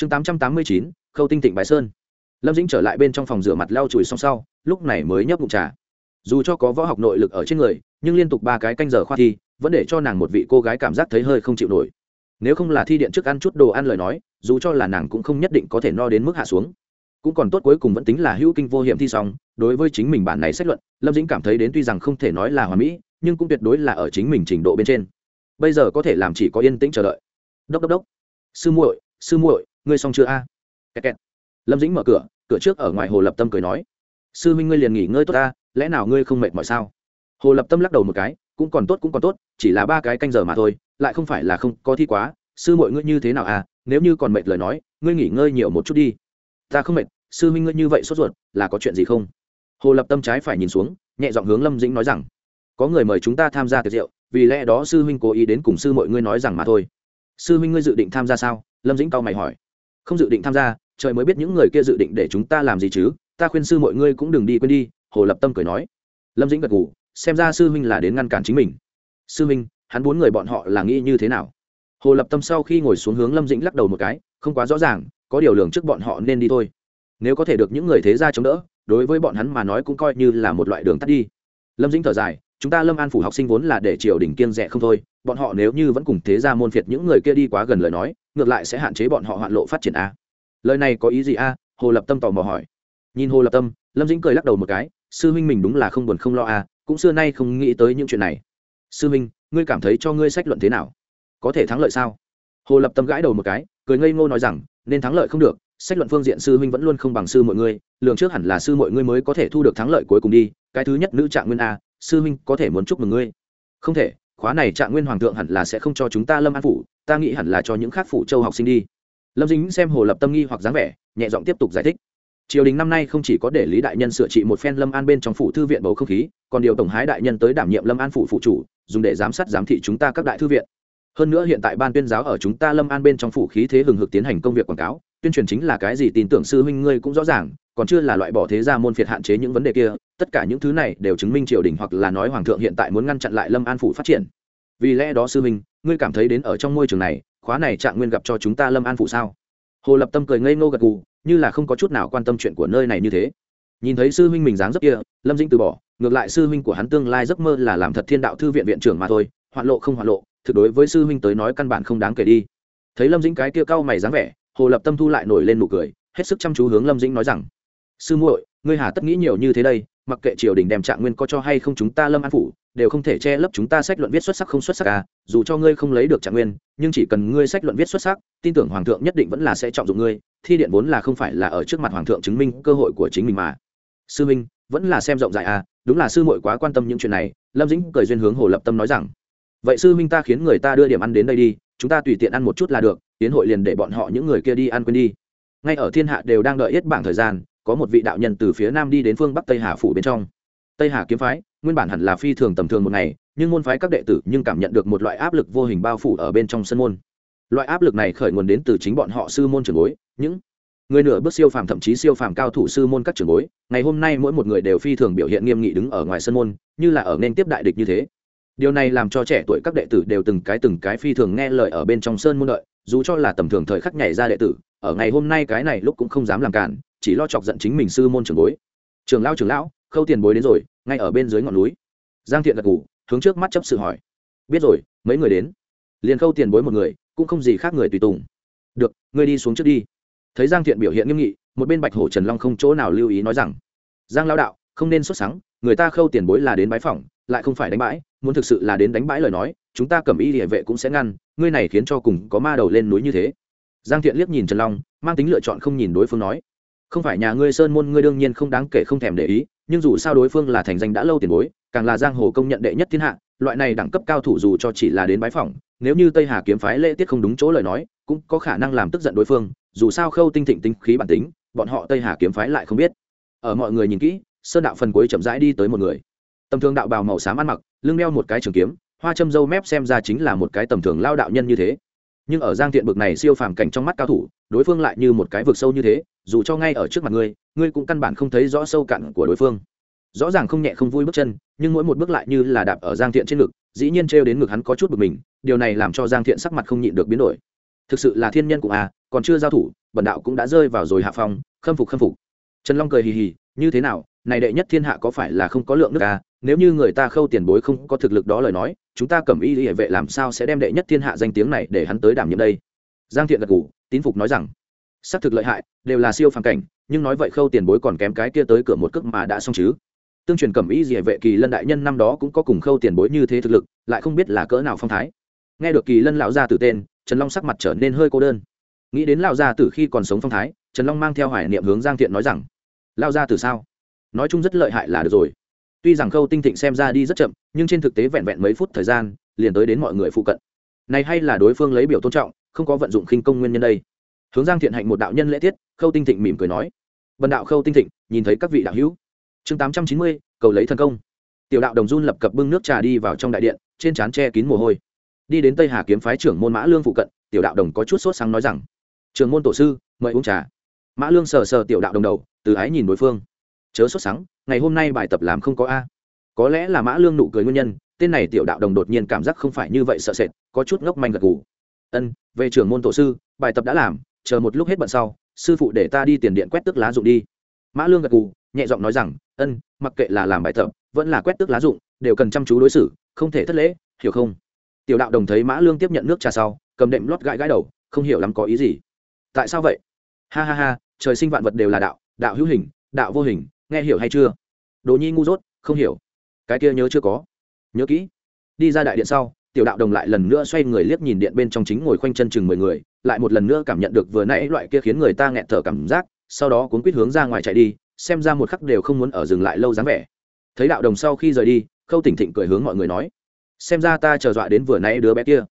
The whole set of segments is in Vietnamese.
chương tám trăm tám mươi chín, khâu tinh tịnh bái sơn. Lâm dĩnh trở lại bên trong phòng rửa mặt lau chùi xong sau, lúc này mới nhấp bụng trà. Dù cho có võ học nội lực ở trên người, nhưng liên tục ba cái canh giờ khoa thi, vẫn để cho nàng một vị cô gái cảm giác thấy hơi không chịu nổi. Nếu không là thi điện trước ăn chút đồ ăn lời nói, dù cho là nàng cũng không nhất định có thể no đến mức hạ xuống. Cũng còn tốt cuối cùng vẫn tính là hữu kinh vô hiểm thi xong, đối với chính mình bản này xét luận, lâm dĩnh cảm thấy đến tuy rằng không thể nói là hòa mỹ, nhưng cũng tuyệt đối là ở chính mình trình độ bên trên. Bây giờ có thể làm chỉ có yên tĩnh chờ đợi. Đốc đốc đốc. Sư muội sư muội ngươi xong chưa a? À? kẹt kẹt. Lâm dĩnh mở cửa cửa trước ở ngoài hồ lập tâm cười nói, sư huynh ngươi liền nghỉ ngơi tốt ta lẽ nào ngươi không mệt mỏi sao? Hồ lập tâm lắc đầu một cái, cũng còn tốt, cũng còn tốt, chỉ là ba cái canh giờ mà thôi, lại không phải là không có thi quá. Sư Mội ngươi như thế nào à nếu như còn mệt lời nói, ngươi nghỉ ngơi nhiều một chút đi. Ta không mệt, sư huynh ngươi như vậy sốt ruột, là có chuyện gì không? Hồ lập tâm trái phải nhìn xuống, nhẹ giọng hướng lâm dĩnh nói rằng, có người mời chúng ta tham gia tiệc rượu, vì lẽ đó sư huynh cố ý đến cùng sư mọi ngươi nói rằng mà thôi. Sư huynh ngươi dự định tham gia sao? Lâm dĩnh cao mày hỏi không dự định tham gia, trời mới biết những người kia dự định để chúng ta làm gì chứ. Ta khuyên sư mọi ngươi cũng đừng đi quên đi, hồ lập tâm cười nói. Lâm dĩnh gật ngủ xem ra sư huynh là đến ngăn cản chính mình. Sư huynh, hắn bốn người bọn họ là nghĩ như thế nào? Hồ lập tâm sau khi ngồi xuống hướng lâm dĩnh lắc đầu một cái, không quá rõ ràng, có điều lường trước bọn họ nên đi thôi. Nếu có thể được những người thế gia chống đỡ, đối với bọn hắn mà nói cũng coi như là một loại đường tắt đi. Lâm dĩnh thở dài, chúng ta lâm an phủ học sinh vốn là để triều đình kiên rẻ không thôi, bọn họ nếu như vẫn cùng thế gia môn phiệt những người kia đi quá gần lời nói ngược lại sẽ hạn chế bọn họ hoạn lộ phát triển a. Lời này có ý gì a? Hồ lập tâm tò mò hỏi. Nhìn hồ lập tâm, lâm dĩnh cười lắc đầu một cái, sư huynh mình đúng là không buồn không lo a, cũng xưa nay không nghĩ tới những chuyện này. Sư huynh, ngươi cảm thấy cho ngươi sách luận thế nào? Có thể thắng lợi sao? Hồ lập tâm gãi đầu một cái, cười ngây ngô nói rằng, nên thắng lợi không được, sách luận phương diện sư huynh vẫn luôn không bằng sư mọi người, lường trước hẳn là sư mọi người mới có thể thu được thắng lợi cuối cùng đi, cái thứ nhất nữ trạng nguyên a, sư huynh có thể muốn chúc mừng ngươi. Không thể, khóa này trạng nguyên hoàng thượng hẳn là sẽ không cho chúng ta lâm an phủ ta nghĩ hẳn là cho những khác phủ châu học sinh đi. Lâm dính xem hồ lập tâm nghi hoặc dáng vẻ, nhẹ giọng tiếp tục giải thích. Triều đình năm nay không chỉ có để lý đại nhân sửa trị một phen lâm an bên trong phủ thư viện bầu không khí, còn điều tổng hái đại nhân tới đảm nhiệm lâm an phủ phụ chủ, dùng để giám sát giám thị chúng ta các đại thư viện. Hơn nữa hiện tại ban tuyên giáo ở chúng ta lâm an bên trong phủ khí thế hừng hực tiến hành công việc quảng cáo, tuyên truyền chính là cái gì tin tưởng sư huynh ngươi cũng rõ ràng, còn chưa là loại bỏ thế gia môn phiệt hạn chế những vấn đề kia, tất cả những thứ này đều chứng minh triều đình hoặc là nói hoàng thượng hiện tại muốn ngăn chặn lại lâm an phủ phát triển. Vì lẽ đó sư huynh ngươi cảm thấy đến ở trong môi trường này, khóa này trạng nguyên gặp cho chúng ta lâm an phụ sao? Hồ lập tâm cười ngây ngô gật gù, như là không có chút nào quan tâm chuyện của nơi này như thế. Nhìn thấy sư huynh mình dáng dấp kia, lâm dĩnh từ bỏ, ngược lại sư huynh của hắn tương lai giấc mơ là làm thật thiên đạo thư viện viện trưởng mà thôi, hoạn lộ không hoạn lộ, thực đối với sư huynh tới nói căn bản không đáng kể đi. Thấy lâm dĩnh cái kia cau mày dáng vẻ, hồ lập tâm thu lại nổi lên nụ cười, hết sức chăm chú hướng lâm dĩnh nói rằng, sư muội, ngươi hà tất nghĩ nhiều như thế đây mặc kệ triều đình đem trạng nguyên có cho hay không chúng ta lâm an phủ, đều không thể che lấp chúng ta sách luận viết xuất sắc không xuất sắc à dù cho ngươi không lấy được trạng nguyên, nhưng chỉ cần ngươi sách luận viết xuất sắc, tin tưởng hoàng thượng nhất định vẫn là sẽ trọng dụng ngươi, thi điện vốn là không phải là ở trước mặt hoàng thượng chứng minh cơ hội của chính mình mà. Sư minh, vẫn là xem rộng rãi à đúng là sư muội quá quan tâm những chuyện này, lâm dĩnh cười duyên hướng hồ lập tâm nói rằng, vậy sư minh ta khiến người ta đưa điểm ăn đến đây đi, chúng ta tùy tiện ăn một chút là được, tiến hội liền để bọn họ những người kia đi ăn quên đi. Ngay ở thiên hạ đều đang đợi hết bảng thời gian có một vị đạo nhân từ phía nam đi đến phương bắc tây hà phủ bên trong tây hà kiếm phái nguyên bản hẳn là phi thường tầm thường một ngày nhưng môn phái các đệ tử nhưng cảm nhận được một loại áp lực vô hình bao phủ ở bên trong sân môn loại áp lực này khởi nguồn đến từ chính bọn họ sư môn trường bối những người nửa bước siêu phàm thậm chí siêu phàm cao thủ sư môn các trường bối ngày hôm nay mỗi một người đều phi thường biểu hiện nghiêm nghị đứng ở ngoài sân môn như là ở nên tiếp đại địch như thế điều này làm cho trẻ tuổi các đệ tử đều từng cái từng cái phi thường nghe lời ở bên trong sơn môn đợi dù cho là tầm thường thời khắc nhảy ra đệ tử ở ngày hôm nay cái này lúc cũng không dám làm cản chỉ lo chọc giận chính mình sư môn trưởng bối. Trưởng lão trưởng lão, khâu tiền bối đến rồi, ngay ở bên dưới ngọn núi. Giang thiện gật ngủ hướng trước mắt chấp sự hỏi. Biết rồi, mấy người đến? Liền khâu tiền bối một người, cũng không gì khác người tùy tùng. Được, ngươi đi xuống trước đi. Thấy giang thiện biểu hiện nghiêm nghị, một bên bạch hổ trần long không chỗ nào lưu ý nói rằng, giang lao đạo, không nên xuất sáng người ta khâu tiền bối là đến bái phỏng, lại không phải đánh bãi, muốn thực sự là đến đánh bãi lời nói, chúng ta cầm y địa vệ cũng sẽ ngăn, ngươi này khiến cho cùng có ma đầu lên núi như thế. Giang thiện liếc nhìn trần long, mang tính lựa chọn không nhìn đối phương nói không phải nhà ngươi sơn môn ngươi đương nhiên không đáng kể không thèm để ý, nhưng dù sao đối phương là thành danh đã lâu tiền bối, càng là giang hồ công nhận đệ nhất thiên hạ, loại này đẳng cấp cao thủ dù cho chỉ là đến bái phỏng, nếu như tây hà kiếm phái lễ tiết không đúng chỗ lời nói, cũng có khả năng làm tức giận đối phương, dù sao khâu tinh thịnh tinh khí bản tính, bọn họ tây hà kiếm phái lại không biết. Ở mọi người nhìn kỹ, sơn đạo phần cuối chậm rãi đi tới một người. Tầm thường đạo bào màu xám ăn mặc, lưng đeo một cái trường kiếm, hoa châm dâu mép xem ra chính là một cái tầm thường lao đạo nhân như thế nhưng ở giang thiện bực này siêu phàm cảnh trong mắt cao thủ, đối phương lại như một cái vực sâu như thế, dù cho ngay ở trước mặt ngươi ngươi cũng căn bản không thấy rõ sâu cạn của đối phương. Rõ ràng không nhẹ không vui bước chân, nhưng mỗi một bước lại như là đạp ở giang thiện trên ngực, dĩ nhiên trêu đến ngực hắn có chút bực mình, điều này làm cho giang thiện sắc mặt không nhịn được biến đổi. Thực sự là thiên nhân cũng à còn chưa giao thủ, bần đạo cũng đã rơi vào rồi hạ phong, khâm phục khâm phục. Trần long cười hì hì, như thế nào này đệ nhất thiên hạ có phải là không có lượng nước à? Nếu như người ta khâu tiền bối không có thực lực đó lời nói, chúng ta cầm y hệ vệ làm sao sẽ đem đệ nhất thiên hạ danh tiếng này để hắn tới đảm nhiệm đây? Giang thiện gật ngủ tín phục nói rằng, xác thực lợi hại, đều là siêu phàm cảnh, nhưng nói vậy khâu tiền bối còn kém cái kia tới cửa một cước mà đã xong chứ. Tương truyền cẩm ý gì vệ kỳ lân đại nhân năm đó cũng có cùng khâu tiền bối như thế thực lực, lại không biết là cỡ nào phong thái. Nghe được kỳ lân lão gia tử tên, trần long sắc mặt trở nên hơi cô đơn. Nghĩ đến lão gia tử khi còn sống phong thái, trần long mang theo hoài niệm hướng giang thiện nói rằng, lão gia tử sao? Nói chung rất lợi hại là được rồi. Tuy rằng khâu tinh thịnh xem ra đi rất chậm, nhưng trên thực tế vẹn vẹn mấy phút thời gian, liền tới đến mọi người phụ cận. Này hay là đối phương lấy biểu tôn trọng, không có vận dụng khinh công nguyên nhân đây. Hướng giang thiện hạnh một đạo nhân lễ tiết, khâu tinh thịnh mỉm cười nói, bần đạo khâu tinh thịnh, nhìn thấy các vị đạo hữu. Chương tám trăm chín mươi, cầu lấy thần công. Tiểu đạo đồng run lập cập bưng nước trà đi vào trong đại điện, trên trán che kín mồ hôi. Đi đến tây hà kiếm phái trưởng môn mã lương phụ cận, tiểu đạo đồng có chút sốt sáng nói rằng trường môn tổ sư, mời uống trà. Mã lương sờ sờ tiểu đạo đồng đầu, từ ái nhìn đối phương chớ sốt sáng ngày hôm nay bài tập làm không có a. Có lẽ là mã lương nụ cười nguyên nhân, tên này tiểu đạo đồng đột nhiên cảm giác không phải như vậy sợ sệt, có chút ngốc manh gật gù. Ân, về trưởng môn tổ sư, bài tập đã làm, chờ một lúc hết bận sau, sư phụ để ta đi tiền điện quét tức lá dụng đi. Mã lương gật gù, nhẹ giọng nói rằng, ân, mặc kệ là làm bài tập, vẫn là quét tức lá dụng, đều cần chăm chú đối xử, không thể thất lễ, hiểu không? Tiểu đạo đồng thấy mã lương tiếp nhận nước trà sau, cầm đệm lót gãi gãi đầu, không hiểu lắm có ý gì. Tại sao vậy? Ha ha ha, trời sinh vạn vật đều là đạo đạo hữu hình, đạo vô hình nghe hiểu hay chưa? Đồ nhi ngu dốt không hiểu. Cái kia nhớ chưa có? Nhớ kỹ. Đi ra đại điện sau tiểu đạo đồng lại lần nữa xoay người liếc nhìn điện bên trong chính ngồi khoanh chân chừng mười người lại một lần nữa cảm nhận được vừa nãy loại kia khiến người ta nghẹt thở cảm giác sau đó cuốn quýt hướng ra ngoài chạy đi xem ra một khắc đều không muốn ở dừng lại lâu dáng vẻ. Thấy đạo đồng sau khi rời đi khâu tỉnh thịnh cười hướng mọi người nói xem ra ta chờ dọa đến vừa nãy đứa bé kia.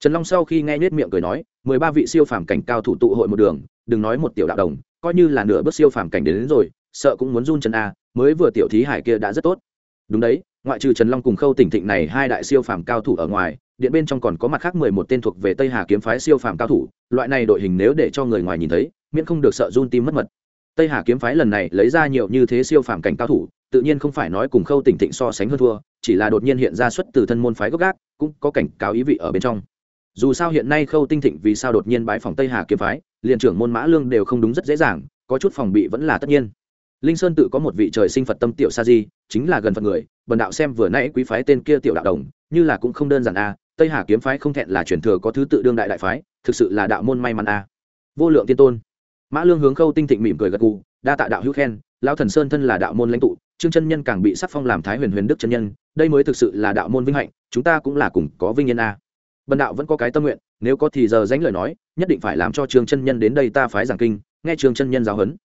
Trần long sau khi nghe nhếch miệng cười nói mười ba vị siêu phàm cảnh cao thủ tụ hội một đường đừng nói một tiểu đạo đồng coi như là nửa bước siêu phàm cảnh đến, đến rồi sợ cũng muốn run chân a, mới vừa tiểu thí hải kia đã rất tốt. Đúng đấy, ngoại trừ trần long cùng khâu tỉnh thịnh này hai đại siêu phàm cao thủ ở ngoài, điện bên trong còn có mặt khác mười một tên thuộc về tây hà kiếm phái siêu phàm cao thủ, loại này đội hình nếu để cho người ngoài nhìn thấy, miễn không được sợ run tim mất mật. Tây hà kiếm phái lần này lấy ra nhiều như thế siêu phàm cảnh cao thủ, tự nhiên không phải nói cùng khâu tỉnh thịnh so sánh hơn thua, chỉ là đột nhiên hiện ra xuất từ thân môn phái gốc gác, cũng có cảnh cáo ý vị ở bên trong. Dù sao hiện nay khâu tinh thịnh vì sao đột nhiên bái phòng tây hà kiếm phái, liền trưởng môn mã lương đều không đúng rất dễ dàng, có chút phòng bị vẫn là tất nhiên linh sơn tự có một vị trời sinh phật tâm tiểu sa di, chính là gần phật người, bần đạo xem vừa nãy quý phái tên kia tiểu đạo đồng, như là cũng không đơn giản a, tây hà kiếm phái không thẹn là truyền thừa có thứ tự đương đại đại phái, thực sự là đạo môn may mắn a. Vô lượng tiên tôn. Mã lương hướng khâu tinh thịnh mỉm cười gật gù, đa tạ đạo hữu khen, lão thần sơn thân là đạo môn lãnh tụ, trương chân nhân càng bị sắc phong làm thái huyền huyền đức chân nhân, đây mới thực sự là đạo môn vinh hạnh, chúng ta cũng là cùng có vinh yên a. Bần đạo vẫn có cái tâm nguyện, nếu có thì giờ dánh lời nói, nhất định phải làm cho trương chân nhân đến đây ta phái giảng kinh, nghe trương chân nhân giáo huấn.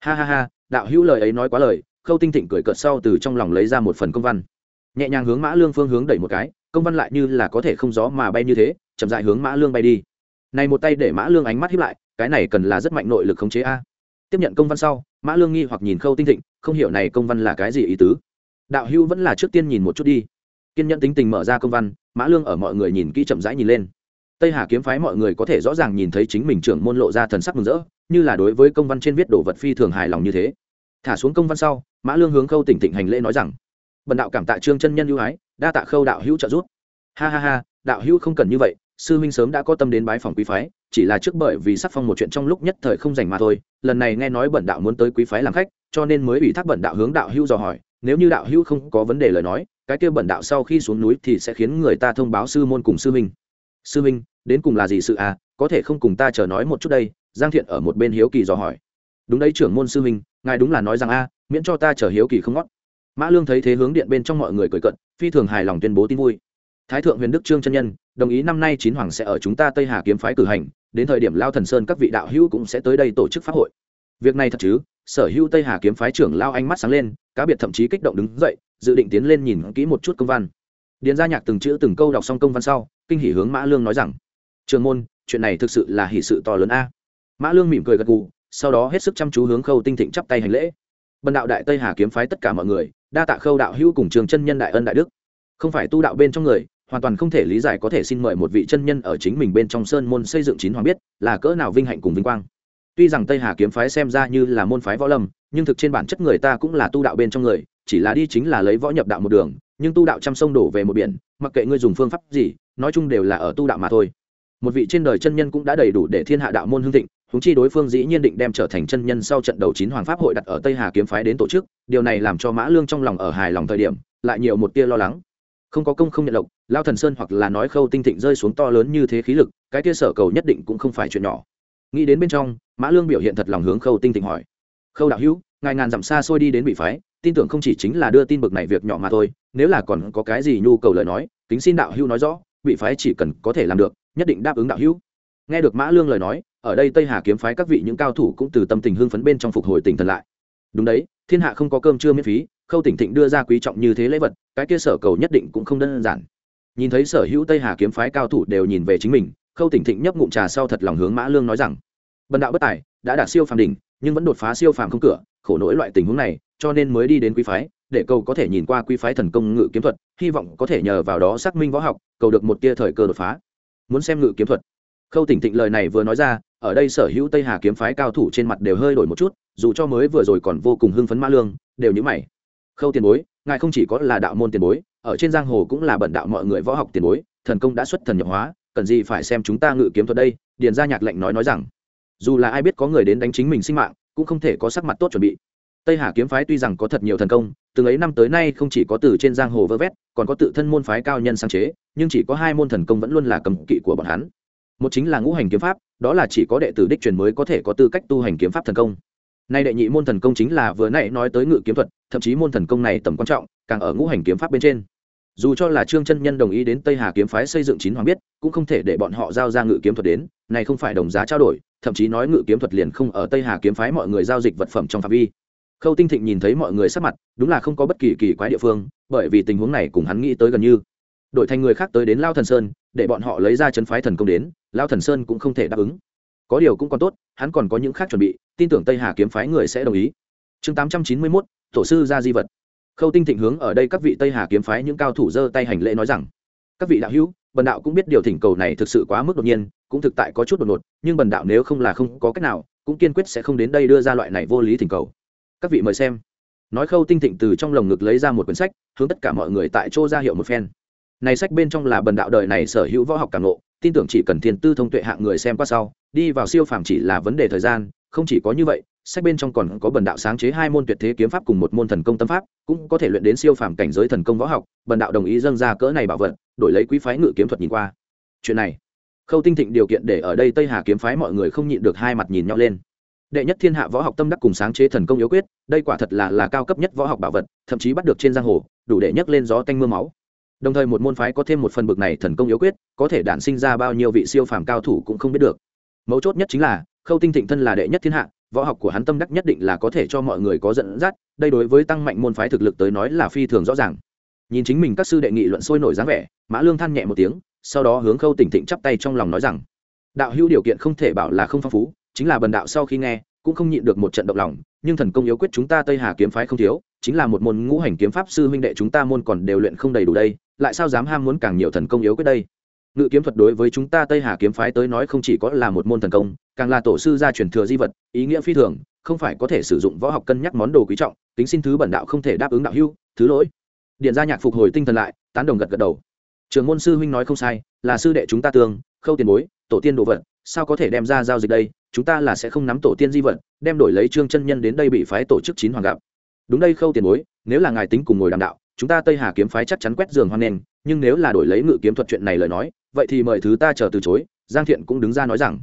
Ha ha ha đạo hữu lời ấy nói quá lời, khâu tinh thịnh cười cợt sau từ trong lòng lấy ra một phần công văn. Nhẹ nhàng hướng mã lương phương hướng đẩy một cái, công văn lại như là có thể không gió mà bay như thế, chậm dại hướng mã lương bay đi. Này một tay để mã lương ánh mắt hiếp lại, cái này cần là rất mạnh nội lực khống chế a. Tiếp nhận công văn sau, mã lương nghi hoặc nhìn khâu tinh thịnh, không hiểu này công văn là cái gì ý tứ. Đạo hữu vẫn là trước tiên nhìn một chút đi. Kiên nhẫn tính tình mở ra công văn, mã lương ở mọi người nhìn kỹ chậm rãi nhìn lên. Tây hà kiếm phái mọi người có thể rõ ràng nhìn thấy chính mình trưởng môn lộ ra thần sắc mừng rỡ, như là đối với công văn trên viết đồ vật phi thường hài lòng như thế thả xuống công văn sau, mã lương hướng khâu tỉnh thịnh hành lễ nói rằng, bần đạo cảm tạ trương chân nhân ưu ái, đa tạ khâu đạo hữu trợ giúp. Ha ha ha, đạo hữu không cần như vậy, sư huynh sớm đã có tâm đến bái phòng quý phái, chỉ là trước bởi vì sắc phong một chuyện trong lúc nhất thời không dành mà thôi, lần này nghe nói bẩn đạo muốn tới quý phái làm khách, cho nên mới ủy thác bẩn đạo hướng đạo hữu dò hỏi, nếu như đạo hữu không có vấn đề lời nói, cái kia bẩn đạo sau khi xuống núi thì sẽ khiến người ta thông báo sư môn cùng sư huynh. Sư huynh, đến cùng là gì sự à? Có thể không cùng ta chờ nói một chút đây? Giang thiện ở một bên hiếu kỳ dò hỏi đúng đấy trưởng môn sư huynh, ngài đúng là nói rằng a, miễn cho ta chở hiếu kỳ không ngót. Mã lương thấy thế hướng điện bên trong mọi người cười cận phi thường hài lòng tuyên bố tin vui. Thái thượng huyền đức trương chân nhân, đồng ý năm nay chín hoàng sẽ ở chúng ta tây hà kiếm phái cử hành, đến thời điểm lao thần sơn các vị đạo hữu cũng sẽ tới đây tổ chức pháp hội. Việc này thật chứ? Sở hữu tây hà kiếm phái trưởng lao ánh mắt sáng lên, cá biệt thậm chí kích động đứng dậy, dự định tiến lên nhìn kỹ một chút công văn. Điền gia nhạc từng chữ từng câu đọc xong công văn sau, kinh hỉ hướng mã lương nói rằng trường môn, chuyện này thực sự là hỷ sự to lớn a. Mã lương mỉm cười gật gù sau đó hết sức chăm chú hướng khâu tinh thịnh chắp tay hành lễ. Bần đạo đại tây hà kiếm phái tất cả mọi người, đa tạ khâu đạo hữu cùng trường chân nhân đại ân đại đức. Không phải tu đạo bên trong người, hoàn toàn không thể lý giải có thể xin mời một vị chân nhân ở chính mình bên trong sơn môn xây dựng chín hoàng biết, là cỡ nào vinh hạnh cùng vinh quang. Tuy rằng tây hà kiếm phái xem ra như là môn phái võ lâm, nhưng thực trên bản chất người ta cũng là tu đạo bên trong người, chỉ là đi chính là lấy võ nhập đạo một đường, nhưng tu đạo trăm sông đổ về một biển, mặc kệ ngươi dùng phương pháp gì, nói chung đều là ở tu đạo mà thôi. Một vị trên đời chân nhân cũng đã đầy đủ để thiên hạ đạo môn hương thịnh húng chi đối phương dĩ nhiên định đem trở thành chân nhân sau trận đầu chín hoàng pháp hội đặt ở tây hà kiếm phái đến tổ chức, điều này làm cho mã lương trong lòng ở hài lòng thời điểm, lại nhiều một tia lo lắng. Không có công không nhận lộc, lao thần sơn hoặc là nói khâu tinh thịnh rơi xuống to lớn như thế khí lực, cái tia sở cầu nhất định cũng không phải chuyện nhỏ. Nghĩ đến bên trong, mã lương biểu hiện thật lòng hướng khâu tinh thịnh hỏi. Khâu đạo hữu, ngài ngàn dặm xa xôi đi đến bị phái, tin tưởng không chỉ chính là đưa tin bực này việc nhỏ mà thôi, nếu là còn có cái gì nhu cầu lời nói, kính xin đạo hữu nói rõ, bị phái chỉ cần có thể làm được, nhất định đáp ứng đạo hữu. Nghe được mã lương lời nói ở đây tây hà kiếm phái các vị những cao thủ cũng từ tâm tình hưng phấn bên trong phục hồi tỉnh thần lại. Đúng đấy, thiên hạ không có cơm chưa miễn phí, khâu tỉnh thịnh đưa ra quý trọng như thế lễ vật, cái kia sở cầu nhất định cũng không đơn giản. Nhìn thấy sở hữu tây hà kiếm phái cao thủ đều nhìn về chính mình, khâu tỉnh thịnh nhấp ngụm trà sau thật lòng hướng mã lương nói rằng, bần đạo bất tài, đã đạt siêu phàm đỉnh, nhưng vẫn đột phá siêu phàm không cửa, khổ nỗi loại tình huống này, cho nên mới đi đến quý phái, để cầu có thể nhìn qua quý phái thần công ngự kiếm thuật, hy vọng có thể nhờ vào đó xác minh võ học, cầu được một tia thời cơ đột phá. Muốn xem ngự kiếm thuật, khâu tỉnh thịnh lời này vừa nói ra ở đây sở hữu tây hà kiếm phái cao thủ trên mặt đều hơi đổi một chút, dù cho mới vừa rồi còn vô cùng hưng phấn mã lương, đều nhữ mày. Khâu tiền bối, ngài không chỉ có là đạo môn tiền bối, ở trên giang hồ cũng là bẩn đạo mọi người võ học tiền bối, thần công đã xuất thần nhập hóa, cần gì phải xem chúng ta ngự kiếm thuật đây? Điền ra nhạc lệnh nói nói rằng, dù là ai biết có người đến đánh chính mình sinh mạng, cũng không thể có sắc mặt tốt chuẩn bị. Tây hà kiếm phái tuy rằng có thật nhiều thần công, từng ấy năm tới nay không chỉ có từ trên giang hồ vơ vét, còn có tự thân môn phái cao nhân sáng chế, nhưng chỉ có hai môn thần công vẫn luôn là cầm kỵ của bọn hắn một chính là ngũ hành kiếm pháp, đó là chỉ có đệ tử đích truyền mới có thể có tư cách tu hành kiếm pháp thần công. Nay đệ nhị môn thần công chính là vừa nãy nói tới ngự kiếm thuật, thậm chí môn thần công này tầm quan trọng, càng ở ngũ hành kiếm pháp bên trên. Dù cho là trương chân nhân đồng ý đến tây hà kiếm phái xây dựng chín hoàng biết, cũng không thể để bọn họ giao ra ngự kiếm thuật đến, này không phải đồng giá trao đổi, thậm chí nói ngự kiếm thuật liền không ở tây hà kiếm phái mọi người giao dịch vật phẩm trong phạm vi. Khâu tinh thịnh nhìn thấy mọi người sắc mặt, đúng là không có bất kỳ kỳ quái địa phương, bởi vì tình huống này cùng hắn nghĩ tới gần như. Đội thành người khác tới đến lao thần sơn để bọn họ lấy ra chấn phái thần công đến lao thần sơn cũng không thể đáp ứng. Có điều cũng còn tốt, hắn còn có những khác chuẩn bị, tin tưởng tây hà kiếm phái người sẽ đồng ý. Chương tám trăm chín mươi mốt, tổ sư ra di vật. Khâu tinh thịnh hướng ở đây các vị tây hà kiếm phái những cao thủ dơ tay hành lễ nói rằng, các vị đạo hữu, bần đạo cũng biết điều thỉnh cầu này thực sự quá mức đột nhiên, cũng thực tại có chút đột ngột, nhưng bần đạo nếu không là không có cách nào, cũng kiên quyết sẽ không đến đây đưa ra loại này vô lý thỉnh cầu. Các vị mời xem. Nói khâu tinh thịnh từ trong lồng ngực lấy ra một quyển sách, hướng tất cả mọi người tại chỗ ra hiệu một phen này sách bên trong là bần đạo đời này sở hữu võ học càng ngộ, tin tưởng chỉ cần thiền tư thông tuệ hạng người xem qua sau, đi vào siêu phàm chỉ là vấn đề thời gian, không chỉ có như vậy, sách bên trong còn có bần đạo sáng chế hai môn tuyệt thế kiếm pháp cùng một môn thần công tâm pháp, cũng có thể luyện đến siêu phàm cảnh giới thần công võ học, bần đạo đồng ý dâng ra cỡ này bảo vật, đổi lấy quý phái ngự kiếm thuật nhìn qua. Chuyện này, khâu tinh thịnh điều kiện để ở đây tây hà kiếm phái mọi người không nhịn được hai mặt nhìn nhau lên. Đệ nhất thiên hạ võ học tâm đắc cùng sáng chế thần công yếu quyết, đây quả thật là là cao cấp nhất võ học bảo vật, thậm chí bắt được trên giang hồ, đủ để nhấc lên gió tanh mưa máu đồng thời một môn phái có thêm một phần bực này thần công yếu quyết, có thể đản sinh ra bao nhiêu vị siêu phàm cao thủ cũng không biết được. Mấu chốt nhất chính là, khâu tinh thịnh thân là đệ nhất thiên hạ, võ học của hắn tâm đắc nhất định là có thể cho mọi người có dẫn dắt, đây đối với tăng mạnh môn phái thực lực tới nói là phi thường rõ ràng. Nhìn chính mình các sư đệ nghị luận sôi nổi dáng vẻ, mã lương than nhẹ một tiếng, sau đó hướng khâu tỉnh thịnh chắp tay trong lòng nói rằng, đạo hữu điều kiện không thể bảo là không phong phú, chính là bần đạo sau khi nghe, cũng không nhịn được một trận động lòng, nhưng thần công yếu quyết chúng ta tây hà kiếm phái không thiếu, chính là một môn ngũ hành kiếm pháp sư huynh đệ chúng ta môn còn đều luyện không đầy đủ đây lại sao dám ham muốn càng nhiều thần công yếu quyết đây? Ngự kiếm thuật đối với chúng ta tây hà kiếm phái tới nói không chỉ có là một môn thần công, càng là tổ sư gia truyền thừa di vật, ý nghĩa phi thường, không phải có thể sử dụng võ học cân nhắc món đồ quý trọng, tính xin thứ bẩn đạo không thể đáp ứng đạo hưu thứ lỗi. Điện gia nhạc phục hồi tinh thần lại, tán đồng gật gật đầu. Trường môn sư huynh nói không sai, là sư đệ chúng ta tương, khâu tiền bối, tổ tiên đồ vật, sao có thể đem ra giao dịch đây? Chúng ta là sẽ không nắm tổ tiên di vật, đem đổi lấy trương chân nhân đến đây bị phái tổ chức chín hoàng gặp. Đúng đây khâu tiền bối, nếu là ngài tính cùng ngồi đàm đạo chúng ta tây hà kiếm phái chắc chắn quét giường hoan nghênh, nhưng nếu là đổi lấy ngự kiếm thuật chuyện này lời nói, vậy thì mời thứ ta chờ từ chối, giang thiện cũng đứng ra nói rằng.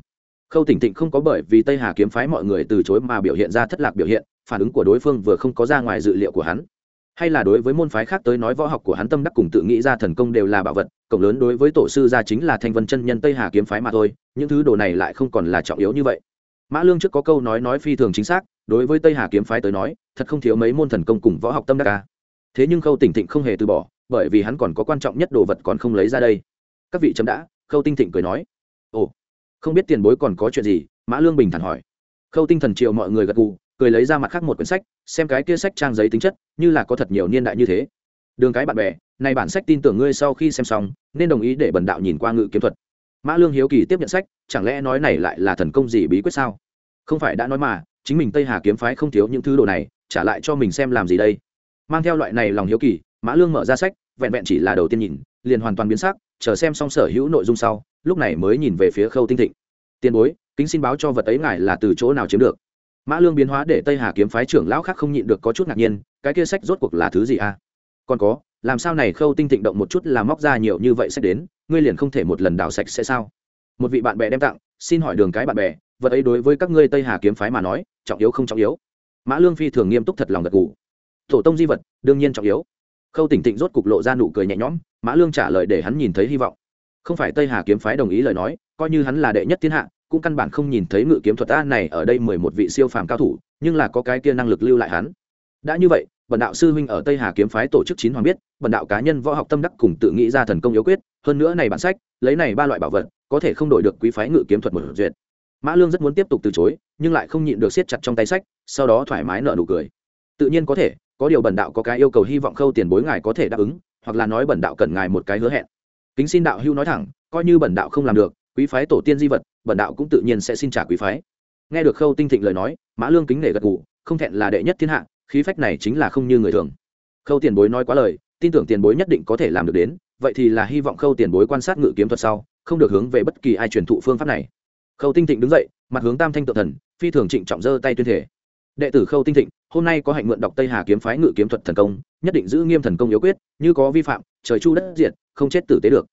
Khâu tỉnh thịnh không có bởi vì tây hà kiếm phái mọi người từ chối mà biểu hiện ra thất lạc biểu hiện, phản ứng của đối phương vừa không có ra ngoài dự liệu của hắn. Hay là đối với môn phái khác tới nói võ học của hắn tâm đắc cùng tự nghĩ ra thần công đều là bảo vật cộng lớn đối với tổ sư gia chính là thanh vân chân nhân tây hà kiếm phái mà thôi, những thứ đồ này lại không còn là trọng yếu như vậy. Mã lương trước có câu nói nói phi thường chính xác, đối với tây hà kiếm phái tới nói, thật không thiếu mấy môn thần công cùng võ học tâm đắc ca thế nhưng khâu tỉnh thịnh không hề từ bỏ, bởi vì hắn còn có quan trọng nhất đồ vật còn không lấy ra đây. Các vị chấm đã, khâu tinh thịnh cười nói. Ồ, không biết tiền bối còn có chuyện gì? Mã lương bình thản hỏi. Khâu tinh thần triệu mọi người gật gù, cười lấy ra mặt khác một quyển sách, xem cái kia sách trang giấy tính chất, như là có thật nhiều niên đại như thế. Đường cái bạn bè, này bản sách tin tưởng ngươi sau khi xem xong, nên đồng ý để bần đạo nhìn qua ngự kiếm thuật. Mã lương hiếu kỳ tiếp nhận sách, chẳng lẽ nói này lại là thần công gì bí quyết sao? Không phải đã nói mà, chính mình tây hà kiếm phái không thiếu những thứ đồ này, trả lại cho mình xem làm gì đây? Mang theo loại này lòng hiếu kỳ, mã lương mở ra sách, vẹn vẹn chỉ là đầu tiên nhìn, liền hoàn toàn biến sắc, chờ xem xong sở hữu nội dung sau, lúc này mới nhìn về phía khâu tinh thịnh. Tiền bối, kính xin báo cho vật ấy ngài là từ chỗ nào chiếm được? Mã lương biến hóa để tây hà kiếm phái trưởng lão khác không nhịn được có chút ngạc nhiên, cái kia sách rốt cuộc là thứ gì a còn có, làm sao này khâu tinh thịnh động một chút là móc ra nhiều như vậy sách đến, ngươi liền không thể một lần đào sạch sẽ sao? Một vị bạn bè đem tặng, xin hỏi đường cái bạn bè, vật ấy đối với các ngươi tây hà kiếm phái mà nói, trọng yếu không trọng yếu? Mã lương phi thường nghiêm túc thật lòng gật gù tổ tông di vật, đương nhiên trọng yếu. Khâu tỉnh thịnh rốt cục lộ ra nụ cười nhẹ nhõm, mã lương trả lời để hắn nhìn thấy hy vọng. Không phải tây hà kiếm phái đồng ý lời nói, coi như hắn là đệ nhất thiên hạ, cũng căn bản không nhìn thấy ngự kiếm thuật a này ở đây mười một vị siêu phàm cao thủ, nhưng là có cái kia năng lực lưu lại hắn. Đã như vậy, bần đạo sư huynh ở tây hà kiếm phái tổ chức chín hoàng biết, bần đạo cá nhân võ học tâm đắc cùng tự nghĩ ra thần công yếu quyết, hơn nữa này bản sách, lấy này ba loại bảo vật, có thể không đổi được quý phái ngự kiếm thuật một duyệt. Mã lương rất muốn tiếp tục từ chối, nhưng lại không nhịn được siết chặt trong tay sách, sau đó thoải mái nở nụ cười. Tự nhiên có thể có điều bần đạo có cái yêu cầu hy vọng khâu tiền bối ngài có thể đáp ứng, hoặc là nói bần đạo cần ngài một cái hứa hẹn. Kính xin đạo hưu nói thẳng, coi như bần đạo không làm được, quý phái tổ tiên di vật, bần đạo cũng tự nhiên sẽ xin trả quý phái. Nghe được khâu tinh thịnh lời nói, mã lương kính nể gật gù, không thẹn là đệ nhất thiên hạ, khí phách này chính là không như người thường. Khâu tiền bối nói quá lời, tin tưởng tiền bối nhất định có thể làm được đến, vậy thì là hy vọng khâu tiền bối quan sát ngự kiếm thuật sau, không được hướng về bất kỳ ai truyền thụ phương pháp này. Khâu tinh thịnh đứng dậy, mặt hướng tam thanh tự thần, phi thường trịnh trọng giơ tay tuyên thể đệ tử khâu tinh thịnh, hôm nay có hạnh mượn đọc tây hà kiếm phái ngự kiếm thuật thần công, nhất định giữ nghiêm thần công yếu quyết, như có vi phạm, trời chu đất diệt, không chết tử tế được.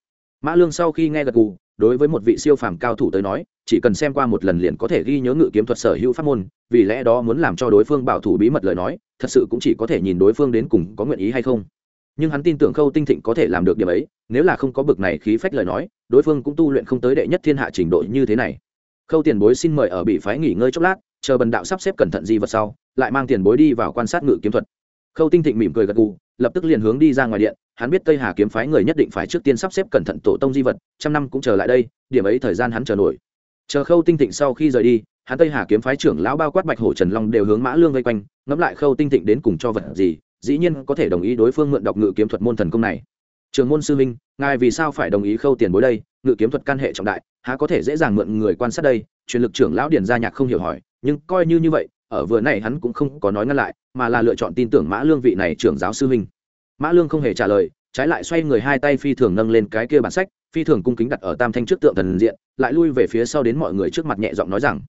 Mã lương sau khi nghe gật gù, đối với một vị siêu phàm cao thủ tới nói, chỉ cần xem qua một lần liền có thể ghi nhớ ngự kiếm thuật sở hữu pháp môn, vì lẽ đó muốn làm cho đối phương bảo thủ bí mật lời nói, thật sự cũng chỉ có thể nhìn đối phương đến cùng có nguyện ý hay không. Nhưng hắn tin tưởng khâu tinh thịnh có thể làm được điểm ấy, nếu là không có bực này khí phách lời nói, đối phương cũng tu luyện không tới đệ nhất thiên hạ trình độ như thế này. Khâu tiền bối xin mời ở bị phái nghỉ ngơi chốc lát chờ bần đạo sắp xếp cẩn thận di vật sau, lại mang tiền bối đi vào quan sát ngự kiếm thuật. Khâu tinh thịnh mỉm cười gật gù, lập tức liền hướng đi ra ngoài điện. Hắn biết tây hà kiếm phái người nhất định phải trước tiên sắp xếp cẩn thận tổ tông di vật, trăm năm cũng chờ lại đây, điểm ấy thời gian hắn chờ nổi. Chờ khâu tinh thịnh sau khi rời đi, hắn tây hà kiếm phái trưởng lão bao quát bạch hổ trần long đều hướng mã lương vây quanh, ngẫm lại khâu tinh thịnh đến cùng cho vật gì, dĩ nhiên có thể đồng ý đối phương mượn đọc ngự kiếm thuật môn thần công này. Trường môn sư minh ngài vì sao phải đồng ý khâu tiền bối đây? Ngự kiếm thuật căn hệ trọng đại, há có thể dễ dàng mượn người quan sát đây? Truyền lực trưởng lão điền gia nhạc không hiểu hỏi nhưng coi như như vậy, ở vừa này hắn cũng không có nói ngăn lại, mà là lựa chọn tin tưởng mã lương vị này trưởng giáo sư huynh. Mã lương không hề trả lời, trái lại xoay người hai tay phi thường nâng lên cái kia bản sách, phi thường cung kính đặt ở tam thanh trước tượng thần diện, lại lui về phía sau đến mọi người trước mặt nhẹ giọng nói rằng,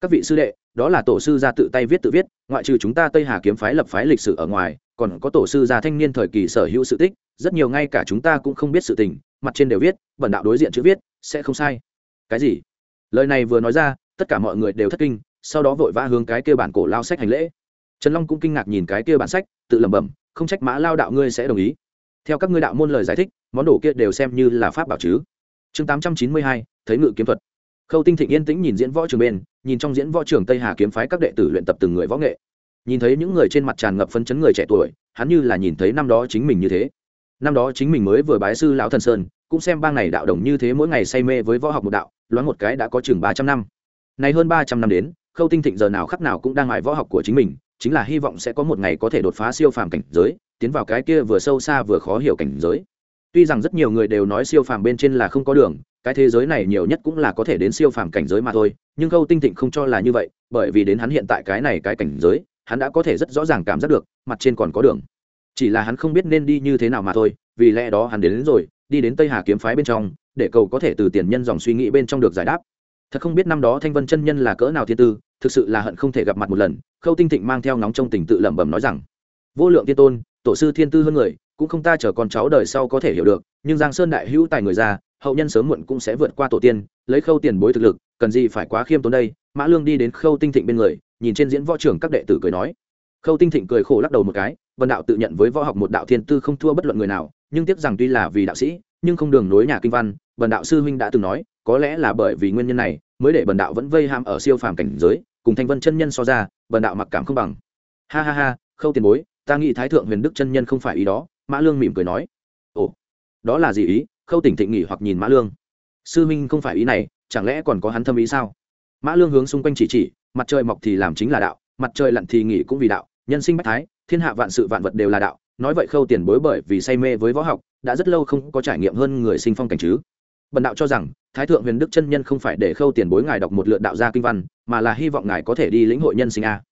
các vị sư đệ, đó là tổ sư gia tự tay viết tự viết, ngoại trừ chúng ta tây hà kiếm phái lập phái lịch sử ở ngoài, còn có tổ sư gia thanh niên thời kỳ sở hữu sự tích, rất nhiều ngay cả chúng ta cũng không biết sự tình, mặt trên đều viết, bẩn đạo đối diện chữ viết, sẽ không sai. Cái gì? Lời này vừa nói ra, tất cả mọi người đều thất kinh sau đó vội vã hướng cái kia bản cổ lao sách hành lễ. Trần long cũng kinh ngạc nhìn cái kia bản sách, tự lẩm bẩm, không trách mã lao đạo ngươi sẽ đồng ý. Theo các ngươi đạo môn lời giải thích, món đồ kia đều xem như là pháp bảo chứ. Chương tám trăm chín mươi hai, thấy ngự kiếm thuật. Khâu tinh thịnh yên tĩnh nhìn diễn võ trường bên, nhìn trong diễn võ trường tây hà kiếm phái các đệ tử luyện tập từng người võ nghệ. Nhìn thấy những người trên mặt tràn ngập phấn chấn người trẻ tuổi, hắn như là nhìn thấy năm đó chính mình như thế. Năm đó chính mình mới vừa bái sư lão thần sơn, cũng xem bang này đạo đồng như thế mỗi ngày say mê với võ học một đạo, loáng một cái đã có chừng ba trăm năm. Nay hơn ba trăm năm đến khâu tinh thịnh giờ nào khắc nào cũng đang mải võ học của chính mình chính là hy vọng sẽ có một ngày có thể đột phá siêu phàm cảnh giới tiến vào cái kia vừa sâu xa vừa khó hiểu cảnh giới. Tuy rằng rất nhiều người đều nói siêu phàm bên trên là không có đường cái thế giới này nhiều nhất cũng là có thể đến siêu phàm cảnh giới mà thôi nhưng khâu tinh thịnh không cho là như vậy bởi vì đến hắn hiện tại cái này cái cảnh giới hắn đã có thể rất rõ ràng cảm giác được mặt trên còn có đường. Chỉ là hắn không biết nên đi như thế nào mà thôi vì lẽ đó hắn đến, đến rồi đi đến tây hà kiếm phái bên trong để cầu có thể từ tiền nhân dòng suy nghĩ bên trong được giải đáp. Thật không biết năm đó thanh vân chân nhân là cỡ nào thiên tư thực sự là hận không thể gặp mặt một lần, khâu tinh thịnh mang theo nóng trong tình tự lẩm bẩm nói rằng, vô lượng tiên tôn, tổ sư thiên tư hơn người, cũng không ta chờ con cháu đời sau có thể hiểu được, nhưng giang sơn đại hữu tài người ra, hậu nhân sớm muộn cũng sẽ vượt qua tổ tiên, lấy khâu tiền bối thực lực, cần gì phải quá khiêm tốn đây? Mã lương đi đến khâu tinh thịnh bên người, nhìn trên diễn võ trưởng các đệ tử cười nói. Khâu tinh thịnh cười khổ lắc đầu một cái, vân đạo tự nhận với võ học một đạo thiên tư không thua bất luận người nào, nhưng tiếc rằng tuy là vì đạo sĩ, nhưng không đường nối nhà kinh văn vần đạo sư huynh đã từng nói, có lẽ là bởi vì nguyên nhân này, mới để bần đạo vẫn vây ham ở siêu phàm cảnh giới cùng thanh vân chân nhân so ra bần đạo mặc cảm không bằng. Ha ha ha, khâu tiền bối, ta nghĩ thái thượng huyền đức chân nhân không phải ý đó, mã lương mỉm cười nói. Ồ, đó là gì ý? Khâu tỉnh thịnh nghỉ hoặc nhìn mã lương. Sư minh không phải ý này, chẳng lẽ còn có hắn thâm ý sao? Mã lương hướng xung quanh chỉ chỉ, mặt trời mọc thì làm chính là đạo, mặt trời lặn thì nghỉ cũng vì đạo, nhân sinh bách thái, thiên hạ vạn sự vạn vật đều là đạo. Nói vậy khâu tiền bối bởi vì say mê với võ học, đã rất lâu không có trải nghiệm hơn người sinh phong cảnh chứ. Bần đạo cho rằng thái thượng huyền đức chân nhân không phải để khâu tiền bối ngài đọc một lượt đạo gia kinh văn, mà là hy vọng ngài có thể đi lĩnh hội nhân sinh a.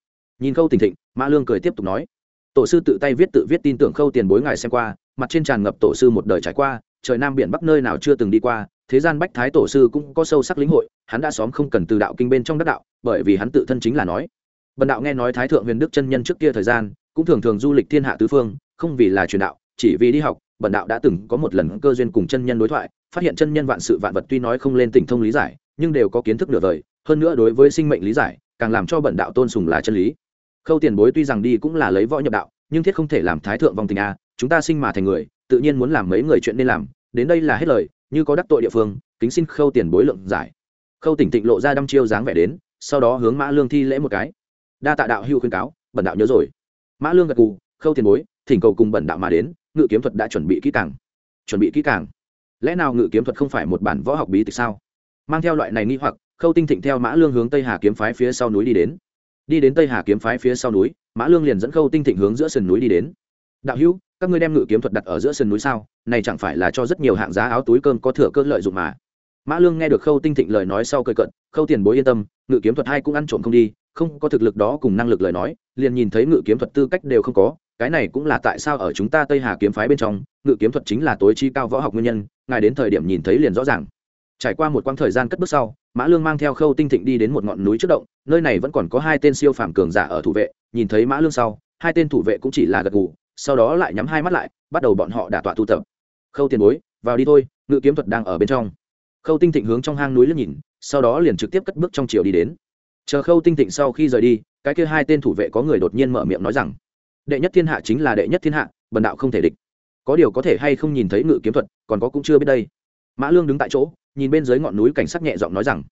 Nhìn khâu tình thịnh, mã lương cười tiếp tục nói. Tổ sư tự tay viết tự viết tin tưởng khâu tiền bối ngài xem qua, mặt trên tràn ngập tổ sư một đời trải qua, trời nam biển bắc nơi nào chưa từng đi qua, thế gian bách thái tổ sư cũng có sâu sắc lĩnh hội, hắn đã xóm không cần từ đạo kinh bên trong đất đạo, bởi vì hắn tự thân chính là nói. Bần đạo nghe nói thái thượng huyền đức chân nhân trước kia thời gian, cũng thường thường du lịch thiên hạ tứ phương, không vì là truyền đạo, chỉ vì đi học bần đạo đã từng có một lần cơ duyên cùng chân nhân đối thoại, phát hiện chân nhân vạn sự vạn vật tuy nói không lên tỉnh thông lý giải, nhưng đều có kiến thức nửa vời, hơn nữa đối với sinh mệnh lý giải, càng làm cho bần đạo tôn sùng là chân lý. Khâu tiền bối tuy rằng đi cũng là lấy võ nhập đạo, nhưng thiết không thể làm thái thượng vòng tình a, chúng ta sinh mà thành người, tự nhiên muốn làm mấy người chuyện nên làm, đến đây là hết lời, như có đắc tội địa phương, kính xin khâu tiền bối lượng giải. Khâu tỉnh tịnh lộ ra đăm chiêu dáng vẻ đến, sau đó hướng mã lương thi lễ một cái. Đa tạ đạo hưu khuyên cáo bẩn đạo nhớ rồi. Mã lương gật cù khâu tiền bối, thỉnh cầu cùng bẩn đạo mà đến ngự kiếm thuật đã chuẩn bị kỹ càng. Chuẩn bị kỹ càng. Lẽ nào ngự kiếm thuật không phải một bản võ học bí tịch sao? Mang theo loại này nghi hoặc, khâu tinh thịnh theo mã lương hướng tây hà kiếm phái phía sau núi đi đến. Đi đến tây hà kiếm phái phía sau núi, mã lương liền dẫn khâu tinh thịnh hướng giữa sườn núi đi đến. Đạo hữu, các ngươi đem ngự kiếm thuật đặt ở giữa sườn núi sao? Này chẳng phải là cho rất nhiều hạng giá áo túi cơm có thừa cơ lợi dụng mà? Mã lương nghe được khâu tinh thịnh lời nói sau cười cận khâu tiền bối yên tâm, ngự kiếm thuật hai cũng ăn trộm không đi, không có thực lực đó cùng năng lực lời nói, liền nhìn thấy ngự kiếm thuật tư cách đều không có cái này cũng là tại sao ở chúng ta tây hà kiếm phái bên trong, ngự kiếm thuật chính là tối chi cao võ học nguyên nhân, ngài đến thời điểm nhìn thấy liền rõ ràng. Trải qua một quãng thời gian cất bước sau, mã lương mang theo khâu tinh thịnh đi đến một ngọn núi trước động, nơi này vẫn còn có hai tên siêu phàm cường giả ở thủ vệ, nhìn thấy mã lương sau, hai tên thủ vệ cũng chỉ là gật gù, sau đó lại nhắm hai mắt lại, bắt đầu bọn họ đả tọa tu tập. Khâu tiền bối, vào đi thôi, ngự kiếm thuật đang ở bên trong. Khâu tinh thịnh hướng trong hang núi lướt nhìn, sau đó liền trực tiếp cất bước trong chiều đi đến. Chờ khâu tinh thịnh sau khi rời đi, cái kia hai tên thủ vệ có người đột nhiên mở miệng nói rằng đệ nhất thiên hạ chính là đệ nhất thiên hạ, bần đạo không thể địch. Có điều có thể hay không nhìn thấy ngự kiếm thuật, còn có cũng chưa biết đây. Mã lương đứng tại chỗ, nhìn bên dưới ngọn núi cảnh sắc nhẹ giọng nói rằng,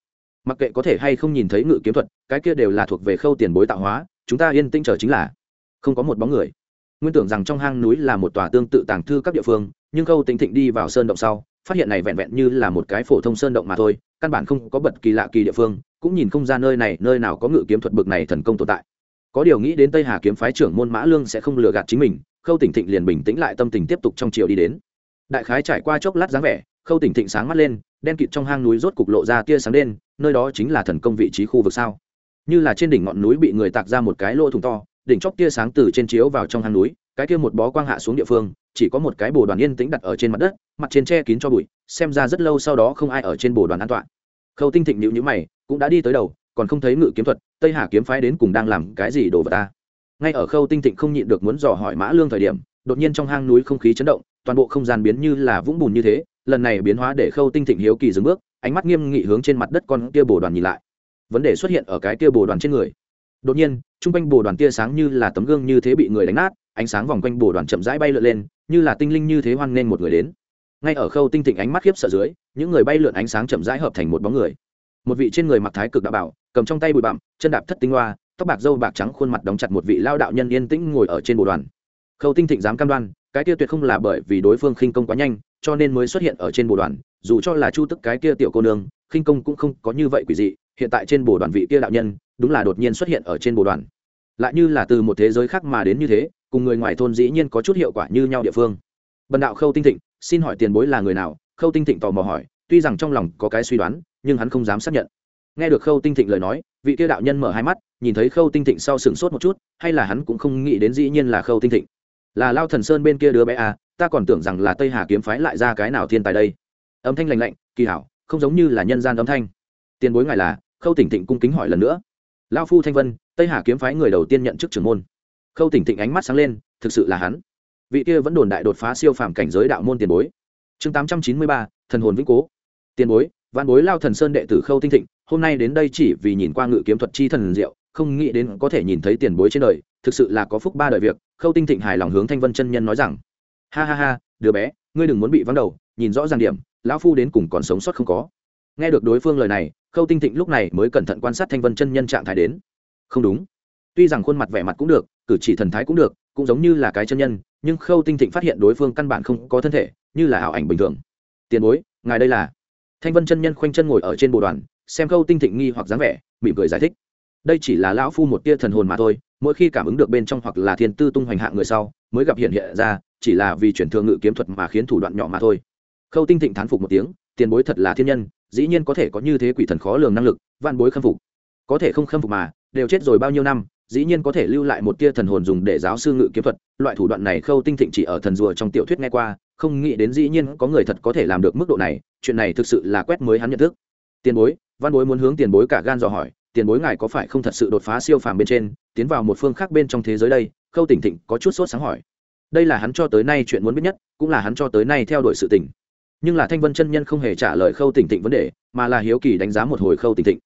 mặc kệ có thể hay không nhìn thấy ngự kiếm thuật, cái kia đều là thuộc về khâu tiền bối tạo hóa, chúng ta yên tĩnh chờ chính là. Không có một bóng người. Nguyên tưởng rằng trong hang núi là một tòa tương tự tàng thư các địa phương, nhưng khâu tĩnh thịnh đi vào sơn động sau, phát hiện này vẹn vẹn như là một cái phổ thông sơn động mà thôi, căn bản không có bật kỳ lạ kỳ địa phương, cũng nhìn không ra nơi này, nơi nào có ngự kiếm thuật bực này thần công tồn tại có điều nghĩ đến tây hà kiếm phái trưởng môn mã lương sẽ không lừa gạt chính mình, khâu tỉnh thịnh liền bình tĩnh lại tâm tình tiếp tục trong chiều đi đến. Đại khái trải qua chốc lát dáng vẻ, khâu tỉnh thịnh sáng mắt lên, đen kịt trong hang núi rốt cục lộ ra tia sáng đen, nơi đó chính là thần công vị trí khu vực sao? Như là trên đỉnh ngọn núi bị người tạc ra một cái lỗ thủng to, đỉnh chóp tia sáng từ trên chiếu vào trong hang núi, cái kia một bó quang hạ xuống địa phương, chỉ có một cái bồ đoàn yên tĩnh đặt ở trên mặt đất, mặt trên che kín cho bụi, xem ra rất lâu sau đó không ai ở trên bồ đoàn an toàn. Khâu tinh thịnh nhịu nhữ mày, cũng đã đi tới đầu còn không thấy ngự kiếm thuật, tây hà kiếm phái đến cùng đang làm cái gì đồ vật ta? Ngay ở khâu tinh thịnh không nhịn được muốn dò hỏi mã lương thời điểm, đột nhiên trong hang núi không khí chấn động, toàn bộ không gian biến như là vũng bùn như thế, lần này biến hóa để khâu tinh thịnh hiếu kỳ dừng bước, ánh mắt nghiêm nghị hướng trên mặt đất con kia bồ đoàn nhìn lại. Vấn đề xuất hiện ở cái kia bồ đoàn trên người. Đột nhiên, trung quanh bồ đoàn tia sáng như là tấm gương như thế bị người đánh nát, ánh sáng vòng quanh bồ đoàn chậm rãi bay lượn lên, như là tinh linh như thế hoan nên một người đến. Ngay ở khâu tinh thịnh ánh mắt khiếp sợ dưới, những người bay lượn ánh sáng chậm rãi hợp thành một bóng người một vị trên người mặc thái cực đạo bảo, cầm trong tay bụi bặm, chân đạp thất tinh hoa, tóc bạc dâu bạc trắng khuôn mặt đóng chặt một vị lao đạo nhân yên tĩnh ngồi ở trên bồ đoàn. Khâu tinh thịnh dám cam đoan, cái kia tuyệt không là bởi vì đối phương khinh công quá nhanh, cho nên mới xuất hiện ở trên bồ đoàn, dù cho là chu tức cái kia tiểu cô nương, khinh công cũng không có như vậy quỷ dị, hiện tại trên bồ đoàn vị kia đạo nhân, đúng là đột nhiên xuất hiện ở trên bồ đoàn. Lại như là từ một thế giới khác mà đến như thế, cùng người ngoài thôn dĩ nhiên có chút hiệu quả như nhau địa phương. Bần đạo khâu tinh thịnh, xin hỏi tiền bối là người nào? Khâu tinh thịnh tò mò hỏi, tuy rằng trong lòng có cái suy đoán nhưng hắn không dám xác nhận. Nghe được khâu tinh thịnh lời nói, vị kia đạo nhân mở hai mắt, nhìn thấy khâu tinh thịnh sau sừng sốt một chút, hay là hắn cũng không nghĩ đến dĩ nhiên là khâu tinh thịnh. Là lao thần sơn bên kia đứa bé à ta còn tưởng rằng là tây hà kiếm phái lại ra cái nào thiên tài đây. Âm thanh lành lạnh, kỳ hảo, không giống như là nhân gian âm thanh. Tiền bối ngài là, khâu tỉnh thịnh cung kính hỏi lần nữa. Lao phu thanh vân, tây hà kiếm phái người đầu tiên nhận chức trưởng môn. Khâu tỉnh thịnh ánh mắt sáng lên, thực sự là hắn. Vị kia vẫn đồn đại đột phá siêu phàm cảnh giới đạo môn tiền bối. Chương tám trăm chín mươi ba, thần hồn vĩnh cố. Tiền bối văn bối lao thần sơn đệ tử khâu tinh thịnh, hôm nay đến đây chỉ vì nhìn qua ngự kiếm thuật chi thần diệu, không nghĩ đến có thể nhìn thấy tiền bối trên đời, thực sự là có phúc ba đời việc, khâu tinh thịnh hài lòng hướng thanh vân chân nhân nói rằng, ha ha ha, đứa bé, ngươi đừng muốn bị vắng đầu, nhìn rõ ràng điểm, lão phu đến cùng còn sống sót không có. Nghe được đối phương lời này, khâu tinh thịnh lúc này mới cẩn thận quan sát thanh vân chân nhân trạng thái đến. Không đúng. Tuy rằng khuôn mặt vẻ mặt cũng được, cử chỉ thần thái cũng được, cũng giống như là cái chân nhân, nhưng khâu tinh thịnh phát hiện đối phương căn bản không có thân thể, như là ảo ảnh bình thường. Tiền bối, ngài đây là thanh vân chân nhân khoanh chân ngồi ở trên bồ đoàn, xem khâu tinh thịnh nghi hoặc dáng vẻ, mỉm cười giải thích. Đây chỉ là lão phu một tia thần hồn mà thôi, mỗi khi cảm ứng được bên trong hoặc là thiên tư tung hoành hạng người sau, mới gặp hiện hiện ra, chỉ là vì chuyển thường ngự kiếm thuật mà khiến thủ đoạn nhỏ mà thôi. Khâu tinh thịnh thán phục một tiếng, tiền bối thật là thiên nhân, dĩ nhiên có thể có như thế quỷ thần khó lường năng lực, vạn bối khâm phục. Có thể không khâm phục mà, đều chết rồi bao nhiêu năm, dĩ nhiên có thể lưu lại một tia thần hồn dùng để giáo sư ngự kiếm thuật, loại thủ đoạn này khâu tinh thịnh chỉ ở thần rùa trong tiểu thuyết nghe qua không nghĩ đến dĩ nhiên có người thật có thể làm được mức độ này, chuyện này thực sự là quét mới hắn nhận thức. Tiền bối, văn bối muốn hướng tiền bối cả gan dò hỏi, tiền bối ngài có phải không thật sự đột phá siêu phàm bên trên, tiến vào một phương khác bên trong thế giới đây? Khâu tỉnh thịnh có chút sốt sáng hỏi. Đây là hắn cho tới nay chuyện muốn biết nhất, cũng là hắn cho tới nay theo đuổi sự tình. Nhưng là thanh vân chân nhân không hề trả lời khâu tỉnh thịnh vấn đề, mà là hiếu kỳ đánh giá một hồi khâu tỉnh thịnh.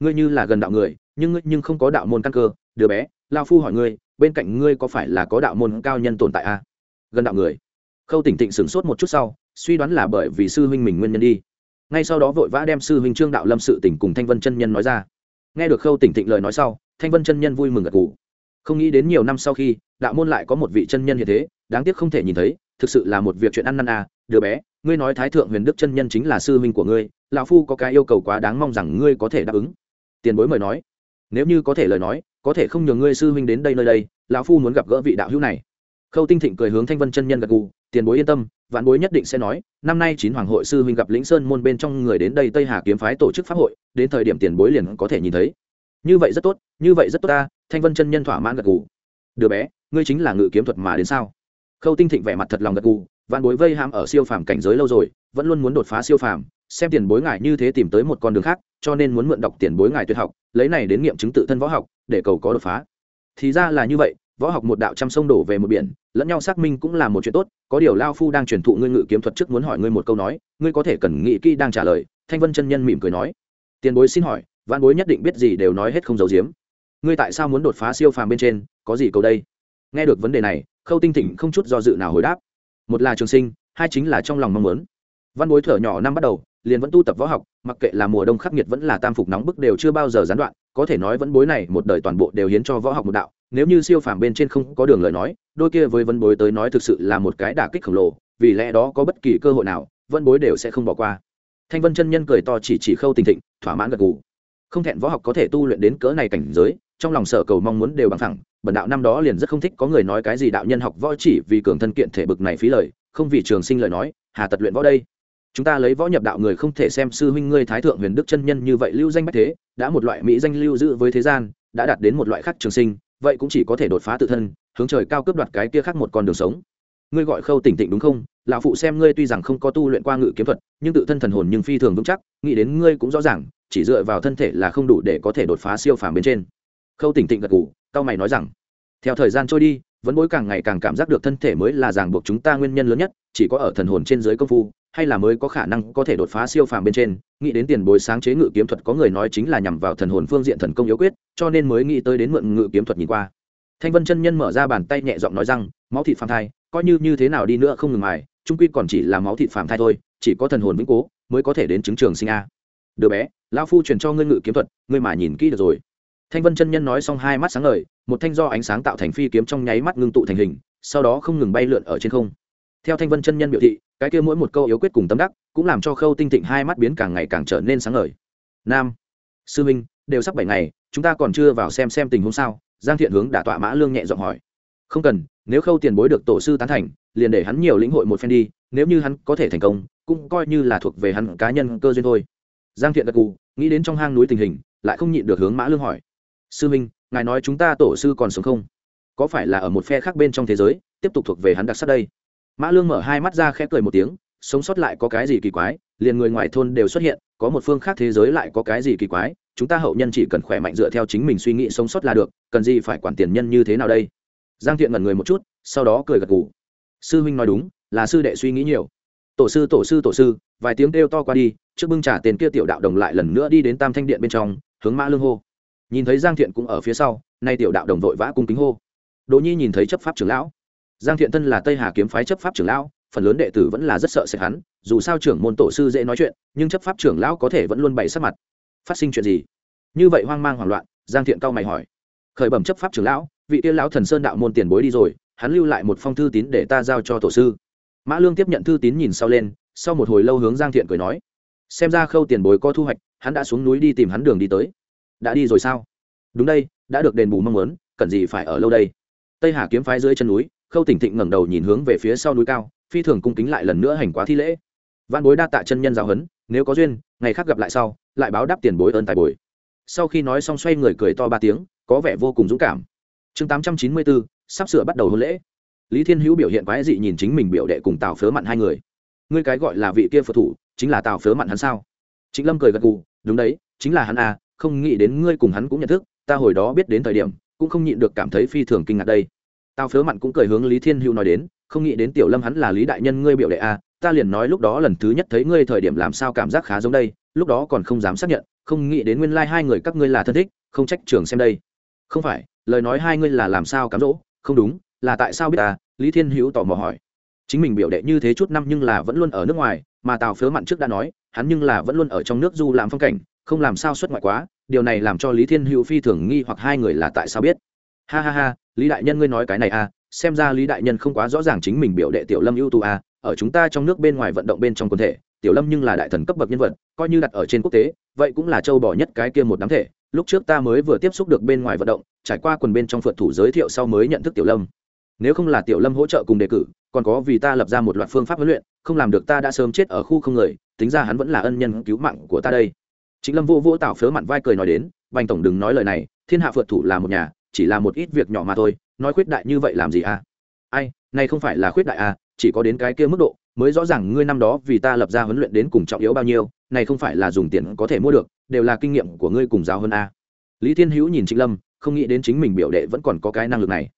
Ngươi như là gần đạo người, nhưng ngươi nhưng không có đạo môn căn cơ, đứa bé, lao phu hỏi ngươi, bên cạnh ngươi có phải là có đạo môn cao nhân tồn tại a à? gần đạo người khâu tỉnh Tịnh sửng sốt một chút sau, suy đoán là bởi vì sư huynh mình nguyên nhân đi. Ngay sau đó vội vã đem sư huynh trương đạo lâm sự tỉnh cùng thanh vân chân nhân nói ra. Nghe được khâu tỉnh Tịnh lời nói sau, thanh vân chân nhân vui mừng gật g ủ không nghĩ đến nhiều năm sau khi, đạo môn lại có một vị chân nhân như thế, đáng tiếc không thể nhìn thấy, thực sự là một việc chuyện ăn năn à đứa bé, ngươi nói thái thượng huyền đức chân nhân chính là sư huynh của ngươi, lão phu có cái yêu cầu quá đáng mong rằng ngươi có thể đáp ứng. Tiền bối mời nói. Nếu như có thể lời nói, có thể không nhường ngươi sư huynh đến đây nơi đây, lão phu muốn gặp gỡ vị đạo hữu này khâu tinh thịnh cười hướng thanh vân chân nhân gật gù, tiền bối yên tâm, vạn bối nhất định sẽ nói, năm nay chín hoàng hội sư huynh gặp lĩnh sơn môn bên trong người đến đây tây hà kiếm phái tổ chức pháp hội, đến thời điểm tiền bối liền có thể nhìn thấy. Như vậy rất tốt, như vậy rất tốt ta, thanh vân chân nhân thỏa mãn gật gù. Đứa bé, ngươi chính là ngự kiếm thuật mà đến sao? Khâu tinh thịnh vẻ mặt thật lòng gật gù, vạn bối vây ham ở siêu phàm cảnh giới lâu rồi, vẫn luôn muốn đột phá siêu phàm, xem tiền bối ngài như thế tìm tới một con đường khác, cho nên muốn mượn đọc tiền bối ngài tuyệt học, lấy này đến nghiệm chứng tự thân võ học, để cầu có đột phá. Thì ra là như vậy võ học một đạo trăm sông đổ về một biển, lẫn nhau xác minh cũng là một chuyện tốt, có điều lao phu đang truyền thụ ngươi ngự kiếm thuật trước muốn hỏi ngươi một câu nói, ngươi có thể cần nghĩ kỹ đang trả lời, thanh vân chân nhân mỉm cười nói. Tiền bối xin hỏi văn bối nhất định biết gì đều nói hết không giấu giếm. Ngươi tại sao muốn đột phá siêu phàm bên trên, có gì câu đây? Nghe được vấn đề này, khâu tinh thịnh không chút do dự nào hồi đáp. Một là trường sinh, hai chính là trong lòng mong muốn. Văn bối thở nhỏ năm bắt đầu, liền vẫn tu tập võ học, mặc kệ là mùa đông khắc nghiệt vẫn là tam phục nóng bức đều chưa bao giờ gián đoạn, có thể nói vẫn bối này một đời toàn bộ đều hiến cho võ học một đạo nếu như siêu phàm bên trên không có đường lời nói, đôi kia với Vân bối tới nói thực sự là một cái đả kích khổng lồ, vì lẽ đó có bất kỳ cơ hội nào, Vân bối đều sẽ không bỏ qua. Thanh vân chân nhân cười to chỉ chỉ khâu tình thịnh, thỏa mãn gật gù. Không thẹn võ học có thể tu luyện đến cỡ này cảnh giới, trong lòng sở cầu mong muốn đều bằng thẳng bần đạo năm đó liền rất không thích có người nói cái gì đạo nhân học võ chỉ vì cường thân kiện thể bực này phí lời, không vì trường sinh lời nói, hà tật luyện võ đây. Chúng ta lấy võ nhập đạo người không thể xem sư huynh ngươi thái thượng huyền đức chân nhân như vậy lưu danh bách thế, đã một loại mỹ danh lưu giữ với thế gian, đã đạt đến một loại khác trường sinh vậy cũng chỉ có thể đột phá tự thân hướng trời cao cướp đoạt cái kia khác một con đường sống. Ngươi gọi khâu tỉnh tịnh đúng không? Lão phụ xem ngươi tuy rằng không có tu luyện qua ngự kiếm thuật nhưng tự thân thần hồn nhưng phi thường vững chắc nghĩ đến ngươi cũng rõ ràng chỉ dựa vào thân thể là không đủ để có thể đột phá siêu phàm bên trên. Khâu tỉnh tịnh gật gù, cao mày nói rằng theo thời gian trôi đi vẫn bối càng ngày càng cảm giác được thân thể mới là ràng buộc chúng ta nguyên nhân lớn nhất chỉ có ở thần hồn trên dưới công phu hay là mới có khả năng có thể đột phá siêu phàm bên trên. Nghĩ đến tiền bối sáng chế ngự kiếm thuật có người nói chính là nhằm vào thần hồn phương diện thần công yếu quyết cho nên mới nghĩ tới đến mượn ngự kiếm thuật nhìn qua. Thanh vân chân nhân mở ra bàn tay nhẹ giọng nói rằng, máu thịt phàm thai, coi như như thế nào đi nữa không ngừng mài, trung quy còn chỉ là máu thịt phàm thai thôi, chỉ có thần hồn vĩnh cố mới có thể đến chứng trường sinh a. Đứa bé, lão phu truyền cho ngươi ngự kiếm thuật, ngươi mà nhìn kỹ được rồi. Thanh vân chân nhân nói xong hai mắt sáng ngời, một thanh do ánh sáng tạo thành phi kiếm trong nháy mắt ngưng tụ thành hình, sau đó không ngừng bay lượn ở trên không. Theo thanh vân chân nhân biểu thị, cái kia mỗi một câu yếu quyết cùng tâm đắc, cũng làm cho khâu tinh thịnh hai mắt biến càng ngày càng trở nên sáng ngời. Nam, sư minh đều sắp bảy ngày, chúng ta còn chưa vào xem xem tình huống sao? Giang thiện hướng đã tọa mã lương nhẹ giọng hỏi. Không cần, nếu khâu tiền bối được tổ sư tán thành, liền để hắn nhiều lĩnh hội một phen đi, nếu như hắn có thể thành công, cũng coi như là thuộc về hắn cá nhân cơ duyên thôi. Giang thiện gật cù nghĩ đến trong hang núi tình hình, lại không nhịn được hướng mã lương hỏi. Sư minh, ngài nói chúng ta tổ sư còn sống không? Có phải là ở một phe khác bên trong thế giới, tiếp tục thuộc về hắn đặc sắc đây? Mã lương mở hai mắt ra khẽ cười một tiếng, sống sót lại có cái gì kỳ quái, liền người ngoài thôn đều xuất hiện, có một phương khác thế giới lại có cái gì kỳ quái chúng ta hậu nhân chỉ cần khỏe mạnh dựa theo chính mình suy nghĩ sống sót là được, cần gì phải quản tiền nhân như thế nào đây? Giang thiện ngẩn người một chút, sau đó cười gật gù. Sư huynh nói đúng, là sư đệ suy nghĩ nhiều. Tổ sư tổ sư tổ sư, vài tiếng kêu to qua đi, trước bưng trả tiền kia tiểu đạo đồng lại lần nữa đi đến tam thanh điện bên trong, hướng mã lương hô. Nhìn thấy giang thiện cũng ở phía sau, nay tiểu đạo đồng vội vã cung kính hô. Đỗ nhi nhìn thấy chấp pháp trưởng lão. Giang thiện thân là tây hà kiếm phái chấp pháp trưởng lão, phần lớn đệ tử vẫn là rất sợ sệt hắn, dù sao trưởng môn tổ sư dễ nói chuyện, nhưng chấp pháp trưởng lão có thể vẫn luôn bày sắc mặt phát sinh chuyện gì? Như vậy hoang mang hoảng loạn, giang thiện cao mày hỏi. Khởi bẩm chấp pháp trưởng lão, vị tiên lão thần sơn đạo môn tiền bối đi rồi, hắn lưu lại một phong thư tín để ta giao cho tổ sư. Mã lương tiếp nhận thư tín nhìn sau lên, sau một hồi lâu hướng giang thiện cười nói. Xem ra khâu tiền bối có thu hoạch, hắn đã xuống núi đi tìm hắn đường đi tới. Đã đi rồi sao? Đúng đây, đã được đền bù mong muốn, cần gì phải ở lâu đây? Tây hà kiếm phái dưới chân núi, khâu tỉnh thịnh ngẩng đầu nhìn hướng về phía sau núi cao, phi thường cung kính lại lần nữa hành quá thi lễ. Văn bối đa tạ chân nhân giáo huấn, nếu có duyên ngày khác gặp lại sau, lại báo đáp tiền bối ơn tài bồi. Sau khi nói xong xoay người cười to ba tiếng, có vẻ vô cùng dũng cảm. Chương tám trăm chín mươi bốn, sắp sửa bắt đầu hôn lễ. Lý thiên hữu biểu hiện quái dị nhìn chính mình biểu đệ cùng tào phớ mặn hai người. Ngươi cái gọi là vị kia phật thủ, chính là tào phớ mặn hắn sao? Chính lâm cười gật gù, đúng đấy, chính là hắn à không nghĩ đến ngươi cùng hắn cũng nhận thức, ta hồi đó biết đến thời điểm, cũng không nhịn được cảm thấy phi thường kinh ngạc đây. Tào phớ mặn cũng cười hướng lý thiên hữu nói đến không nghĩ đến tiểu lâm hắn là lý đại nhân ngươi biểu đệ a, ta liền nói lúc đó lần thứ nhất thấy ngươi thời điểm làm sao cảm giác khá giống đây, lúc đó còn không dám xác nhận, không nghĩ đến nguyên lai、like、hai người các ngươi là thân thích, không trách trường xem đây. Không phải, lời nói hai ngươi là làm sao cám dỗ, không đúng, là tại sao biết ta? Lý thiên hữu tò mò hỏi. Chính mình biểu đệ như thế chút năm nhưng là vẫn luôn ở nước ngoài, mà tào phớ mặn trước đã nói, hắn nhưng là vẫn luôn ở trong nước du làm phong cảnh, không làm sao xuất ngoại quá, điều này làm cho lý thiên hữu phi thường nghi hoặc hai người là tại sao biết. Ha ha ha, lý đại nhân ngươi nói cái này à xem ra lý đại nhân không quá rõ ràng chính mình biểu đệ tiểu lâm ưu tú a ở chúng ta trong nước bên ngoài vận động bên trong quần thể, tiểu lâm nhưng là đại thần cấp bậc nhân vật, coi như đặt ở trên quốc tế, vậy cũng là châu bỏ nhất cái kia một đám thể. Lúc trước ta mới vừa tiếp xúc được bên ngoài vận động, trải qua quần bên trong phượt thủ giới thiệu sau mới nhận thức tiểu lâm. Nếu không là tiểu lâm hỗ trợ cùng đề cử, còn có vì ta lập ra một loạt phương pháp huấn luyện, không làm được ta đã sớm chết ở khu không người, tính ra hắn vẫn là ân nhân cứu mạng của ta đây. Chính lâm vô vô tạo phớ mặn vai cười nói đến, bành tổng đừng nói lời này, thiên hạ phượt thủ là một nhà chỉ là một ít việc nhỏ mà thôi, nói khuyết đại như vậy làm gì à? Ai, này không phải là khuyết đại à chỉ có đến cái kia mức độ, mới rõ ràng ngươi năm đó vì ta lập ra huấn luyện đến cùng trọng yếu bao nhiêu, này không phải là dùng tiền có thể mua được, đều là kinh nghiệm của ngươi cùng giáo hơn a à. lý thiên hữu nhìn trịnh lâm, không nghĩ đến chính mình biểu đệ vẫn còn có cái năng lực này.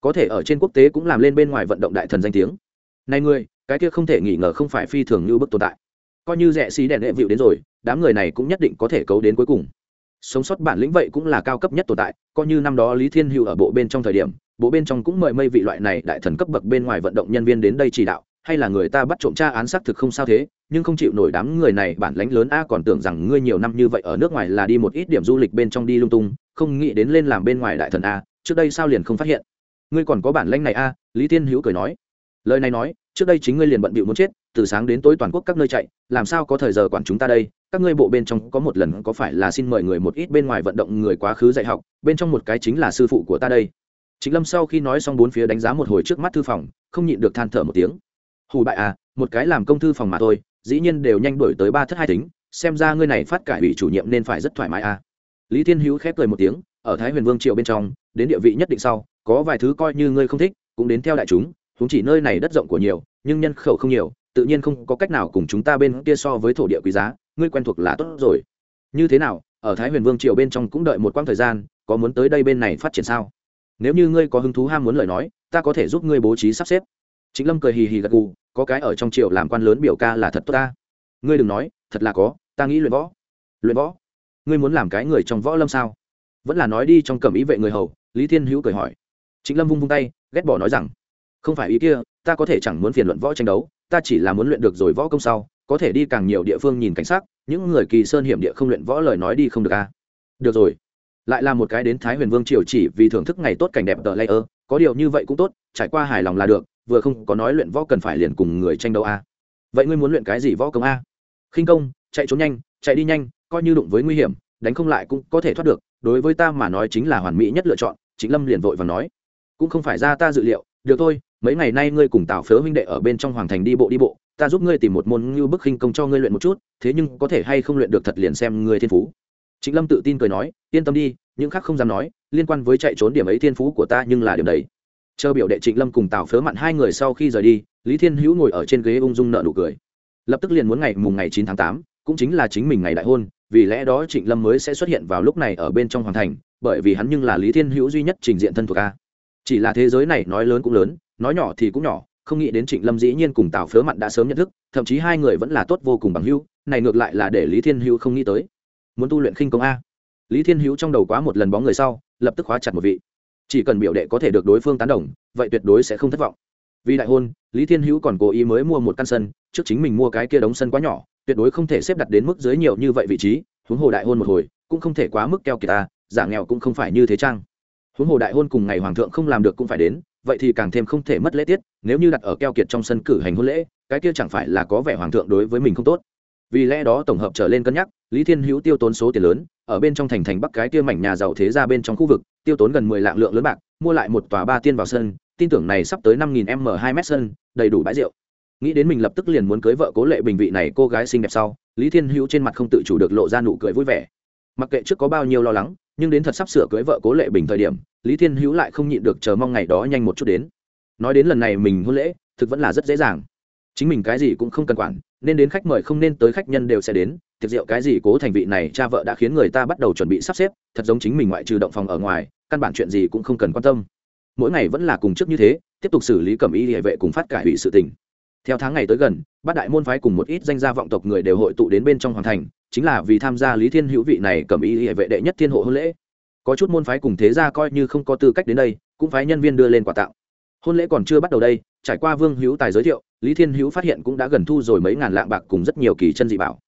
Có thể ở trên quốc tế cũng làm lên bên ngoài vận động đại thần danh tiếng. Này ngươi, cái kia không thể nghi ngờ không phải phi thường như bức tồn tại. Coi như rẻ xí đèn đệ vịu đến rồi, đám người này cũng nhất định có thể cấu đến cuối cùng sống sót bản lĩnh vậy cũng là cao cấp nhất tồn tại, coi như năm đó lý thiên hữu ở bộ bên trong thời điểm, bộ bên trong cũng mời mây vị loại này đại thần cấp bậc bên ngoài vận động nhân viên đến đây chỉ đạo, hay là người ta bắt trộm tra án xác thực không sao thế, nhưng không chịu nổi đám người này, bản lãnh lớn a còn tưởng rằng ngươi nhiều năm như vậy ở nước ngoài là đi một ít điểm du lịch bên trong đi lung tung, không nghĩ đến lên làm bên ngoài đại thần a, trước đây sao liền không phát hiện? Ngươi còn có bản lãnh này a, lý thiên hữu cười nói. Lời này nói, trước đây chính ngươi liền bận bịu muốn chết, từ sáng đến tối toàn quốc các nơi chạy, làm sao có thời giờ quản chúng ta đây? Các ngươi bộ bên trong có một lần có phải là xin mời người một ít bên ngoài vận động người quá khứ dạy học, bên trong một cái chính là sư phụ của ta đây. Chính lâm sau khi nói xong bốn phía đánh giá một hồi trước mắt thư phòng, không nhịn được than thở một tiếng. Hù bại à một cái làm công thư phòng mà thôi, dĩ nhiên đều nhanh đổi tới ba thất hai tính, xem ra ngươi này phát cải ủy chủ nhiệm nên phải rất thoải mái à. Lý thiên hữu khép cười một tiếng, ở thái huyền vương triều bên trong, đến địa vị nhất định sau, có vài thứ coi như ngươi không thích, cũng đến theo đại chúng chúng chỉ nơi này đất rộng của nhiều, nhưng nhân khẩu không nhiều, tự nhiên không có cách nào cùng chúng ta bên kia so với thổ địa quý giá ngươi quen thuộc là tốt rồi. Như thế nào, ở thái huyền vương triều bên trong cũng đợi một quãng thời gian, có muốn tới đây bên này phát triển sao? Nếu như ngươi có hứng thú ham muốn lời nói, ta có thể giúp ngươi bố trí sắp xếp. Chính lâm cười hì hì gật gù, có cái ở trong triều làm quan lớn biểu ca là thật tốt ta. Ngươi đừng nói, thật là có, ta nghĩ luyện võ. Luyện võ? Ngươi muốn làm cái người trong võ lâm sao? Vẫn là nói đi trong cẩm ý vệ người hầu, lý thiên hữu cười hỏi. Chính lâm vung vung tay, ghét bỏ nói rằng, không phải ý kia, ta có thể chẳng muốn phiền luận võ tranh đấu, ta chỉ là muốn luyện được rồi võ công sau có thể đi càng nhiều địa phương nhìn cảnh sắc, những người kỳ sơn hiểm địa không luyện võ lời nói đi không được à? Được rồi. Lại là một cái đến thái huyền vương triều chỉ vì thưởng thức ngày tốt cảnh đẹp tờ layer có điều như vậy cũng tốt, trải qua hài lòng là được, vừa không có nói luyện võ cần phải liền cùng người tranh đấu a vậy ngươi muốn luyện cái gì võ công a khinh công, chạy trốn nhanh, chạy đi nhanh, coi như đụng với nguy hiểm, đánh không lại cũng có thể thoát được, đối với ta mà nói chính là hoàn mỹ nhất lựa chọn chính lâm liền vội và nói. Cũng không phải ra ta dự liệu, được thôi, mấy ngày nay ngươi cùng tào phớ huynh đệ ở bên trong hoàng thành đi bộ đi bộ ta giúp ngươi tìm một môn như bức khinh công cho ngươi luyện một chút, thế nhưng có thể hay không luyện được thật liền xem ngươi thiên phú. Chính lâm tự tin cười nói, yên tâm đi, những khác không dám nói, liên quan với chạy trốn điểm ấy thiên phú của ta nhưng là điểm đấy. Chờ biểu đệ trịnh lâm cùng tào phớ mặn hai người sau khi rời đi, lý thiên hữu ngồi ở trên ghế ung dung nợ nụ cười. Lập tức liền muốn ngày mùng ngày chín tháng tám, cũng chính là chính mình ngày đại hôn, vì lẽ đó trịnh lâm mới sẽ xuất hiện vào lúc này ở bên trong hoàng thành, bởi vì hắn nhưng là lý thiên hữu duy nhất trình diện thân thuộc a. Chỉ là thế giới này nói lớn cũng lớn, nói nhỏ thì cũng nhỏ không nghĩ đến trịnh lâm dĩ nhiên cùng tào phớ mặn đã sớm nhận thức, thậm chí hai người vẫn là tốt vô cùng bằng hữu, này ngược lại là để lý thiên hữu không nghĩ tới. Muốn tu luyện khinh công a. Lý thiên hữu trong đầu quá một lần bóng người sau, lập tức khóa chặt một vị. Chỉ cần biểu đệ có thể được đối phương tán đồng, vậy tuyệt đối sẽ không thất vọng. Vì đại hôn, lý thiên hữu còn cố ý mới mua một căn sân, trước chính mình mua cái kia đống sân quá nhỏ, tuyệt đối không thể xếp đặt đến mức dưới nhiều như vậy vị trí, huống hồ đại hôn một hồi, cũng không thể quá mức keo kiệt ta, giả nghèo cũng không phải như thế trang huống hồ đại hôn cùng ngày hoàng thượng không làm được cũng phải đến vậy thì càng thêm không thể mất lễ tiết, nếu như đặt ở keo kiệt trong sân cử hành hôn lễ, cái kia chẳng phải là có vẻ hoàng thượng đối với mình không tốt. Vì lẽ đó tổng hợp trở lên cân nhắc, lý thiên hữu tiêu tốn số tiền lớn, ở bên trong thành thành bắc cái kia mảnh nhà giàu thế ra bên trong khu vực, tiêu tốn gần mười lạng lượng lớn bạc, mua lại một tòa ba tiên vào sân, tin tưởng này sắp tới năm nghìn m hai m sân, đầy đủ bãi rượu. Nghĩ đến mình lập tức liền muốn cưới vợ cố lệ bình vị này cô gái xinh đẹp sau, lý thiên hữu trên mặt không tự chủ được lộ ra nụ cười vui vẻ. Mặc kệ trước có bao nhiêu lo lắng nhưng đến thật sắp sửa cưới vợ cố lệ bình thời điểm, lý thiên hữu lại không nhịn được chờ mong ngày đó nhanh một chút đến. Nói đến lần này mình hôn lễ, thực vẫn là rất dễ dàng. Chính mình cái gì cũng không cần quản, nên đến khách mời không nên tới khách nhân đều sẽ đến. Tiệc rượu cái gì cố thành vị này cha vợ đã khiến người ta bắt đầu chuẩn bị sắp xếp, thật giống chính mình ngoại trừ động phòng ở ngoài, căn bản chuyện gì cũng không cần quan tâm. Mỗi ngày vẫn là cùng trước như thế, tiếp tục xử lý cẩm y địa vệ cùng phát cải hủy sự tình. Theo tháng ngày tới gần, bát đại môn phái cùng một ít danh gia vọng tộc người đều hội tụ đến bên trong hoàng thành chính là vì tham gia lý thiên hữu vị này cẩm y hệ vệ đệ nhất thiên hộ hôn lễ. Có chút môn phái cùng thế gia coi như không có tư cách đến đây, cũng phái nhân viên đưa lên quà tặng. Hôn lễ còn chưa bắt đầu đây, trải qua vương hữu tài giới thiệu, lý thiên hữu phát hiện cũng đã gần thu rồi mấy ngàn lạng bạc cùng rất nhiều kỳ chân dị bảo.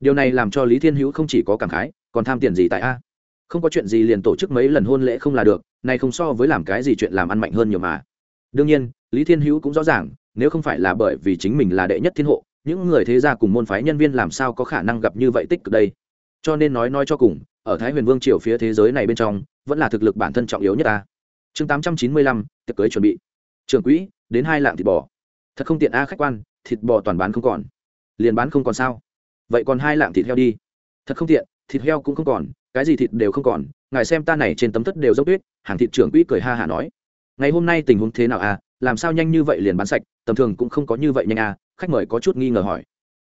Điều này làm cho lý thiên hữu không chỉ có cảm khái, còn tham tiền gì tại a? Không có chuyện gì liền tổ chức mấy lần hôn lễ không là được này không so với làm cái gì chuyện làm ăn mạnh hơn nhiều mà. Đương nhiên, lý thiên hữu cũng rõ ràng, nếu không phải là bởi vì chính mình là đệ nhất thiên hộ những người thế gia cùng môn phái nhân viên làm sao có khả năng gặp như vậy tích cực đây? Cho nên nói nói cho cùng, ở thái huyền vương triều phía thế giới này bên trong, vẫn là thực lực bản thân trọng yếu nhất ta. Chương tám trăm chín mươi lăm, tiệc cưới chuẩn bị. Trường quỹ, đến hai lạng thịt bò. Thật không tiện a khách quan, thịt bò toàn bán không còn. Liền bán không còn sao? Vậy còn hai lạng thịt heo đi. Thật không tiện, thịt heo cũng không còn, cái gì thịt đều không còn. Ngài xem ta này trên tấm thất đều dốc tuyết, hàng thịt trưởng quỹ cười ha hả nói. Ngày hôm nay tình huống thế nào à? Làm sao nhanh như vậy liền bán sạch, tầm thường cũng không có như vậy nhanh à khách mời có chút nghi ngờ hỏi.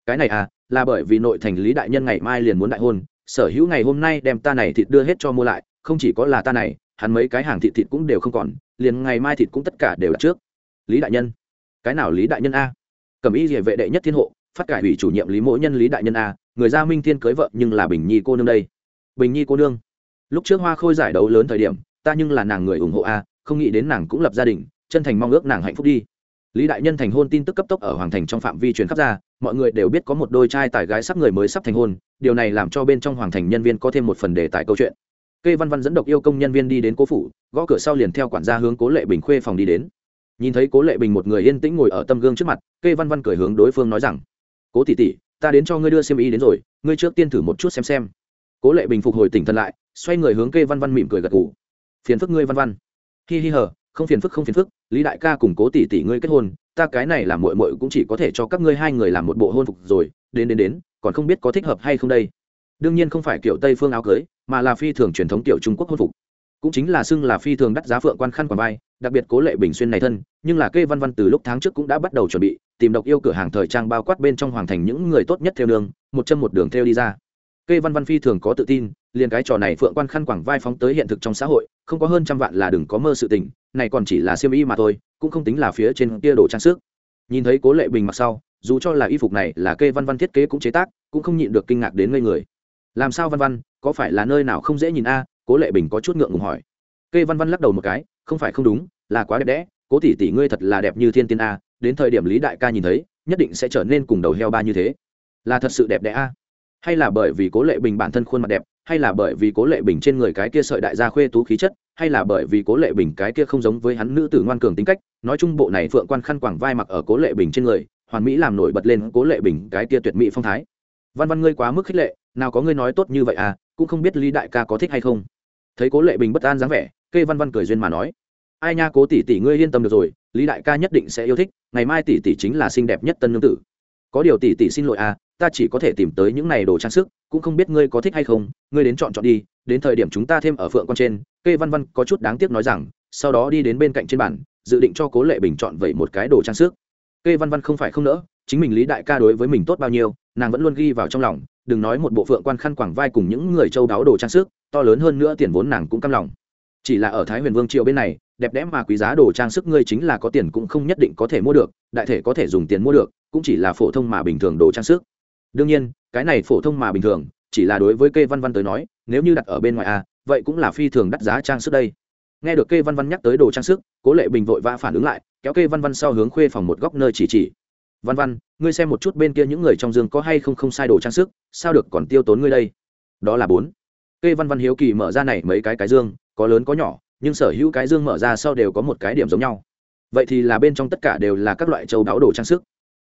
Cái này à là bởi vì nội thành lý đại nhân ngày mai liền muốn đại hôn, sở hữu ngày hôm nay đem ta này thịt đưa hết cho mua lại, không chỉ có là ta này, hắn mấy cái hàng thịt thịt cũng đều không còn, liền ngày mai thịt cũng tất cả đều đặt trước. Lý đại nhân, cái nào lý đại nhân a? Cầm ý địa vệ đệ nhất thiên hộ, phát cải ủy chủ nhiệm lý mỗi nhân lý đại nhân a, người gia minh thiên cưới vợ nhưng là bình nhi cô nương đây. Bình nhi cô nương, lúc trước hoa khôi giải đấu lớn thời điểm, ta nhưng là nàng người ủng hộ a, không nghĩ đến nàng cũng lập gia đình chân thành mong ước nàng hạnh phúc đi. Lý đại nhân thành hôn tin tức cấp tốc ở hoàng thành trong phạm vi truyền khắp ra, mọi người đều biết có một đôi trai tài gái sắp người mới sắp thành hôn, điều này làm cho bên trong hoàng thành nhân viên có thêm một phần đề tài câu chuyện. Kê văn văn dẫn độc yêu công nhân viên đi đến cố phủ, gõ cửa sau liền theo quản gia hướng cố lệ bình khuê phòng đi đến. Nhìn thấy cố lệ bình một người yên tĩnh ngồi ở tâm gương trước mặt, kê văn văn cười hướng đối phương nói rằng, cố tỷ tỷ, ta đến cho ngươi đưa xiêm ý đến rồi, ngươi trước tiên thử một chút xem xem. Cố lệ bình phục hồi tỉnh thần lại, xoay người hướng kê văn văn mỉm cười gật ngủ phiền phức ngươi, văn văn. Hi hi hờ không phiền phức, không phiền phức, lý đại ca cùng cố tỷ tỷ ngươi kết hôn, ta cái này làm mội mội cũng chỉ có thể cho các ngươi hai người làm một bộ hôn phục rồi, đến đến đến, còn không biết có thích hợp hay không đây. Đương nhiên không phải kiểu tây phương áo cưới, mà là phi thường truyền thống tiểu trung quốc hôn phục. Cũng chính là xưng là phi thường đắt giá phượng quan khăn quàng vai, đặc biệt cố lệ bình xuyên này thân, nhưng là kê văn văn từ lúc tháng trước cũng đã bắt đầu chuẩn bị, tìm độc yêu cửa hàng thời trang bao quát bên trong hoàng thành những người tốt nhất theo đường, một chân một đường theo đi ra. Kê văn văn phi thường có tự tin, liền cái trò này phượng quan khăn quàng vai phóng tới hiện thực trong xã hội, không có hơn trăm vạn là đừng có mơ sự tình này còn chỉ là siêm y mà thôi, cũng không tính là phía trên kia đồ trang sức. Nhìn thấy cố lệ bình mặc sau, dù cho là y phục này là kê văn văn thiết kế cũng chế tác, cũng không nhịn được kinh ngạc đến ngây người. Làm sao văn văn, có phải là nơi nào không dễ nhìn a? Cố lệ bình có chút ngượng ngùng hỏi. Kê văn văn lắc đầu một cái, không phải không đúng, là quá đẹp đẽ, cố tỷ tỷ ngươi thật là đẹp như thiên tiên a, đến thời điểm lý đại ca nhìn thấy, nhất định sẽ trở nên cùng đầu heo ba như thế. Là thật sự đẹp đẽ a? Hay là bởi vì cố lệ bình bản thân khuôn mặt đẹp hay là bởi vì cố lệ bình trên người cái kia sợi đại gia khuê tú khí chất, hay là bởi vì cố lệ bình cái kia không giống với hắn nữ tử ngoan cường tính cách, nói chung bộ này phượng quan khăn quàng vai mặc ở cố lệ bình trên người, hoàn mỹ làm nổi bật lên cố lệ bình cái kia tuyệt mỹ phong thái. Văn văn ngươi quá mức khích lệ, nào có ngươi nói tốt như vậy à cũng không biết lý đại ca có thích hay không. Thấy cố lệ bình bất an dáng vẻ, kê văn văn cười duyên mà nói, ai nha, cố tỷ tỷ ngươi yên tâm được rồi, lý đại ca nhất định sẽ yêu thích, ngày mai tỷ tỷ chính là xinh đẹp nhất tân nương tử. Có điều tỷ tỷ xin lỗi à ta chỉ có thể tìm tới những này đồ trang sức, cũng không biết ngươi có thích hay không, ngươi đến chọn chọn đi, đến thời điểm chúng ta thêm ở phượng con trên, kê văn văn có chút đáng tiếc nói rằng, sau đó đi đến bên cạnh trên bàn, dự định cho cố lệ bình chọn vậy một cái đồ trang sức. Kê văn văn không phải không nỡ, chính mình lý đại ca đối với mình tốt bao nhiêu, nàng vẫn luôn ghi vào trong lòng, đừng nói một bộ phượng quan khăn quảng vai cùng những người châu đáo đồ trang sức, to lớn hơn nữa tiền vốn nàng cũng căm lòng. Chỉ là ở thái huyền vương triều bên này, đẹp đẽ mà quý giá đồ trang sức ngươi chính là có tiền cũng không nhất định có thể mua được, đại thể có thể dùng tiền mua được, cũng chỉ là phổ thông mà bình thường đồ trang sức đương nhiên, cái này phổ thông mà bình thường, chỉ là đối với kê văn văn tới nói, nếu như đặt ở bên ngoài a vậy cũng là phi thường đắt giá trang sức đây. Nghe được kê văn văn nhắc tới đồ trang sức, cố lệ bình vội vã phản ứng lại, kéo kê văn văn sau hướng khuê phòng một góc nơi chỉ chỉ. Văn văn, ngươi xem một chút bên kia những người trong giường có hay không không sai đồ trang sức, sao được còn tiêu tốn ngươi đây? Đó là bốn. Kê văn văn hiếu kỳ mở ra này mấy cái cái dương, có lớn có nhỏ, nhưng sở hữu cái dương mở ra sau đều có một cái điểm giống nhau. Vậy thì là bên trong tất cả đều là các loại châu đáo đồ trang sức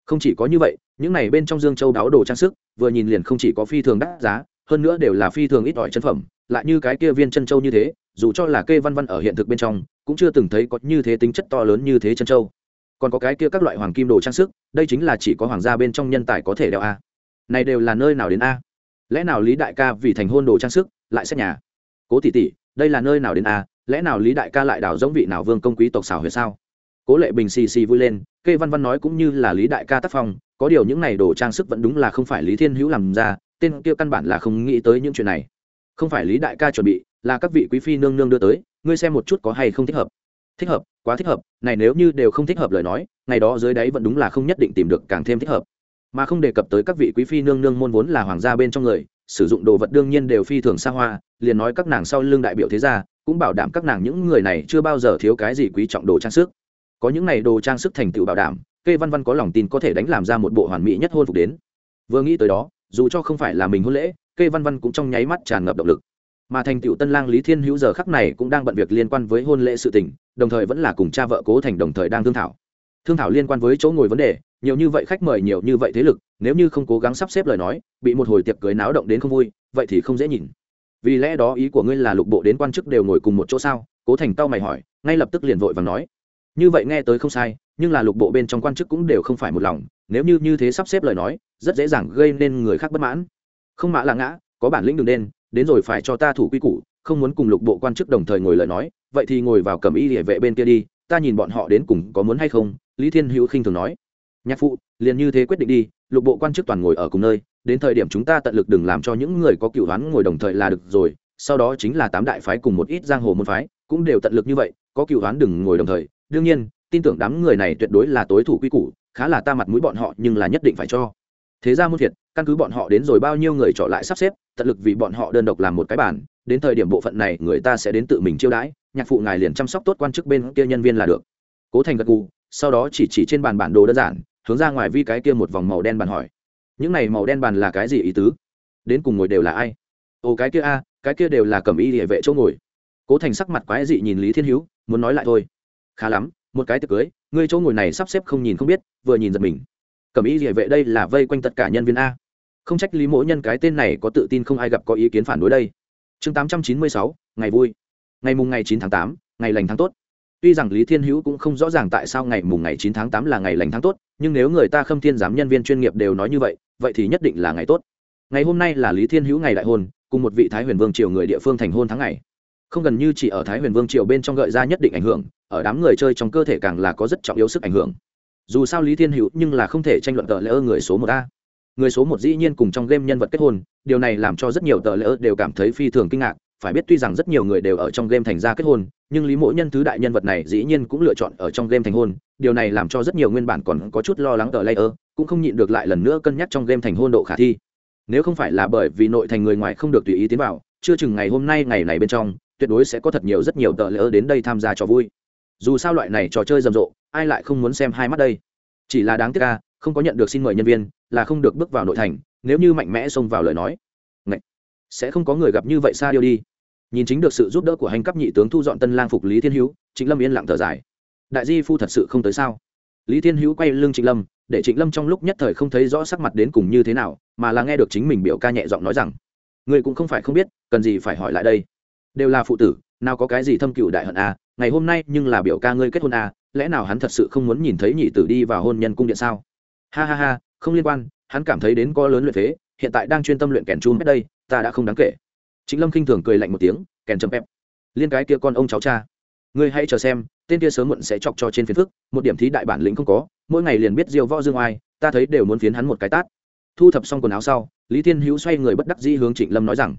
không chỉ có như vậy, những này bên trong dương châu đáo đồ trang sức, vừa nhìn liền không chỉ có phi thường đắt giá, hơn nữa đều là phi thường ít ỏi chân phẩm, lại như cái kia viên chân châu như thế, dù cho là kê văn văn ở hiện thực bên trong, cũng chưa từng thấy có như thế tính chất to lớn như thế chân châu. Còn có cái kia các loại hoàng kim đồ trang sức, đây chính là chỉ có hoàng gia bên trong nhân tài có thể đeo a. Này đều là nơi nào đến a? Lẽ nào lý đại ca vì thành hôn đồ trang sức, lại xét nhà? Cố tỷ tỷ, đây là nơi nào đến a? Lẽ nào lý đại ca lại đào giống vị nào vương công quý tộc xảo huyệt sao? Cố lệ bình xì xì vui lên, kê văn văn nói cũng như là lý đại ca tác phong, có điều những này đồ trang sức vẫn đúng là không phải lý thiên hữu làm ra, tên kia căn bản là không nghĩ tới những chuyện này. Không phải lý đại ca chuẩn bị, là các vị quý phi nương nương đưa tới, ngươi xem một chút có hay không thích hợp. Thích hợp, quá thích hợp, này nếu như đều không thích hợp lời nói, ngày đó dưới đáy vẫn đúng là không nhất định tìm được càng thêm thích hợp. Mà không đề cập tới các vị quý phi nương nương môn vốn là hoàng gia bên trong người, sử dụng đồ vật đương nhiên đều phi thường xa hoa, liền nói các nàng sau lưng đại biểu thế gia, cũng bảo đảm các nàng những người này chưa bao giờ thiếu cái gì quý trọng đồ trang sức có những này đồ trang sức thành tựu bảo đảm, kê văn văn có lòng tin có thể đánh làm ra một bộ hoàn mỹ nhất hôn phục đến. Vừa nghĩ tới đó, dù cho không phải là mình hôn lễ, kê văn văn cũng trong nháy mắt tràn ngập động lực. Mà thành tựu tân lang lý thiên hữu giờ khắc này cũng đang bận việc liên quan với hôn lễ sự tình, đồng thời vẫn là cùng cha vợ cố thành đồng thời đang thương thảo. Thương thảo liên quan với chỗ ngồi vấn đề, nhiều như vậy khách mời nhiều như vậy thế lực, nếu như không cố gắng sắp xếp lời nói, bị một hồi tiệc cưới náo động đến không vui, vậy thì không dễ nhìn. Vì lẽ đó ý của ngươi là lục bộ đến quan chức đều ngồi cùng một chỗ sao? Cố thành tao mày hỏi, ngay lập tức liền vội và nói như vậy nghe tới không sai, nhưng là lục bộ bên trong quan chức cũng đều không phải một lòng, nếu như như thế sắp xếp lời nói, rất dễ dàng gây nên người khác bất mãn. Không mã là ngã, có bản lĩnh đừng đen đến rồi phải cho ta thủ quy củ, không muốn cùng lục bộ quan chức đồng thời ngồi lời nói, vậy thì ngồi vào cầm y địa vệ bên kia đi, ta nhìn bọn họ đến cùng có muốn hay không, lý thiên hữu khinh thường nói. Nhạc phụ, liền như thế quyết định đi, lục bộ quan chức toàn ngồi ở cùng nơi, đến thời điểm chúng ta tận lực đừng làm cho những người có cựu đoán ngồi đồng thời là được rồi, sau đó chính là tám đại phái cùng một ít giang hồ môn phái, cũng đều tận lực như vậy, có cựu đoán đừng ngồi đồng thời đương nhiên, tin tưởng đám người này tuyệt đối là tối thủ quy củ, khá là ta mặt mũi bọn họ nhưng là nhất định phải cho. Thế ra muôn thiệt căn cứ bọn họ đến rồi bao nhiêu người trọ lại sắp xếp, tận lực vì bọn họ đơn độc làm một cái bản, đến thời điểm bộ phận này người ta sẽ đến tự mình chiêu đãi, nhạc phụ ngài liền chăm sóc tốt quan chức bên kia nhân viên là được. Cố thành gật gù, sau đó chỉ chỉ trên bàn bản đồ đơn giản, hướng ra ngoài vi cái kia một vòng màu đen bàn hỏi. Những này màu đen bàn là cái gì ý tứ? Đến cùng ngồi đều là ai? Ồ, cái kia a, cái kia đều là cầm y địa vệ chỗ ngồi. Cố thành sắc mặt quái dị nhìn lý thiên hữu, muốn nói lại thôi khá lắm, một cái tiệc cưới, ngươi chỗ ngồi này sắp xếp không nhìn không biết, vừa nhìn giật mình. Cầm y địa vệ đây là vây quanh tất cả nhân viên a. Không trách lý mỗ nhân cái tên này có tự tin không ai gặp có ý kiến phản đối đây. Chương tám trăm chín mươi sáu, ngày vui. Ngày mùng ngày chín tháng tám, ngày lành tháng tốt. Tuy rằng lý thiên hữu cũng không rõ ràng tại sao ngày mùng ngày chín tháng tám là ngày lành tháng tốt, nhưng nếu người ta khâm thiên giám nhân viên chuyên nghiệp đều nói như vậy vậy thì nhất định là ngày tốt. Ngày hôm nay là lý thiên hữu ngày đại hôn, cùng một vị thái huyền vương triều người địa phương thành hôn tháng ngày. Không gần như chỉ ở thái huyền vương triều bên trong gợi ra nhất định ảnh hưởng ở đám người chơi trong cơ thể càng là có rất trọng yếu sức ảnh hưởng. Dù sao lý thiên hữu nhưng là không thể tranh luận tờ lễ ơ người số một a. Người số một dĩ nhiên cùng trong game nhân vật kết hôn, điều này làm cho rất nhiều tờ lễ ơ đều cảm thấy phi thường kinh ngạc, phải biết tuy rằng rất nhiều người đều ở trong game thành ra kết hôn, nhưng lý mỗi nhân thứ đại nhân vật này dĩ nhiên cũng lựa chọn ở trong game thành hôn, điều này làm cho rất nhiều nguyên bản còn có chút lo lắng tờ layer cũng không nhịn được lại lần nữa cân nhắc trong game thành hôn độ khả thi. Nếu không phải là bởi vì nội thành người ngoài không được tùy ý tiến vào, chưa chừng ngày hôm nay ngày này bên trong, tuyệt đối sẽ có thật nhiều rất nhiều tờ layer đến đây tham gia cho vui dù sao loại này trò chơi rầm rộ ai lại không muốn xem hai mắt đây? Chỉ là đáng tiếc ca không có nhận được xin mời nhân viên là không được bước vào nội thành nếu như mạnh mẽ xông vào lời nói Ngậy! sẽ không có người gặp như vậy xa điêu đi. Nhìn chính được sự giúp đỡ của hành cấp nhị tướng thu dọn tân lang phục lý thiên hữu trịnh lâm yên lặng thở dài. Đại di phu thật sự không tới sao? Lý thiên hữu quay lưng trịnh lâm để trịnh lâm trong lúc nhất thời không thấy rõ sắc mặt đến cùng như thế nào mà là nghe được chính mình biểu ca nhẹ giọng nói rằng người cũng không phải không biết cần gì phải hỏi lại đây. Đều là phụ tử nào có cái gì thâm cựu đại hận a à, ngày hôm nay nhưng là biểu ca ngươi kết hôn à, lẽ nào hắn thật sự không muốn nhìn thấy nhị tử đi vào hôn nhân cung điện sao? Ha ha ha không liên quan hắn cảm thấy đến có lớn luyện thế, hiện tại đang chuyên tâm luyện kèn chum hết đây ta đã không đáng kể. Chính lâm khinh thường cười lạnh một tiếng kèn chấm ép liên cái kia con ông cháu cha. Ngươi hãy chờ xem tên kia sớm muộn sẽ chọc cho trên phiến phức một điểm thí đại bản lĩnh không có mỗi ngày liền biết diêu võ dương oai ta thấy đều muốn phiến hắn một cái tát. Thu thập xong quần áo sau lý thiên hữu xoay người bất đắc dĩ hướng trịnh lâm nói rằng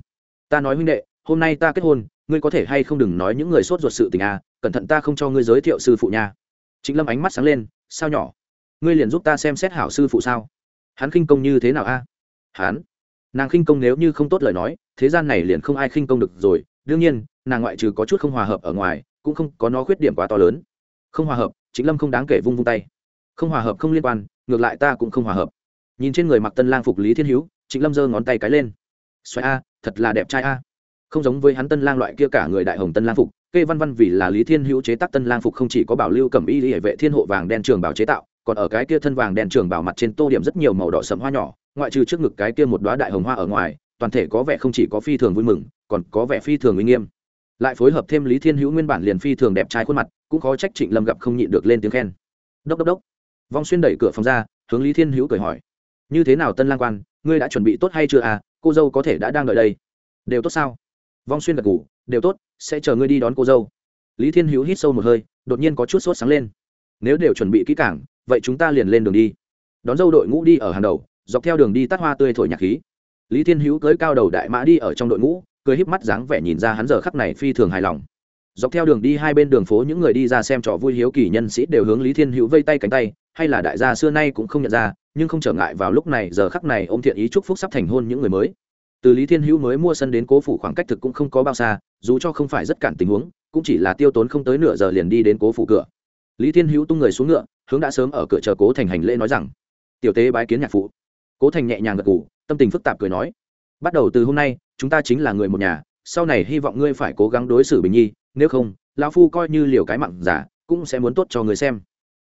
ta nói huynh đệ hôm nay ta kết hôn ngươi có thể hay không đừng nói những người sốt ruột sự tình à cẩn thận ta không cho ngươi giới thiệu sư phụ nha. Trịnh lâm ánh mắt sáng lên, sao nhỏ? Ngươi liền giúp ta xem xét hảo sư phụ sao? Hắn khinh công như thế nào a? Hắn? Nàng khinh công nếu như không tốt lời nói, thế gian này liền không ai khinh công được rồi. Đương nhiên, nàng ngoại trừ có chút không hòa hợp ở ngoài, cũng không có nó khuyết điểm quá to lớn. Không hòa hợp chính lâm không đáng kể vung vung tay. Không hòa hợp không liên quan, ngược lại ta cũng không hòa hợp. Nhìn trên người mặc tân lang phục lý thiên hữu chính lâm giơ ngón tay cái lên. Xoay a, thật là đẹp trai a không giống với hắn tân lang loại kia cả người đại hồng tân lang phục, kê văn văn vì là lý thiên hữu chế tác tân lang phục không chỉ có bảo lưu cẩm y hệ vệ thiên hộ vàng đen trường bảo chế tạo, còn ở cái kia thân vàng đen trường bảo mặt trên tô điểm rất nhiều màu đỏ sẫm hoa nhỏ, ngoại trừ trước ngực cái kia một đóa đại hồng hoa ở ngoài, toàn thể có vẻ không chỉ có phi thường vui mừng, còn có vẻ phi thường uy nghiêm. Lại phối hợp thêm lý thiên hữu nguyên bản liền phi thường đẹp trai khuôn mặt, cũng khó trách trịnh lâm gặp không nhịn được lên tiếng khen. Đốc đốc đốc. Vong xuyên đẩy cửa phòng ra, hướng lý thiên hữu cười hỏi. Như thế nào tân lang quan, ngươi đã chuẩn bị tốt hay chưa à? Cô dâu có thể đã đang đợi đây. Đều tốt sao? Vong xuyên gật ngủ đều tốt, sẽ chờ ngươi đi đón cô dâu. Lý thiên hữu hít sâu một hơi, đột nhiên có chút sốt sáng lên. Nếu đều chuẩn bị kỹ cảng vậy chúng ta liền lên đường đi. Đón dâu đội ngũ đi ở hàng đầu, dọc theo đường đi tắt hoa tươi thổi nhạc khí. Lý thiên hữu cưới cao đầu đại mã đi ở trong đội ngũ, cười híp mắt dáng vẻ nhìn ra hắn giờ khắc này phi thường hài lòng. Dọc theo đường đi hai bên đường phố những người đi ra xem trò vui hiếu kỳ nhân sĩ đều hướng lý thiên hữu vây tay cánh tay, hay là đại gia xưa nay cũng không nhận ra, nhưng không trở ngại vào lúc này, giờ khắc này ô m thiện ý chúc phúc sắp thành hôn những người mới từ lý thiên hữu mới mua sân đến cố phủ khoảng cách thực cũng không có bao xa, dù cho không phải rất cản tình huống, cũng chỉ là tiêu tốn không tới nửa giờ liền đi đến cố phủ cửa. Lý thiên hữu tung người xuống ngựa, hướng đã sớm ở cửa chờ cố thành hành lễ nói rằng, tiểu tế bái kiến nhạc phụ. Cố thành nhẹ nhàng gật ngủ tâm tình phức tạp cười nói, bắt đầu từ hôm nay, chúng ta chính là người một nhà, sau này hy vọng ngươi phải cố gắng đối xử bình nhi, nếu không, lão phu coi như liều cái mặn giả, cũng sẽ muốn tốt cho người xem.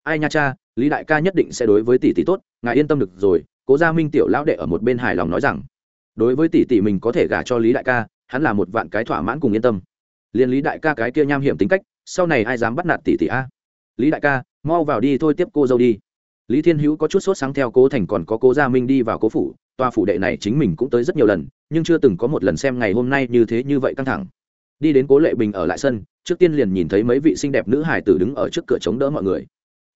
Ai nha cha, lý đại ca nhất định sẽ đối với tỷ tỷ tốt, ngài yên tâm được rồi. Cố gia minh tiểu lão đệ ở một bên hài lòng nói rằng đối với tỷ tỷ mình có thể gả cho lý đại ca, hắn là một vạn cái thỏa mãn cùng yên tâm. Liền lý đại ca cái kia nham hiểm tính cách, sau này ai dám bắt nạt tỷ tỷ a? Lý đại ca, mau vào đi thôi tiếp cô dâu đi. Lý thiên hữu có chút sốt sáng theo cố thành còn có cố gia minh đi vào cố phủ, tòa phủ đệ này chính mình cũng tới rất nhiều lần, nhưng chưa từng có một lần xem ngày hôm nay như thế như vậy căng thẳng. Đi đến cố lệ bình ở lại sân, trước tiên liền nhìn thấy mấy vị xinh đẹp nữ hải tử đứng ở trước cửa chống đỡ mọi người.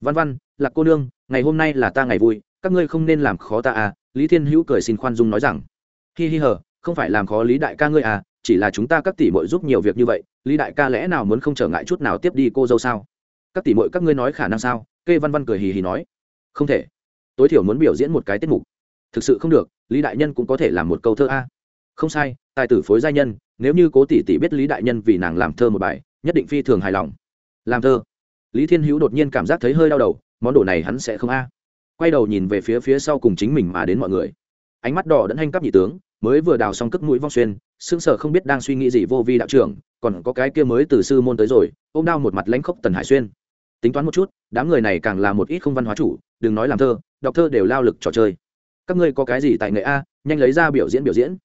Văn văn, lạc cô nương, ngày hôm nay là ta ngày vui, các ngươi không nên làm khó ta à lý thiên hữu cười xin khoan dung nói rằng hi hi hờ, không phải làm khó lý đại ca ngươi à chỉ là chúng ta các tỷ mội giúp nhiều việc như vậy, lý đại ca lẽ nào muốn không trở ngại chút nào tiếp đi cô dâu sao? Các tỷ mội các ngươi nói khả năng sao? Kê văn văn cười hì hì nói. Không thể. Tối thiểu muốn biểu diễn một cái tiết mục. Thực sự không được, lý đại nhân cũng có thể làm một câu thơ a. Không sai, tài tử phối gia nhân, nếu như cố tỷ tỷ biết lý đại nhân vì nàng làm thơ một bài, nhất định phi thường hài lòng. Làm thơ. Lý thiên hữu đột nhiên cảm giác thấy hơi đau đầu, món đồ này hắn sẽ không a. Quay đầu nhìn về phía phía sau cùng chính mình mà đến mọi người. Ánh mắt đỏ đẫn hanh cấp nhị tướng mới vừa đào xong cất mũi vong xuyên, sững sờ không biết đang suy nghĩ gì vô vi đạo trưởng, còn có cái kia mới từ sư môn tới rồi, ôm đao một mặt lãnh khốc tần hải xuyên. Tính toán một chút, đám người này càng là một ít không văn hóa chủ, đừng nói làm thơ, đọc thơ đều lao lực trò chơi. Các ngươi có cái gì tại nghệ a, nhanh lấy ra biểu diễn biểu diễn.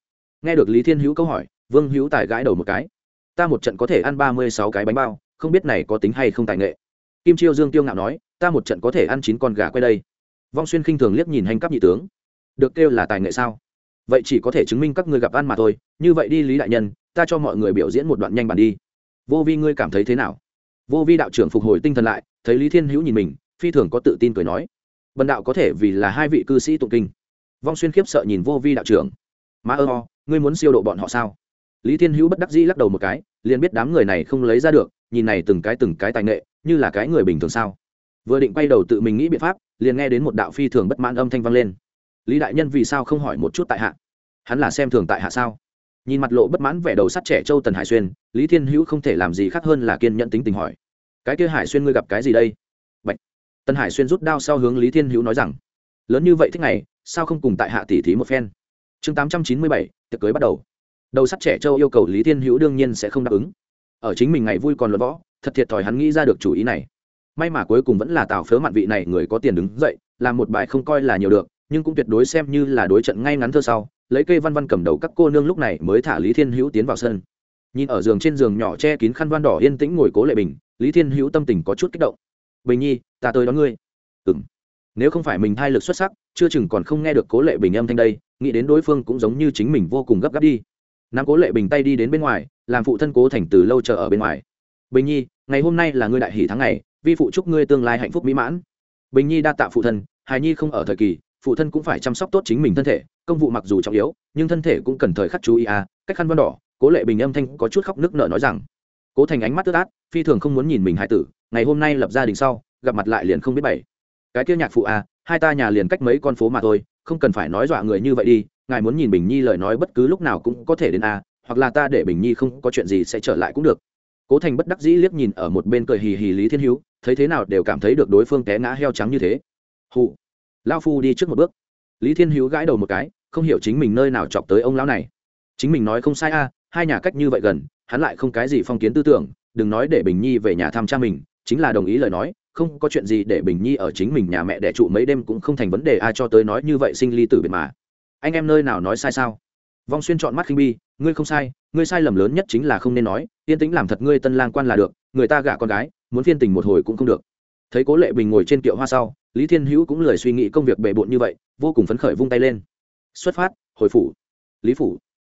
Nghe được lý thiên hữu câu hỏi, vương hữu tài gãi đầu một cái. Ta một trận có thể ăn ba mươi sáu cái bánh bao, không biết này có tính hay không tài nghệ. Kim chiêu dương tiêu ngạo nói, ta một trận có thể ăn chín con gà quay đây. Vong xuyên khinh thường liếc nhìn hành cấp nhị tướng. Được kêu là tài nghệ sao? Vậy chỉ có thể chứng minh các ngươi gặp ăn mà thôi, như vậy đi lý đại nhân, ta cho mọi người biểu diễn một đoạn nhanh bản đi. Vô vi, ngươi cảm thấy thế nào? Vô vi đạo trưởng phục hồi tinh thần lại, thấy lý thiên hữu nhìn mình, phi thường có tự tin cười nói. Bần đạo có thể vì là hai vị cư sĩ tụng kinh. Vong xuyên khiếp sợ nhìn vô vi đạo trưởng. Ma ơ ho ngươi muốn siêu độ bọn họ sao? Lý thiên hữu bất đắc dĩ lắc đầu một cái, liền biết đám người này không lấy ra được, nhìn này từng cái từng cái tài nghệ, như là cái người bình thường sao? Vừa định quay đầu tự mình nghĩ biện pháp, liền nghe đến một đạo phi thường bất mãn âm thanh vang lên lý đại nhân vì sao không hỏi một chút tại hạ? Hắn là xem thường tại hạ sao? Nhìn mặt lộ bất mãn vẻ đầu sắt trẻ châu tần hải xuyên, lý thiên hữu không thể làm gì khác hơn là kiên nhẫn tính tình hỏi. Cái kia hải xuyên ngươi gặp cái gì đây? Bạch. tần hải xuyên rút đao sau hướng lý thiên hữu nói rằng, lớn như vậy thích này sao không cùng tại hạ tỷ thí một phen? Chương tám trăm chín mươi bảy, tiệc cưới bắt đầu. Đầu sắt trẻ châu yêu cầu lý thiên hữu đương nhiên sẽ không đáp ứng. Ở chính mình ngày vui còn luận võ, thật thiệt thòi hắn nghĩ ra được chủ ý này. May mà cuối cùng vẫn là tào phớ mạn vị này người có tiền đứng dậy, làm một bài không coi là nhiều được nhưng cũng tuyệt đối xem như là đối trận ngay ngắn thơ sau, lấy cây văn văn cầm đầu các cô nương lúc này mới thả lý thiên hữu tiến vào sân. Nhìn ở giường trên giường nhỏ che kín khăn văn đỏ yên tĩnh ngồi cố lệ bình, lý thiên hữu tâm tình có chút kích động. Bình nhi, ta tới đón ngươi. Ừng nếu không phải mình thai lực xuất sắc, chưa chừng còn không nghe được cố lệ bình âm thanh đây, nghĩ đến đối phương cũng giống như chính mình vô cùng gấp gáp đi. Nắm cố lệ bình tay đi đến bên ngoài, làm phụ thân cố thành từ lâu chờ ở bên ngoài. Bình nhi, ngày hôm nay là ngươi đại hỷ tháng ngày, vi phụ chúc ngươi tương lai hạnh phúc mỹ mãn. Bình nhi đa tạ phụ thân, hài nhi không ở thời kỳ phụ thân cũng phải chăm sóc tốt chính mình thân thể, công vụ mặc dù trọng yếu, nhưng thân thể cũng cần thời khắc chú ý à cách khăn văn đỏ, cố lệ bình âm thanh có chút khóc nước nở nói rằng, cố thành ánh mắt tức át phi thường không muốn nhìn mình hải tử, ngày hôm nay lập gia đình sau, gặp mặt lại liền không biết bảy cái kia nhạc phụ à hai ta nhà liền cách mấy con phố mà thôi, không cần phải nói dọa người như vậy đi, ngài muốn nhìn bình nhi lời nói bất cứ lúc nào cũng có thể đến à hoặc là ta để bình nhi không có chuyện gì sẽ trở lại cũng được. Cố thành bất đắc dĩ liếc nhìn ở một bên cười hì hì lý thiên hữu thấy thế nào đều cảm thấy được đối phương té ngã heo trắng như thế. Hụ lao phu đi trước một bước. Lý thiên hữu gãi đầu một cái, không hiểu chính mình nơi nào chọc tới ông lão này. Chính mình nói không sai a, hai nhà cách như vậy gần, hắn lại không cái gì phong kiến tư tưởng, đừng nói để bình nhi về nhà thăm cha mình, chính là đồng ý lời nói, không có chuyện gì để bình nhi ở chính mình nhà mẹ đẻ trụ mấy đêm cũng không thành vấn đề ai cho tới nói như vậy sinh ly tử biệt mà. Anh em nơi nào nói sai sao? Vong xuyên chọn mắt khinh bi, ngươi không sai, ngươi sai lầm lớn nhất chính là không nên nói, yên tĩnh làm thật ngươi tân lang quan là được, người ta gả con gái, muốn phiên tình một hồi cũng không được thấy cố lệ bình ngồi trên kiệu hoa sau, lý thiên hữu cũng lười suy nghĩ công việc bề bộn như vậy, vô cùng phấn khởi vung tay lên. Xuất phát, hồi phủ. Lý phủ.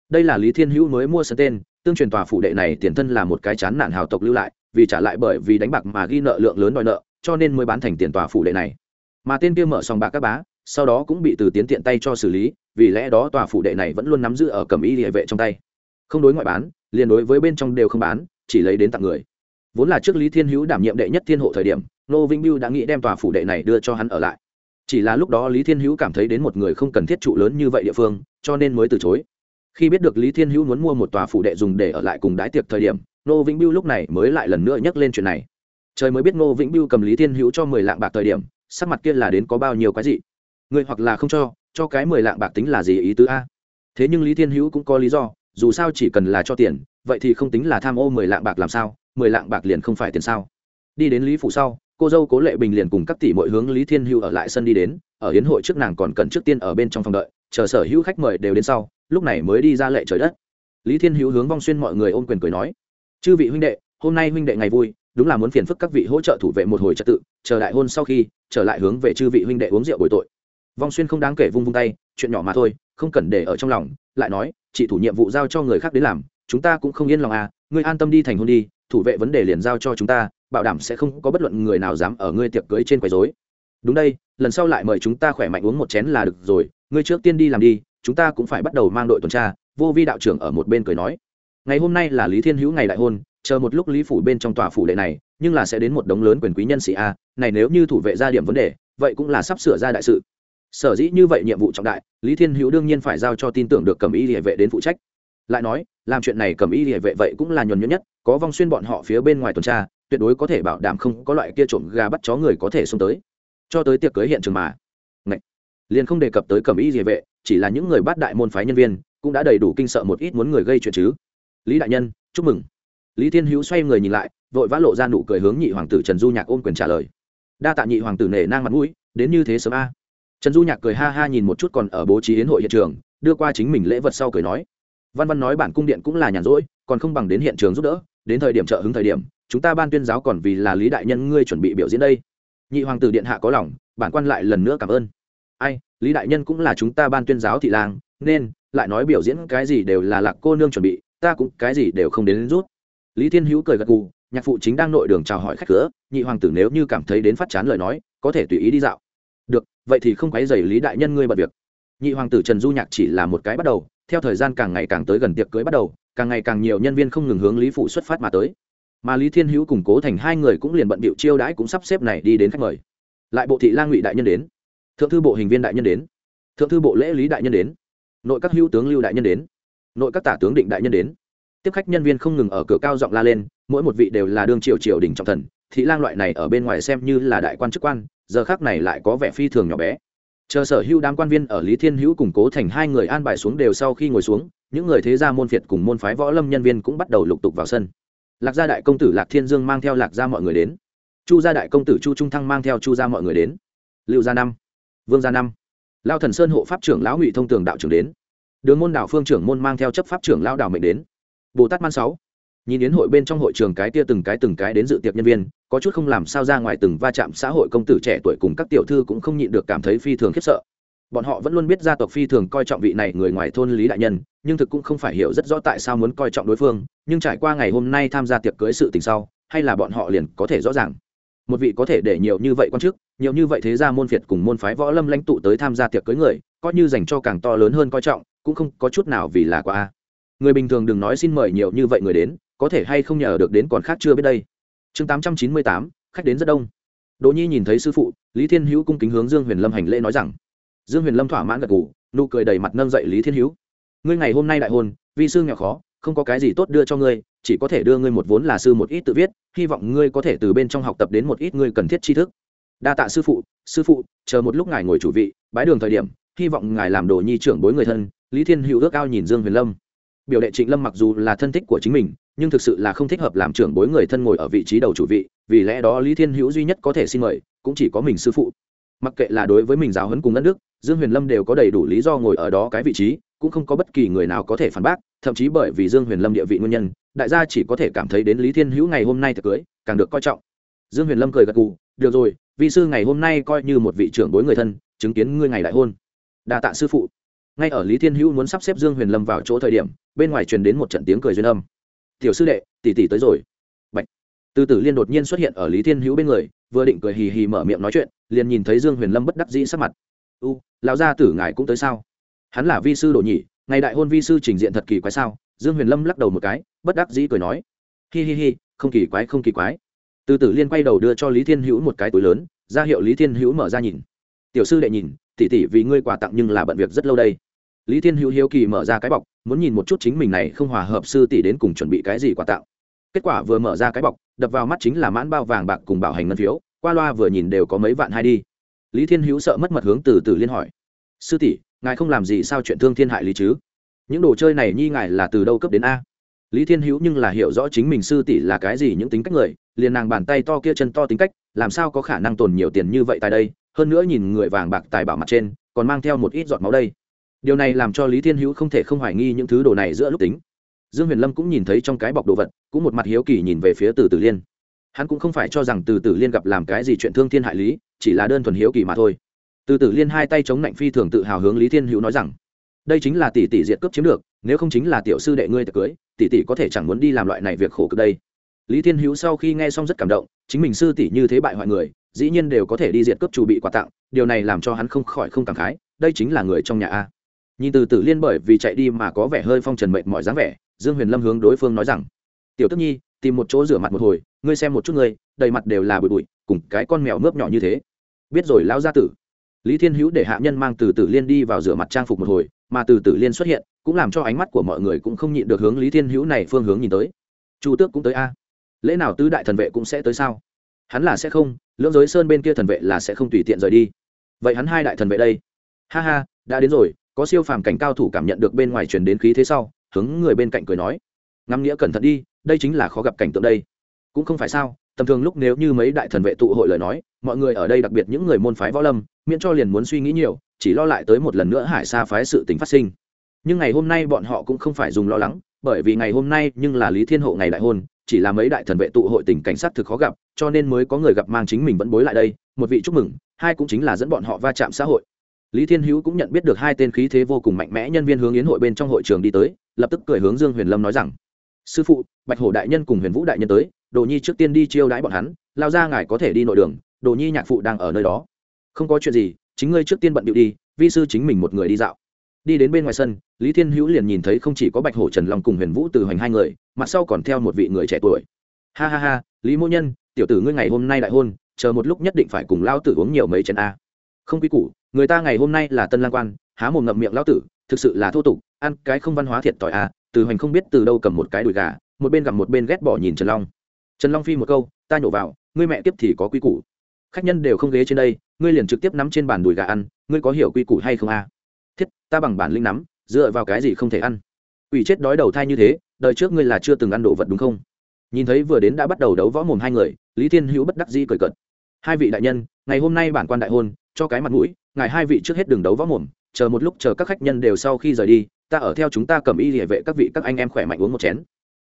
Đây là lý thiên hữu mới mua sân tên, tương truyền tòa phủ đệ này tiền thân là một cái chán nạn hào tộc lưu lại, vì trả lại bởi vì đánh bạc mà ghi nợ lượng lớn đòi nợ, cho nên mới bán thành tiền tòa phủ đệ này. Mà tên kia mở sòng bạc các bá, sau đó cũng bị từ tiến tiện tay cho xử lý, vì lẽ đó tòa phủ đệ này vẫn luôn nắm giữ ở cầm y địa vệ trong tay. Không đối ngoại bán, liền đối với bên trong đều không bán, chỉ lấy đến tặng người. Vốn là trước lý thiên hữu đảm nhiệm đệ nhất thiên hộ thời điểm nô vĩnh biêu đã nghĩ đem tòa phủ đệ này đưa cho hắn ở lại. Chỉ là lúc đó lý thiên hữu cảm thấy đến một người không cần thiết trụ lớn như vậy địa phương, cho nên mới từ chối. Khi biết được lý thiên hữu muốn mua một tòa phủ đệ dùng để ở lại cùng đái tiệc thời điểm nô vĩnh biêu lúc này mới lại lần nữa nhắc lên chuyện này. Trời mới biết nô vĩnh biêu cầm lý thiên hữu cho mười lạng bạc thời điểm, sắc mặt kia là đến có bao nhiêu cái gì người hoặc là không cho cho cái mười lạng bạc tính là gì ý tứ a? Thế nhưng lý thiên hữu cũng có lý do, dù sao chỉ cần là cho tiền, vậy thì không tính là tham ô mười lạng bạc làm sao, mười lạng bạc liền không phải tiền sao. Đi đến lý phủ sau cô dâu cố lệ bình liền cùng các tỷ mọi hướng lý thiên hữu ở lại sân đi đến, ở hiến hội trước nàng còn cần trước tiên ở bên trong phòng đợi, chờ sở hữu khách mời đều đến sau, lúc này mới đi ra lệ trời đất. Lý thiên hữu hướng vong xuyên mọi người ôm quyền cười nói, chư vị huynh đệ, hôm nay huynh đệ ngày vui, đúng là muốn phiền phức các vị hỗ trợ thủ vệ một hồi trật tự, chờ đại hôn sau khi, trở lại hướng về chư vị huynh đệ uống rượu bồi tội. Vong xuyên không đáng kể vung vung tay, chuyện nhỏ mà thôi, không cần để ở trong lòng. Lại nói, chị thủ nhiệm vụ giao cho người khác đến làm, chúng ta cũng không yên lòng à ngươi an tâm đi thành hôn đi, thủ vệ vấn đề liền giao cho chúng ta bảo đảm sẽ không có bất luận người nào dám ở ngươi tiệc cưới trên quấy rối. Đúng đây, lần sau lại mời chúng ta khỏe mạnh uống một chén là được rồi, ngươi trước tiên đi làm đi, chúng ta cũng phải bắt đầu mang đội tuần tra, vô vi đạo trưởng ở một bên cười nói. Ngày hôm nay là lý thiên hữu ngày đại hôn, chờ một lúc lý phủ bên trong tòa phủ đệ này, nhưng là sẽ đến một đống lớn quyền quý nhân sĩ a, này nếu như thủ vệ ra điểm vấn đề, vậy cũng là sắp sửa ra đại sự. Sở dĩ như vậy nhiệm vụ trọng đại, lý thiên hữu đương nhiên phải giao cho tin tưởng được cầm y địa vệ đến phụ trách. Lại nói, làm chuyện này cầm y địa vệ vậy cũng là nhuần nhuyễn nhất, có vong xuyên bọn họ phía bên ngoài tuần tra tuyệt đối có thể bảo đảm không có loại kia trộm gà bắt chó người có thể xông tới. Cho tới tiệc cưới hiện trường mà. Ngậy. liền không đề cập tới cầm y gì vệ, chỉ là những người bắt đại môn phái nhân viên, cũng đã đầy đủ kinh sợ một ít muốn người gây chuyện chứ. Lý đại nhân, chúc mừng. Lý thiên hữu xoay người nhìn lại, vội vã lộ ra nụ cười hướng nhị hoàng tử trần du nhạc ôm quyền trả lời. Đa tạ nhị hoàng tử nể nang mặt mũi, đến như thế sớm a. Trần du nhạc cười ha ha nhìn một chút còn ở bố trí hiến hội hiện trường, đưa qua chính mình lễ vật sau cười nói. Văn văn nói bản cung điện cũng là nhàn rỗi, còn không bằng đến hiện trường giúp đỡ đến thời điểm trợ hứng thời điểm chúng ta ban tuyên giáo còn vì là lý đại nhân ngươi chuẩn bị biểu diễn đây. Nhị hoàng tử điện hạ có lòng bản quan lại lần nữa cảm ơn. Ai lý đại nhân cũng là chúng ta ban tuyên giáo thị lang nên lại nói biểu diễn cái gì đều là lạc cô nương chuẩn bị ta cũng cái gì đều không đến, đến rút. Lý thiên hữu cười gật gù nhạc phụ chính đang nội đường chào hỏi khách cửa nhị hoàng tử nếu như cảm thấy đến phát chán lời nói có thể tùy ý đi dạo. Được vậy thì không quấy dày lý đại nhân ngươi bật việc. Nhị hoàng tử trần du nhạc chỉ là một cái bắt đầu theo thời gian càng ngày càng tới gần tiệc cưới bắt đầu càng ngày càng nhiều nhân viên không ngừng hướng lý phụ xuất phát mà tới. Mà lý thiên hữu cùng cố thành hai người cũng liền bận bịu chiêu đãi cũng sắp xếp này đi đến khách mời. Lại bộ thị lang ngụy đại nhân đến. Thượng thư bộ hình viên đại nhân đến. Thượng thư bộ lễ lý đại nhân đến. Nội các hữu tướng lưu đại nhân đến. Nội các tả tướng định đại nhân đến. Tiếp khách nhân viên không ngừng ở cửa cao giọng la lên, mỗi một vị đều là đương triều triều đình trọng thần, thị lang loại này ở bên ngoài xem như là đại quan chức quan, giờ khác này lại có vẻ phi thường nhỏ bé. Chờ sở hữu đám quan viên ở lý thiên hữu củng cố thành hai người an bài xuống đều sau khi ngồi xuống những người thế gia môn phiệt cùng môn phái võ lâm nhân viên cũng bắt đầu lục tục vào sân. Lạc gia đại công tử lạc thiên dương mang theo lạc gia mọi người đến. Chu gia đại công tử chu trung thăng mang theo chu gia mọi người đến. Liệu gia năm, vương gia năm, lao thần sơn hộ pháp trưởng lão ngụy thông tường đạo trưởng đến. Đường môn đạo phương trưởng môn mang theo chấp pháp trưởng lão đạo mệnh đến. Bồ tát man sáu, nhìn đến hội bên trong hội trường cái tia từng cái từng cái đến dự tiệc nhân viên, có chút không làm sao ra ngoài từng va chạm xã hội công tử trẻ tuổi cùng các tiểu thư cũng không nhịn được cảm thấy phi thường khiếp sợ bọn họ vẫn luôn biết gia tộc phi thường coi trọng vị này người ngoài thôn lý đại nhân, nhưng thực cũng không phải hiểu rất rõ tại sao muốn coi trọng đối phương, nhưng trải qua ngày hôm nay tham gia tiệc cưới sự tình sau, hay là bọn họ liền có thể rõ ràng. Một vị có thể để nhiều như vậy quan chức, nhiều như vậy thế ra môn phiệt cùng môn phái võ lâm lãnh tụ tới tham gia tiệc cưới người, coi như dành cho càng to lớn hơn coi trọng, cũng không có chút nào vì là quá. Người bình thường đừng nói xin mời nhiều như vậy người đến, có thể hay không nhờ được đến còn khác chưa biết đây. Chương tám trăm chín mươi tám, khách đến rất đông. Đỗ nhi nhìn thấy sư phụ, lý thiên hữu cung kính hướng dương huyền lâm hành lễ nói rằng dương huyền lâm thỏa mãn gật g ủ nụ cười đầy mặt nâng dậy lý thiên hữu. Ngươi ngày hôm nay đại hôn vì sư nghèo khó, không có cái gì tốt đưa cho ngươi, chỉ có thể đưa ngươi một vốn là sư một ít tự viết, hy vọng ngươi có thể từ bên trong học tập đến một ít ngươi cần thiết tri thức. Đa tạ sư phụ sư phụ, chờ một lúc ngài ngồi chủ vị, bái đường thời điểm, hy vọng ngài làm đồ nhi trưởng bối người thân, lý thiên hữu ước ao nhìn dương huyền lâm. Biểu đệ trịnh lâm mặc dù là thân thích của chính mình, nhưng thực sự là không thích hợp làm trưởng bối người thân ngồi ở vị trí đầu chủ vị, vì lẽ đó lý thiên hữu duy nhất có thể xin mời, cũng chỉ có mình sư phụ. Mặc kệ là đối với mình giáo huấn cùng đất nước dương huyền lâm đều có đầy đủ lý do ngồi ở đó cái vị trí, cũng không có bất kỳ người nào có thể phản bác, thậm chí bởi vì dương huyền lâm địa vị nguyên nhân, đại gia chỉ có thể cảm thấy đến lý thiên hữu ngày hôm nay thật cưới, càng được coi trọng. Dương huyền lâm cười gật gù, được rồi, vị sư ngày hôm nay coi như một vị trưởng bối người thân, chứng kiến ngươi ngày đại hôn. Đa tạ sư phụ. Ngay ở lý thiên hữu muốn sắp xếp dương huyền lâm vào chỗ thời điểm, bên ngoài truyền đến một trận tiếng cười duyên âm. Tiểu sư đệ, tỷ tỷ tới rồi. Bạch. từ tử liên đột nhiên xuất hiện ở lý thiên hữu bên người, vừa định cười hì hì mở miệng nói chuyện, liền nhìn thấy dương huyền lâm bất đắc dĩ sắc mặt u lão gia tử ngài cũng tới sao? Hắn là vi sư đồ nhị, ngày đại hôn vi sư trình diện thật kỳ quái sao? Dương huyền lâm lắc đầu một cái bất đắc dĩ cười nói. Hi hi hi không kỳ quái không kỳ quái. Từ tử liên quay đầu đưa cho lý thiên hữu một cái túi lớn ra hiệu lý thiên hữu mở ra nhìn. Tiểu sư đệ nhìn tỉ tỉ vì ngươi quà tặng nhưng là bận việc rất lâu đây. Lý thiên hữu hiếu kỳ mở ra cái bọc muốn nhìn một chút chính mình này không hòa hợp sư tỷ đến cùng chuẩn bị cái gì quà tặng. Kết quả vừa mở ra cái bọc đập vào mắt chính là mãn bao vàng bạc cùng bảo hành ngân phiếu qua loa vừa nhìn đều có mấy vạn hai đi lý thiên hữu sợ mất mật hướng từ từ liên hỏi. Sư tỷ, ngài không làm gì sao chuyện thương thiên hại lý chứ? Những đồ chơi này nhi ngài là từ đâu cấp đến a? Lý thiên hữu nhưng là hiểu rõ chính mình sư tỷ là cái gì những tính cách người, liền nàng bàn tay to kia chân to tính cách, làm sao có khả năng tồn nhiều tiền như vậy tại đây, hơn nữa nhìn người vàng bạc tài bảo mặt trên, còn mang theo một ít giọt máu đây. Điều này làm cho lý thiên hữu không thể không hoài nghi những thứ đồ này giữa lúc tính. Dương huyền lâm cũng nhìn thấy trong cái bọc đồ vật, cũng một mặt hiếu kỳ nhìn về phía từ tử liên hắn cũng không phải cho rằng từ tử liên gặp làm cái gì chuyện thương thiên hại lý, chỉ là đơn thuần hiếu kỳ mà thôi. Từ tử liên hai tay chống lạnh phi thường tự hào hướng lý thiên hữu nói rằng, đây chính là tỷ tỷ diệt cướp chiếm được, nếu không chính là tiểu sư đệ ngươi tự cưới, tỷ tỷ có thể chẳng muốn đi làm loại này việc khổ cực đây. Lý thiên hữu sau khi nghe xong rất cảm động, chính mình sư tỷ như thế bại hoại người, dĩ nhiên đều có thể đi diệt cướp chủ bị quà tặng, điều này làm cho hắn không khỏi không cảm khái, đây chính là người trong nhà a. Nhìn từ tử liên bởi vì chạy đi mà có vẻ hơi phong trần mệnh mọi dáng vẻ, dương huyền lâm hướng đối phương nói rằng, tiểu tức nhi tìm một chỗ rửa mặt một hồi, ngươi xem một chút ngươi, đầy mặt đều là bụi bụi, cùng cái con mèo mướp nhỏ như thế. Biết rồi, lão gia tử. Lý thiên hữu để hạ nhân mang từ tử liên đi vào rửa mặt trang phục một hồi, mà từ tử liên xuất hiện, cũng làm cho ánh mắt của mọi người cũng không nhịn được hướng lý thiên hữu này phương hướng nhìn tới. Chu tước cũng tới a. Lễ nào tứ đại thần vệ cũng sẽ tới sao? Hắn là sẽ không, lưỡng giới sơn bên kia thần vệ là sẽ không tùy tiện rời đi. Vậy hắn hai đại thần vệ đây? Ha ha, đã đến rồi, có siêu phàm cảnh cao thủ cảm nhận được bên ngoài truyền đến khí thế sau, hướng người bên cạnh cười nói. Ngắm nghĩa cẩn thận đi đây chính là khó gặp cảnh tượng đây. Cũng không phải sao, tầm thường lúc nếu như mấy đại thần vệ tụ hội lời nói, mọi người ở đây đặc biệt những người môn phái võ lâm, miễn cho liền muốn suy nghĩ nhiều, chỉ lo lại tới một lần nữa hải xa phái sự tính phát sinh. Nhưng ngày hôm nay bọn họ cũng không phải dùng lo lắng, bởi vì ngày hôm nay nhưng là lý thiên hộ ngày đại hôn, chỉ là mấy đại thần vệ tụ hội tình cảnh sát thực khó gặp, cho nên mới có người gặp mang chính mình vẫn bối lại đây, một vị chúc mừng, hai cũng chính là dẫn bọn họ va chạm xã hội. Lý thiên hữu cũng nhận biết được hai tên khí thế vô cùng mạnh mẽ nhân viên hướng yến hội bên trong hội trường đi tới, lập tức cười hướng dương huyền lâm nói rằng sư phụ, bạch hổ đại nhân cùng huyền vũ đại nhân tới, đồ nhi trước tiên đi chiêu đãi bọn hắn, lao ra ngài có thể đi nội đường, đồ nhi nhạc phụ đang ở nơi đó. Không có chuyện gì, chính ngươi trước tiên bận điệu đi, vi sư chính mình một người đi dạo. Đi đến bên ngoài sân, lý thiên hữu liền nhìn thấy không chỉ có bạch hổ, trần long cùng huyền vũ từ hoành hai người, mặt sau còn theo một vị người trẻ tuổi. Ha ha ha, lý mô nhân, tiểu tử ngươi ngày hôm nay đại hôn, chờ một lúc nhất định phải cùng lao tử uống nhiều mấy chén a. Không quy củ, người ta ngày hôm nay là tân lang quan, há mồm ngậm miệng lao tử, thực sự là thô tục, ăn cái không văn hóa thiệt tỏi a từ hoành không biết từ đâu cầm một cái đùi gà, một bên gặm một bên ghét bỏ nhìn trần long. Trần long phi một câu, ta nhổ vào, ngươi mẹ tiếp thì có quy củ. Khách nhân đều không ghế trên đây, ngươi liền trực tiếp nắm trên bàn đùi gà ăn, ngươi có hiểu quy củ hay không a? Thiết, ta bằng bản linh nắm, dựa vào cái gì không thể ăn? Ủy chết đói đầu thai như thế, đời trước ngươi là chưa từng ăn đồ vật đúng không? Nhìn thấy vừa đến đã bắt đầu đấu võ mồm hai người, lý thiên hữu bất đắc dĩ cười cợt. Hai vị đại nhân, ngày hôm nay bản quan đại hôn, cho cái mặt mũi, ngài hai vị trước hết đường đấu võ mồm, chờ một lúc chờ các khách nhân đều sau khi rời đi ta ở theo chúng ta cầm y địa vệ các vị các anh em khỏe mạnh uống một chén.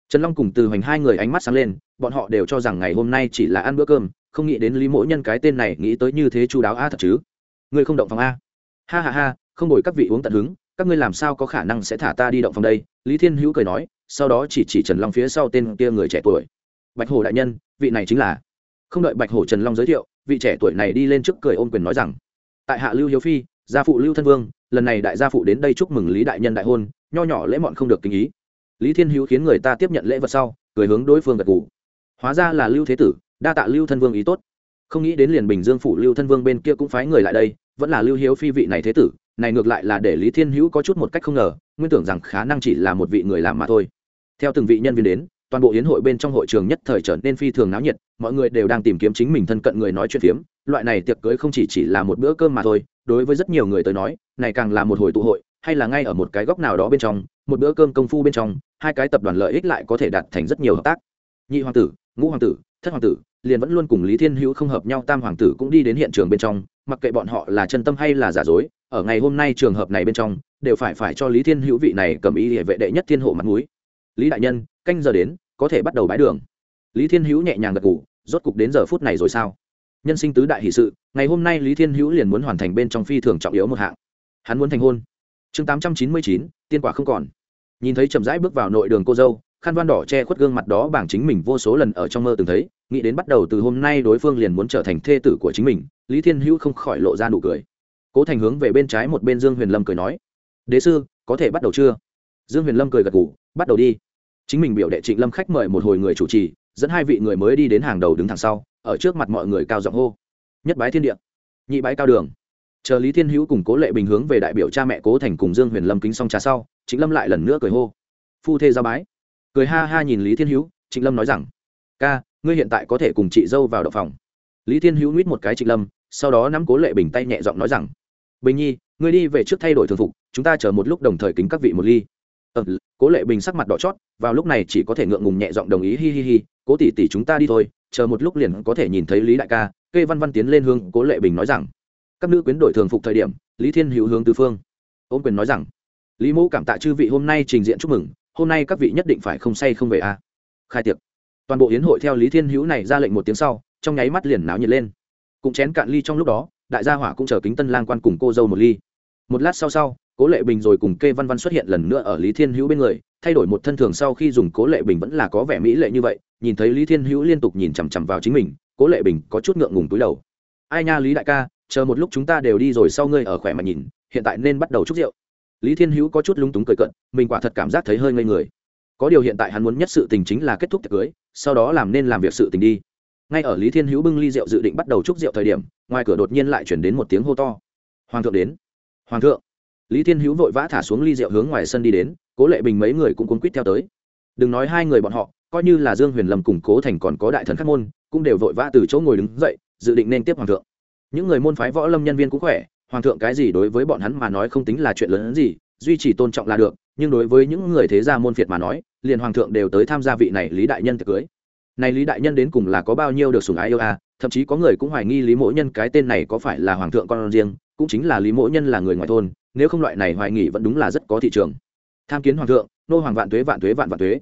Trần long cùng từ hoành hai người ánh mắt sáng lên, bọn họ đều cho rằng ngày hôm nay chỉ là ăn bữa cơm, không nghĩ đến lý mỗi nhân cái tên này nghĩ tới như thế chu đáo a thật chứ. Ngươi không động phòng a. Ha ha ha, không đổi các vị uống tận hứng, các ngươi làm sao có khả năng sẽ thả ta đi động phòng đây? Lý thiên hữu cười nói, sau đó chỉ chỉ trần long phía sau tên kia người trẻ tuổi. Bạch hổ đại nhân, vị này chính là. Không đợi bạch hổ trần long giới thiệu, vị trẻ tuổi này đi lên trước cười ôm quyền nói rằng, tại hạ lưu hiếu phi gia phụ lưu thân vương, lần này đại gia phụ đến đây chúc mừng lý đại nhân đại hôn, nho nhỏ lễ mọn không được kinh ý. Lý thiên hữu khiến người ta tiếp nhận lễ vật sau, cười hướng đối phương gật g ủ hóa ra là lưu thế tử, đa tạ lưu thân vương ý tốt. Không nghĩ đến liền bình dương phủ lưu thân vương bên kia cũng phái người lại đây, vẫn là lưu hiếu phi vị này thế tử, này ngược lại là để lý thiên hữu có chút một cách không ngờ, nguyên tưởng rằng khả năng chỉ là một vị người làm mà thôi. Theo từng vị nhân viên đến toàn bộ hiến hội bên trong hội trường nhất thời trở nên phi thường náo nhiệt, mọi người đều đang tìm kiếm chính mình thân cận người nói chuyện phiếm. Loại này tiệc cưới không chỉ chỉ là một bữa cơm mà thôi, đối với rất nhiều người tới nói, này càng là một hồi tụ hội, hay là ngay ở một cái góc nào đó bên trong, một bữa cơm công phu bên trong, hai cái tập đoàn lợi ích lại có thể đạt thành rất nhiều hợp tác. Nhị hoàng tử, ngũ hoàng tử, thất hoàng tử, liền vẫn luôn cùng lý thiên hữu không hợp nhau, tam hoàng tử cũng đi đến hiện trường bên trong, mặc kệ bọn họ là chân tâm hay là giả dối, ở ngày hôm nay trường hợp này bên trong, đều phải phải cho lý thiên hữu vị này cầm ý địa vệ đệ nhất thiên hộ mặt mũi. Lý đại nhân canh giờ đến, có thể bắt đầu bãi đường. Lý thiên hữu nhẹ nhàng gật ngủ rốt cục đến giờ phút này rồi sao? Nhân sinh tứ đại hỷ sự, ngày hôm nay lý thiên hữu liền muốn hoàn thành bên trong phi thường trọng yếu một hạng. Hắn muốn thành hôn. Chương tám trăm chín mươi chín, tiên quả không còn. Nhìn thấy chậm rãi bước vào nội đường cô dâu, khăn văn đỏ che khuất gương mặt đó bảng chính mình vô số lần ở trong mơ từng thấy, nghĩ đến bắt đầu từ hôm nay đối phương liền muốn trở thành thê tử của chính mình, lý thiên hữu không khỏi lộ ra nụ cười. Cố thành hướng về bên trái một bên dương huyền lâm cười nói, đế sư, có thể bắt đầu chưa? Dương huyền lâm cười gật g ủ bắt đầu đi chính mình biểu đệ trịnh lâm khách mời một hồi người chủ trì, dẫn hai vị người mới đi đến hàng đầu đứng thẳng sau, ở trước mặt mọi người cao giọng hô. Nhất bái thiên địa, nhị bái cao đường. Chờ lý thiên hữu cùng cố lệ bình hướng về đại biểu cha mẹ cố thành cùng dương huyền lâm kính xong trà sau, trịnh lâm lại lần nữa cười hô. Phu thê ra bái. Cười ha ha nhìn lý thiên hữu, trịnh lâm nói rằng, ca, ngươi hiện tại có thể cùng chị dâu vào đậu phòng. Lý thiên hữu nuýt một cái trịnh lâm, sau đó nắm cố lệ bình tay nhẹ giọng nói rằng, bình nhi, ngươi đi về trước thay đổi thường phục, chúng ta chờ một lúc đồng thời kính các vị một ly ờ, cố lệ bình sắc mặt đỏ chót vào lúc này chỉ có thể ngượng ngùng nhẹ giọng đồng ý hi hi hi cố tỷ tỷ chúng ta đi thôi chờ một lúc liền có thể nhìn thấy lý đại ca kê văn văn tiến lên hướng cố lệ bình nói rằng. Các nữ quyến đổi thường phục thời điểm lý thiên hữu hướng tư phương. Ôm quyền nói rằng lý mẫu cảm tạ chư vị hôm nay trình diện chúc mừng hôm nay các vị nhất định phải không say không về a. À. khai tiệc. Toàn bộ hiến hội theo lý thiên hữu này ra lệnh một tiếng sau trong nháy mắt liền náo nhiệt lên. Cũng chén cạn ly trong lúc đó đại gia hỏa cũng chờ kính tân lang quan cùng cô dâu một ly. Một lát sau sau cố lệ bình rồi cùng kê văn văn xuất hiện lần nữa ở lý thiên hữu bên người, thay đổi một thân thường sau khi dùng cố lệ bình vẫn là có vẻ mỹ lệ như vậy, nhìn thấy lý thiên hữu liên tục nhìn chằm chằm vào chính mình, cố lệ bình có chút ngượng ngùng túi đầu. Ai nha lý đại ca, chờ một lúc chúng ta đều đi rồi sau ngươi ở khỏe mà nhìn, hiện tại nên bắt đầu chúc rượu. Lý thiên hữu có chút lúng túng cười cận mình quả thật cảm giác thấy hơi ngây người. Có điều hiện tại hắn muốn nhất sự tình chính là kết thúc tiệc cưới, sau đó làm nên làm việc sự tình đi. Ngay ở lý thiên hữu bưng ly rượu dự định bắt đầu chúc rượu thời điểm, ngoài cửa đột nhiên lại chuyển đến một tiếng hô to. Hoàng thượng đến, hoàng thượng lý thiên hữu vội vã thả xuống ly rượu hướng ngoài sân đi đến cố lệ bình mấy người cũng cuốn quýt theo tới. Đừng nói hai người bọn họ coi như là dương huyền lâm cùng cố thành còn có đại thần khắc môn cũng đều vội vã từ chỗ ngồi đứng dậy dự định nên tiếp hoàng thượng. Những người môn phái võ lâm nhân viên cũng khỏe hoàng thượng cái gì đối với bọn hắn mà nói không tính là chuyện lớn hơn gì duy trì tôn trọng là được nhưng đối với những người thế gia môn phiệt mà nói liền hoàng thượng đều tới tham gia vị này lý đại nhân tiệc cưới. Này lý đại nhân đến cùng là có bao nhiêu được sủng ái yêu a à, thậm chí có người cũng hoài nghi lý mỗ nhân cái tên này có phải là hoàng thượng con riêng cũng chính là lý mỗ nhân là người ngoài thôn nếu không loại này hoài nghị vẫn đúng là rất có thị trường. Tham kiến hoàng thượng, nô hoàng vạn tuế vạn tuế, vạn vạn tuế.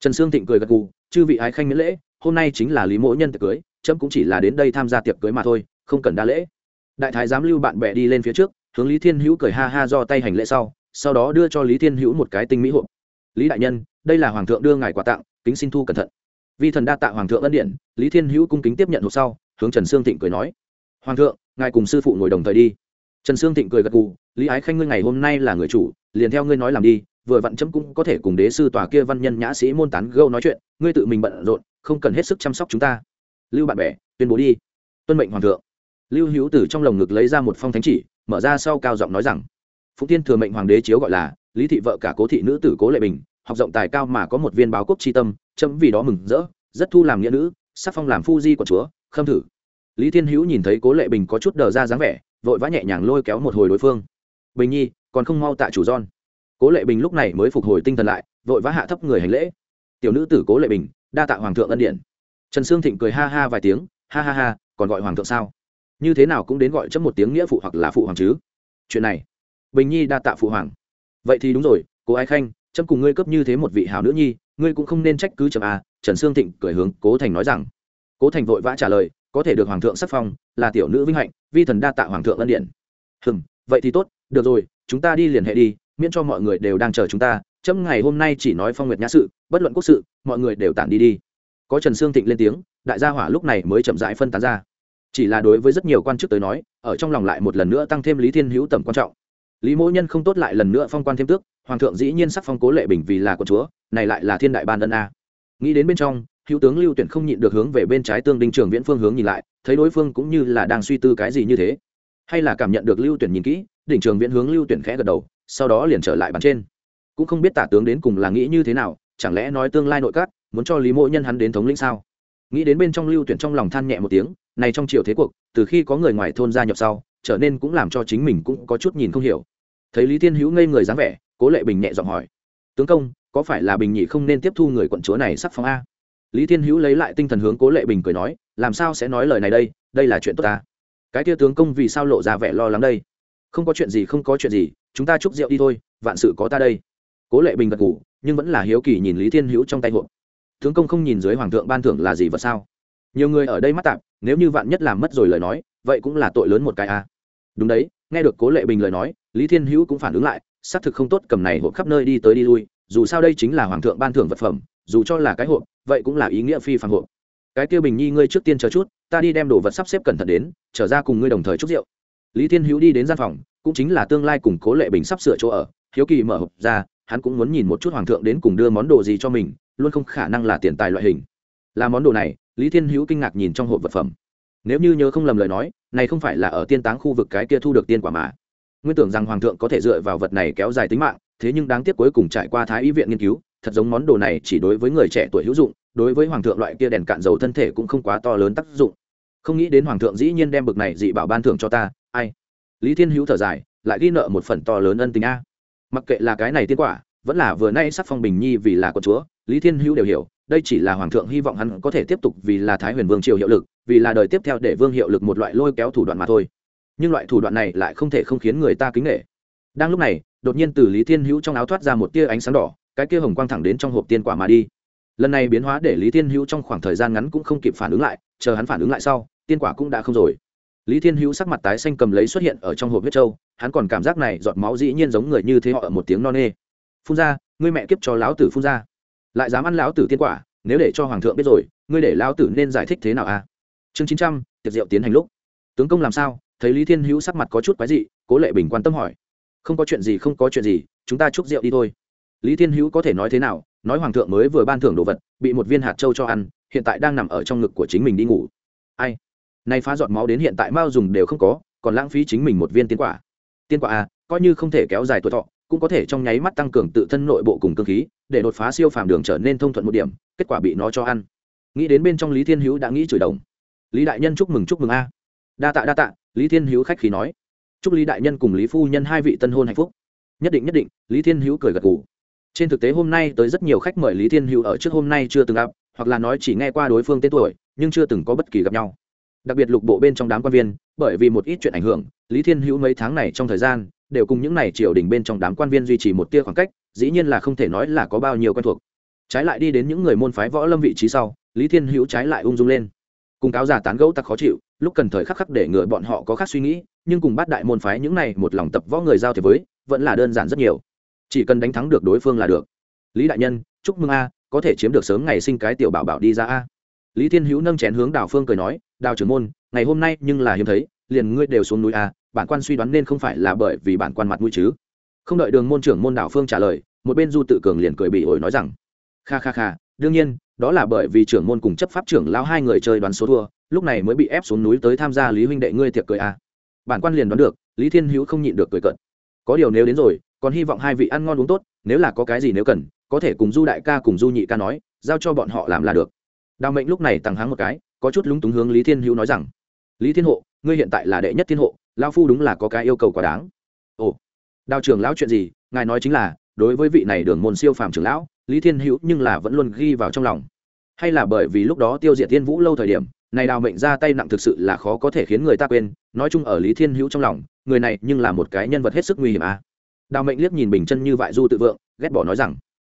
Trần sương thịnh cười gật gù, chư vị ái khanh miễn lễ, hôm nay chính là lý mỗ nhân tiệc cưới trâm cũng chỉ là đến đây tham gia tiệc cưới mà thôi, không cần đa lễ. Đại thái giám lưu bạn bè đi lên phía trước, hướng lý thiên hữu cười ha ha do tay hành lễ sau sau đó đưa cho lý thiên hữu một cái tinh mỹ hộp. Lý đại nhân, đây là hoàng thượng đưa ngài quà tặng, kính xin thu cẩn thận. Vi thần đa tạ hoàng thượng ân điện lý thiên hữu cung kính tiếp nhận hộp sau, hướng trần sương thịnh cười nói, hoàng thượng, ngài cùng sư phụ ngồi đồng thời đi trần sương thịnh cười gật gù, lý ái khanh ngươi ngày hôm nay là người chủ, liền theo ngươi nói làm đi, vừa vặn chấm cũng có thể cùng đế sư tòa kia văn nhân nhã sĩ môn tán gâu nói chuyện, ngươi tự mình bận rộn, không cần hết sức chăm sóc chúng ta. Lưu bạn bè, tuyên bố đi. Tuân mệnh hoàng thượng. Lưu hữu từ trong lồng ngực lấy ra một phong thánh chỉ, mở ra sau cao giọng nói rằng, phụng tiên thừa mệnh hoàng đế chiếu gọi là lý thị vợ cả cố thị nữ tử cố lệ bình, học rộng tài cao mà có một viên báo quốc tri tâm, chấm vì đó mừng rỡ, rất thu làm nghĩa nữ, sắc phong làm phu di của chúa, khâm thử. Lý thiên hữu nhìn thấy cố lệ bình có chút đờ ra dáng vẻ vội vã nhẹ nhàng lôi kéo một hồi đối phương. Bình nhi, còn không mau tạ chủ don cố lệ bình lúc này mới phục hồi tinh thần lại, vội vã hạ thấp người hành lễ. Tiểu nữ tử cố lệ bình, đa tạ hoàng thượng ân điện trần sương thịnh cười ha ha vài tiếng, ha ha ha, còn gọi hoàng thượng sao? Như thế nào cũng đến gọi chấm một tiếng nghĩa phụ hoặc là phụ hoàng chứ? Chuyện này, bình nhi đa tạ phụ hoàng. Vậy thì đúng rồi, cố ái khanh, chấm cùng ngươi cấp như thế một vị hảo nữ nhi, ngươi cũng không nên trách cứ chấm à trần sương thịnh cười hướng cố thành nói rằng. Cố thành vội vã trả lời có thể được hoàng thượng sắc phong, là tiểu nữ vinh hạnh, vi thần đa tạ hoàng thượng ân điện hừm, vậy thì tốt, được rồi, chúng ta đi liền hệ đi, miễn cho mọi người đều đang chờ chúng ta, chấm ngày hôm nay chỉ nói phong nguyệt nhã sự, bất luận quốc sự, mọi người đều tản đi đi. Có trần sương thịnh lên tiếng, đại gia hỏa lúc này mới chậm rãi phân tán ra. Chỉ là đối với rất nhiều quan chức tới nói, ở trong lòng lại một lần nữa tăng thêm lý thiên hữu tầm quan trọng. Lý mỗ nhân không tốt lại lần nữa phong quan thêm tước, hoàng thượng dĩ nhiên sắc phong cố lệ bình vì là con chúa, này lại là thiên đại ban ân a. Nghĩ đến bên trong hữu tướng lưu tuyển không nhịn được hướng về bên trái tương đinh trường viễn phương hướng nhìn lại, thấy đối phương cũng như là đang suy tư cái gì như thế. Hay là cảm nhận được lưu tuyển nhìn kỹ, đỉnh trường viễn hướng lưu tuyển khẽ gật đầu, sau đó liền trở lại bàn trên. Cũng không biết tả tướng đến cùng là nghĩ như thế nào, chẳng lẽ nói tương lai nội các, muốn cho lý mỗ nhân hắn đến thống lĩnh sao? Nghĩ đến bên trong lưu tuyển trong lòng than nhẹ một tiếng, này trong triều thế cuộc, từ khi có người ngoài thôn gia nhập sau, trở nên cũng làm cho chính mình cũng có chút nhìn không hiểu. Thấy lý thiên hữu ngây người dáng vẻ, cố lệ bình nhẹ giọng hỏi, tướng công, có phải là bình nhị không nên tiếp thu người quận chúa này sắc phong a? Lý thiên hữu lấy lại tinh thần hướng cố lệ bình cười nói, làm sao sẽ nói lời này đây? Đây là chuyện tốt ta. Cái kia tướng công vì sao lộ ra vẻ lo lắng đây? Không có chuyện gì, không có chuyện gì, chúng ta chúc rượu đi thôi, vạn sự có ta đây. Cố lệ bình gật ngủ nhưng vẫn là hiếu kỳ nhìn lý thiên hữu trong tay hộp. Tướng công không nhìn dưới hoàng thượng ban thưởng là gì vật sao? Nhiều người ở đây mắt tạp, nếu như vạn nhất làm mất rồi lời nói, vậy cũng là tội lớn một cái à? đúng đấy, nghe được cố lệ bình lời nói, lý thiên hữu cũng phản ứng lại, xác thực không tốt, cầm này hộp khắp nơi đi tới đi lui, dù sao đây chính là hoàng thượng ban thưởng vật phẩm dù cho là cái hộp, vậy cũng là ý nghĩa phi phàm hộp. Cái kia bình nhi ngươi trước tiên chờ chút, ta đi đem đồ vật sắp xếp cẩn thận đến, trở ra cùng ngươi đồng thời chúc rượu. Lý thiên hữu đi đến gian phòng, cũng chính là tương lai cùng cố lệ bình sắp sửa chỗ ở. Hiếu kỳ mở hộp ra, hắn cũng muốn nhìn một chút hoàng thượng đến cùng đưa món đồ gì cho mình, luôn không khả năng là tiền tài loại hình. Là món đồ này, lý thiên hữu kinh ngạc nhìn trong hộp vật phẩm. Nếu như nhớ không lầm lời nói, này không phải là ở tiên táng khu vực cái kia thu được tiên quả mà. Nguyên tưởng rằng hoàng thượng có thể dựa vào vật này kéo dài tính mạng, thế nhưng đáng tiếc cuối cùng trải qua thái y viện nghiên cứu thật giống món đồ này chỉ đối với người trẻ tuổi hữu dụng, đối với hoàng thượng loại kia đèn cạn dầu thân thể cũng không quá to lớn tác dụng. Không nghĩ đến hoàng thượng dĩ nhiên đem bực này dị bảo ban thưởng cho ta, ai? Lý thiên hữu thở dài, lại ghi nợ một phần to lớn ân tình a. Mặc kệ là cái này tiên quả, vẫn là vừa nay sắc phong bình nhi vì là con chúa, lý thiên hữu đều hiểu, đây chỉ là hoàng thượng hy vọng hắn có thể tiếp tục vì là thái huyền vương triều hiệu lực, vì là đời tiếp theo để vương hiệu lực một loại lôi kéo thủ đoạn mà thôi. Nhưng loại thủ đoạn này lại không thể không khiến người ta kính nghệ đang lúc này, đột nhiên từ lý thiên hữu trong áo thoát ra một tia ánh sáng đỏ cái kia hồng quang thẳng đến trong hộp tiên quả mà đi. Lần này biến hóa để lý thiên hữu trong khoảng thời gian ngắn cũng không kịp phản ứng lại, chờ hắn phản ứng lại sau, tiên quả cũng đã không rồi. Lý thiên hữu sắc mặt tái xanh cầm lấy xuất hiện ở trong hộp huyết trâu hắn còn cảm giác này giọt máu dĩ nhiên giống người như thế họ ở một tiếng no nê. Phun ra, ngươi mẹ kiếp cho lão tử phun ra. Lại dám ăn lão tử tiên quả, nếu để cho hoàng thượng biết rồi, ngươi để lão tử nên giải thích thế nào a à? chương chín trăm, tiệc rượu tiến hành lúc. Tướng công làm sao? Thấy lý thiên hữu sắc mặt có chút quái dị, cố lệ bình quan tâm hỏi. Không có chuyện gì, không có chuyện gì, chúng ta chúc rượu đi thôi lý thiên hữu có thể nói thế nào? Nói hoàng thượng mới vừa ban thưởng đồ vật, bị một viên hạt trâu cho ăn, hiện tại đang nằm ở trong ngực của chính mình đi ngủ. Ai? Nay phá giọt máu đến hiện tại mao dùng đều không có, còn lãng phí chính mình một viên tiên quả. Tiên quả à coi như không thể kéo dài tuổi thọ, cũng có thể trong nháy mắt tăng cường tự thân nội bộ cùng cơ khí, để đột phá siêu phàm đường trở nên thông thuận một điểm, kết quả bị nó cho ăn. Nghĩ đến bên trong lý thiên hữu đã nghĩ chửi đồng. Lý đại nhân chúc mừng chúc mừng a. Đa tạ đa tạ, lý thiên hữu khách khí nói. Chúc lý đại nhân cùng lý phu nhân hai vị tân hôn hạnh phúc. Nhất định nhất định, lý thiên hữu cười gật gù trên thực tế hôm nay tới rất nhiều khách mời lý thiên hữu ở trước hôm nay chưa từng gặp, hoặc là nói chỉ nghe qua đối phương tên tuổi, nhưng chưa từng có bất kỳ gặp nhau. Đặc biệt lục bộ bên trong đám quan viên, bởi vì một ít chuyện ảnh hưởng, lý thiên hữu mấy tháng này trong thời gian, đều cùng những n à y triều đình bên trong đám quan viên duy trì một tia khoảng cách, dĩ nhiên là không thể nói là có bao nhiêu quen thuộc. Trái lại đi đến những người môn phái võ lâm vị trí sau, lý thiên hữu trái lại ung dung lên. Cùng cáo già tán gẫu tặc khó chịu, lúc cần thời khắc khắc để người bọn họ có khác suy nghĩ, nhưng cùng bắt đại môn phái những này một lòng tập võ người giao thế với, vẫn là đơn giản rất nhiều chỉ cần đánh thắng được đối phương là được. Lý đại nhân, chúc mừng a, có thể chiếm được sớm ngày sinh cái tiểu bảo bảo đi ra a. Lý thiên hữu nâng chén hướng đào phương cười nói, đào trưởng môn, ngày hôm nay nhưng là hiếm thấy, liền ngươi đều xuống núi a, bản quan suy đoán nên không phải là bởi vì bản quan mặt mũi chứ. Không đợi đường môn trưởng môn đào phương trả lời, một bên du tự cường liền cười bị ổi nói rằng, kha kha kha, đương nhiên, đó là bởi vì trưởng môn cùng chấp pháp trưởng lao hai người chơi đoán số thua, lúc này mới bị ép xuống núi tới tham gia lý huynh đệ ngươi tiệc cười a. Bản quan liền đoán được, lý thiên hữu không nhịn được cười cận có điều nếu đến rồi còn hy vọng hai vị ăn ngon uống tốt, nếu là có cái gì nếu cần, có thể cùng du đại ca cùng du nhị ca nói, giao cho bọn họ làm là được. Đào mệnh lúc này tăng háng một cái, có chút lúng túng hướng lý thiên hữu nói rằng, lý thiên hộ, ngươi hiện tại là đệ nhất thiên hộ lao phu đúng là có cái yêu cầu quá đáng. Ồ, đào trưởng lão chuyện gì? Ngài nói chính là, đối với vị này đường môn siêu phàm trưởng lão, lý thiên hữu nhưng là vẫn luôn ghi vào trong lòng. Hay là bởi vì lúc đó tiêu diệt thiên vũ lâu thời điểm, này đào mệnh ra tay nặng thực sự là khó có thể khiến người ta quên, nói chung ở lý thiên hữu trong lòng, người này nhưng là một cái nhân vật hết sức nguy hiểm à đào mệnh liếc nhìn bình chân như vại du tự vượng, ghét bỏ nói rằng,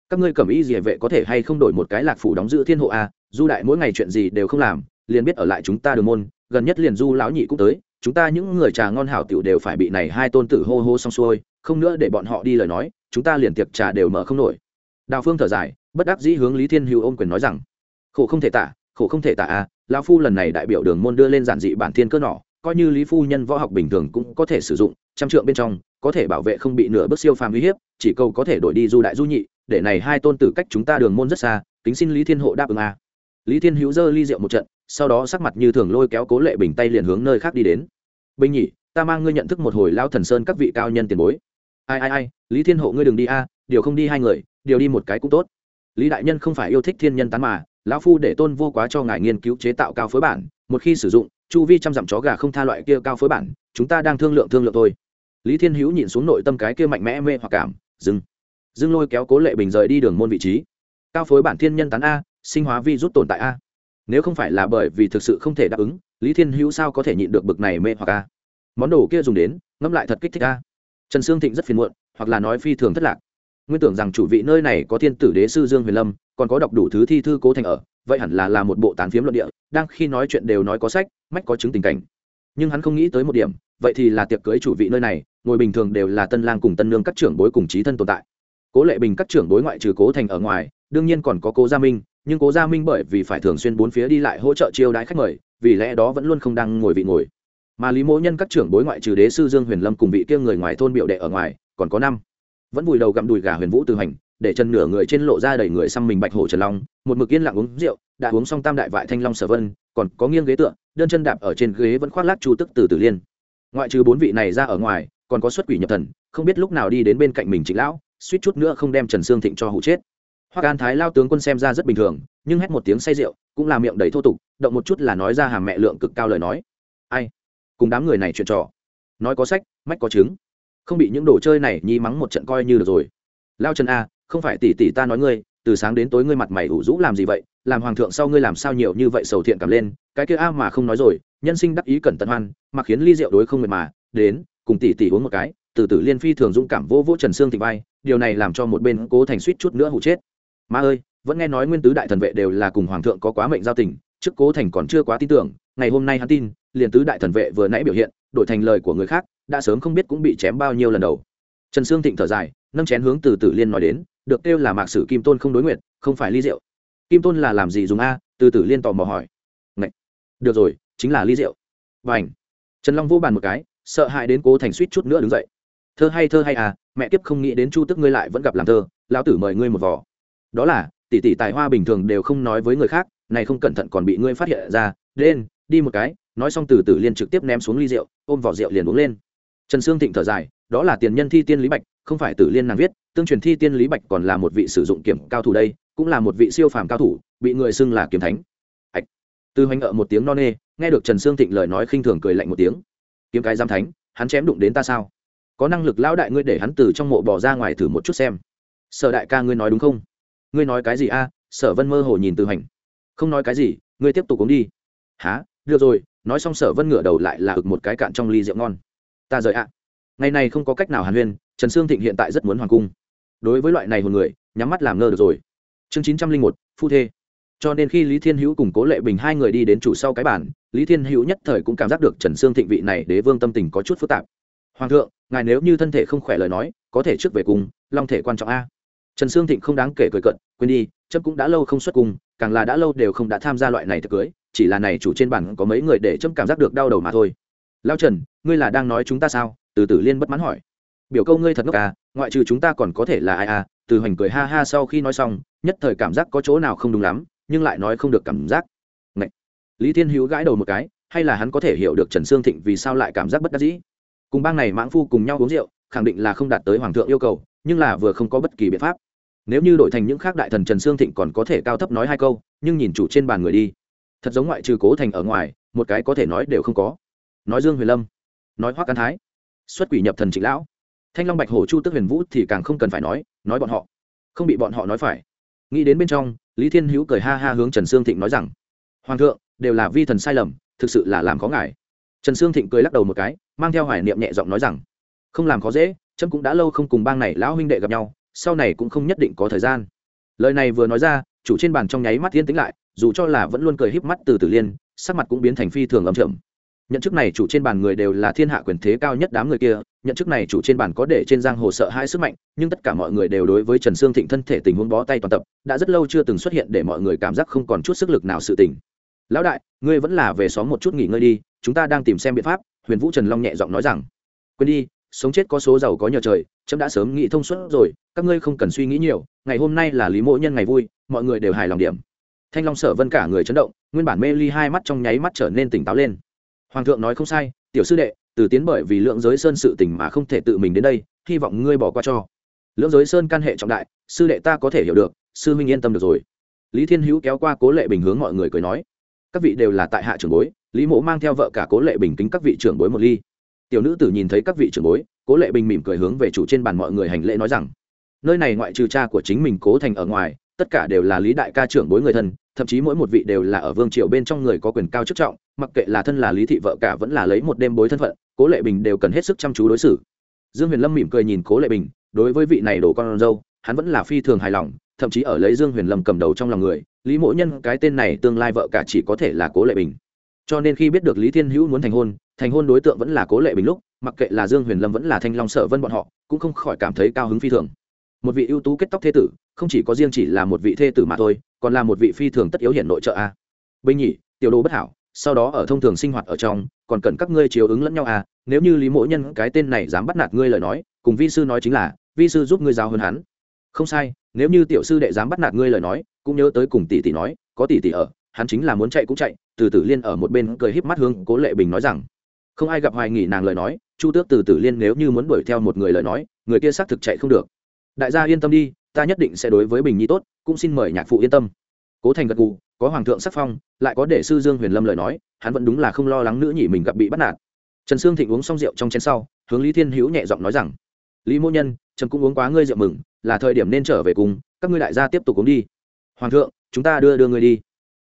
các ngươi cầm ý gì vệ có thể hay không đổi một cái lạc phủ đóng giữ thiên hộ a du đại mỗi ngày chuyện gì đều không làm, liền biết ở lại chúng ta đường môn, gần nhất liền du lão nhị cũng tới, chúng ta những người trà ngon hảo tiểu đều phải bị này hai tôn tử hô hô xong xuôi, không nữa để bọn họ đi lời nói, chúng ta liền tiệc trà đều mở không nổi. Đào phương thở dài, bất đắc dĩ hướng lý thiên hữu ôm quyền nói rằng, khổ không thể tả, khổ không thể tả a lão phu lần này đại biểu đường môn đưa lên giản dị bản thiên cơ nỏ coi như lý phu nhân võ học bình thường cũng có thể sử dụng, trăm trượng bên trong có thể bảo vệ không bị nửa bước siêu phàm uy hiếp, chỉ cầu có thể đổi đi du đại du nhị, để này hai tôn tử cách chúng ta đường môn rất xa, kính xin lý thiên hộ đáp ứng a. Lý thiên hữu dơ ly rượu một trận, sau đó sắc mặt như thường lôi kéo cố lệ bình tay liền hướng nơi khác đi đến. Bình nhị, ta mang ngươi nhận thức một hồi lao thần sơn các vị cao nhân tiền bối. Ai ai ai, lý thiên hộ ngươi đừng đi a, điều không đi hai người, điều đi một cái cũng tốt. Lý đại nhân không phải yêu thích thiên nhân tán mà, lão phu để tôn vô quá cho ngài nghiên cứu chế tạo cao phối bản, một khi sử dụng, chu vi trăm dặm chó gà không tha loại kia cao phối bản, chúng ta đang thương lượng thương lượng thôi lý thiên hữu nhìn xuống nội tâm cái kia mạnh mẽ mê hoặc cảm, dừng. Dừng lôi kéo cố lệ bình rời đi đường môn vị trí. Cao phối bản thiên nhân tán a, sinh hóa vi rút tồn tại a. Nếu không phải là bởi vì thực sự không thể đáp ứng, lý thiên hữu sao có thể nhịn được bực này mê hoặc a? Món đồ kia dùng đến ngẫm lại thật kích thích a. Trần sương thịnh rất phiền muộn, hoặc là nói phi thường thất lạc. Nguyên tưởng rằng chủ vị nơi này có thiên tử đế sư dương huyền lâm, còn có đọc đủ thứ thi thư cố thành ở, vậy hẳn là là một bộ tán phiếm luận địa, đang khi nói chuyện đều nói có sách, mách có chứng tình cảnh. Nhưng hắn không nghĩ tới một điểm, vậy thì là tiệc cưới chủ vị nơi này ngồi bình thường đều là tân lang cùng tân nương các trưởng bối cùng trí thân tồn tại. Cố lệ bình các trưởng bối ngoại trừ cố thành ở ngoài, đương nhiên còn có cố gia minh, nhưng cố gia minh bởi vì phải thường xuyên bốn phía đi lại hỗ trợ chiêu đãi khách mời, vì lẽ đó vẫn luôn không đang ngồi vị ngồi. Mà lý mỗ nhân các trưởng bối ngoại trừ đế sư dương huyền lâm cùng vị kia người ngoài thôn biểu đệ ở ngoài, còn có năm. Vẫn vùi đầu gặm đùi gà huyền vũ từ hành, để chân nửa người trên lộ ra đầy người xăm mình bạch hổ trần long, một mực yên lặng uống rượu, đã uống xong tam đại vại thanh long sở vân, còn có nghiêng ghế tựa, đơn chân đạp ở trên ghế vẫn khoác lác chu tức từ tử liên. Ngoại trừ bốn vị này ra ở ngoài còn có xuất quỷ nhập thần, không biết lúc nào đi đến bên cạnh mình trịnh lão, suýt chút nữa không đem trần sương thịnh cho hụ chết. Hoa an thái lao tướng quân xem ra rất bình thường, nhưng hét một tiếng say rượu, cũng là miệng đầy thô tục, động một chút là nói ra hàm mẹ lượng cực cao lời nói. Ai? Cùng đám người này chuyện trò. Nói có sách, mách có chứng. Không bị những đồ chơi này nhi mắng một trận coi như được rồi. Lao trần a, không phải tỷ tỷ ta nói ngươi, từ sáng đến tối ngươi mặt mày ủ rũ làm gì vậy? Làm hoàng thượng sau ngươi làm sao nhiều như vậy sầu thiện cảm lên? Cái kia a mà không nói rồi, nhân sinh đắc ý cẩn tận hoan, mà khiến ly rượu đối không mệt mà, đến cùng tỷ tỷ uống một cái, từ từ liên phi thường dũng cảm vô vỗ trần sương thịnh bay điều này làm cho một bên cố thành suýt chút nữa hụ chết. Ma ơi, vẫn nghe nói nguyên tứ đại thần vệ đều là cùng hoàng thượng có quá mệnh giao tình, trước cố thành còn chưa quá tin tưởng, ngày hôm nay hắn tin, liền tứ đại thần vệ vừa nãy biểu hiện, đổi thành lời của người khác, đã sớm không biết cũng bị chém bao nhiêu lần đầu. Trần sương thịnh thở dài, nâng chén hướng từ tử liên nói đến, được kêu là mạc sử kim tôn không đối nguyện, không phải ly rượu. Kim tôn là làm gì dùng a? Từ tử liên tò mò hỏi. Ngậy. được rồi, chính là ly rượu. Và ảnh trần long vô bàn một cái sợ hãi đến cố thành suýt chút nữa đứng dậy. Thơ hay thơ hay à mẹ tiếp không nghĩ đến chu tức ngươi lại vẫn gặp làm thơ, lão tử mời ngươi một vò. Đó là, tỷ tỷ tài hoa bình thường đều không nói với người khác, này không cẩn thận còn bị ngươi phát hiện ra, lên, đi một cái, nói xong từ tử liên trực tiếp ném xuống ly rượu, ôm vỏ rượu liền uống lên. Trần sương thịnh thở dài, đó là tiền nhân thi tiên lý bạch, không phải tử liên nàng viết, tương truyền thi tiên lý bạch còn là một vị sử dụng kiểm cao thủ đây, cũng là một vị siêu phàm cao thủ, bị người xưng là kiếm thánh. Ạch. Từ hoành ợ một tiếng no nê, nghe được trần sương thịnh lời nói khinh thường cười lạnh một tiếng kiếm cái giam thánh, hắn chém đụng đến ta sao? Có năng lực lão đại ngươi để hắn từ trong mộ bỏ ra ngoài thử một chút xem. Sở đại ca ngươi nói đúng không? Ngươi nói cái gì a? Sở vân mơ hồ nhìn từ hành. Không nói cái gì, ngươi tiếp tục uống đi. Há được rồi, nói xong sở vân ngửa đầu lại là ực một cái cạn trong ly rượu ngon. Ta rời ạ. Ngày này không có cách nào hàn huyên, trần sương thịnh hiện tại rất muốn hoàng cung. Đối với loại này một người, nhắm mắt làm ngơ được rồi. Chương chín trăm linh một, phu thê cho nên khi lý thiên hữu cùng cố lệ bình hai người đi đến chủ sau cái bản lý thiên hữu nhất thời cũng cảm giác được trần sương thịnh vị này đế vương tâm tình có chút phức tạp. Hoàng thượng ngài nếu như thân thể không khỏe lời nói có thể trước về cùng long thể quan trọng a. Trần sương thịnh không đáng kể cười cận quên đi chấp cũng đã lâu không xuất cùng, càng là đã lâu đều không đã tham gia loại này thực cưới chỉ là này chủ trên bản có mấy người để chấm cảm giác được đau đầu mà thôi. Lao trần ngươi là đang nói chúng ta sao? Từ tử liên bất mãn hỏi. Biểu câu ngươi thật ngốc à ngoại trừ chúng ta còn có thể là ai à? Từ hoành cười ha ha sau khi nói xong nhất thời cảm giác có chỗ nào không đúng lắm nhưng lại nói không được cảm giác. Ngậy! lý thiên hữu gãi đầu một cái, hay là hắn có thể hiểu được trần sương thịnh vì sao lại cảm giác bất đắc dĩ? Cùng bang này mãng phu cùng nhau uống rượu, khẳng định là không đạt tới hoàng thượng yêu cầu, nhưng là vừa không có bất kỳ biện pháp. Nếu như đổi thành những khác đại thần trần sương thịnh còn có thể cao thấp nói hai câu, nhưng nhìn chủ trên bàn người đi. Thật giống ngoại trừ cố thành ở ngoài, một cái có thể nói đều không có. Nói dương huyền lâm, nói hoác căn thái, xuất quỷ nhập thần trịnh lão. Thanh long bạch hổ chu tức huyền vũ thì càng không cần phải nói nói bọn họ. Không bị bọn họ nói phải. Nghĩ đến bên trong lý thiên hữu cười ha ha hướng trần sương thịnh nói rằng, hoàng thượng, đều là vi thần sai lầm, thực sự là làm khó ngài. Trần sương thịnh cười lắc đầu một cái, mang theo hoài niệm nhẹ giọng nói rằng, không làm khó dễ trâm cũng đã lâu không cùng bang này lão huynh đệ gặp nhau, sau này cũng không nhất định có thời gian. Lời này vừa nói ra, chủ trên bàn trong nháy mắt thiên tính lại, dù cho là vẫn luôn cười híp mắt từ tử liên, sắc mặt cũng biến thành phi thường ấm chậm nhận chức này chủ trên bàn người đều là thiên hạ quyền thế cao nhất đám người kia, nhận chức này chủ trên bàn có để trên giang hồ sợ hai sức mạnh, nhưng tất cả mọi người đều đối với trần sương thịnh thân thể tình huống bó tay toàn tập, đã rất lâu chưa từng xuất hiện để mọi người cảm giác không còn chút sức lực nào sự tình. Lão đại, ngươi vẫn là về xóm một chút nghỉ ngơi đi, chúng ta đang tìm xem biện pháp, huyền vũ trần long nhẹ giọng nói rằng. Quên đi, sống chết có số giàu có nhờ trời trẫm đã sớm nghĩ thông suốt rồi, các ngươi không cần suy nghĩ nhiều, ngày hôm nay là lý mộ nhân ngày vui, mọi người đều hài lòng điểm. Thanh long sở vân cả người chấn động, nguyên bản mê ly hai mắt trong nháy mắt trở nên tỉnh táo lên hoàng thượng nói không sai, tiểu sư đệ, từ tiến bởi vì lượng giới sơn sự tình mà không thể tự mình đến đây, hy vọng ngươi bỏ qua cho. Lượng giới sơn căn hệ trọng đại, sư đệ ta có thể hiểu được, sư huynh yên tâm được rồi. Lý thiên hữu kéo qua cố lệ bình hướng mọi người cười nói, các vị đều là tại hạ trưởng bối, lý mộ mang theo vợ cả cố lệ bình kính các vị trưởng bối một ly. Tiểu nữ tử nhìn thấy các vị trưởng bối, cố lệ bình mỉm cười hướng về chủ trên bàn mọi người hành lễ nói rằng, nơi này ngoại trừ cha của chính mình cố thành ở ngoài tất cả đều là lý đại ca trưởng bối người thân, thậm chí mỗi một vị đều là ở vương triều bên trong người có quyền cao chức trọng, mặc kệ là thân là lý thị vợ cả vẫn là lấy một đêm bối thân phận, cố lệ bình đều cần hết sức chăm chú đối xử. Dương huyền lâm mỉm cười nhìn cố lệ bình, đối với vị này đổ con dâu, hắn vẫn là phi thường hài lòng, thậm chí ở lấy dương huyền lâm cầm đầu trong lòng người, lý mỗ nhân cái tên này tương lai vợ cả chỉ có thể là cố lệ bình. Cho nên khi biết được lý thiên hữu muốn thành hôn thành hôn đối tượng vẫn là cố lệ bình lúc, mặc kệ là dương huyền lâm vẫn là thanh long sợ vân bọn họ, cũng không khỏi cảm thấy cao hứng phi thường một vị ưu tú kết tóc thê tử, không chỉ có riêng chỉ là một vị thê tử mà thôi, còn là một vị phi thường tất yếu hiển nội trợ a. Bình nhỉ tiểu đồ bất hảo, sau đó ở thông thường sinh hoạt ở trong, còn cần các ngươi chiếu ứng lẫn nhau à nếu như lý mỗ nhân cái tên này dám bắt nạt ngươi lời nói, cùng vi sư nói chính là, vi sư giúp ngươi giáo hơn hắn. Không sai, nếu như tiểu sư đệ dám bắt nạt ngươi lời nói, cũng nhớ tới cùng tỷ tỷ nói, có tỷ tỷ ở, hắn chính là muốn chạy cũng chạy, từ tử liên ở một bên cười híp mắt hương cố lệ bình nói rằng, không ai gặp hoài nghỉ nàng lời nói, chu tước từ tử liên nếu như muốn đuổi theo một người lời nói, người kia xác thực chạy không được đại gia yên tâm đi, ta nhất định sẽ đối với bình nhi tốt, cũng xin mời nhạc phụ yên tâm. Cố thành gật gù, có hoàng thượng sắc phong, lại có để sư dương huyền lâm lời nói, hắn vẫn đúng là không lo lắng nữ nhỉ mình gặp bị bắt nạt. Trần sương thịnh uống xong rượu trong chén sau, hướng lý thiên hữu nhẹ giọng nói rằng, lý mô nhân, trần cũng uống quá ngươi rượu mừng, là thời điểm nên trở về cùng, các ngươi đại gia tiếp tục uống đi. Hoàng thượng, chúng ta đưa đưa ngươi đi.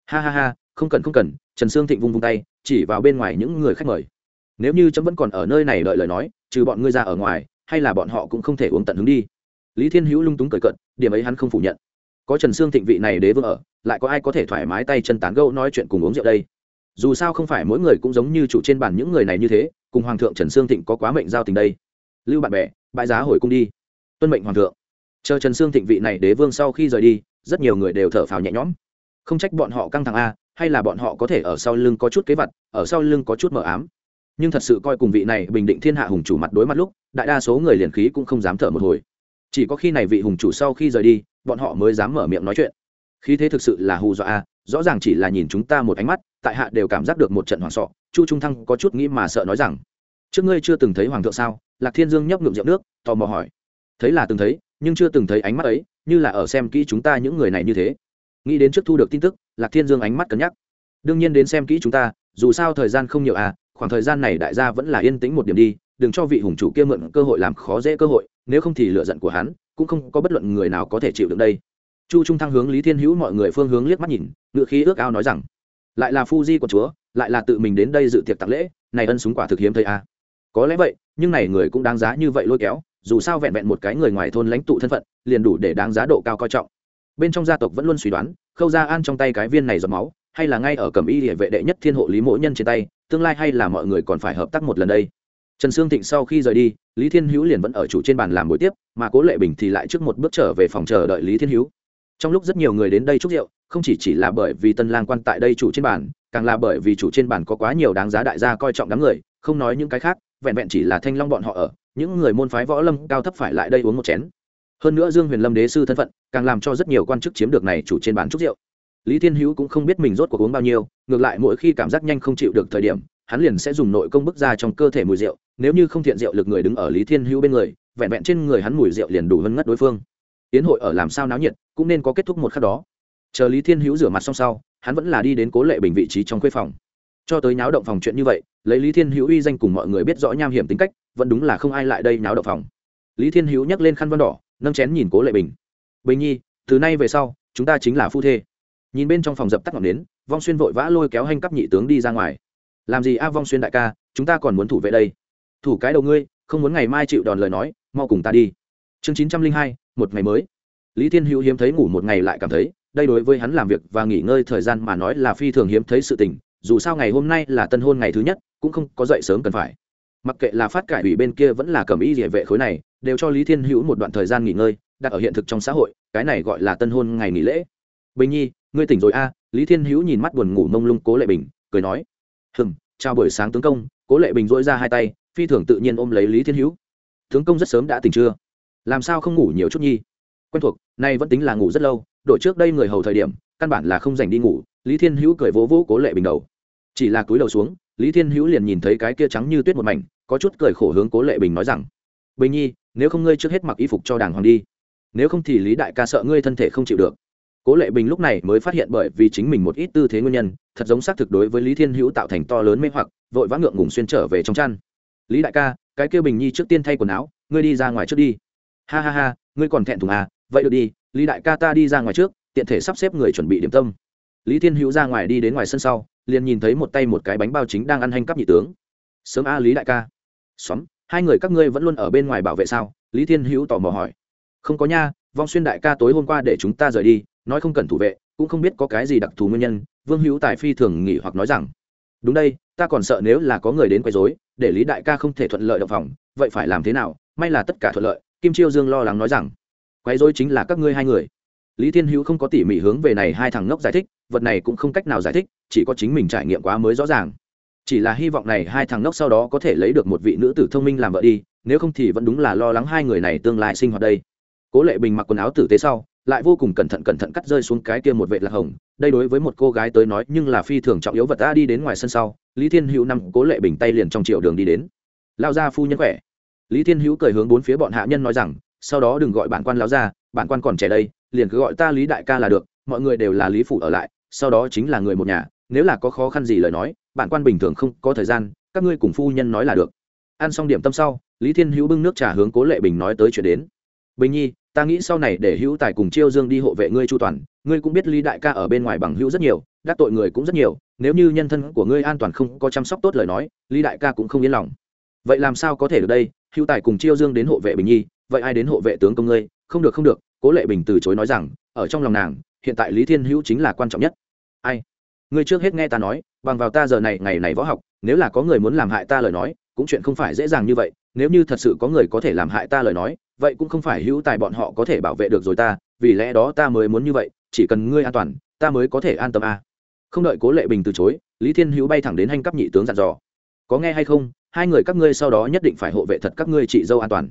Ha ha ha, không cần không cần, trần sương thịnh vung vung tay, chỉ vào bên ngoài những người khách mời. Nếu như trẫm vẫn còn ở nơi này đợi lời nói, trừ bọn ngươi ra ở ngoài, hay là bọn họ cũng không thể uống tận hứng đi lý thiên hữu lung túng cởi cận điểm ấy hắn không phủ nhận. Có trần sương thịnh vị này đế vương ở, lại có ai có thể thoải mái tay chân tán gẫu nói chuyện cùng uống rượu đây? Dù sao không phải mỗi người cũng giống như chủ trên bàn những người này như thế, cùng hoàng thượng trần sương thịnh có quá mệnh giao tình đây. Lưu bạn bè, bãi giá hồi cung đi. Tuân mệnh hoàng thượng. Chờ trần sương thịnh vị này đế vương sau khi rời đi, rất nhiều người đều thở phào nhẹ nhõm. Không trách bọn họ căng thẳng a, hay là bọn họ có thể ở sau lưng có chút kế vật ở sau lưng có chút mờ ám. Nhưng thật sự coi cùng vị này bình định thiên hạ hùng chủ mặt đối mặt lúc, đại đa số người liền khí cũng không dám thở một hồi chỉ có khi này vị hùng chủ sau khi rời đi, bọn họ mới dám mở miệng nói chuyện. Khí thế thực sự là hù dọa a, rõ ràng chỉ là nhìn chúng ta một ánh mắt, tại hạ đều cảm giác được một trận hoảng sọ chu trung thăng có chút nghĩ mà sợ nói rằng, trước ngươi chưa từng thấy hoàng thượng sao? Lạc thiên dương nhấp ngụm rượu nước, tò mò hỏi. Thấy là từng thấy, nhưng chưa từng thấy ánh mắt ấy, như là ở xem kỹ chúng ta những người này như thế. Nghĩ đến trước thu được tin tức, lạc thiên dương ánh mắt cân nhắc. Đương nhiên đến xem kỹ chúng ta, dù sao thời gian không nhiều à khoảng thời gian này đại gia vẫn là yên tĩnh một điểm đi, đừng cho vị hùng chủ kia mượn cơ hội làm khó dễ cơ hội nếu không thì lựa giận của hắn cũng không có bất luận người nào có thể chịu được đây. Chu trung thăng hướng lý thiên hữu mọi người phương hướng liếc mắt nhìn ngự khí ước ao nói rằng, lại là phu di của chúa, lại là tự mình đến đây dự tiệc tặng lễ, này ân súng quả thực hiếm thấy à. có lẽ vậy, nhưng này người cũng đáng giá như vậy lôi kéo, dù sao vẹn vẹn một cái người ngoài thôn lãnh tụ thân phận, liền đủ để đáng giá độ cao coi trọng. Bên trong gia tộc vẫn luôn suy đoán, khâu ra an trong tay cái viên này giọt máu, hay là ngay ở cầm y địa vệ đệ nhất thiên hộ lý mỗ nhân trên tay, tương lai hay là mọi người còn phải hợp tác một lần đây trần sương thịnh sau khi rời đi, lý thiên hữu liền vẫn ở chủ trên bàn làm buổi tiếp, mà cố lệ bình thì lại trước một bước trở về phòng chờ đợi lý thiên hữu. Trong lúc rất nhiều người đến đây chúc rượu, không chỉ chỉ là bởi vì tân lang quan tại đây chủ trên bàn, càng là bởi vì chủ trên bàn có quá nhiều đáng giá đại gia coi trọng đám người, không nói những cái khác, vẹn vẹn chỉ là thanh long bọn họ ở, những người môn phái võ lâm cao thấp phải lại đây uống một chén. Hơn nữa dương huyền lâm đế sư thân phận, càng làm cho rất nhiều quan chức chiếm được này chủ trên bàn chúc rượu. Lý thiên hữu cũng không biết mình rốt cuộc uống bao nhiêu, ngược lại mỗi khi cảm giác nhanh không chịu được thời điểm hắn liền sẽ dùng nội công bức ra trong cơ thể mùi rượu, nếu như không thiện rượu lực người đứng ở lý thiên hữu bên người, vẹn vẹn trên người hắn mùi rượu liền đủ hơn ngất đối phương. Yến hội ở làm sao náo nhiệt, cũng nên có kết thúc một khắc đó. Chờ lý thiên hữu rửa mặt xong sau, hắn vẫn là đi đến cố lệ bình vị trí trong khuê phòng. Cho tới náo động phòng chuyện như vậy, lấy lý thiên hữu uy danh cùng mọi người biết rõ nham hiểm tính cách, vẫn đúng là không ai lại đây náo động phòng. Lý thiên hữu nhắc lên khăn văn đỏ, nâng chén nhìn cố lệ bình. Bình nhi, từ nay về sau, chúng ta chính là phu thê. Nhìn bên trong phòng dập tắt ngọn nến, vong xuyên vội vã lôi kéo hành cấp nhị tướng đi ra ngoài làm gì a vong xuyên đại ca, chúng ta còn muốn thủ vệ đây. Thủ cái đầu ngươi, không muốn ngày mai chịu đòn lời nói, mau cùng ta đi. Chương chín trăm linh hai, một ngày mới. Lý thiên hữu hiếm thấy ngủ một ngày lại cảm thấy, đây đối với hắn làm việc và nghỉ ngơi thời gian mà nói là phi thường hiếm thấy sự tình, dù sao ngày hôm nay là tân hôn ngày thứ nhất, cũng không có dậy sớm cần phải. Mặc kệ là phát cải ủy bên kia vẫn là cầm ý địa vệ khối này, đều cho lý thiên hữu một đoạn thời gian nghỉ ngơi, đặt ở hiện thực trong xã hội, cái này gọi là tân hôn ngày nghỉ lễ. Bình nhi, ngươi tỉnh rồi a? Lý thiên hữu nhìn mắt buồn ngủ mông lung cố lệ bình, cười nói hừng chào buổi sáng tướng công, cố lệ bình dỗi ra hai tay, phi thường tự nhiên ôm lấy lý thiên hữu. Tướng công rất sớm đã tỉnh chưa? Làm sao không ngủ nhiều chút nhi? Quen thuộc, nay vẫn tính là ngủ rất lâu đội trước đây người hầu thời điểm, căn bản là không dành đi ngủ, lý thiên hữu cười vỗ vỗ cố lệ bình đầu. Chỉ là cúi đầu xuống, lý thiên hữu liền nhìn thấy cái kia trắng như tuyết một mảnh, có chút cười khổ hướng cố lệ bình nói rằng, bình nhi, nếu không ngươi trước hết mặc y phục cho đàng hoàng đi. Nếu không thì lý đại ca sợ ngươi thân thể không chịu được cố lệ bình lúc này mới phát hiện bởi vì chính mình một ít tư thế nguyên nhân, thật giống xác thực đối với lý thiên hữu tạo thành to lớn mê hoặc, vội vã ngượng ngùng xuyên trở về trong chăn. Lý đại ca, cái kêu bình nhi trước tiên thay quần áo, ngươi đi ra ngoài trước đi. Ha ha ha, ngươi còn thẹn thùng à vậy được đi, lý đại ca ta đi ra ngoài trước, tiện thể sắp xếp người chuẩn bị điểm tâm. Lý thiên hữu ra ngoài đi đến ngoài sân sau, liền nhìn thấy một tay một cái bánh bao chính đang ăn hành cấp nhị tướng. Sớm a, lý đại ca. Xóm, hai người các ngươi vẫn luôn ở bên ngoài bảo vệ sao? Lý thiên hữu tò mò hỏi. Không có nha, vong xuyên đại ca tối hôm qua để chúng ta rời đi nói không cần thủ vệ, cũng không biết có cái gì đặc thù nguyên nhân, vương hữu tài phi thường nghỉ hoặc nói rằng, đúng đây, ta còn sợ nếu là có người đến quấy rối, để lý đại ca không thể thuận lợi động phòng, vậy phải làm thế nào? May là tất cả thuận lợi. Kim chiêu dương lo lắng nói rằng, quấy dối chính là các ngươi hai người. Lý thiên hữu không có tỉ mỉ hướng về này hai thằng ngốc giải thích, vật này cũng không cách nào giải thích, chỉ có chính mình trải nghiệm quá mới rõ ràng. Chỉ là hy vọng này hai thằng ngốc sau đó có thể lấy được một vị nữ tử thông minh làm vợ đi, nếu không thì vẫn đúng là lo lắng hai người này tương lai sinh hoạt đây. Cố lệ bình mặc quần áo tử tế sau lại vô cùng cẩn thận cẩn thận cắt rơi xuống cái kia một vệ lạc hồng. Đây đối với một cô gái tới nói, nhưng là phi thường trọng yếu vật ta đi đến ngoài sân sau, lý thiên hữu nằm cố lệ bình tay liền trong triệu đường đi đến. Lao ra phu nhân khỏe. Lý thiên hữu cười hướng bốn phía bọn hạ nhân nói rằng, sau đó đừng gọi bản quan lao ra bản quan còn trẻ đây, liền cứ gọi ta lý đại ca là được, mọi người đều là lý phủ ở lại, sau đó chính là người một nhà, nếu là có khó khăn gì lời nói, bản quan bình thường không có thời gian, các ngươi cùng phu nhân nói là được. Ăn xong điểm tâm sau, lý thiên hữu bưng nước trà hướng cố lệ bình nói tới chuyện đến. Bình nhi ta nghĩ sau này để hữu tài cùng chiêu dương đi hộ vệ ngươi chu toàn, ngươi cũng biết lý đại ca ở bên ngoài bằng hữu rất nhiều, đắc tội người cũng rất nhiều, nếu như nhân thân của ngươi an toàn không có chăm sóc tốt lời nói, lý đại ca cũng không yên lòng. Vậy làm sao có thể được đây? Hữu tài cùng chiêu dương đến hộ vệ bình nhi, vậy ai đến hộ vệ tướng công ngươi? Không được không được, cố lệ bình từ chối nói rằng, ở trong lòng nàng, hiện tại lý thiên hữu chính là quan trọng nhất. Ai? Ngươi trước hết nghe ta nói, bằng vào ta giờ này ngày này võ học, nếu là có người muốn làm hại ta lời nói, cũng chuyện không phải dễ dàng như vậy, nếu như thật sự có người có thể làm hại ta lời nói vậy cũng không phải hữu tài bọn họ có thể bảo vệ được rồi ta, vì lẽ đó ta mới muốn như vậy, chỉ cần ngươi an toàn, ta mới có thể an tâm a. À. không đợi cố lệ bình từ chối, lý thiên hữu bay thẳng đến hành cấp nhị tướng dặn dò. Có nghe hay không, hai người các ngươi sau đó nhất định phải hộ vệ thật các ngươi chị dâu an toàn.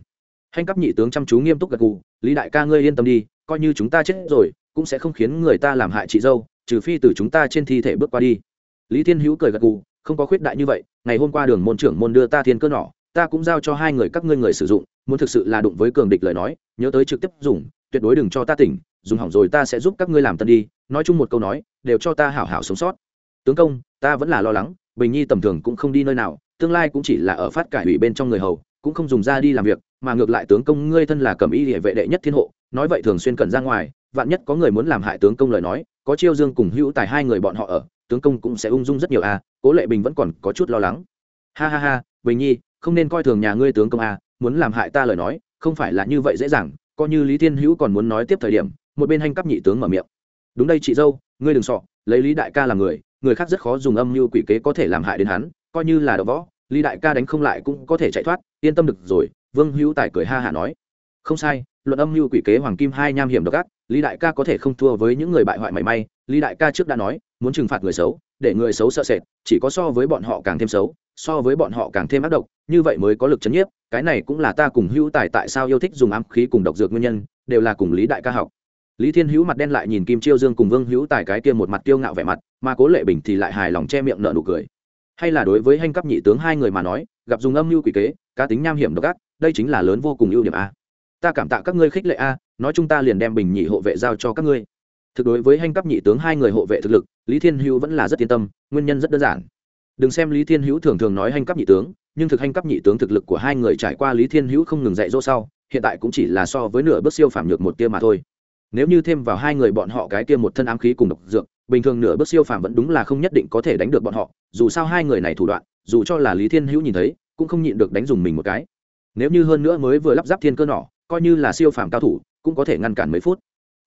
Hành cấp nhị tướng chăm chú nghiêm túc gật gù, lý đại ca ngươi yên tâm đi, coi như chúng ta chết rồi, cũng sẽ không khiến người ta làm hại chị dâu, trừ phi từ chúng ta trên thi thể bước qua đi. Lý thiên hữu cười gật gù, không có khuyết đại như vậy, ngày hôm qua đường môn trưởng môn đưa ta thiên cơ nỏ, ta cũng giao cho hai người các ngươi người sử dụng muốn thực sự là đụng với cường địch lời nói nhớ tới trực tiếp dùng tuyệt đối đừng cho ta tỉnh dùng hỏng rồi ta sẽ giúp các ngươi làm tân đi nói chung một câu nói đều cho ta hảo hảo sống sót. Tướng công ta vẫn là lo lắng bình nhi tầm thường cũng không đi nơi nào tương lai cũng chỉ là ở phát cải ủy bên trong người hầu cũng không dùng ra đi làm việc mà ngược lại tướng công ngươi thân là cầm y địa vệ đệ nhất thiên hộ nói vậy thường xuyên cần ra ngoài vạn nhất có người muốn làm hại tướng công lời nói có chiêu dương cùng hữu tài hai người bọn họ ở tướng công cũng sẽ ung dung rất nhiều a à, cố lệ bình vẫn còn có chút lo lắng. Ha ha ha bình nhi không nên coi thường nhà ngươi tướng công a à, muốn làm hại ta lời nói, không phải là như vậy dễ dàng coi như lý thiên hữu còn muốn nói tiếp thời điểm, một bên hành cấp nhị tướng mở miệng. Đúng đây chị dâu, ngươi đừng sọ, lấy lý đại ca làm người người khác rất khó dùng âm mưu quỷ kế có thể làm hại đến hắn, coi như là đ võ, lý đại ca đánh không lại cũng có thể chạy thoát, yên tâm được rồi, vương hữu tài cười ha hả nói. Không sai, luận âm mưu quỷ kế hoàng kim hai nham hiểm độc ác, lý đại ca có thể không thua với những người bại hoại mảy may, lý đại ca trước đã nói, muốn trừng phạt người xấu, để người xấu sợ sệt, chỉ có so với bọn họ càng thêm xấu, so với bọn họ càng thêm ác độc, như vậy mới có lực chấn nhiếp cái này cũng là ta cùng hữu tài tại sao yêu thích dùng ám khí cùng độc dược nguyên nhân, đều là cùng lý đại ca học. Lý thiên hữu mặt đen lại nhìn kim chiêu dương cùng vương hữu tài cái kia một mặt kiêu ngạo vẻ mặt, mà cố lệ bình thì lại hài lòng che miệng nợ nụ cười. Hay là đối với hành cấp nhị tướng hai người mà nói, gặp dùng âm mưu quỷ kế, cá tính nham hiểm độc ác, đây chính là lớn vô cùng ưu điểm a. Ta cảm tạ các ngươi khích lệ a, nói chúng ta liền đem bình nhị hộ vệ giao cho các ngươi. Thực đối với hành cấp nhị tướng hai người hộ vệ thực lực, lý thiên hữu vẫn là rất yên tâm, nguyên nhân rất đơn giản. Đừng xem lý thiên hữu thường thường nói hành cấp nhị tướng nhưng thực hành cấp nhị tướng thực lực của hai người trải qua lý thiên hữu không ngừng dạy dỗ sau, hiện tại cũng chỉ là so với nửa bước siêu phàm nhược một tia mà thôi. Nếu như thêm vào hai người bọn họ cái kia một thân ám khí cùng độc dược, bình thường nửa bước siêu phàm vẫn đúng là không nhất định có thể đánh được bọn họ, dù sao hai người này thủ đoạn, dù cho là lý thiên hữu nhìn thấy, cũng không nhịn được đánh dùng mình một cái. Nếu như hơn nữa mới vừa lắp ráp thiên cơ nỏ, coi như là siêu phàm cao thủ, cũng có thể ngăn cản mấy phút.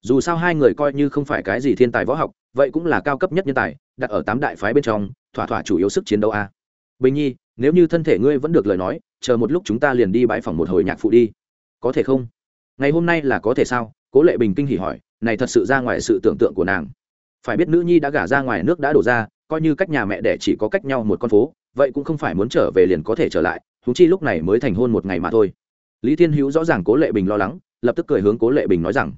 Dù sao hai người coi như không phải cái gì thiên tài võ học, vậy cũng là cao cấp nhất nhân tài, đặt ở tám đại phái bên trong, thỏa thỏa chủ yếu sức chiến đấu a. Bình nhi nếu như thân thể ngươi vẫn được lời nói, chờ một lúc chúng ta liền đi bãi phòng một hồi nhạc phụ đi. Có thể không? Ngày hôm nay là có thể sao? Cố lệ bình kinh hỉ hỏi, này thật sự ra ngoài sự tưởng tượng của nàng. Phải biết nữ nhi đã gả ra ngoài nước đã đổ ra, coi như cách nhà mẹ đẻ chỉ có cách nhau một con phố, vậy cũng không phải muốn trở về liền có thể trở lại thú chi lúc này mới thành hôn một ngày mà thôi. Lý thiên hữu rõ ràng cố lệ bình lo lắng, lập tức cười hướng cố lệ bình nói rằng,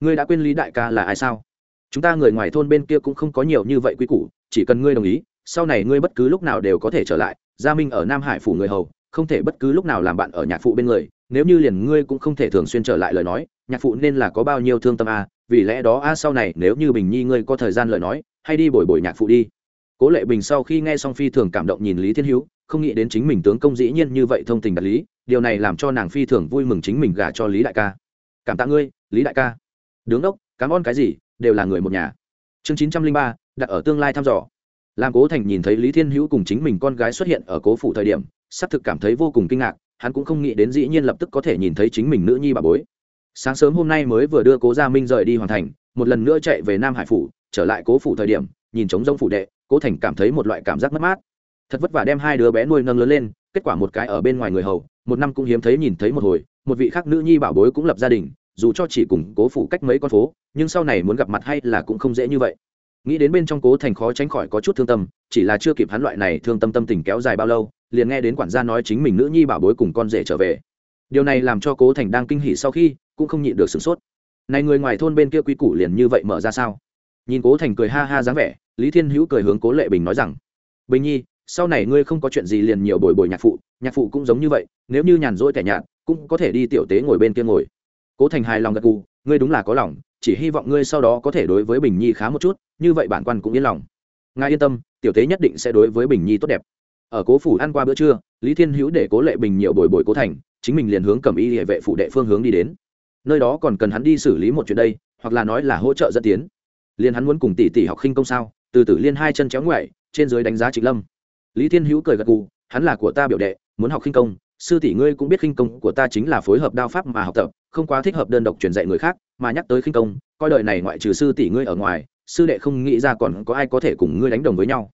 ngươi đã quên lý đại ca là ai sao? Chúng ta người ngoài thôn bên kia cũng không có nhiều như vậy quy củ, chỉ cần ngươi đồng ý sau này ngươi bất cứ lúc nào đều có thể trở lại gia minh ở nam hải phủ người hầu không thể bất cứ lúc nào làm bạn ở nhạc phụ bên người nếu như liền ngươi cũng không thể thường xuyên trở lại lời nói nhạc phụ nên là có bao nhiêu thương tâm a à, vì lẽ đó a à sau này nếu như bình nhi ngươi có thời gian lời nói hay đi bồi bồi nhạc phụ đi. Cố lệ bình sau khi nghe xong phi thường cảm động nhìn lý thiên hữu không nghĩ đến chính mình tướng công dĩ nhiên như vậy thông tình đạt lý điều này làm cho nàng phi thường vui mừng chính mình gả cho lý đại ca. Cảm tạ ngươi lý đại ca. Đứng đốc cảm ơn cái gì đều là người một nhà. Chương chín trăm linh ba đặt ở tương lai thăm dò làm cố thành nhìn thấy lý thiên hữu cùng chính mình con gái xuất hiện ở cố phủ thời điểm xác thực cảm thấy vô cùng kinh ngạc, hắn cũng không nghĩ đến dĩ nhiên lập tức có thể nhìn thấy chính mình nữ nhi bà bối. Sáng sớm hôm nay mới vừa đưa cố gia minh rời đi hoàn thành, một lần nữa chạy về nam hải phủ, trở lại cố phủ thời điểm, nhìn trống rông phủ đệ, cố thành cảm thấy một loại cảm giác mất mát. Thật vất vả đem hai đứa bé nuôi nâng lớn lên, kết quả một cái ở bên ngoài người hầu, một năm cũng hiếm thấy nhìn thấy một hồi, một vị khác nữ nhi bảo bối cũng lập gia đình, dù cho chỉ cùng cố phủ cách mấy con phố, nhưng sau này muốn gặp mặt hay là cũng không dễ như vậy nghĩ đến bên trong cố thành khó tránh khỏi có chút thương tâm, chỉ là chưa kịp hắn loại này thương tâm tâm tình kéo dài bao lâu, liền nghe đến quản gia nói chính mình nữ nhi bảo bối cùng con rể trở về. Điều này làm cho cố thành đang kinh hỉ sau khi, cũng không nhịn được sửng sốt. Này người ngoài thôn bên kia quy củ liền như vậy mở ra sao? Nhìn cố thành cười ha ha dáng vẻ, lý thiên hữu cười hướng cố lệ bình nói rằng, bình nhi, sau này ngươi không có chuyện gì liền nhiều bồi bồi nhạc phụ nhạc phụ cũng giống như vậy, nếu như nhàn rỗi tẻ nhạt, cũng có thể đi tiểu tế ngồi bên kia ngồi. Cố thành hài lòng gật gù, ngươi đúng là có lòng chỉ hy vọng ngươi sau đó có thể đối với bình nhi khá một chút, như vậy bản quan cũng yên lòng. Ngài yên tâm, tiểu tế nhất định sẽ đối với bình nhi tốt đẹp. Ở cố phủ ăn qua bữa trưa, lý thiên hữu để cố lệ bình nhiều bồi bồi cố thành, chính mình liền hướng cầm y địa vệ phủ đệ phương hướng đi đến. Nơi đó còn cần hắn đi xử lý một chuyện đây, hoặc là nói là hỗ trợ dẫn tiến. Liền hắn muốn cùng tỷ tỷ học khinh công sao? Từ tử liên hai chân chéo ngoại trên dưới đánh giá trịnh lâm. Lý thiên hữu cười gật gù, hắn là của ta biểu đệ, muốn học khinh công, sư tỷ ngươi cũng biết khinh công của ta chính là phối hợp đao pháp mà học tập không quá thích hợp đơn độc truyền dạy người khác, mà nhắc tới khinh công, coi đời này ngoại trừ sư tỷ ngươi ở ngoài, sư đệ không nghĩ ra còn có ai có thể cùng ngươi đánh đồng với nhau.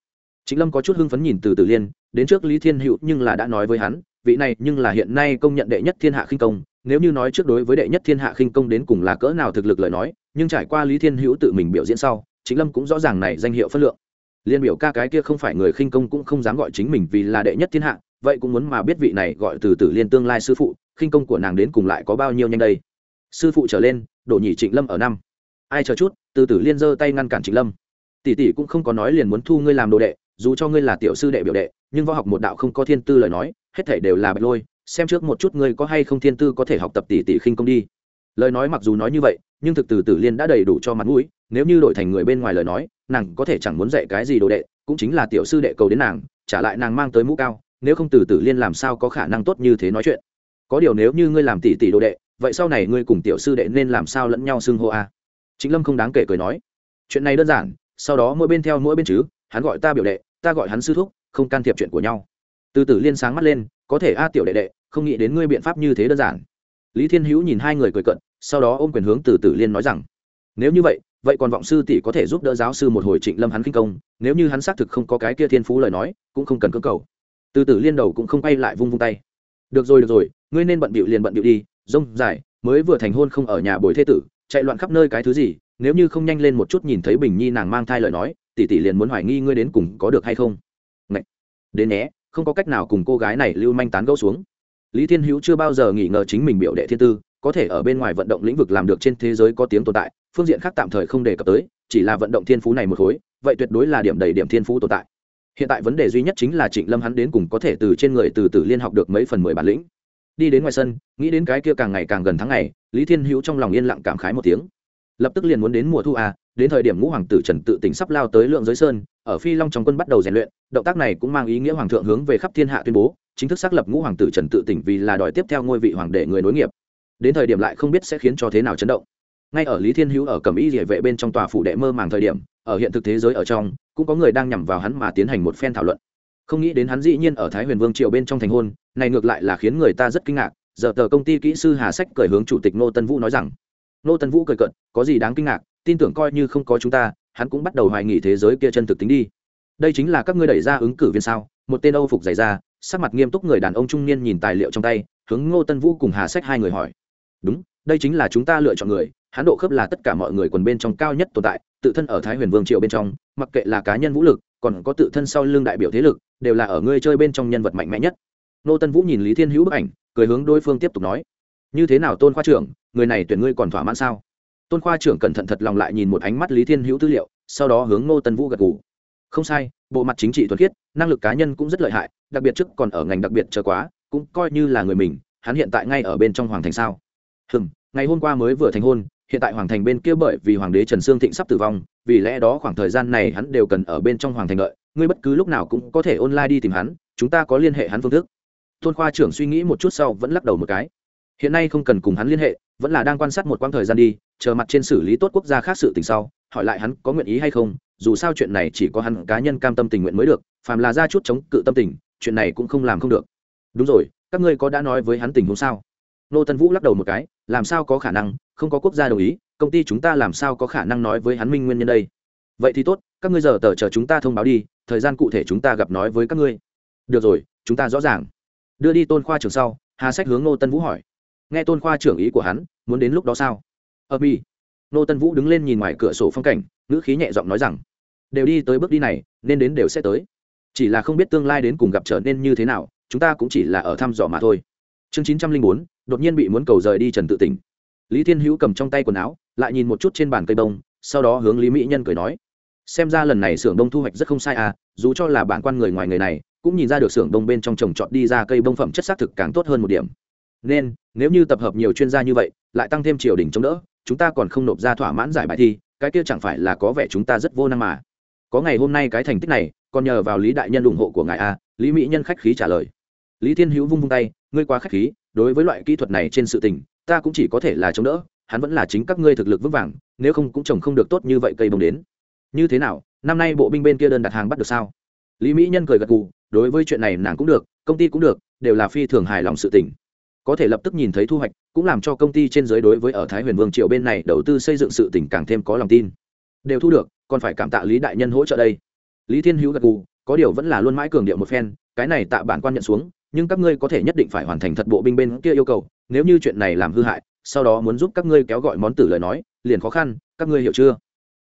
Chính lâm có chút hưng phấn nhìn từ tử liên, đến trước lý thiên hữu nhưng là đã nói với hắn, vị này nhưng là hiện nay công nhận đệ nhất thiên hạ khinh công, nếu như nói trước đối với đệ nhất thiên hạ khinh công đến cùng là cỡ nào thực lực lời nói, nhưng trải qua lý thiên hữu tự mình biểu diễn sau chính lâm cũng rõ ràng này danh hiệu phân lượng. Liên biểu ca cái kia không phải người khinh công cũng không dám gọi chính mình vì là đệ nhất thiên hạ, vậy cũng muốn mà biết vị này gọi từ tử liên tương lai sư phụ khinh công của nàng đến cùng lại có bao nhiêu nhanh đây? Sư phụ trở lên đổ nhỉ trịnh lâm ở năm. Ai chờ chút, từ tử liên giơ tay ngăn cản trịnh lâm. Tỷ tỷ cũng không có nói liền muốn thu ngươi làm đồ đệ, dù cho ngươi là tiểu sư đệ biểu đệ, nhưng võ học một đạo không có thiên tư lời nói, hết thể đều là bạch lôi, xem trước một chút ngươi có hay không thiên tư có thể học tập tỷ tỷ khinh công đi. Lời nói mặc dù nói như vậy, nhưng thực từ tử liên đã đầy đủ cho mặt mũi, nếu như đổi thành người bên ngoài lời nói, nàng có thể chẳng muốn dạy cái gì đồ đệ, cũng chính là tiểu sư đệ cầu đến nàng, trả lại nàng mang tới mũ cao, nếu không từ tử liên làm sao có khả năng tốt như thế nói chuyện có điều nếu như ngươi làm tỷ tỷ đồ đệ, vậy sau này ngươi cùng tiểu sư đệ nên làm sao lẫn nhau xưng hô a? Chính lâm không đáng kể cười nói. Chuyện này đơn giản, sau đó mỗi bên theo mỗi bên chứ, hắn gọi ta biểu đệ, ta gọi hắn sư thúc, không can thiệp chuyện của nhau. Từ từ liên sáng mắt lên, có thể a tiểu đệ đệ, không nghĩ đến ngươi biện pháp như thế đơn giản. Lý thiên hữu nhìn hai người cười cận sau đó ôm quyền hướng từ từ liên nói rằng, nếu như vậy vậy còn vọng sư tỷ có thể giúp đỡ giáo sư một hồi trịnh lâm hắn kinh công, nếu như hắn xác thực không có cái kia thiên phú lời nói, cũng không cần cơ cầu. Từ từ liên đầu cũng không quay lại vung vung tay được rồi được rồi, ngươi nên bận bịu liền bận bịu đi, rông dài, mới vừa thành hôn không ở nhà bồi thê tử, chạy loạn khắp nơi cái thứ gì, nếu như không nhanh lên một chút nhìn thấy bình nhi nàng mang thai lời nói, tỷ tỷ liền muốn hoài nghi ngươi đến cùng có được hay không Ngậy! đến nhé, không có cách nào cùng cô gái này lưu manh tán gẫu xuống lý thiên hữu chưa bao giờ nghĩ ngờ chính mình biểu đệ thiên tư, có thể ở bên ngoài vận động lĩnh vực làm được trên thế giới có tiếng tồn tại, phương diện khác tạm thời không đề cập tới, chỉ là vận động thiên phú này một khối, vậy tuyệt đối là điểm đầy điểm thiên phú tồn tại hiện tại vấn đề duy nhất chính là trịnh lâm hắn đến cùng có thể từ trên người từ từ liên học được mấy phần mười bản lĩnh. Đi đến ngoài sân, nghĩ đến cái kia càng ngày càng gần tháng ngày, lý thiên hữu trong lòng yên lặng cảm khái một tiếng. Lập tức liền muốn đến mùa thu à đến thời điểm ngũ hoàng tử trần tự tỉnh sắp lao tới lượng giới sơn, ở phi long trong quân bắt đầu rèn luyện, động tác này cũng mang ý nghĩa hoàng thượng hướng về khắp thiên hạ tuyên bố, chính thức xác lập ngũ hoàng tử trần tự tỉnh vì là đòi tiếp theo ngôi vị hoàng đệ người nối nghiệp. Đến thời điểm lại không biết sẽ khiến cho thế nào chấn động. Ngay ở lý thiên hữu ở cẩm y địa vệ bên trong tòa phủ đệ mơ màng thời điểm ở hiện thực thế giới ở trong, cũng có người đang nhằm vào hắn mà tiến hành một phen thảo luận. Không nghĩ đến hắn dĩ nhiên ở thái huyền vương triều bên trong thành hôn, này ngược lại là khiến người ta rất kinh ngạc, giờ tờ công ty kỹ sư hà sách cởi hướng chủ tịch nô tân vũ nói rằng nô tân vũ cười cận có gì đáng kinh ngạc, tin tưởng coi như không có chúng ta, hắn cũng bắt đầu hoài nghị thế giới kia chân thực tính đi. Đây chính là các ngươi đẩy ra ứng cử viên sao? Một tên âu phục dày ra sắc mặt nghiêm túc người đàn ông trung niên nhìn tài liệu trong tay, hướng ngô tân vũ cùng hà sách hai người hỏi. Đúng, đây chính là chúng ta lựa chọn người, hắn độ khớp là tất cả mọi người quần bên trong cao nhất tồn tại tự thân ở thái huyền vương triều bên trong, mặc kệ là cá nhân vũ lực, còn có tự thân sau lưng đại biểu thế lực, đều là ở ngươi chơi bên trong nhân vật mạnh mẽ nhất. Nô tân vũ nhìn lý thiên hữu bức ảnh, cười hướng đối phương tiếp tục nói, như thế nào tôn khoa trưởng, người này tuyển ngươi còn thỏa mãn sao? Tôn khoa trưởng cẩn thận thật lòng lại nhìn một ánh mắt lý thiên hữu tư liệu, sau đó hướng nô tân vũ gật g ủ không sai, bộ mặt chính trị thuật khiết, năng lực cá nhân cũng rất lợi hại, đặc biệt trước còn ở ngành đặc biệt chờ quá, cũng coi như là người mình, hắn hiện tại ngay ở bên trong hoàng thành sao? Hừm, ngày hôm qua mới vừa thành hôn hiện tại hoàng thành bên kia bởi vì hoàng đế trần sương thịnh sắp tử vong, vì lẽ đó khoảng thời gian này hắn đều cần ở bên trong hoàng thành lợi ngươi bất cứ lúc nào cũng có thể online đi tìm hắn, chúng ta có liên hệ hắn phương thức. Thôn khoa trưởng suy nghĩ một chút sau vẫn lắc đầu một cái. Hiện nay không cần cùng hắn liên hệ, vẫn là đang quan sát một quãng thời gian đi, chờ mặt trên xử lý tốt quốc gia khác sự tình sau, hỏi lại hắn có nguyện ý hay không, dù sao chuyện này chỉ có hắn cá nhân cam tâm tình nguyện mới được, phàm là ra chút chống cự tâm tình, chuyện này cũng không làm không được. Đúng rồi, các ngươi có đã nói với hắn tình huống sao? Nô tân vũ lắc đầu một cái, làm sao có khả năng không có quốc gia đồng ý, công ty chúng ta làm sao có khả năng nói với hắn minh nguyên nhân đây? Vậy thì tốt, các ngươi giờ tờ chờ chúng ta thông báo đi, thời gian cụ thể chúng ta gặp nói với các ngươi. Được rồi, chúng ta rõ ràng. Đưa đi tôn khoa trưởng sau, hà sách hướng nô tân vũ hỏi. Nghe tôn khoa trưởng ý của hắn, muốn đến lúc đó sao? Ờ, ở mi nô tân vũ đứng lên nhìn ngoài cửa sổ phong cảnh, ngữ khí nhẹ giọng nói rằng, đều đi tới bước đi này, nên đến đều sẽ tới. Chỉ là không biết tương lai đến cùng gặp trở nên như thế nào, chúng ta cũng chỉ là ở thăm dò mà thôi. Chương chín trăm linh bốn, đột nhiên bị muốn cầu rời đi trần tự tỉnh lý thiên hữu cầm trong tay quần áo, lại nhìn một chút trên bàn cây đông sau đó hướng lý mỹ nhân cười nói, xem ra lần này xưởng đông thu hoạch rất không sai à dù cho là bản quan người ngoài người này, cũng nhìn ra được xưởng đông bên trong trồng trọt đi ra cây bông phẩm chất xác thực càng tốt hơn một điểm. Nên, nếu như tập hợp nhiều chuyên gia như vậy, lại tăng thêm triều đình chống đỡ, chúng ta còn không nộp ra thỏa mãn giải bài thi, cái kia chẳng phải là có vẻ chúng ta rất vô năng mà. Có ngày hôm nay cái thành tích này, còn nhờ vào lý đại nhân ủng hộ của ngài a lý mỹ nhân khách khí trả lời. Lý thiên hữu vung vung tay, ngươi quá khách khí, đối với loại kỹ thuật này trên sự tình ta cũng chỉ có thể là chống đỡ, hắn vẫn là chính các ngươi thực lực vững vàng, nếu không cũng trồng không được tốt như vậy cây bông đến. Như thế nào, năm nay bộ binh bên kia đơn đặt hàng bắt được sao? Lý mỹ nhân cười gật gù, đối với chuyện này nàng cũng được, công ty cũng được, đều là phi thường hài lòng sự tỉnh. có thể lập tức nhìn thấy thu hoạch, cũng làm cho công ty trên giới đối với ở thái huyền vương triều bên này đầu tư xây dựng sự tỉnh càng thêm có lòng tin. Đều thu được, còn phải cảm tạ lý đại nhân hỗ trợ đây. Lý thiên hữu gật gù, có điều vẫn là luôn mãi cường điệu một phen, cái này tạ bản quan nhận xuống nhưng các ngươi có thể nhất định phải hoàn thành thật bộ binh bên kia yêu cầu nếu như chuyện này làm hư hại sau đó muốn giúp các ngươi kéo gọi món tử lời nói liền khó khăn các ngươi hiểu chưa?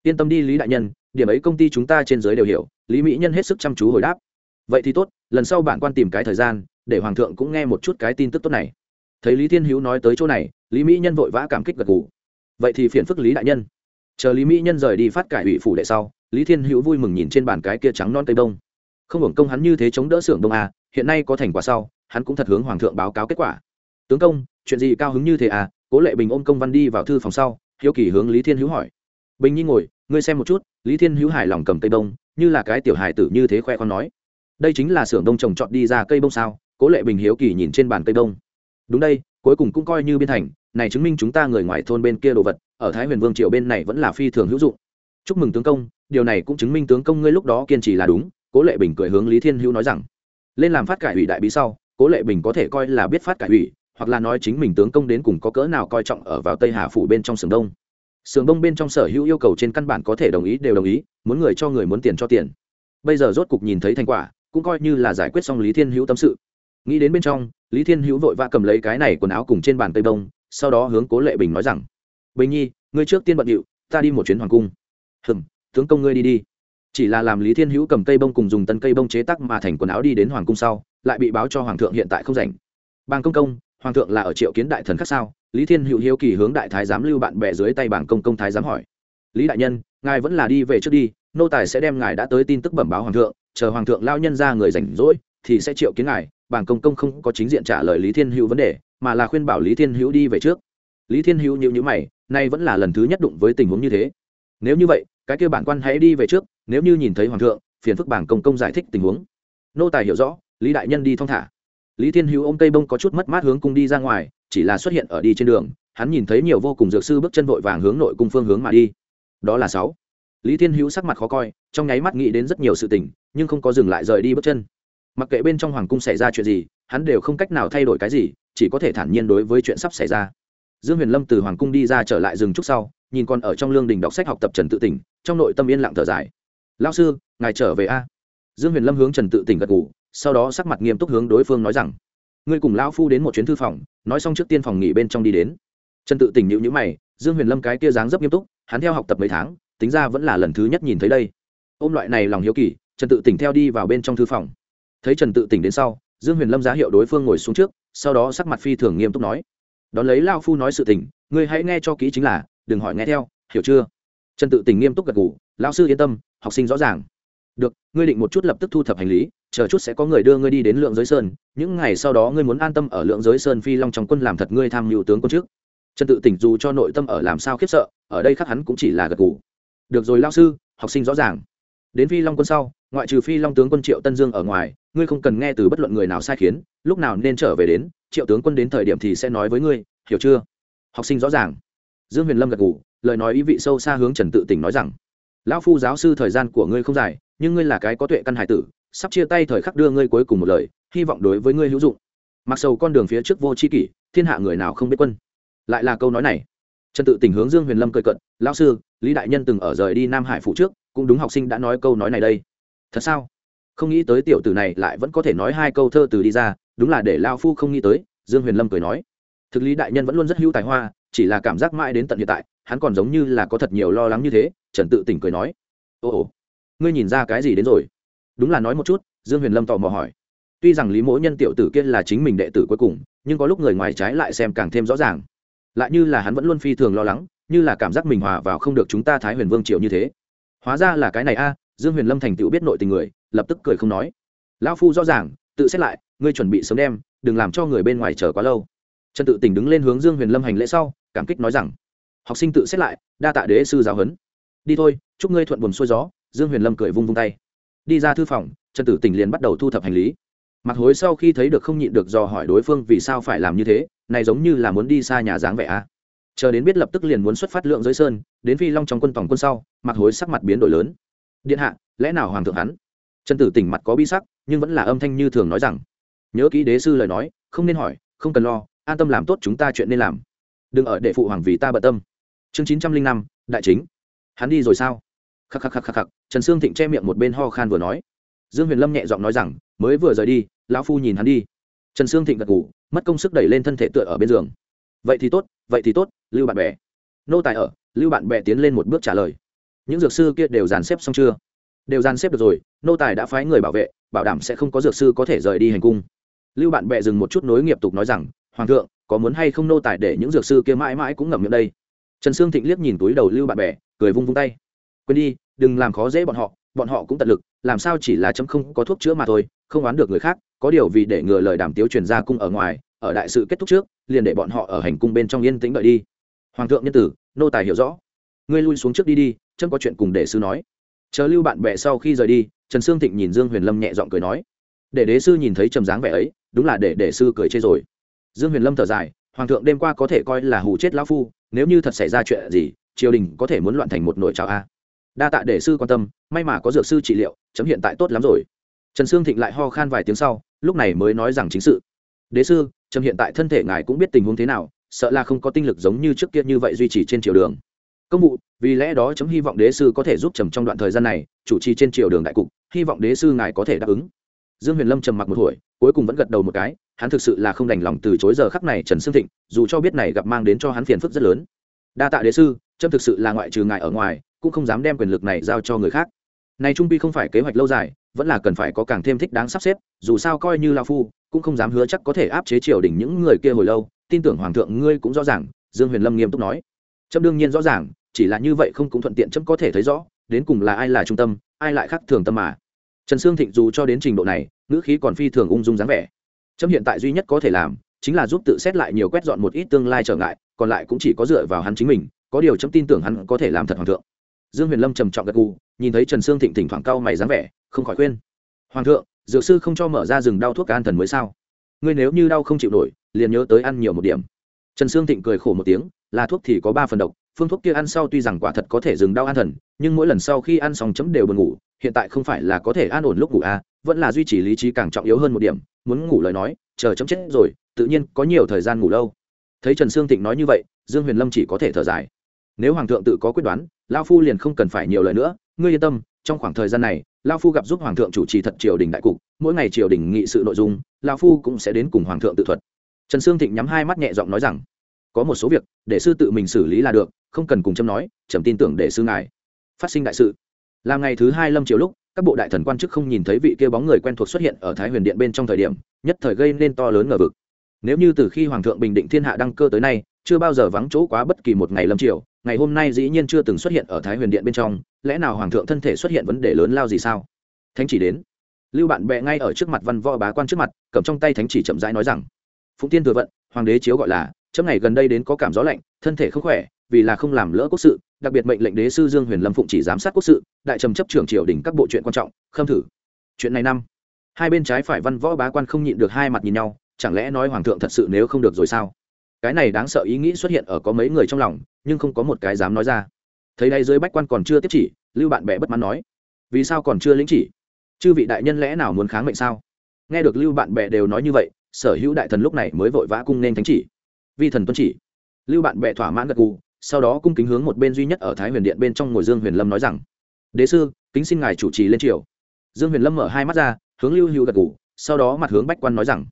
Yên tâm đi lý đại nhân điểm ấy công ty chúng ta trên giới đều hiểu lý mỹ nhân hết sức chăm chú hồi đáp. Vậy thì tốt lần sau bản quan tìm cái thời gian để hoàng thượng cũng nghe một chút cái tin tức tốt này. Thấy lý thiên hữu nói tới chỗ này lý mỹ nhân vội vã cảm kích gật g ủ vậy thì phiền phức lý đại nhân. Chờ lý mỹ nhân rời đi phát cải ủy phủ đệ sau lý thiên hữu vui mừng nhìn trên bàn cái kia trắng non tây đông không hưởng công hắn như thế chống đỡ xưởng đông à, hiện nay có thành quả sau, hắn cũng thật hướng hoàng thượng báo cáo kết quả. Tướng công, chuyện gì cao hứng như thế à? Cố lệ bình ôm công văn đi vào thư phòng sau, hiếu kỳ hướng lý thiên hữu hỏi. Bình nhi ngồi, ngươi xem một chút, lý thiên hữu hài lòng cầm cây đông như là cái tiểu hài tử như thế khoe con nói. Đây chính là xưởng đông trồng trọt đi ra cây bông sao? Cố lệ bình hiếu kỳ nhìn trên bàn cây bông. Đúng đây, cuối cùng cũng coi như biên thành, này chứng minh chúng ta người ngoài thôn bên kia đồ vật, ở thái huyền vương triều bên này vẫn là phi thường hữu dụng. Chúc mừng tướng công, điều này cũng chứng minh tướng công ngươi lúc đó kiên trì là đúng, cố lệ bình cười hướng lý thiên hữu nói rằng lên làm phát cải ủy đại bí sau, cố lệ bình có thể coi là biết phát cải ủy, hoặc là nói chính mình tướng công đến cùng có cỡ nào coi trọng ở vào tây hà phủ bên trong sườn đông. Sườn đông bên trong sở hữu yêu cầu trên căn bản có thể đồng ý đều đồng ý, muốn người cho người muốn tiền cho tiền. Bây giờ rốt cục nhìn thấy thành quả, cũng coi như là giải quyết xong lý thiên hữu tâm sự. Nghĩ đến bên trong, lý thiên hữu vội vã cầm lấy cái này quần áo cùng trên bàn tây đông sau đó hướng cố lệ bình nói rằng, bình nhi, ngươi trước tiên bận điệu, ta đi một chuyến hoàng cung. Hừm, tướng công ngươi đi đi chỉ là làm lý thiên hữu cầm cây bông cùng dùng tân cây bông chế tắc mà thành quần áo đi đến hoàng cung sau, lại bị báo cho hoàng thượng hiện tại không rảnh. Bàng công công, hoàng thượng là ở triệu kiến đại thần khác sao? Lý thiên hữu hiếu kỳ hướng đại thái giám lưu bạn bè dưới tay bảng công công thái giám hỏi. Lý đại nhân, ngài vẫn là đi về trước đi, nô tài sẽ đem ngài đã tới tin tức bẩm báo hoàng thượng, chờ hoàng thượng lao nhân ra người rảnh rỗi thì sẽ triệu kiến ngài. Bảng công công không có chính diện trả lời lý thiên hữu vấn đề, mà là khuyên bảo lý thiên hữu đi về trước. Lý thiên hữu nhịu nhữ mày, nay vẫn là lần thứ nhất đụng với tình huống như thế. Nếu như vậy, cái kêu bản quan hãy đi về trước nếu như nhìn thấy hoàng thượng, phiền phức bảng công công giải thích tình huống. Nô tài hiểu rõ, lý đại nhân đi thong thả. Lý thiên hữu ô m cây bông có chút mất mát hướng cung đi ra ngoài, chỉ là xuất hiện ở đi trên đường, hắn nhìn thấy nhiều vô cùng dược sư bước chân vội vàng hướng nội cung phương hướng mà đi. Đó là sáu. Lý thiên hữu sắc mặt khó coi, trong nháy mắt nghĩ đến rất nhiều sự tình, nhưng không có dừng lại rời đi bước chân. Mặc kệ bên trong hoàng cung xảy ra chuyện gì, hắn đều không cách nào thay đổi cái gì, chỉ có thể thản nhiên đối với chuyện sắp xảy ra. Dương huyền lâm từ hoàng cung đi ra trở lại rừng trúc sau, nhìn con ở trong lương đình đọc sách học tập trần tự tỉnh, trong nội tâm yên lặng thở dài lao sư, ngài trở về a. Dương huyền lâm hướng trần tự tỉnh gật ngủ sau đó sắc mặt nghiêm túc hướng đối phương nói rằng, ngươi cùng lão phu đến một chuyến thư phòng, nói xong trước tiên phòng nghỉ bên trong đi đến. Trần tự tỉnh nhịu nhữ mày, dương huyền lâm cái kia dáng dấp nghiêm túc, hắn theo học tập mấy tháng, tính ra vẫn là lần thứ nhất nhìn thấy đây. Ôm loại này lòng hiếu kỳ, trần tự tỉnh theo đi vào bên trong thư phòng. Thấy trần tự tỉnh đến sau, dương huyền lâm giá hiệu đối phương ngồi xuống trước, sau đó sắc mặt phi thường nghiêm túc nói, đón lấy lao phu nói sự tình, ngươi hãy nghe cho kỹ chính là, đừng hỏi nghe theo, hiểu chưa? Trần tự tỉnh nghiêm túc gật g ủ lao sư yên tâm học sinh rõ ràng. Được, ngươi định một chút lập tức thu thập hành lý, chờ chút sẽ có người đưa ngươi đi đến lượng giới sơn. Những ngày sau đó ngươi muốn an tâm ở lượng giới sơn phi long trong quân làm thật ngươi tham mưu tướng quân trước. Trần tự tỉnh dù cho nội tâm ở làm sao khiếp sợ, ở đây khắc hắn cũng chỉ là gật gù. Được rồi lao sư, học sinh rõ ràng. Đến phi long quân sau, ngoại trừ phi long tướng quân triệu tân dương ở ngoài, ngươi không cần nghe từ bất luận người nào sai khiến, lúc nào nên trở về đến, triệu tướng quân đến thời điểm thì sẽ nói với ngươi, hiểu chưa? Học sinh rõ ràng. Dương huyền lâm gật gù, lời nói ý vị sâu xa hướng trần tự tỉnh nói rằng lão phu giáo sư thời gian của ngươi không dài, nhưng ngươi là cái có tuệ căn hải tử, sắp chia tay thời khắc đưa ngươi cuối cùng một lời, hy vọng đối với ngươi hữu dụng. Mặc sầu con đường phía trước vô c h i kỷ, thiên hạ người nào không biết quân. Lại là câu nói này. Trần tự tình hướng dương huyền lâm cười cận lão sư, lý đại nhân từng ở rời đi nam hải phụ trước, cũng đúng học sinh đã nói câu nói này đây. Thật sao? Không nghĩ tới tiểu tử này lại vẫn có thể nói hai câu thơ từ đi ra, đúng là để lao phu không nghĩ tới, dương huyền lâm cười nói. Thực lý đại nhân vẫn luôn rất hữu tài hoa, chỉ là cảm giác mãi đến tận hiện tại hắn còn giống như là có thật nhiều lo lắng như thế, trần tự tỉnh cười nói ồ ồ ngươi nhìn ra cái gì đến rồi? Đúng là nói một chút, dương huyền lâm tò mò hỏi. Tuy rằng lý mỗ nhân tiểu tử kia là chính mình đệ tử cuối cùng, nhưng có lúc người ngoài trái lại xem càng thêm rõ ràng. Lại như là hắn vẫn luôn phi thường lo lắng, như là cảm giác mình hòa vào không được chúng ta thái huyền vương triệu như thế. Hóa ra là cái này a, dương huyền lâm thành tựu biết nội tình người, lập tức cười không nói. Lão phu rõ ràng, tự xét lại, ngươi chuẩn bị sớm đem, đừng làm cho người bên ngoài chờ quá lâu. Trần tự tỉnh đứng lên hướng dương huyền lâm hành lễ sau, cảm kích nói rằng học sinh tự xét lại, đa tạ đế sư giáo huấn. Đi thôi, chúc ngươi thuận buồm xuôi gió, dương huyền lâm cười vung vung tay. Đi ra thư phòng, trần tử tỉnh liền bắt đầu thu thập hành lý. Mặc hối sau khi thấy được không nhịn được dò hỏi đối phương vì sao phải làm như thế, này giống như là muốn đi xa nhà dáng vẻ a à. chờ đến biết lập tức liền muốn xuất phát lượng dưới sơn, đến phi long trong quân tổng quân sau, mặc hối sắc mặt biến đổi lớn. Điện hạ, lẽ nào hoàng thượng hắn? Trần tử tỉnh mặt có bi sắc, nhưng vẫn là âm thanh như thường nói rằng. Nhớ kỹ đế sư lời nói, không nên hỏi, không cần lo, an tâm làm tốt chúng ta chuyện nên làm. Đừng ở để phụ hoàng vì ta bận tâm chương chín trăm linh năm, đại chính. Hắn đi rồi sao? Khắc khắc khắc khắc khắc, trần sương thịnh che miệng một bên ho khan vừa nói. Dương huyền lâm nhẹ giọng nói rằng, mới vừa rời đi, lão phu nhìn hắn đi. Trần sương thịnh gật ngủ mất công sức đẩy lên thân thể tựa ở bên giường. Vậy thì tốt, vậy thì tốt, lưu bạn bè. Nô tài ở, lưu bạn bè tiến lên một bước trả lời. Những dược sư kia đều dàn xếp xong chưa? Đều dàn xếp được rồi, nô tài đã phái người bảo vệ, bảo đảm sẽ không có dược sư có thể rời đi hành cung. Lưu bạn bè dừng một chút nối nghiệp tục nói rằng, hoàng thượng, có muốn hay không nô tài để những dược sư kia mãi mãi cũng ngậm miệng đây? Trần sương thịnh liếc nhìn túi đầu lưu bạn bè, cười vung vung tay. Quên đi, đừng làm khó dễ bọn họ bọn họ cũng tận lực, làm sao chỉ là chấm không có thuốc chữa mà thôi, không oán được người khác, có điều vì để ngừa lời đàm tiếu truyền ra cung ở ngoài, ở đại sự kết thúc trước, liền để bọn họ ở hành cung bên trong yên tĩnh đợi đi. Hoàng thượng nhân tử, nô tài hiểu rõ. Ngươi lui xuống trước đi đi, chấm có chuyện cùng để sư nói. Chờ lưu bạn bè sau khi rời đi, trần sương thịnh nhìn dương huyền lâm nhẹ giọng cười nói. Để đế sư nhìn thấy trầm dáng vẻ ấy, đúng là để đế sư cười chê rồi. Dương huyền lâm thở dài, hoàng thượng đêm qua có thể coi là hù chết lão phu nếu như thật xảy ra chuyện gì, triều đình có thể muốn loạn thành một nội trào a. Đa tạ để sư quan tâm, may mà có dược sư trị liệu, chấm hiện tại tốt lắm rồi. Trần sương thịnh lại ho khan vài tiếng sau, lúc này mới nói rằng chính sự. Đế sư trầm hiện tại thân thể ngài cũng biết tình huống thế nào, sợ là không có tinh lực giống như trước kia như vậy duy trì trên triều đường. Công vụ, vì lẽ đó chấm hy vọng đế sư có thể giúp trầm trong đoạn thời gian này, chủ trì trên triều đường đại cục, hy vọng đế sư ngài có thể đáp ứng. Dương huyền lâm trầm mặc một hồi, cuối cùng vẫn gật đầu một cái hắn thực sự là không đành lòng từ chối giờ khắc này trần sương thịnh, dù cho biết này gặp mang đến cho hắn phiền phức rất lớn. Đa tạ đế sư trâm thực sự là ngoại trừ ngại ở ngoài, cũng không dám đem quyền lực này giao cho người khác. Này trung pi không phải kế hoạch lâu dài, vẫn là cần phải có càng thêm thích đáng sắp xếp, dù sao coi như lao phu, cũng không dám hứa chắc có thể áp chế triều đình những người kia hồi lâu, tin tưởng hoàng thượng ngươi cũng rõ ràng, dương huyền lâm nghiêm túc nói. Trâm đương nhiên rõ ràng, chỉ là như vậy không cũng thuận tiện trâm có thể thấy rõ, đến cùng là ai là trung tâm, ai lại khác thường tâm mà. Trần sương thịnh dù cho đến trình độ này, ngữ khí còn phi thường ung dung dáng vẻ trâm hiện tại duy nhất có thể làm chính là giúp tự xét lại nhiều quét dọn một ít tương lai trở ngại, còn lại cũng chỉ có dựa vào hắn chính mình, có điều trâm tin tưởng hắn có thể làm thật hoàng thượng. Dương huyền lâm trầm trọng gật gù, nhìn thấy trần sương thịnh thỉnh thoảng cau mày dáng vẻ, không khỏi khuyên. Hoàng thượng, dược sư không cho mở ra rừng đau thuốc an thần mới sao? Ngươi nếu như đau không chịu nổi, liền nhớ tới ăn nhiều một điểm. Trần sương thịnh cười khổ một tiếng, là thuốc thì có ba phần độc, phương thuốc kia ăn sau tuy rằng quả thật có thể dừng đau an thần, nhưng mỗi lần sau khi ăn xong chấm đều buồn ngủ hiện tại không phải là có thể an ổn lúc ngủ à vẫn là duy trì lý trí càng trọng yếu hơn một điểm, muốn ngủ lời nói, chờ chấm chết rồi, tự nhiên có nhiều thời gian ngủ lâu. Thấy trần sương thịnh nói như vậy, dương huyền lâm chỉ có thể thở dài. Nếu hoàng thượng tự có quyết đoán lao phu liền không cần phải nhiều lời nữa, ngươi yên tâm, trong khoảng thời gian này lao phu gặp giúp hoàng thượng chủ trì thật triều đình đại cục, mỗi ngày triều đình nghị sự nội dung lao phu cũng sẽ đến cùng hoàng thượng tự thuật. Trần sương thịnh nhắm hai mắt nhẹ giọng nói rằng, có một số việc, để sư tự mình xử lý là được, không cần cùng châm nói, chấm tin tưởng để sư ngài. Phát sinh đại sự làm ngày thứ hai lâm triều lúc, các bộ đại thần quan chức không nhìn thấy vị kia bóng người quen thuộc xuất hiện ở thái huyền điện bên trong thời điểm, nhất thời gây nên to lớn ngờ vực. Nếu như từ khi hoàng thượng bình định thiên hạ đăng cơ tới nay, chưa bao giờ vắng chỗ quá bất kỳ một ngày lâm triều ngày hôm nay dĩ nhiên chưa từng xuất hiện ở thái huyền điện bên trong, lẽ nào hoàng thượng thân thể xuất hiện vấn đề lớn lao gì sao? Thánh chỉ đến. Lưu bạn bè ngay ở trước mặt văn võ bá quan trước mặt, cầm trong tay thánh chỉ chậm rãi nói rằng, phụng tiên thừa vận, hoàng đế chiếu gọi là chấm ngày gần đây đến có cảm gió lạnh, thân thể không khỏe, vì là không làm lỡ quốc sự, đặc biệt mệnh lệnh đế sư dương huyền lâm phụng chỉ giám sát quốc sự, đại trầm chấp trưởng triều đình các bộ chuyện quan trọng, khâm thử. Chuyện này năm, hai bên trái phải văn võ bá quan không nhịn được hai mặt nhìn nhau, chẳng lẽ nói hoàng thượng thật sự nếu không được rồi sao? Cái này đáng sợ ý nghĩ xuất hiện ở có mấy người trong lòng, nhưng không có một cái dám nói ra. Thấy đây dưới bách quan còn chưa tiếp chỉ, lưu bạn bè bất mãn nói, vì sao còn chưa lĩnh chỉ? Chư vị đại nhân lẽ nào muốn kháng mệnh sao? Nghe được lưu bạn bè đều nói như vậy, sở hữu đại thần lúc này mới vội vã cung nên thánh chỉ vi thần tuân chỉ. Lưu bạn bè thỏa mãn gật gù, sau đó cung kính hướng một bên duy nhất ở thái huyền điện bên trong ngồi dương huyền lâm nói rằng, đế sư, kính xin ngài chủ trì lên triều. Dương huyền lâm mở hai mắt ra, hướng lưu hữu gật gù, sau đó mặt hướng bách quan nói rằng,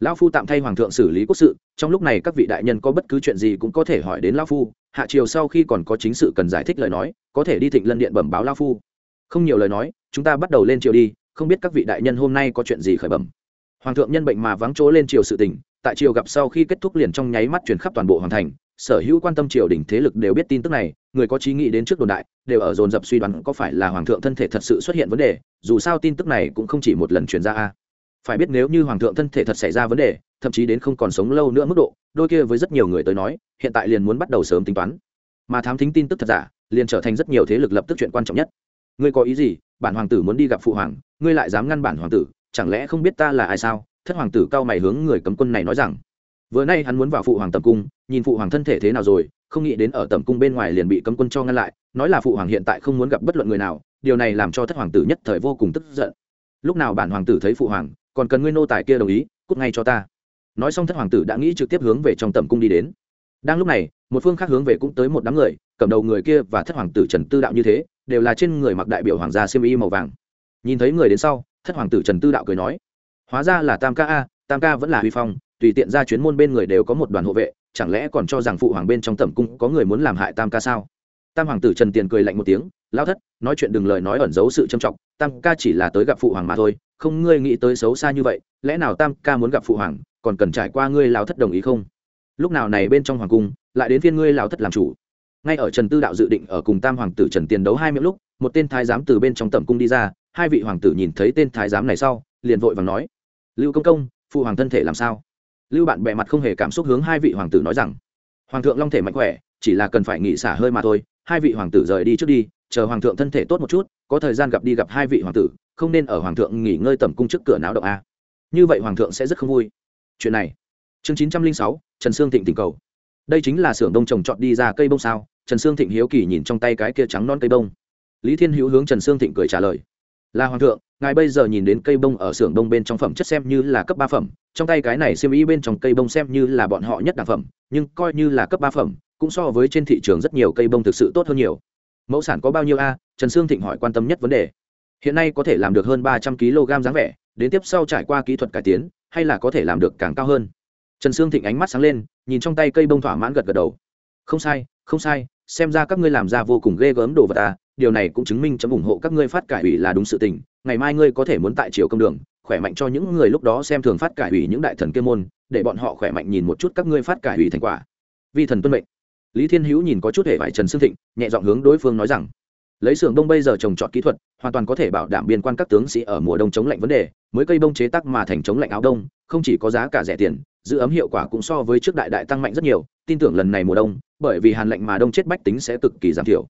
lão phu tạm thay hoàng thượng xử lý quốc sự, trong lúc này các vị đại nhân có bất cứ chuyện gì cũng có thể hỏi đến lão phu, hạ triều sau khi còn có chính sự cần giải thích lời nói, có thể đi thịnh lân điện bẩm báo lão phu. Không nhiều lời nói, chúng ta bắt đầu lên triều đi, không biết các vị đại nhân hôm nay có chuyện gì khởi bẩm. Hoàng thượng nhân bệnh mà vắng chỗ lên triều sự tình tại triều gặp sau khi kết thúc liền trong nháy mắt truyền khắp toàn bộ hoàng thành, sở hữu quan tâm triều đình thế lực đều biết tin tức này, người có trí nghĩ đến trước đồn đại, đều ở dồn dập suy đoán có phải là hoàng thượng thân thể thật sự xuất hiện vấn đề, dù sao tin tức này cũng không chỉ một lần truyền ra a. Phải biết nếu như hoàng thượng thân thể thật xảy ra vấn đề, thậm chí đến không còn sống lâu nữa mức độ, đôi kia với rất nhiều người tới nói, hiện tại liền muốn bắt đầu sớm tính toán. Mà thám thính tin tức thật giả, liền trở thành rất nhiều thế lực lập tức chuyện quan trọng nhất. Ngươi có ý gì? Bản hoàng tử muốn đi gặp phụ hoàng, ngươi lại dám ngăn bản hoàng tử, chẳng lẽ không biết ta là ai sao? Thất hoàng tử cao mày hướng người cấm quân này nói rằng, vừa nay hắn muốn vào phụ hoàng tầm cung, nhìn phụ hoàng thân thể thế nào rồi, không nghĩ đến ở tầm cung bên ngoài liền bị cấm quân cho ngăn lại, nói là phụ hoàng hiện tại không muốn gặp bất luận người nào, điều này làm cho thất hoàng tử nhất thời vô cùng tức giận. Lúc nào bản hoàng tử thấy phụ hoàng, còn cần ngươi nô tài kia đồng ý, cút ngay cho ta. Nói xong thất hoàng tử đã nghĩ trực tiếp hướng về trong tầm cung đi đến. Đang lúc này, một phương khác hướng về cũng tới một đám người, cầm đầu người kia và thất hoàng tử trần tư đạo như thế, đều là trên người mặc đại biểu hoàng gia xiêm y màu vàng. Nhìn thấy người đến sau, thất hoàng tử trần tư đạo cười nói hóa ra là tam ca a, tam ca vẫn là huy phong, tùy tiện ra chuyến môn bên người đều có một đoàn hộ vệ, chẳng lẽ còn cho rằng phụ hoàng bên trong tẩm cung có người muốn làm hại tam ca sao? Tam hoàng tử trần tiền cười lạnh một tiếng lao thất, nói chuyện đừng lời nói ẩn giấu sự trầm trọng, tam ca chỉ là tới gặp phụ hoàng mà thôi, không ngươi nghĩ tới xấu xa như vậy, lẽ nào tam ca muốn gặp phụ hoàng, còn cần trải qua ngươi lao thất đồng ý không? Lúc nào này bên trong hoàng cung, lại đến phiên ngươi lao thất làm chủ. Ngay ở trần tư đạo dự định ở cùng tam hoàng tử trần tiền đấu hai miệng lúc, một tên thái giám từ bên trong tẩm cung đi ra, hai vị hoàng tử nhìn thấy tên thái giám này sau, liền vội vàng nói lưu công công, phụ hoàng thân thể làm sao? Lưu bạn bè mặt không hề cảm xúc hướng hai vị hoàng tử nói rằng, hoàng thượng long thể mạnh khỏe, chỉ là cần phải nghỉ xả hơi mà thôi, hai vị hoàng tử rời đi trước đi, chờ hoàng thượng thân thể tốt một chút, có thời gian gặp đi gặp hai vị hoàng tử, không nên ở hoàng thượng nghỉ ngơi tầm cung trước cửa náo động a. Như vậy hoàng thượng sẽ rất không vui. Chuyện này, chương chín trăm linh sáu, trần sương thịnh tình cầu. Đây chính là xưởng đông trồng trọt đi ra cây bông sao, trần sương thịnh hiếu kỳ nhìn trong tay cái kia trắng non cây bông. Lý thiên hữu hướng trần sương thịnh cười trả lời, là hoàng thượng ngài bây giờ nhìn đến cây bông ở xưởng đông bên trong phẩm chất xem như là cấp ba phẩm, trong tay cái này xem y bên trong cây bông xem như là bọn họ nhất đẳng phẩm, nhưng coi như là cấp ba phẩm, cũng so với trên thị trường rất nhiều cây bông thực sự tốt hơn nhiều. Mẫu sản có bao nhiêu a? Trần sương thịnh hỏi quan tâm nhất vấn đề. Hiện nay có thể làm được hơn ba trăm kg dáng vẻ, đến tiếp sau trải qua kỹ thuật cải tiến, hay là có thể làm được càng cao hơn? Trần sương thịnh ánh mắt sáng lên, nhìn trong tay cây bông thỏa mãn gật gật đầu. Không sai không sai, xem ra các ngươi làm ra vô cùng ghê gớm đồ vật à điều này cũng chứng minh chấm ủng hộ các ngươi phát cải ủy là đúng sự tình. Ngày mai ngươi có thể muốn tại triều công đường, khỏe mạnh cho những người lúc đó xem thường phát cải ủy những đại thần kê môn, để bọn họ khỏe mạnh nhìn một chút các ngươi phát cải ủy thành quả. Vi thần tuân mệnh. Lý thiên hữu nhìn có chút hệ vải trần sương thịnh, nhẹ giọng hướng đối phương nói rằng, lấy xưởng đông bây giờ trồng trọt kỹ thuật, hoàn toàn có thể bảo đảm biên quan các tướng sĩ ở mùa đông chống lạnh vấn đề, mới cây bông chế tác mà thành chống lạnh áo đông, không chỉ có giá cả rẻ tiền, giữ ấm hiệu quả cũng so với trước đại đại tăng mạnh rất nhiều, tin tưởng lần này mùa đông, bởi vì hàn lạnh mà đông chết bách tính sẽ cực kỳ giảm thiểu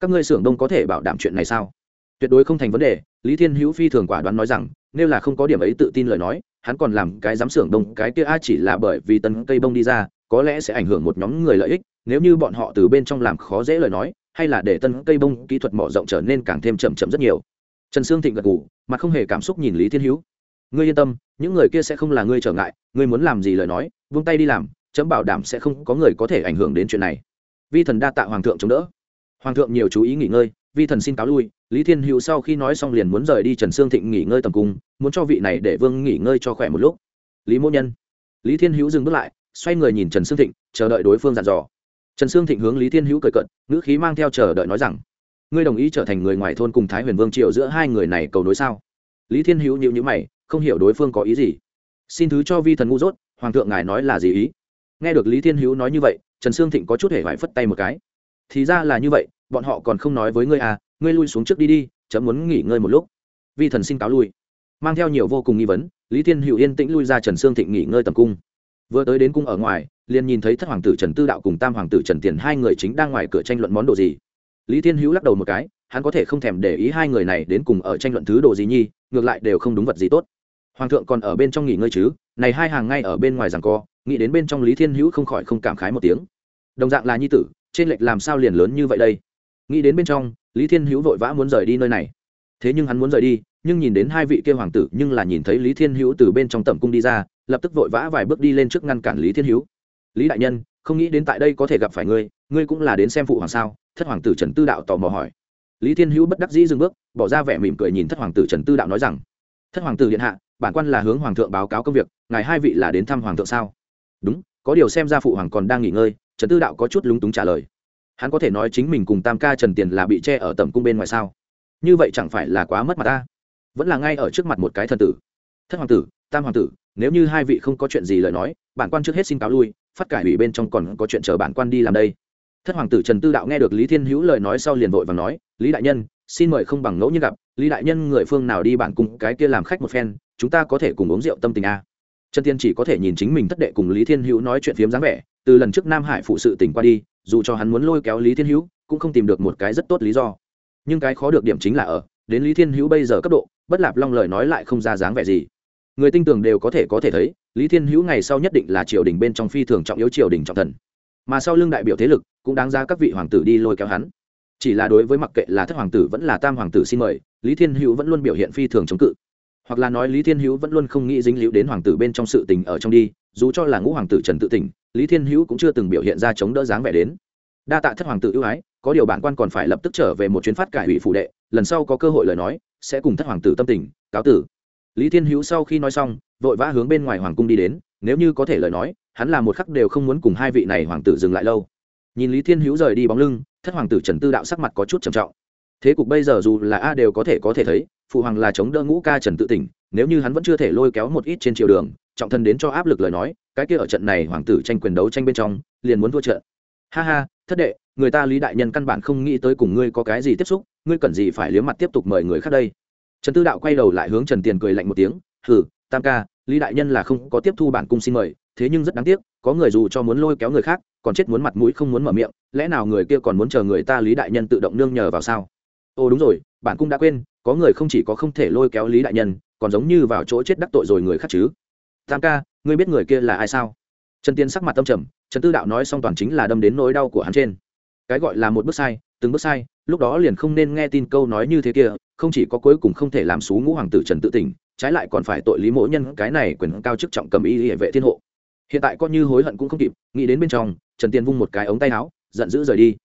các ngươi xưởng đông có thể bảo đảm chuyện này sao? Tuyệt đối không thành vấn đề, lý thiên hữu phi thường quả đoán nói rằng, nếu là không có điểm ấy tự tin lời nói, hắn còn làm cái giám xưởng đông, cái kia a chỉ là bởi vì tân cây bông đi ra, có lẽ sẽ ảnh hưởng một nhóm người lợi ích, nếu như bọn họ từ bên trong làm khó dễ lời nói, hay là để tân cây bông kỹ thuật mở rộng trở nên càng thêm chậm chậm rất nhiều. Trần sương thịnh gật ngủ mà không hề cảm xúc nhìn lý thiên hữu. Ngươi yên tâm, những người kia sẽ không là ngươi trở ngại, ngươi muốn làm gì lời nói vung tay đi làm, chấm bảo đảm sẽ không có người có thể ảnh hưởng đến chuyện này. Vi thần đa tạ hoàng thượng chống đỡ hoàng thượng nhiều chú ý nghỉ ngơi, vi thần xin cáo lui, lý thiên hữu sau khi nói xong liền muốn rời đi trần sương thịnh nghỉ ngơi tầm cung, muốn cho vị này để vương nghỉ ngơi cho khỏe một lúc. Lý mỗ nhân, lý thiên hữu dừng bước lại, xoay người nhìn trần sương thịnh, chờ đợi đối phương dặn dò. Trần sương thịnh hướng lý thiên hữu cười cận ngữ khí mang theo chờ đợi nói rằng, ngươi đồng ý trở thành người ngoài thôn cùng thái huyền vương triều giữa hai người này cầu nối sao? Lý thiên hữu nhịu nhữ mày, không hiểu đối phương có ý gì. Xin thứ cho vi thần ngu dốt, hoàng thượng ngài nói là gì ý? Nghe được lý thiên hữu nói như vậy, trần sương thịnh có chút hề vải phất tay một cái thì ra là như vậy, bọn họ còn không nói với ngươi à ngươi lui xuống trước đi đi, chấm muốn nghỉ ngơi một lúc. Vi thần xin cáo lui. Mang theo nhiều vô cùng nghi vấn, lý thiên hữu yên tĩnh lui ra trần sương thịnh nghỉ ngơi tầm cung. Vừa tới đến cung ở ngoài, liền nhìn thấy thất hoàng tử trần tư đạo cùng tam hoàng tử trần tiền hai người chính đang ngoài cửa tranh luận món đồ gì. Lý thiên hữu lắc đầu một cái, hắn có thể không thèm để ý hai người này đến cùng ở tranh luận thứ đồ gì nhi, ngược lại đều không đúng vật gì tốt. Hoàng thượng còn ở bên trong nghỉ ngơi chứ? Này hai hàng ngay ở bên ngoài rằng co, nghĩ đến bên trong lý thiên hữu không khỏi không cảm khái một tiếng. Đồng dạng là nhi tử trên lệch làm sao liền lớn như vậy đây? Nghĩ đến bên trong, lý thiên hữu vội vã muốn rời đi nơi này. Thế nhưng hắn muốn rời đi, nhưng nhìn đến hai vị kia hoàng tử, nhưng là nhìn thấy lý thiên hữu từ bên trong tẩm cung đi ra, lập tức vội vã vài bước đi lên trước ngăn cản lý thiên hữu. Lý đại nhân, không nghĩ đến tại đây có thể gặp phải ngươi ngươi cũng là đến xem phụ hoàng sao? Thất hoàng tử trần tư đạo tò mò hỏi. Lý thiên hữu bất đắc dĩ dừng bước, bỏ ra vẻ mỉm cười nhìn thất hoàng tử trần tư đạo nói rằng, thất hoàng tử điện hạ, bản quan là hướng hoàng thượng báo cáo công việc, ngài hai vị là đến thăm hoàng thượng sao? Đúng, có điều xem ra phụ hoàng còn đang nghỉ ngơi trần tư đạo có chút lúng túng trả lời. Hắn có thể nói chính mình cùng tam ca trần tiền là bị che ở tầm cung bên ngoài sao? Như vậy chẳng phải là quá mất mặt ta? Vẫn là ngay ở trước mặt một cái thần tử. Thất hoàng tử, tam hoàng tử, nếu như hai vị không có chuyện gì lời nói, bản quan trước hết xin cáo lui, phát cải ủy bên trong còn có chuyện chờ bản quan đi làm đây. Thất hoàng tử trần tư đạo nghe được lý thiên hữu lời nói sau liền vội và nói, lý đại nhân, xin mời không bằng ngẫu nhiên gặp. Lý đại nhân người phương nào đi bản cùng cái kia làm khách một phen, chúng ta có thể cùng uống rượu tâm tình a. Trần tiên chỉ có thể nhìn chính mình thất đệ cùng lý thiên hữu nói chuyện phiếm dáng vẻ từ lần trước nam hải phụ sự tỉnh qua đi, dù cho hắn muốn lôi kéo lý thiên hữu, cũng không tìm được một cái rất tốt lý do. Nhưng cái khó được điểm chính là ở, đến lý thiên hữu bây giờ cấp độ, bất lạp long lời nói lại không ra dáng vẻ gì. Người tinh tường đều có thể có thể thấy, lý thiên hữu ngày sau nhất định là triều đình bên trong phi thường trọng yếu triều đình trọng thần. Mà sau lưng đại biểu thế lực, cũng đáng ra các vị hoàng tử đi lôi kéo hắn. Chỉ là đối với mặc kệ là thất hoàng tử vẫn là tam hoàng tử xin mời, lý thiên hữu vẫn luôn biểu hiện phi thường chống cự hoặc là nói lý thiên hữu vẫn luôn không nghĩ dính líu đến hoàng tử bên trong sự tình ở trong đi, dù cho là ngũ hoàng tử trần tự tỉnh, lý thiên hữu cũng chưa từng biểu hiện ra chống đỡ dáng vẻ đến. Đa tạ thất hoàng tử ưu ái, có điều bản quan còn phải lập tức trở về một chuyến phát cải ủy phụ đệ, lần sau có cơ hội lời nói, sẽ cùng thất hoàng tử tâm tình, cáo tử. Lý thiên hữu sau khi nói xong, vội vã hướng bên ngoài hoàng cung đi đến, nếu như có thể lời nói, hắn là một khắc đều không muốn cùng hai vị này hoàng tử dừng lại lâu. Nhìn lý thiên hữu rời đi bóng lưng, thất hoàng tử trần tư đạo sắc mặt có chút trầm trọng. Thế cục bây giờ dù là a đều có thể có thể thấy phụ hoàng là chống đỡ ngũ ca trần tự tỉnh, nếu như hắn vẫn chưa thể lôi kéo một ít trên triều đường, trọng thân đến cho áp lực lời nói, cái kia ở trận này hoàng tử tranh quyền đấu tranh bên trong, liền muốn thua trận. Ha ha, thất đệ, người ta lý đại nhân căn bản không nghĩ tới cùng ngươi có cái gì tiếp xúc, ngươi cần gì phải liếm mặt tiếp tục mời người khác đây? Trần tư đạo quay đầu lại hướng trần tiền cười lạnh một tiếng, hừ, tam ca, lý đại nhân là không có tiếp thu bản cung xin mời, thế nhưng rất đáng tiếc, có người dù cho muốn lôi kéo người khác, còn chết muốn mặt mũi không muốn mở miệng, lẽ nào người kia còn muốn chờ người ta lý đại nhân tự động nương nhờ vào sao? Ô đúng rồi bản cung đã quên, có người không chỉ có không thể lôi kéo lý đại nhân, còn giống như vào chỗ chết đắc tội rồi người khác chứ. Tam ca, ngươi biết người kia là ai sao? Trần tiên sắc mặt tâm trầm, trần tư đạo nói xong toàn chính là đâm đến nỗi đau của hắn trên. Cái gọi là một bước sai, từng bước sai, lúc đó liền không nên nghe tin câu nói như thế kia, không chỉ có cuối cùng không thể làm xú ngũ hoàng tử trần tự tỉnh, trái lại còn phải tội lý mỗ nhân, cái này quyền cao chức trọng cầm y hệ vệ thiên hộ. Hiện tại coi như hối hận cũng không kịp, nghĩ đến bên trong, trần Tiên vung một cái ống tay áo, giận dữ rời đi.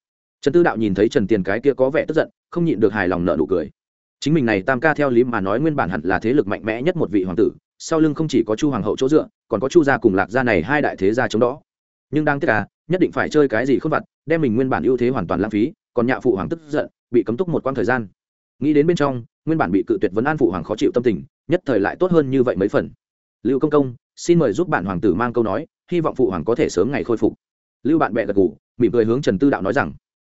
Trần tư đạo nhìn thấy trần tiền cái kia có vẻ tức giận không nhịn được hài lòng nợ nụ cười. Chính mình này tam ca theo lý mà nói nguyên bản hẳn là thế lực mạnh mẽ nhất một vị hoàng tử, sau lưng không chỉ có chu hoàng hậu chỗ dựa, còn có chu gia cùng lạc gia này hai đại thế gia chống đó nhưng đang tiếc à nhất định phải chơi cái gì không vặt, đem mình nguyên bản ưu thế hoàn toàn lãng phí, còn nhạ phụ hoàng tức giận, bị cấm túc một quãng thời gian. Nghĩ đến bên trong, nguyên bản bị cự tuyệt vấn an phụ hoàng khó chịu tâm tình, nhất thời lại tốt hơn như vậy mấy phần. Lưu công công, xin mời giúp bạn hoàng tử mang câu nói, hy vọng phụ hoàng có thể sớm ngày khôi phục. Lưu bạn bè gật gù, mỉm cười hướng trần tư đạo nói rằng,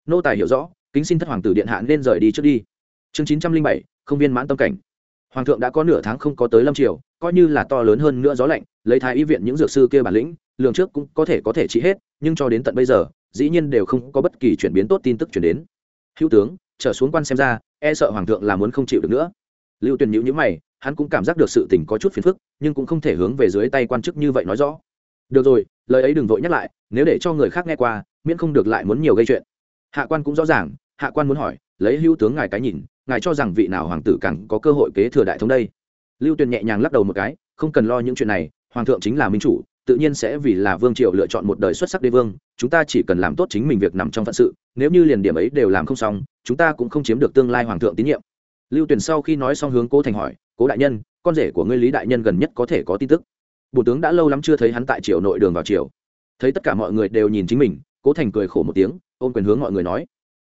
nô tài hiểu rõ kính xin thất hoàng tử điện hạ nên rời đi trước đi. Chương chín trăm linh bảy, không viên mãn tâm cảnh. Hoàng thượng đã có nửa tháng không có tới lâm triều, coi như là to lớn hơn nữa gió lạnh, lấy thái y viện những dược sư kia bản lĩnh, lường trước cũng có thể có thể trị hết, nhưng cho đến tận bây giờ, dĩ nhiên đều không có bất kỳ chuyển biến tốt tin tức chuyển đến. Hữu tướng, trở xuống quan xem ra e sợ hoàng thượng là muốn không chịu được nữa. Lưu tuyền nhữ nhữ mày, hắn cũng cảm giác được sự tình có chút phiền phức, nhưng cũng không thể hướng về dưới tay quan chức như vậy nói rõ. Được rồi, lời ấy đừng vội nhắc lại, nếu để cho người khác nghe qua, miễn không được lại muốn nhiều gây chuyện. Hạ quan cũng rõ ràng hạ quan muốn hỏi, lấy hữu tướng ngài cái nhìn, ngài cho rằng vị nào hoàng tử càng có cơ hội kế thừa đại thống đây? Lưu tuyền nhẹ nhàng lắc đầu một cái, không cần lo những chuyện này, hoàng thượng chính là minh chủ, tự nhiên sẽ vì là vương triều lựa chọn một đời xuất sắc đế vương, chúng ta chỉ cần làm tốt chính mình việc nằm trong phận sự, nếu như liền điểm ấy đều làm không xong, chúng ta cũng không chiếm được tương lai hoàng thượng tín nhiệm. Lưu Tuyền sau khi nói xong hướng cố thành hỏi, cố đại nhân, con rể của ngươi lý đại nhân gần nhất có thể có tin tức? Bộ tướng đã lâu lắm chưa thấy hắn tại triều nội đường vào triều. Thấy tất cả mọi người đều nhìn chính mình, cố thành cười khổ một tiếng, ôm quyền hướng mọi người nói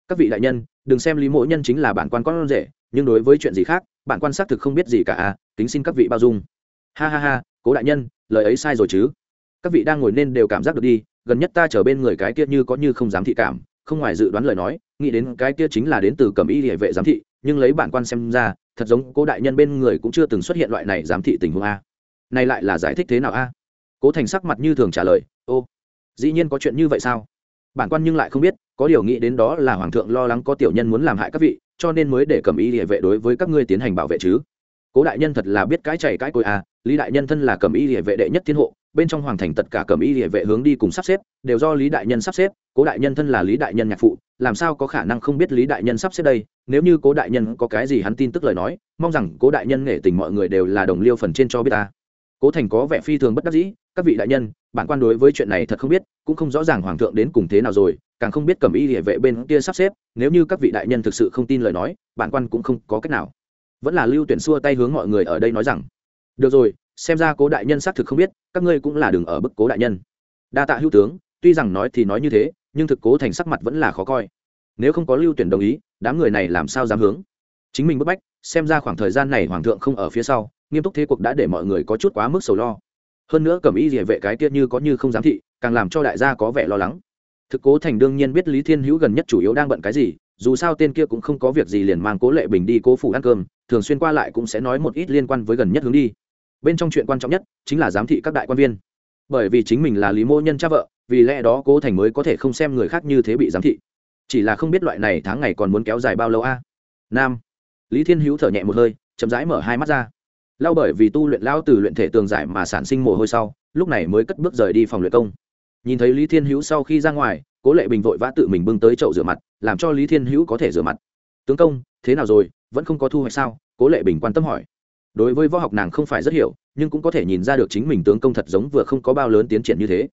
các vị đại nhân, đừng xem lý mỗ nhân chính là bản quan con rể, nhưng đối với chuyện gì khác, bản quan xác thực không biết gì cả à kính xin các vị bao dung. Ha ha ha, cố đại nhân, lời ấy sai rồi chứ. Các vị đang ngồi nên đều cảm giác được đi, gần nhất ta trở bên người cái kia như có như không dám thị cảm, không ngoài dự đoán lời nói, nghĩ đến cái kia chính là đến từ cầm y địa vệ giám thị, nhưng lấy bản quan xem ra, thật giống cố đại nhân bên người cũng chưa từng xuất hiện loại này giám thị tình huống a. Này lại là giải thích thế nào a? Cố thành sắc mặt như thường trả lời, ô, dĩ nhiên có chuyện như vậy sao? Bản quan nhưng lại không biết có điều nghĩ đến đó là hoàng thượng lo lắng có tiểu nhân muốn làm hại các vị, cho nên mới để cầm y địa vệ đối với các ngươi tiến hành bảo vệ chứ cố đại nhân thật là biết cái chảy cái côi à? lý đại nhân thân là cầm y địa vệ đệ nhất thiên hộ, bên trong hoàng thành tất cả cầm y địa vệ hướng đi cùng sắp xếp, đều do lý đại nhân sắp xếp, cố đại nhân thân là lý đại nhân nhạc phụ, làm sao có khả năng không biết lý đại nhân sắp xếp đây nếu như cố đại nhân có cái gì hắn tin tức lời nói, mong rằng cố đại nhân nghệ tình mọi người đều là đồng liêu phần trên cho biết ta cố thành có vẻ phi thường bất đắc dĩ, các vị đại nhân, bản quan đối với chuyện này thật không biết, cũng không rõ ràng hoàng thượng đến cùng thế nào rồi càng không biết cầm y địa vệ bên kia sắp xếp, nếu như các vị đại nhân thực sự không tin lời nói, bản quan cũng không có cách nào. Vẫn là lưu tuyển xua tay hướng mọi người ở đây nói rằng, được rồi, xem ra cố đại nhân xác thực không biết, các ngươi cũng là đường ở bức cố đại nhân. Đa tạ hữu tướng, tuy rằng nói thì nói như thế, nhưng thực cố thành sắc mặt vẫn là khó coi. Nếu không có lưu tuyển đồng ý, đám người này làm sao dám hướng? Chính mình bức bách, xem ra khoảng thời gian này hoàng thượng không ở phía sau, nghiêm túc thế cuộc đã để mọi người có chút quá mức sầu lo. Hơn nữa cầm ý địa vệ cái kia như có như không dám thị, càng làm cho đại gia có vẻ lo lắng thực cố thành đương nhiên biết lý thiên hữu gần nhất chủ yếu đang bận cái gì, dù sao tên kia cũng không có việc gì liền mang cố lệ bình đi cố phủ ăn cơm, thường xuyên qua lại cũng sẽ nói một ít liên quan với gần nhất hướng đi. Bên trong chuyện quan trọng nhất chính là giám thị các đại quan viên. Bởi vì chính mình là lý mô nhân cha vợ, vì lẽ đó cố thành mới có thể không xem người khác như thế bị giám thị. Chỉ là không biết loại này tháng ngày còn muốn kéo dài bao lâu a? Nam. Lý thiên hữu thở nhẹ một hơi, chậm rãi mở hai mắt ra. Lao bởi vì tu luyện lao từ luyện thể tường giải mà sản sinh mồ hôi sau, lúc này mới cất bước rời đi phòng luyện công nhìn thấy lý thiên hữu sau khi ra ngoài, cố lệ bình vội vã tự mình bưng tới chậu rửa mặt, làm cho lý thiên hữu có thể rửa mặt. Tướng công, thế nào rồi? Vẫn không có thu hoạch sao? Cố lệ bình quan tâm hỏi. Đối với võ học nàng không phải rất hiểu, nhưng cũng có thể nhìn ra được chính mình tướng công thật giống vừa không có bao lớn tiến triển như thế.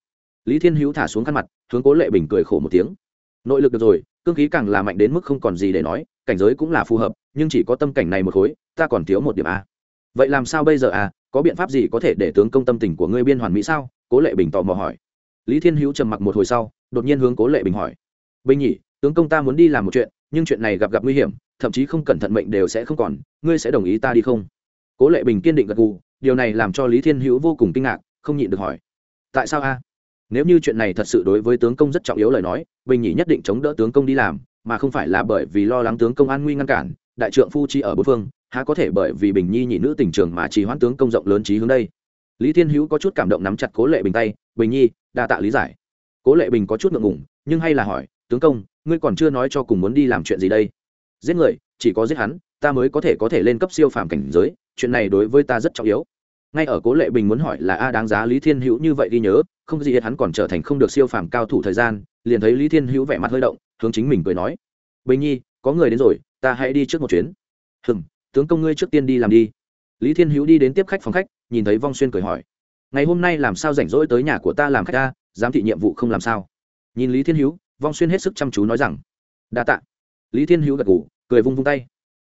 Lý thiên hữu thả xuống khăn mặt, hướng cố lệ bình cười khổ một tiếng. Nội lực được rồi, cương khí càng là mạnh đến mức không còn gì để nói, cảnh giới cũng là phù hợp, nhưng chỉ có tâm cảnh này một khối, ta còn thiếu một điểm a. Vậy làm sao bây giờ à có biện pháp gì có thể để tướng công tâm tình của ngươi biên hoàn mỹ sao? Cố lệ bình tò mò hỏi lý thiên hữu trầm mặc một hồi sau, đột nhiên hướng cố lệ bình hỏi. Bình nhỉ, tướng công ta muốn đi làm một chuyện, nhưng chuyện này gặp gặp nguy hiểm, thậm chí không cẩn thận mệnh đều sẽ không còn, ngươi sẽ đồng ý ta đi không? Cố lệ bình kiên định gật gù, điều này làm cho lý thiên hữu vô cùng kinh ngạc, không nhịn được hỏi. Tại sao a? Nếu như chuyện này thật sự đối với tướng công rất trọng yếu lời nói, bình nhỉ nhất định chống đỡ tướng công đi làm, mà không phải là bởi vì lo lắng tướng công an nguy ngăn cản, đại trượng phu chi ở bốn phương, há có thể bởi vì bình nhi nhị nữ tình trường mà chỉ hoãn tướng công rộng lớn trí hướng đây? Lý thiên hữu có chút cảm động nắm chặt cố lệ bình tay, bình nhi, đa tạ lý giải. Cố lệ bình có chút ngượng ngùng, nhưng hay là hỏi, tướng công, ngươi còn chưa nói cho cùng muốn đi làm chuyện gì đây? Giết người, chỉ có giết hắn, ta mới có thể có thể lên cấp siêu phàm cảnh giới, chuyện này đối với ta rất trọng yếu. Ngay ở cố lệ bình muốn hỏi là a đáng giá lý thiên hữu như vậy đi nhớ, không gì hết hắn còn trở thành không được siêu phàm cao thủ thời gian, liền thấy lý thiên hữu vẻ mặt hơi động, hướng chính mình cười nói, bình nhi, có người đến rồi, ta hãy đi trước một chuyến. Hừng tướng công ngươi trước tiên đi làm đi. Lý thiên hữu đi đến tiếp khách phòng khách nhìn thấy vong xuyên cười hỏi, ngày hôm nay làm sao rảnh rỗi tới nhà của ta làm khách ta, giám thị nhiệm vụ không làm sao? Nhìn lý thiên hữu, vong xuyên hết sức chăm chú nói rằng, đa t ạ lý thiên hữu gật ngủ cười vung vung tay,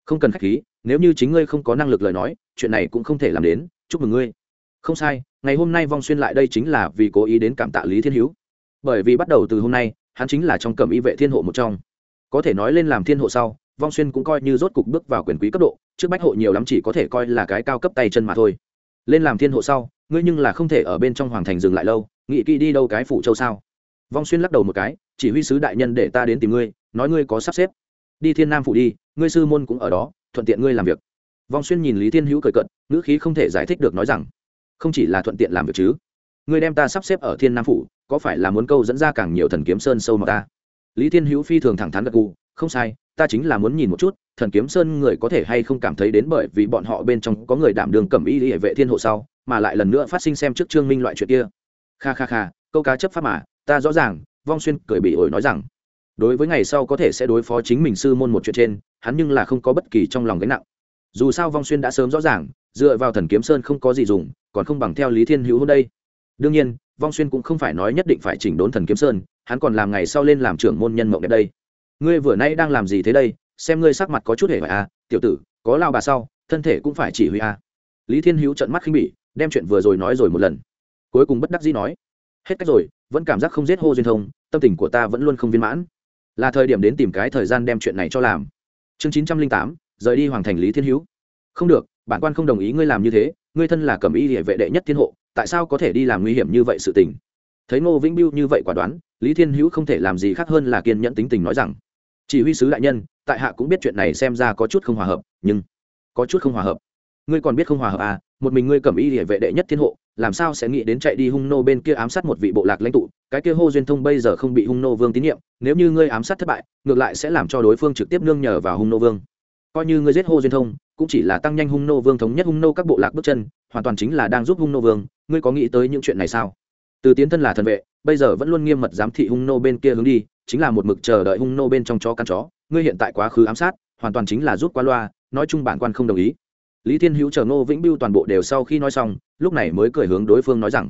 không cần k h á c h khí, nếu như chính ngươi không có năng lực lời nói, chuyện này cũng không thể làm đến, chúc mừng ngươi. Không sai, ngày hôm nay vong xuyên lại đây chính là vì cố ý đến cảm tạ lý thiên hữu, bởi vì bắt đầu từ hôm nay, hắn chính là trong cẩm y vệ thiên hộ một trong. Có thể nói lên làm thiên hộ sau, vong xuyên cũng coi như rốt cục bước vào quyền quý cấp độ, trước bách hộ nhiều lắm chỉ có thể coi là cái cao cấp tay chân mà thôi lên làm thiên hộ sau, ngươi nhưng là không thể ở bên trong hoàng thành dừng lại lâu nghị kỵ đi đâu cái phủ châu sao? Vong xuyên lắc đầu một cái, chỉ huy sứ đại nhân để ta đến tìm ngươi, nói ngươi có sắp xếp. Đi thiên nam phủ đi, ngươi sư môn cũng ở đó, thuận tiện ngươi làm việc. Vong xuyên nhìn lý thiên hữu cười cận ngữ khí không thể giải thích được nói rằng, không chỉ là thuận tiện làm việc chứ, ngươi đem ta sắp xếp ở thiên nam phủ, có phải là muốn câu dẫn ra càng nhiều thần kiếm sơn sâu mà ta? Lý thiên hữu phi thường thẳng thắn gật gù, không sai ta chính là muốn nhìn một chút, thần kiếm sơn người có thể hay không cảm thấy đến bởi vì bọn họ bên trong có người đảm đường cầm y hệ vệ thiên hộ sau, mà lại lần nữa phát sinh xem trước trương minh loại chuyện kia. Kha kha kha, câu cá chấp pháp mà, ta rõ ràng, vong xuyên cười bị ổi nói rằng, đối với ngày sau có thể sẽ đối phó chính mình sư môn một chuyện trên, hắn nhưng là không có bất kỳ trong lòng gánh nặng. Dù sao vong xuyên đã sớm rõ ràng, dựa vào thần kiếm sơn không có gì dùng, còn không bằng theo lý thiên hữu hôm đây. Đương nhiên, vong xuyên cũng không phải nói nhất định phải chỉnh đốn thần kiếm sơn, hắn còn làm ngày sau lên làm trưởng môn nhân mộng đẹp đây ngươi vừa nay đang làm gì thế đây? Xem ngươi sắc mặt có chút hề phải à tiểu tử, có lao bà sau, thân thể cũng phải chỉ huy à. Lý thiên hữu trận mắt khinh bỉ, đem chuyện vừa rồi nói rồi một lần. Cuối cùng bất đắc dĩ nói, hết cách rồi, vẫn cảm giác không giết hô duyên thông, tâm tình của ta vẫn luôn không viên mãn. Là thời điểm đến tìm cái thời gian đem chuyện này cho làm. Chương chín trăm linh tám, rời đi hoàng thành lý thiên hữu. Không được, bản quan không đồng ý ngươi làm như thế, ngươi thân là cầm y địa vệ đệ nhất thiên hộ, tại sao có thể đi làm nguy hiểm như vậy sự tình? Thấy ngô vĩnh biêu như vậy quả đoán, lý thiên hữu không thể làm gì khác hơn là kiên nhẫn tính tình nói rằng chỉ huy sứ đại nhân, tại hạ cũng biết chuyện này xem ra có chút không hòa hợp, nhưng có chút không hòa hợp. Ngươi còn biết không hòa hợp à? Một mình ngươi cầm y địa vệ đệ nhất thiên hộ, làm sao sẽ nghĩ đến chạy đi hung nô bên kia ám sát một vị bộ lạc lãnh tụ? Cái kia hô duyên thông bây giờ không bị hung nô vương tín nhiệm, nếu như ngươi ám sát thất bại, ngược lại sẽ làm cho đối phương trực tiếp nương nhờ vào hung nô vương. Coi như ngươi giết hô duyên thông, cũng chỉ là tăng nhanh hung nô vương thống nhất hung nô các bộ lạc bước chân, hoàn toàn chính là đang giúp hung nô vương. Ngươi có nghĩ tới những chuyện này sao? Từ tiến thân là thần vệ, bây giờ vẫn luôn nghiêm mật giám thị hung nô bên kia hướng đi chính là một mực chờ đợi hung nô bên trong chó căn chó, ngươi hiện tại quá khứ ám sát, hoàn toàn chính là rút qua loa, nói chung bản quan không đồng ý. Lý thiên hữu chờ ngô vĩnh biêu toàn bộ đều sau khi nói xong, lúc này mới cười hướng đối phương nói rằng,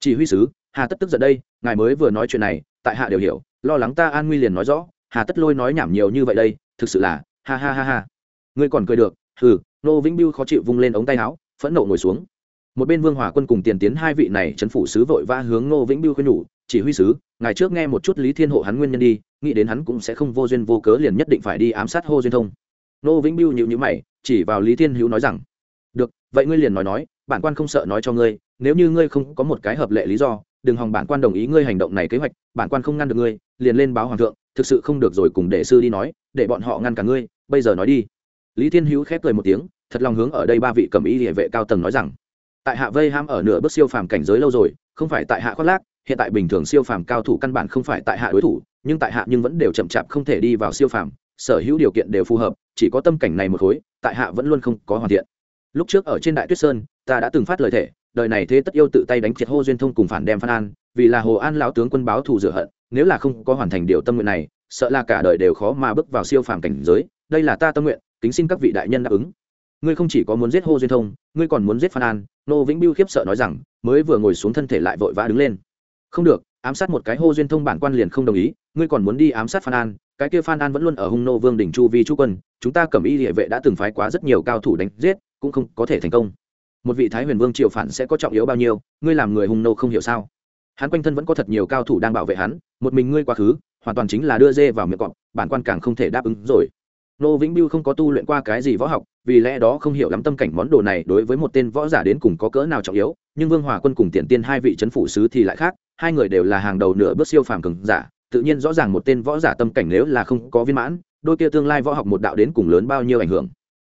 chỉ huy sứ, hà tất tức giận đây, ngài mới vừa nói chuyện này, tại hạ đều hiểu, lo lắng ta an nguy liền nói rõ, hà tất lôi nói nhảm nhiều như vậy đây, thực sự là, ha ha ha ha. Ngươi còn cười được ừ ngô vĩnh biêu khó chịu vung lên ống tay áo, phẫn nộ ngồi xuống. Một bên vương hòa quân cùng tiền tiến hai vị này chấn phủ sứ vội vã hướng ngô vĩnh biêu khuyên nhủ chỉ huy sứ ngày trước nghe một chút lý thiên hộ hắn nguyên nhân đi, nghĩ đến hắn cũng sẽ không vô duyên vô cớ liền nhất định phải đi ám sát hô duyên thông. Nô vĩnh biêu nhịu nhữ mày, chỉ vào lý thiên hữu nói rằng, được, vậy ngươi liền nói nói, bản quan không sợ nói cho ngươi, nếu như ngươi không có một cái hợp lệ lý do, đừng hòng bản quan đồng ý ngươi hành động này kế hoạch, bản quan không ngăn được ngươi, liền lên báo hoàng thượng, thực sự không được rồi cùng đệ sư đi nói, để bọn họ ngăn cả ngươi, bây giờ nói đi. Lý thiên hữu khép cười một tiếng, thật lòng hướng ở đây ba vị cầm ý địa vệ cao tầng nói rằng, tại hạ vây ham ở nửa bước siêu phàm cảnh giới lâu rồi, không phải tại hạ khoác lác hiện tại bình thường siêu phàm cao thủ căn bản không phải tại hạ đối thủ, nhưng tại hạ nhưng vẫn đều chậm chạp không thể đi vào siêu phàm, sở hữu điều kiện đều phù hợp, chỉ có tâm cảnh này một khối, tại hạ vẫn luôn không có hoàn thiện. Lúc trước ở trên đại tuyết sơn, ta đã từng phát lời thể đời này thế tất yêu tự tay đánh triệt hô duyên thông cùng phản đem phan an, vì là hồ an lão tướng quân báo thù rửa hận, nếu là không có hoàn thành điều tâm nguyện này, sợ là cả đời đều khó mà bước vào siêu phàm cảnh giới, đây là ta tâm nguyện, kính xin các vị đại nhân đáp ứng. Ngươi không chỉ có muốn giết hô duyên thông, ngươi còn muốn giết phan an, nô vĩnh biêu khiếp sợ nói rằng, mới vừa ngồi xuống thân thể lại vội vã đứng lên không được, ám sát một cái hô duyên thông bản quan liền không đồng ý, ngươi còn muốn đi ám sát phan an, cái kia phan an vẫn luôn ở hung nô vương đỉnh chu vi chu quân, chúng ta cầm y địa vệ đã từng phái quá rất nhiều cao thủ đánh giết, cũng không có thể thành công. Một vị thái huyền vương triều phản sẽ có trọng yếu bao nhiêu, ngươi làm người hung nô không hiểu sao? Hắn quanh thân vẫn có thật nhiều cao thủ đang bảo vệ hắn, một mình ngươi quá khứ, hoàn toàn chính là đưa dê vào miệng cọp, bản quan càng không thể đáp ứng rồi. Nô vĩnh biêu không có tu luyện qua cái gì võ học, vì lẽ đó không hiểu lắm tâm cảnh món đồ này đối với một tên võ giả đến cùng có cỡ nào trọng yếu, nhưng vương hòa quân cùng tiền tiên hai vị c h ấ n phủ sứ thì lại khác hai người đều là hàng đầu nửa bước siêu phàm cường giả, tự nhiên rõ ràng một tên võ giả tâm cảnh nếu là không có viên mãn, đôi kia tương lai võ học một đạo đến cùng lớn bao nhiêu ảnh hưởng.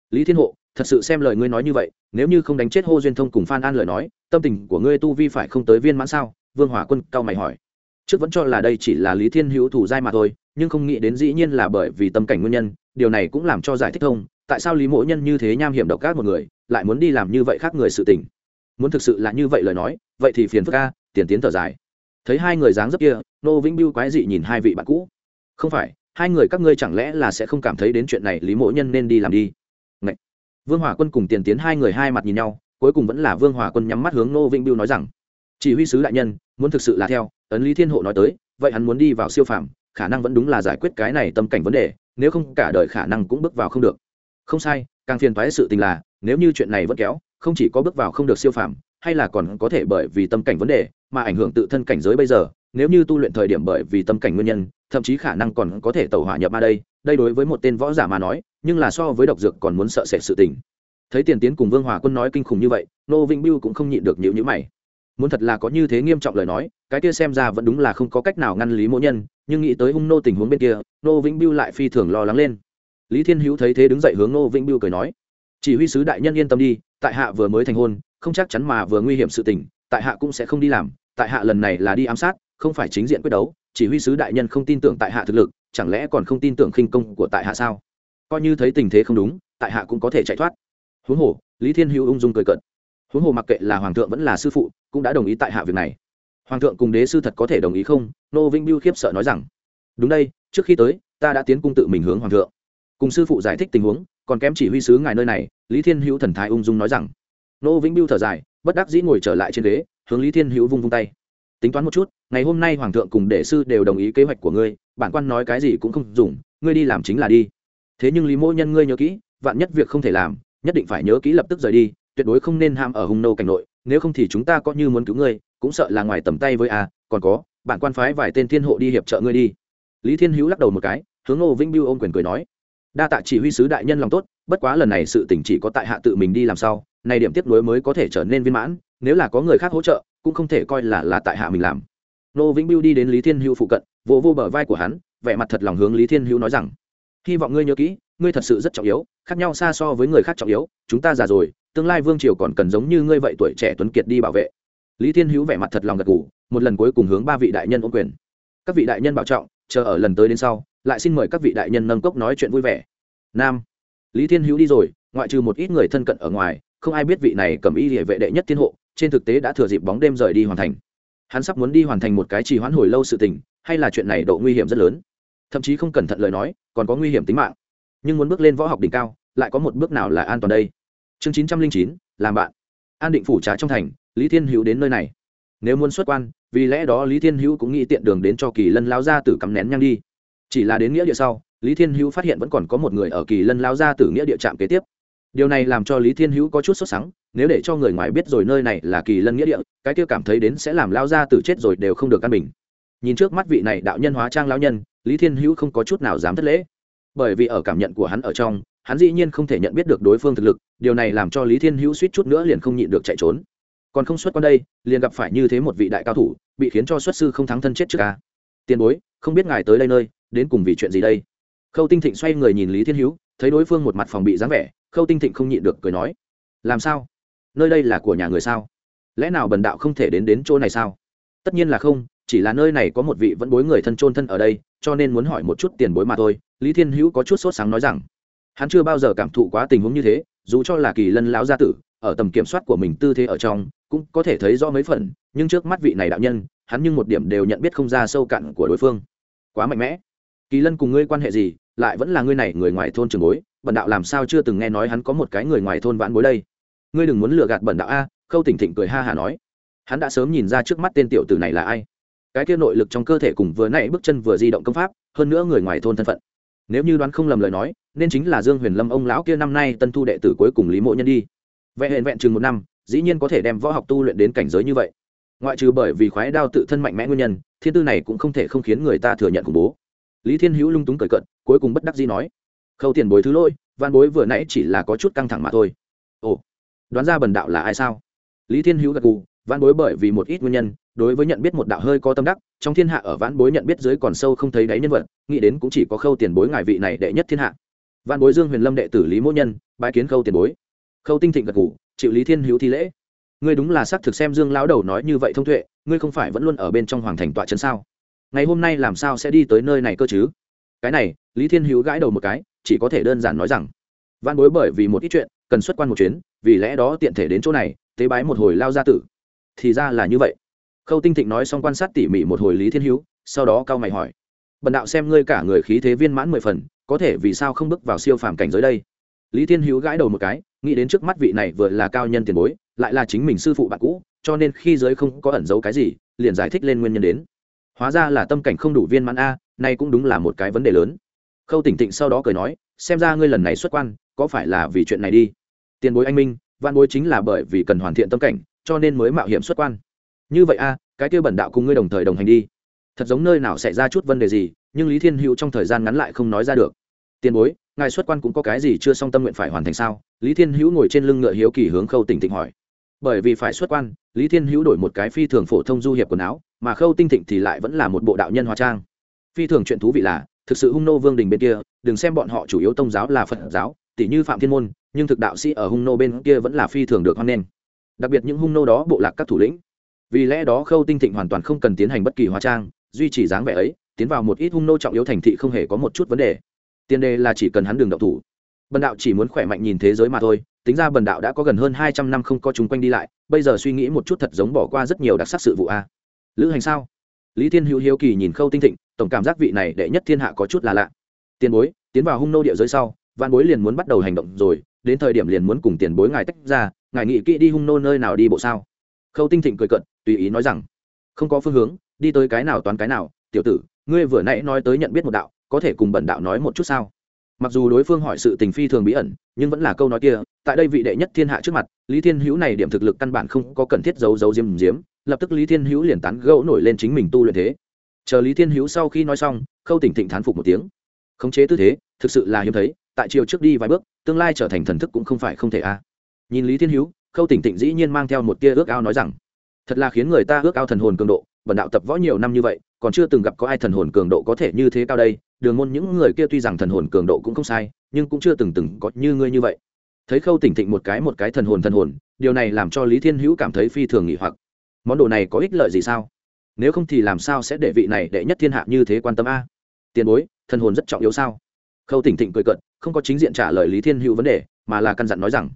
Lý thiên hộ, thật sự xem lời ngươi nói như vậy, nếu như không đánh chết hô duyên thông cùng phan an lời nói, tâm tình của ngươi tu vi phải không tới viên mãn sao? Vương hỏa quân cao mày hỏi. Trước vẫn cho là đây chỉ là lý thiên hữu thủ giai mà thôi, nhưng không nghĩ đến dĩ nhiên là bởi vì tâm cảnh nguyên nhân, điều này cũng làm cho giải thích thông, tại sao lý mỗ nhân như thế nham hiểm độc ác một người, lại muốn đi làm như vậy khác người sự tình. Muốn thực sự là như vậy lời nói, vậy thì phiền phức ca tiền tiến thở dài thấy hai người dáng dấp kia, nô vĩnh biêu quái dị nhìn hai vị bạn cũ. Không phải, hai người các ngươi chẳng lẽ là sẽ không cảm thấy đến chuyện này lý mỗ nhân nên đi làm đi? Ngậy! vương hòa quân cùng tiền tiến hai người hai mặt nhìn nhau, cuối cùng vẫn là vương hòa quân nhắm mắt hướng nô vĩnh biêu nói rằng, chỉ huy sứ đại nhân, muốn thực sự là theo, ấn lý thiên hộ nói tới, vậy hắn muốn đi vào siêu phàm, khả năng vẫn đúng là giải quyết cái này tâm cảnh vấn đề, nếu không cả đời khả năng cũng bước vào không được. Không sai, càng phiền toái sự tình là, nếu như chuyện này vẫn kéo, không chỉ có bước vào không được siêu phàm, hay là còn có thể bởi vì tâm cảnh vấn đề mà ảnh hưởng tự thân cảnh giới bây giờ, nếu như tu luyện thời điểm bởi vì tâm cảnh nguyên nhân, thậm chí khả năng còn có thể tẩu hỏa nhập ma đây đây đối với một tên võ giả mà nói, nhưng là so với độc dược còn muốn sợ sệt sự tình. Thấy tiền tiến cùng vương hòa quân nói kinh khủng như vậy, nô vĩnh biêu cũng không nhịn được nhịu nhữ mày. Muốn thật là có như thế nghiêm trọng lời nói, cái kia xem ra vẫn đúng là không có cách nào ngăn lý mỗ nhân, nhưng nghĩ tới hung nô tình huống bên kia, nô vĩnh biêu lại phi thường lo lắng lên. Lý thiên hữu thấy thế đứng dậy hướng nô vĩnh biêu cười nói, chỉ huy sứ đại nhân yên tâm đi, tại hạ vừa mới thành hôn, không chắc chắn mà vừa nguy hiểm sự tình, tại hạ cũng sẽ không đi làm tại hạ lần này là đi ám sát, không phải chính diện quyết đấu, chỉ huy sứ đại nhân không tin tưởng tại hạ thực lực, chẳng lẽ còn không tin tưởng khinh công của tại hạ sao? Coi như thấy tình thế không đúng, tại hạ cũng có thể chạy thoát. Huống hồ, lý thiên hữu ung dung cười cợt. Huống hồ mặc kệ là hoàng thượng vẫn là sư phụ, cũng đã đồng ý tại hạ việc này. Hoàng thượng cùng đế sư thật có thể đồng ý không? Nô vĩnh biêu khiếp sợ nói rằng. Đúng đây, trước khi tới, ta đã tiến cung tự mình hướng hoàng thượng. Cùng sư phụ giải thích tình huống, còn kém chỉ huy sứ ngài nơi này, lý thiên hữu thần thái ung dung nói rằng. Nô vĩnh biêu thở dài, bất đắc dĩ ngồi trở lại trên ghế hướng lý thiên hữu vung vung tay. Tính toán một chút, ngày hôm nay hoàng thượng cùng đệ sư đều đồng ý kế hoạch của ngươi, bản quan nói cái gì cũng không dùng, ngươi đi làm chính là đi. Thế nhưng lý Mỗ nhân ngươi nhớ kỹ, vạn nhất việc không thể làm, nhất định phải nhớ kỹ lập tức rời đi, tuyệt đối không nên ham ở hung nô cảnh nội, nếu không thì chúng ta có như muốn cứu ngươi, cũng sợ là ngoài tầm tay với a, còn có bạn quan phái vài tên thiên hộ đi hiệp trợ ngươi đi. Lý thiên hữu lắc đầu một cái, hướng ngô vĩnh biêu ôm quyền cười nói, đa tạ chỉ huy sứ đại nhân lòng tốt, bất quá lần này sự tỉnh chỉ có tại hạ tự mình đi làm sao này điểm tiếp nối mới có thể trở nên viên mãn nếu là có người khác hỗ trợ, cũng không thể coi là là tại hạ mình làm. Nô vĩnh biêu đi đến lý thiên hữu phụ cận, vỗ vô bờ vai của hắn, vẻ mặt thật lòng hướng lý thiên hữu nói rằng, hy vọng ngươi nhớ kỹ, ngươi thật sự rất trọng yếu, khác nhau xa so với người khác trọng yếu, chúng ta già rồi, tương lai vương triều còn cần giống như ngươi vậy tuổi trẻ tuấn kiệt đi bảo vệ. Lý thiên hữu vẻ mặt thật lòng gật gù, một lần cuối cùng hướng ba vị đại nhân ô quyền. Các vị đại nhân bảo trọng, chờ ở lần tới đến sau, lại xin mời các vị đại nhân nâng cốc nói chuyện vui vẻ. Nam. Lý thiên hữu đi rồi, ngoại trừ một ít người thân cận ở ngoài, không ai biết vị này cầm y địa vệ đệ nhất thiên hộ trên thực tế đã thừa dịp bóng đêm rời đi hoàn thành. Hắn sắp muốn đi hoàn thành một cái trì hoãn hồi lâu sự tình, hay là chuyện này độ nguy hiểm rất lớn? Thậm chí không cẩn thận lời nói, còn có nguy hiểm tính mạng. Nhưng muốn bước lên võ học đỉnh cao, lại có một bước nào là an toàn đây? Chương chín trăm linh chín, làm bạn. An định phủ trá trong thành, lý thiên hữu đến nơi này. Nếu muốn xuất quan, vì lẽ đó lý thiên hữu cũng nghĩ tiện đường đến cho kỳ lân lao ra tử cắm nén nhang đi. Chỉ là đến nghĩa địa sau, lý thiên hữu phát hiện vẫn còn có một người ở kỳ lân lao ra tử nghĩa địa trạm kế tiếp điều này làm cho lý thiên hữu có chút sốt sắng, nếu để cho người ngoài biết rồi nơi này là kỳ lân nghĩa địa, cái kia cảm thấy đến sẽ làm lao ra từ chết rồi đều không được căn bình. Nhìn trước mắt vị này đạo nhân hóa trang lao nhân, lý thiên hữu không có chút nào dám thất lễ. Bởi vì ở cảm nhận của hắn ở trong, hắn dĩ nhiên không thể nhận biết được đối phương thực lực, điều này làm cho lý thiên hữu suýt chút nữa liền không nhịn được chạy trốn. Còn không xuất quan đây, liền gặp phải như thế một vị đại cao thủ, bị khiến cho xuất sư không thắng thân chết trước ca tiền bối, không biết ngài tới đây nơi, đến cùng vì chuyện gì đây? Khâu tinh thịnh xoay người nhìn lý thiên hữu, thấy đối phương một mặt phòng bị dáng vẻ khâu tinh thịnh không nhịn được cười nói, làm sao? Nơi đây là của nhà người sao? Lẽ nào bần đạo không thể đến đến chỗ này sao? Tất nhiên là không, chỉ là nơi này có một vị vẫn bối người thân trôn thân ở đây, cho nên muốn hỏi một chút tiền bối mà thôi. Lý thiên hữu có chút sốt sáng nói rằng, hắn chưa bao giờ cảm thụ quá tình huống như thế, dù cho là kỳ lân lão gia tử, ở tầm kiểm soát của mình tư thế ở trong, cũng có thể thấy rõ mấy phần, nhưng trước mắt vị này đạo nhân, hắn nhưng một điểm đều nhận biết không ra sâu cặn của đối phương. Quá mạnh mẽ. Kỳ lân cùng ngươi quan hệ gì, lại vẫn là ngươi này người ngoài thôn trường bối bần đạo làm sao chưa từng nghe nói hắn có một cái người ngoài thôn vãn bối đây. Ngươi đừng muốn lừa gạt bần đạo a, khâu tỉnh thịnh cười ha hả nói. Hắn đã sớm nhìn ra trước mắt tên tiểu tử này là ai. Cái kia nội lực trong cơ thể cùng vừa nãy bước chân vừa di động công pháp, hơn nữa người ngoài thôn thân phận. Nếu như đoán không lầm lời nói, nên chính là dương huyền lâm ông lão kia năm nay tân thu đệ tử cuối cùng lý mộ nhân đi. Vẹn hẹn vẹn chừng một năm, dĩ nhiên có thể đem võ học tu luyện đến cảnh giới như vậy. Ngoại trừ bởi vì khoái đao tự thân mạnh mẽ nguyên nhân, thiên tư này cũng không thể không khiến người ta thừa nhận khủng bố. Lý thiên hữu lung túng cởi cận cuối cùng bất đắc dĩ nói khâu tiền bối thứ lỗi, văn bối vừa nãy chỉ là có chút căng thẳng mà thôi. Ồ, đoán ra bần đạo là ai sao? Lý thiên hữu gật gù, văn bối bởi vì một ít nguyên nhân, đối với nhận biết một đạo hơi có tâm đắc, trong thiên hạ ở vãn bối nhận biết dưới còn sâu không thấy đáy nhân vật, nghĩ đến cũng chỉ có khâu tiền bối ngài vị này đệ nhất thiên hạ. Văn bối dương huyền lâm đệ tử lý mỗ nhân, bái kiến khâu tiền bối. Khâu tinh thịnh gật gù, chịu lý thiên hữu thi lễ. Ngươi đúng là xác thực xem dương lão đầu nói như vậy thông tuệ, ngươi không phải vẫn luôn ở bên trong hoàng thành tọa trấn sao? Ngày hôm nay làm sao sẽ đi tới nơi này cơ chứ? Cái này, lý thiên hữu gãi đầu một cái chỉ có thể đơn giản nói rằng văn bối bởi vì một ít chuyện, cần xuất quan một chuyến, vì lẽ đó tiện thể đến chỗ này, tế bái một hồi lao gia tử. Thì ra là như vậy. Khâu tinh thịnh nói xong quan sát tỉ mỉ một hồi lý thiên hữu, sau đó cao mày hỏi, bần đạo xem ngươi cả người khí thế viên mãn mười phần, có thể vì sao không bước vào siêu phàm cảnh giới đây? Lý thiên hữu gãi đầu một cái, nghĩ đến trước mắt vị này vừa là cao nhân tiền bối, lại là chính mình sư phụ bạn cũ, cho nên khi giới không có ẩn giấu cái gì, liền giải thích lên nguyên nhân đến. Hóa ra là tâm cảnh không đủ viên mãn a, nay cũng đúng là một cái vấn đề lớn khâu tỉnh tịnh sau đó cười nói, xem ra ngươi lần này xuất quan, có phải là vì chuyện này đi? Tiền bối anh minh văn bối chính là bởi vì cần hoàn thiện tâm cảnh, cho nên mới mạo hiểm xuất quan. Như vậy a cái kia bẩn đạo cùng ngươi đồng thời đồng hành đi. Thật giống nơi nào xảy ra chút vấn đề gì, nhưng lý thiên hữu trong thời gian ngắn lại không nói ra được. Tiền bối, ngài xuất quan cũng có cái gì chưa xong tâm nguyện phải hoàn thành sao? Lý thiên hữu ngồi trên lưng ngựa hiếu kỳ hướng khâu tỉnh Tịnh hỏi. Bởi vì phải xuất quan, lý thiên hữu đổi một cái phi thường phổ thông du hiệp quần áo, mà khâu tinh thịnh thì lại vẫn là một bộ đạo nhân hóa trang. Phi thường chuyện thú vị là thực sự hung nô vương đình bên kia, đừng xem bọn họ chủ yếu tông giáo là phật giáo tỷ như phạm thiên môn, nhưng thực đạo sĩ ở hung nô bên kia vẫn là phi thường được hoan nghênh. Đặc biệt những hung nô đó bộ lạc các thủ lĩnh. Vì lẽ đó khâu tinh thịnh hoàn toàn không cần tiến hành bất kỳ hóa trang, duy trì dáng vẻ ấy, tiến vào một ít hung nô trọng yếu thành thị không hề có một chút vấn đề. Tiền đề là chỉ cần hắn đường đậu thủ. Bần đạo chỉ muốn khỏe mạnh nhìn thế giới mà thôi, tính ra bần đạo đã có gần hơn hai trăm năm không có chúng quanh đi lại, bây giờ suy nghĩ một chút thật giống bỏ qua rất nhiều đặc sắc sự vụ a. Lữ hành sao? Lý thiên hữu hiếu kỳ nhìn khâu tinh thịnh tổng cảm giác vị này đệ nhất thiên hạ có chút là lạ. Tiền bối, tiến vào hung nô địa giới sau văn bối liền muốn bắt đầu hành động rồi, đến thời điểm liền muốn cùng tiền bối ngài tách ra, ngài nghĩ kỹ đi hung nô nơi nào đi bộ sao? Khâu tinh thịnh cười cận tùy ý nói rằng, không có phương hướng, đi tới cái nào toán cái nào, tiểu tử, ngươi vừa nãy nói tới nhận biết một đạo, có thể cùng bẩn đạo nói một chút sao? Mặc dù đối phương hỏi sự tình phi thường bí ẩn, nhưng vẫn là câu nói kia, tại đây vị đệ nhất thiên hạ trước mặt, lý thiên hữu này điểm thực lực căn bản không có cần thiết giấu giấu diêm diếm lập tức lý thiên hữu liền tán gẫu nổi lên chính mình tu luyện thế chờ lý thiên hữu sau khi nói xong, khâu tỉnh thịnh thán phục một tiếng. Khống chế tư thế, thực sự là hiếm thấy, tại chiều trước đi vài bước, tương lai trở thành thần thức cũng không phải không thể a. Nhìn lý thiên hữu, khâu tỉnh thịnh dĩ nhiên mang theo một tia ước ao nói rằng, thật là khiến người ta ước ao thần hồn cường độ, bần đạo tập võ nhiều năm như vậy, còn chưa từng gặp có ai thần hồn cường độ có thể như thế cao đây. Đường môn những người kia tuy rằng thần hồn cường độ cũng không sai, nhưng cũng chưa từng từng có như ngươi như vậy. Thấy khâu tỉnh thịnh một cái một cái thần hồn thần hồn, điều này làm cho lý thiên hữu cảm thấy phi thường nghỉ hoặc. Món đồ này có ích lợi gì sao? Nếu không thì làm sao sẽ để vị này đệ nhất thiên hạ như thế quan tâm a? Tiền bối, thần hồn rất trọng yếu sao? Khâu tỉnh thịnh cười cận không có chính diện trả lời lý thiên hữu vấn đề, mà là căn dặn nói rằng,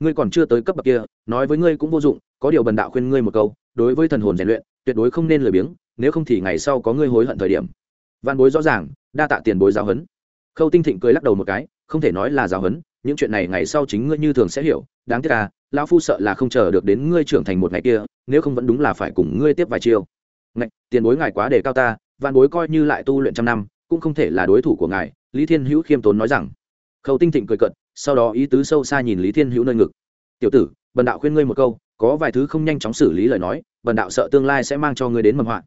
ngươi còn chưa tới cấp bậc kia, nói với ngươi cũng vô dụng, có điều bần đạo khuyên ngươi một câu, đối với thần hồn rèn luyện, tuyệt đối không nên lười biếng, nếu không thì ngày sau có ngươi hối hận thời điểm. Văn bối rõ ràng, đa tạ tiền bối giáo huấn. Khâu tinh thịnh cười lắc đầu một cái, không thể nói là giáo huấn, những chuyện này ngày sau chính ngươi như thường sẽ hiểu, đáng tiếc à lão phu sợ là không chờ được đến ngươi trưởng thành một ngày kia, nếu không vẫn đúng là phải cùng ngươi tiếp vài chiêu ngạch, tiền bối ngài quá đề cao ta văn bối coi như lại tu luyện trăm năm, cũng không thể là đối thủ của ngài, lý thiên hữu khiêm tốn nói rằng. Khâu tinh thịnh cười cận sau đó ý tứ sâu xa nhìn lý thiên hữu nơi ngực. Tiểu tử, bần đạo khuyên ngươi một câu, có vài thứ không nhanh chóng xử lý lời nói, bần đạo sợ tương lai sẽ mang cho ngươi đến mầm hoạn.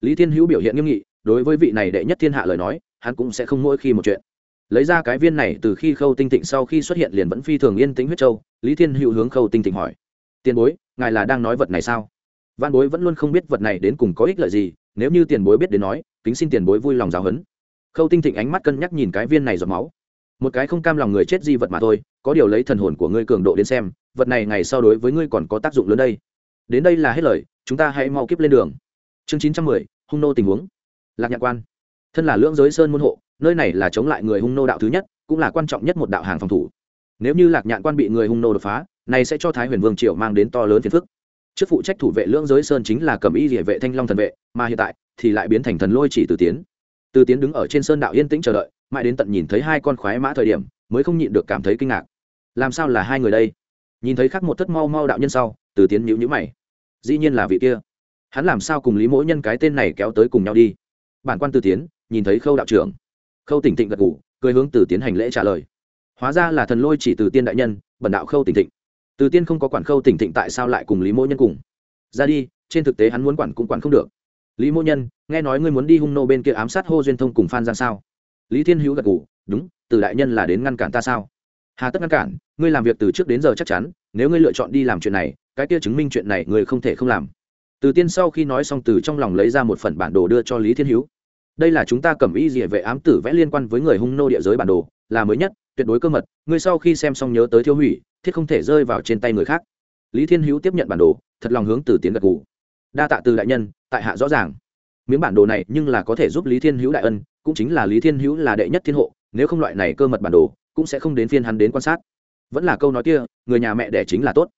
lý thiên hữu biểu hiện nghiêm nghị, đối với vị này đệ nhất thiên hạ lời nói, hắn cũng sẽ không mỗi khi một chuyện. Lấy ra cái viên này từ khi khâu tinh Thịnh sau khi xuất hiện liền vẫn phi thường yên tĩnh huyết châu lý thiên hữu hướng khâu tinh Thịnh hỏi. Tiền bối, ngài là đang nói vật này sao? Văn bối vẫn luôn không biết vật này đến cùng có ích lợi gì, nếu như tiền bối biết đến nói, kính xin tiền bối vui lòng giáo hấn khâu tinh thịnh ánh mắt cân nhắc nhìn cái viên này giọt máu. Một cái không cam lòng người chết di vật mà thôi, có điều lấy thần hồn của ngươi cường độ đến xem, vật này ngày sau đối với ngươi còn có tác dụng lớn đây. Đến đây là hết lời, chúng ta hãy mau kiếp lên đường. Chương chín trăm mười, hung nô tình huống. Lạc nhạc quan. Thân là lưỡng giới sơn môn hộ, nơi này là chống lại người hung nô đạo thứ nhất, cũng là quan trọng nhất một đạo hàng phòng thủ. Nếu như lạc nhạn quan bị người hung nô đột phá, này sẽ cho thái huyền vương triều mang đến to lớn phiền phức trước phụ trách thủ vệ lưỡng giới sơn chính là cầm y địa vệ thanh long thần vệ, mà hiện tại thì lại biến thành thần lôi chỉ từ tiến. Từ tiến đứng ở trên sơn đạo yên tĩnh chờ đợi, mãi đến tận nhìn thấy hai con khoái mã thời điểm, mới không nhịn được cảm thấy kinh ngạc. Làm sao là hai người đây? Nhìn thấy khắc một thất mau mau đạo nhân sau, từ tiến nhữ nhữ mày. Dĩ nhiên là vị kia. Hắn làm sao cùng lý mỗi nhân cái tên này kéo tới cùng nhau đi? Bản quan từ tiến, nhìn thấy khâu đạo trưởng. Khâu tỉnh thịnh gật ngủ cười hướng từ tiến hành lễ trả lời. Hóa ra là thần lôi chỉ từ tiên đại nhân bẩn đạo khâu tỉnh thịnh từ tiên không có quản khâu tỉnh thịnh tại sao lại cùng lý mỗ nhân cùng. Ra đi, trên thực tế hắn muốn quản cũng quản không được. Lý mỗ nhân, nghe nói ngươi muốn đi hung nô bên kia ám sát hô duyên thông cùng phan giang sao? Lý thiên hữu gật g ủ đúng, từ đại nhân là đến ngăn cản ta sao? Hà tất ngăn cản, ngươi làm việc từ trước đến giờ chắc chắn, nếu ngươi lựa chọn đi làm chuyện này, cái kia chứng minh chuyện này ngươi không thể không làm. Từ tiên sau khi nói xong từ trong lòng lấy ra một phần bản đồ đưa cho lý thiên hữu. Đây là chúng ta cầm y địa vệ ám tử vẽ liên quan với người hung nô địa giới bản đồ, là mới nhất, tuyệt đối cơ mật, ngươi sau khi xem xong nhớ tới thiêu hủy thiết không thể rơi vào trên tay người khác. Lý thiên hữu tiếp nhận bản đồ, thật lòng hướng từ tiến gật gù. Đa tạ từ đại nhân, tại hạ rõ ràng. Miếng bản đồ này nhưng là có thể giúp lý thiên hữu đại ân, cũng chính là lý thiên hữu là đệ nhất thiên hộ, nếu không loại này cơ mật bản đồ, cũng sẽ không đến phiên hắn đến quan sát. Vẫn là câu nói kia, người nhà mẹ đẻ chính là tốt.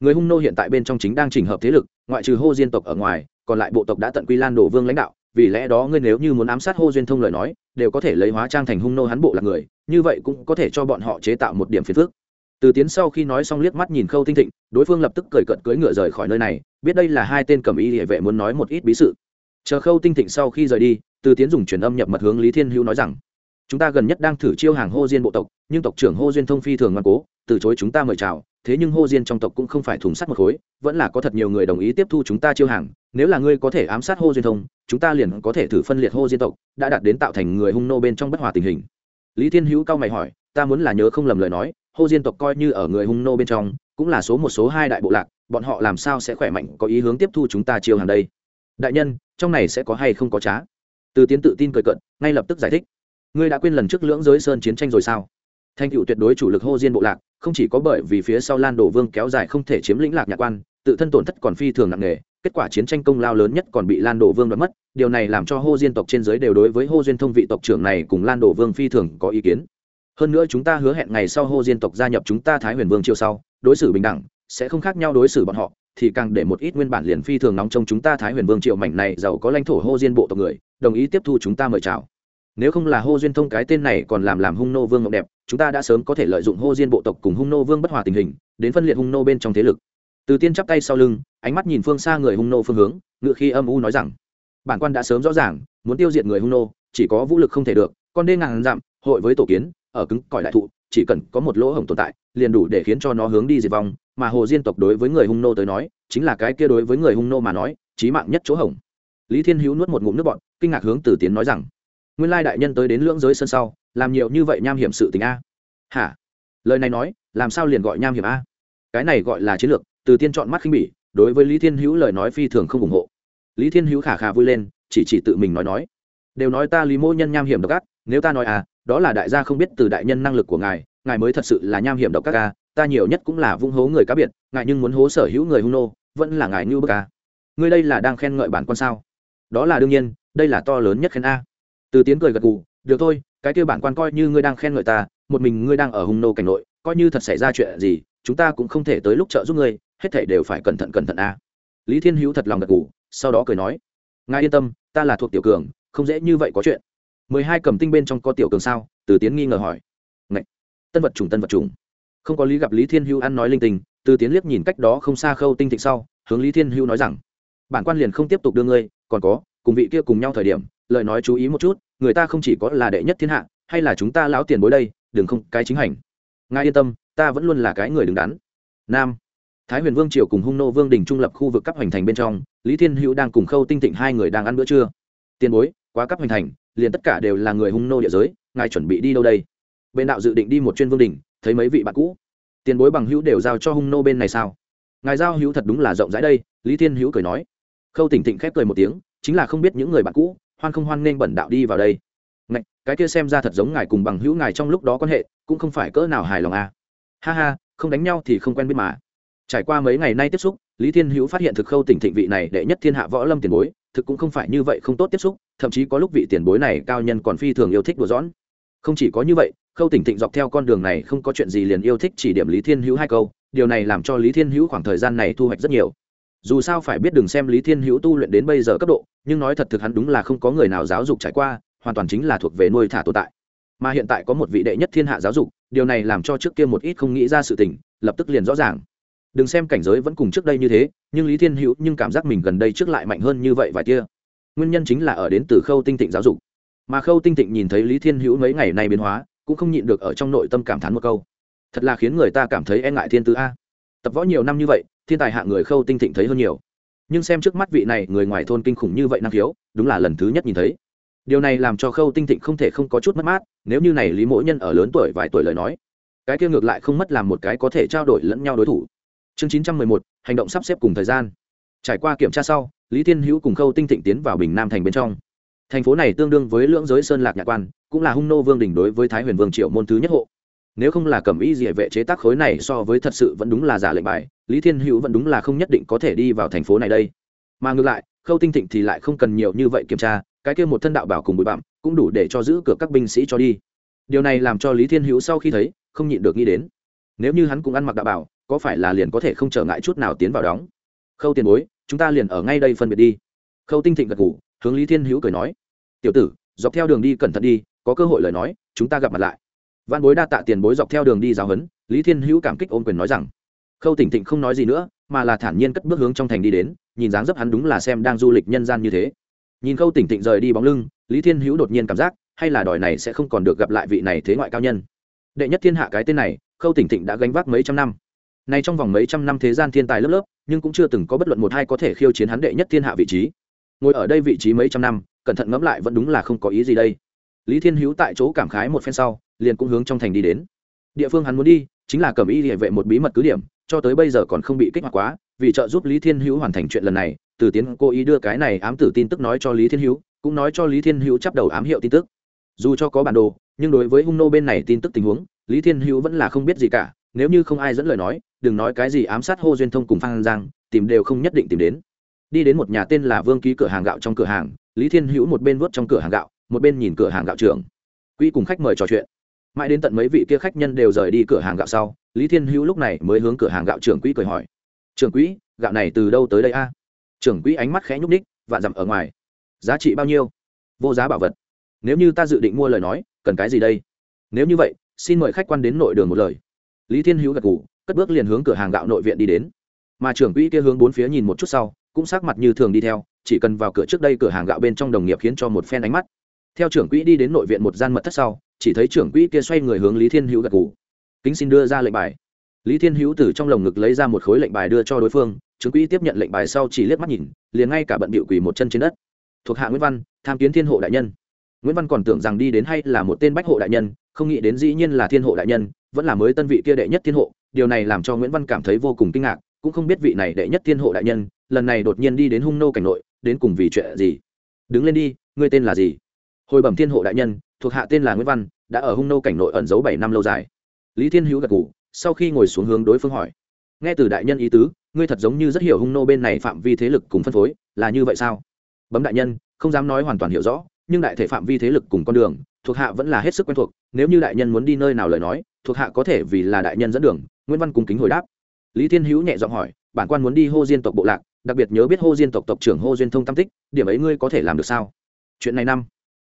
Người hung nô hiện tại bên trong chính đang chỉnh hợp thế lực, ngoại trừ hô diên tộc ở ngoài, còn lại bộ tộc đã tận quy lan đổ vương lãnh đạo, vì lẽ đó ngươi nếu như muốn ám sát hô duyên thông lời nói, đều có thể lấy hóa trang thành hung nô hắn bộ là người, như vậy cũng có thể cho bọn họ chế tạo một điểm phiền phức từ tiến sau khi nói xong liếc mắt nhìn khâu tinh thịnh, đối phương lập tức cười cợt cưỡi ngựa rời khỏi nơi này, biết đây là hai tên cầm y địa vệ muốn nói một ít bí sự. Chờ khâu tinh thịnh sau khi rời đi, từ tiến dùng truyền âm nhập mật hướng lý thiên hữu nói rằng, chúng ta gần nhất đang thử chiêu hàng hô diên bộ tộc, nhưng tộc trưởng hô duyên thông phi thường ngoan cố, từ chối chúng ta mời chào, thế nhưng hô diên trong tộc cũng không phải thùng sắt một khối, vẫn là có thật nhiều người đồng ý tiếp thu chúng ta chiêu hàng, nếu là ngươi có thể ám sát hô duyên thông, chúng ta liền có thể thử phân liệt hô diên tộc, đã đạt đến tạo thành người hung nô bên trong bất hòa tình hình. Lý thiên hữu cao mày hỏi, ta muốn là nhớ không lầm lời nói hô diên tộc coi như ở người hung nô bên trong, cũng là số một số hai đại bộ lạc, bọn họ làm sao sẽ khỏe mạnh, có ý hướng tiếp thu chúng ta chiêu hàng đây? Đại nhân, trong này sẽ có hay không có trá? Từ tiến tự tin cười cận ngay lập tức giải thích. Ngươi đã quên lần trước lưỡng giới sơn chiến tranh rồi sao? Thanh cựu tuyệt đối chủ lực hô diên bộ lạc, không chỉ có bởi vì phía sau lan đổ vương kéo dài không thể chiếm lĩnh lạc nhạc quan, tự thân tổn thất còn phi thường nặng nề, kết quả chiến tranh công lao lớn nhất còn bị lan đổ vương đoạt mất, điều này làm cho hô diên tộc trên giới đều đối với hô duyên thông vị tộc trưởng này cùng lan đổ vương phi thường có ý kiến hơn nữa chúng ta hứa hẹn ngày sau hô diên tộc gia nhập chúng ta thái huyền vương chiều sau, đối xử bình đẳng, sẽ không khác nhau đối xử bọn họ, thì càng để một ít nguyên bản liền phi thường nóng trong chúng ta thái huyền vương triệu mảnh này giàu có lãnh thổ hô diên bộ tộc người, đồng ý tiếp thu chúng ta mời chào. Nếu không là hô duyên thông cái tên này còn làm làm hung nô vương ngọc đẹp, chúng ta đã sớm có thể lợi dụng hô diên bộ tộc cùng hung nô vương bất hòa tình hình, đến phân liệt hung nô bên trong thế lực. Từ tiên chắp tay sau lưng, ánh mắt nhìn phương xa người hung nô phương hướng, ngựa khi âm u nói rằng, bản quan đã sớm rõ ràng, muốn tiêu diệt người hung nô, chỉ có vũ lực không thể được, con đê ngàn dặm, hội với tổ kiến ở cứng cỏi đại thụ, chỉ cần có một lỗ hổng tồn tại, liền đủ để khiến cho nó hướng đi diệt vong, mà hồ diên tộc đối với người hung nô tới nói, chính là cái kia đối với người hung nô mà nói trí mạng nhất chỗ hổng. Lý thiên hữu nuốt một ngụm nước bọn kinh ngạc hướng từ tiến nói rằng, nguyên lai đại nhân tới đến lưỡng giới sân sau, làm nhiều như vậy nham hiểm sự tình a. Hả? Lời này nói, làm sao liền gọi nham hiểm a? Cái này gọi là chiến lược. Từ tiên chọn mắt khinh bỉ, đối với lý thiên hữu lời nói phi thường không ủng hộ. Lý thiên hữu khả khả vui lên, chỉ chỉ tự mình nói nói, đều nói ta lý mô nhân nham hiểm độc ác, nếu ta nói à đó là đại gia không biết từ đại nhân năng lực của ngài ngài mới thật sự là nham hiểm độc các ca. Ta nhiều nhất cũng là vung hố người cá biệt, ngài nhưng muốn hố sở hữu người hung nô, vẫn là ngài như bức ca. Ngươi đây là đang khen ngợi bản quan sao? Đó là đương nhiên, đây là to lớn nhất khen a. Từ tiến cười gật gù, được thôi, cái kia bản quan coi như ngươi đang khen ngợi ta, một mình ngươi đang ở hung nô cảnh nội, coi như thật xảy ra chuyện gì, chúng ta cũng không thể tới lúc trợ giúp ngươi, hết thảy đều phải cẩn thận cẩn thận a. Lý thiên hữu thật lòng gật gù, sau đó cười nói, ngài yên tâm, ta là thuộc tiểu cường, không dễ như vậy có chuyện mười hai cầm tinh bên trong có tiểu cường sao? Từ tiến nghi ngờ hỏi. Ngậy! tân vật trùng tân vật trùng không có lý gặp lý thiên hữu ăn nói linh tinh từ tiến liếc nhìn cách đó không xa khâu tinh thịnh sau, hướng lý thiên hữu nói rằng, bản quan liền không tiếp tục đưa ngươi, còn có, cùng vị kia cùng nhau thời điểm, lời nói chú ý một chút, người ta không chỉ có là đệ nhất thiên hạ, hay là chúng ta lão tiền bối đây, đừng không, cái chính hành. Ngài yên tâm, ta vẫn luôn là cái người đứng đắn. Nam. Thái huyền vương triều cùng hung nô vương đình trung lập khu vực cấp hoành thành bên trong, lý thiên hữu đang cùng khâu tinh thịnh hai người đang ăn bữa trưa. Tiền bối, quá cấp hoành thành liền tất cả đều là người hung nô địa giới ngài chuẩn bị đi đâu đây? Bên đạo dự định đi một chuyên vương đình thấy mấy vị bạn cũ. Tiền bối bằng hữu đều giao cho hung nô bên này sao? Ngài giao hữu thật đúng là rộng rãi đây lý thiên hữu cười nói. Khâu tỉnh thịnh khép cười một tiếng chính là không biết những người bạn cũ hoan không hoan nên bẩn đạo đi vào đây. Ngạch, cái kia xem ra thật giống ngài cùng bằng hữu ngài trong lúc đó quan hệ cũng không phải cỡ nào hài lòng à. ha ha không đánh nhau thì không quen biết mà. Trải qua mấy ngày nay tiếp xúc lý thiên hữu phát hiện thực khâu tỉnh thịnh vị này đệ nhất thiên hạ võ lâm tiền bối thực cũng không phải như vậy không tốt tiếp xúc thậm chí có lúc vị tiền bối này cao nhân còn phi thường yêu thích đùa giỡn. không chỉ có như vậy, khâu tỉnh thịnh dọc theo con đường này không có chuyện gì liền yêu thích chỉ điểm lý thiên hữu hai câu, điều này làm cho lý thiên hữu khoảng thời gian này thu hoạch rất nhiều. Dù sao phải biết đừng xem lý thiên hữu tu luyện đến bây giờ cấp độ, nhưng nói thật thực hắn đúng là không có người nào giáo dục trải qua, hoàn toàn chính là thuộc về nuôi thả tồn tại. Mà hiện tại có một vị đệ nhất thiên hạ giáo dục, điều này làm cho trước kia một ít không nghĩ ra sự tình, lập tức liền rõ ràng. Đừng xem cảnh giới vẫn cùng trước đây như thế, nhưng lý thiên hữu nhưng cảm giác mình gần đây trước lại mạnh hơn như vậy vài tia nguyên nhân chính là ở đến từ khâu tinh thịnh giáo dục. Mà khâu tinh thịnh nhìn thấy lý thiên hữu mấy ngày nay biến hóa, cũng không nhịn được ở trong nội tâm cảm thán một câu. Thật là khiến người ta cảm thấy e ngại thiên tứ a. Tập võ nhiều năm như vậy, thiên tài hạ người khâu tinh thịnh thấy hơn nhiều. Nhưng xem trước mắt vị này, người ngoài thôn kinh khủng như vậy năng khiếu, đúng là lần thứ nhất nhìn thấy. Điều này làm cho khâu tinh thịnh không thể không có chút mất mát, nếu như này lý mỗi nhân ở lớn tuổi vài tuổi lời nói, cái kia ngược lại không mất làm một cái có thể trao đổi lẫn nhau đối thủ. Chương chín trăm mười một, hành động sắp xếp cùng thời gian trải qua kiểm tra sau, lý thiên hữu cùng khâu tinh thịnh tiến vào bình nam thành bên trong. Thành phố này tương đương với lưỡng giới sơn lạc nhạc quan, cũng là hung nô vương đình đối với thái huyền vương triệu môn thứ nhất hộ. Nếu không là cầm ý địa vệ chế tác khối này so với thật sự vẫn đúng là giả lệnh bài, lý thiên hữu vẫn đúng là không nhất định có thể đi vào thành phố này đây. Mà ngược lại, khâu tinh thịnh thì lại không cần nhiều như vậy kiểm tra, cái kia một thân đạo bảo cùng bụi bặm cũng đủ để cho giữ cửa các binh sĩ cho đi. Điều này làm cho lý thiên hữu sau khi thấy, không nhịn được nghĩ đến. Nếu như hắn cũng ăn mặc đạo bảo, có phải là liền có thể không trở ngại chút nào tiến vào đóng? Khâu tiền bối, chúng ta liền ở ngay đây phân biệt đi. Khâu tinh thịnh gật ngủ hướng lý thiên hữu cười nói, tiểu tử, dọc theo đường đi cẩn thận đi, có cơ hội lời nói, chúng ta gặp mặt lại. Văn bối đa tạ tiền bối dọc theo đường đi giáo huấn, lý thiên hữu cảm kích ôm quyền nói rằng, khâu tỉnh thịnh không nói gì nữa, mà là thản nhiên cất bước hướng trong thành đi đến, nhìn dáng dấp hắn đúng là xem đang du lịch nhân gian như thế. Nhìn khâu tỉnh thịnh rời đi bóng lưng, lý thiên hữu đột nhiên cảm giác, hay là đòi này sẽ không còn được gặp lại vị này thế ngoại cao nhân. Đệ nhất thiên hạ cái tên này, khâu tỉnh thịnh đã gánh vác mấy trăm năm. Nay trong vòng mấy trăm năm thế gian thiên tài lớp lớp nhưng cũng chưa từng có bất luận một hai có thể khiêu chiến hắn đệ nhất thiên hạ vị trí. Ngồi ở đây vị trí mấy trăm năm, cẩn thận ngẫm lại vẫn đúng là không có ý gì đây. Lý thiên hữu tại chỗ cảm khái một phen sau, liền cũng hướng trong thành đi đến. Địa phương hắn muốn đi, chính là cầm y địa vệ một bí mật cứ điểm, cho tới bây giờ còn không bị kích hoạt quá, vì trợ giúp lý thiên hữu hoàn thành chuyện lần này, từ tiến cố ý đưa cái này ám tử tin tức nói cho lý thiên hữu, cũng nói cho lý thiên hữu chắp đầu ám hiệu tin tức. Dù cho có bản đồ, nhưng đối với hung nô bên này tin tức tình huống, lý thiên hữu vẫn là không biết gì cả, nếu như không ai dẫn lời nói đừng nói cái gì ám sát hô duyên thông cùng phan giang, tìm đều không nhất định tìm đến. Đi đến một nhà tên là vương ký cửa hàng gạo trong cửa hàng, lý thiên hữu một bên vớt trong cửa hàng gạo, một bên nhìn cửa hàng gạo trưởng. Quỹ cùng khách mời trò chuyện. Mãi đến tận mấy vị kia khách nhân đều rời đi cửa hàng gạo sau, lý thiên hữu lúc này mới hướng cửa hàng gạo trưởng quỹ cười hỏi. Trưởng quỹ gạo này từ đâu tới đây a? Trưởng quỹ ánh mắt khẽ nhúc ních vạn dặm ở ngoài. Giá trị bao nhiêu? Vô giá bảo vật. Nếu như ta dự định mua lời nói, cần cái gì đây? Nếu như vậy, xin mời khách quan đến nội đường một lời. Lý thiên hữu gật ngủ cất bước liền hướng cửa hàng gạo nội viện đi đến. Mà trưởng quỹ kia hướng bốn phía nhìn một chút sau cũng sắc mặt như thường đi theo chỉ cần vào cửa trước đây cửa hàng gạo bên trong đồng nghiệp khiến cho một phen ánh mắt. Theo trưởng quỹ đi đến nội viện một gian mật thất sau chỉ thấy trưởng quỹ kia xoay người hướng lý thiên hữu gật gù, kính xin đưa ra lệnh bài. Lý thiên hữu từ trong lồng ngực lấy ra một khối lệnh bài đưa cho đối phương trưởng quỹ tiếp nhận lệnh bài sau chỉ liếc mắt nhìn liền ngay cả bận bịu quỳ một chân trên đất. Thuộc hạ nguyễn văn tham kiến thiên hộ đại nhân. Nguyễn văn còn tưởng rằng đi đến hay là một tên bách hộ đại nhân không nghĩ đến dĩ nhiên là thiên hộ đại nhân vẫn là mới tân vị kia đệ nhất thiên hộ điều này làm cho nguyễn văn cảm thấy vô cùng kinh ngạc, cũng không biết vị này đệ nhất thiên hộ đại nhân, lần này đột nhiên đi đến hung nô cảnh nội, đến cùng vì chuyện gì? Đứng lên đi, ngươi tên là gì? Hồi bẩm thiên hộ đại nhân, thuộc hạ tên là nguyễn văn, đã ở hung nô cảnh nội ẩn giấu bảy năm lâu dài. Lý thiên hữu gật ngủ sau khi ngồi xuống hướng đối phương hỏi. Nghe từ đại nhân ý tứ, ngươi thật giống như rất hiểu hung nô bên này phạm vi thế lực cùng phân phối, là như vậy sao? Bấm đại nhân, không dám nói hoàn toàn hiểu rõ, nhưng đại thể phạm vi thế lực cùng con đường, thuộc hạ vẫn là hết sức quen thuộc, nếu như đại nhân muốn đi nơi nào lời nói, thuộc hạ có thể vì là đại nhân dẫn đường nguyễn văn cung kính hồi đáp. Lý thiên hữu nhẹ giọng hỏi, bản quan muốn đi hô diên tộc bộ lạc, đặc biệt nhớ biết hô diên tộc tộc trưởng hô duyên thông tam tích, điểm ấy ngươi có thể làm được sao? Chuyện này năm.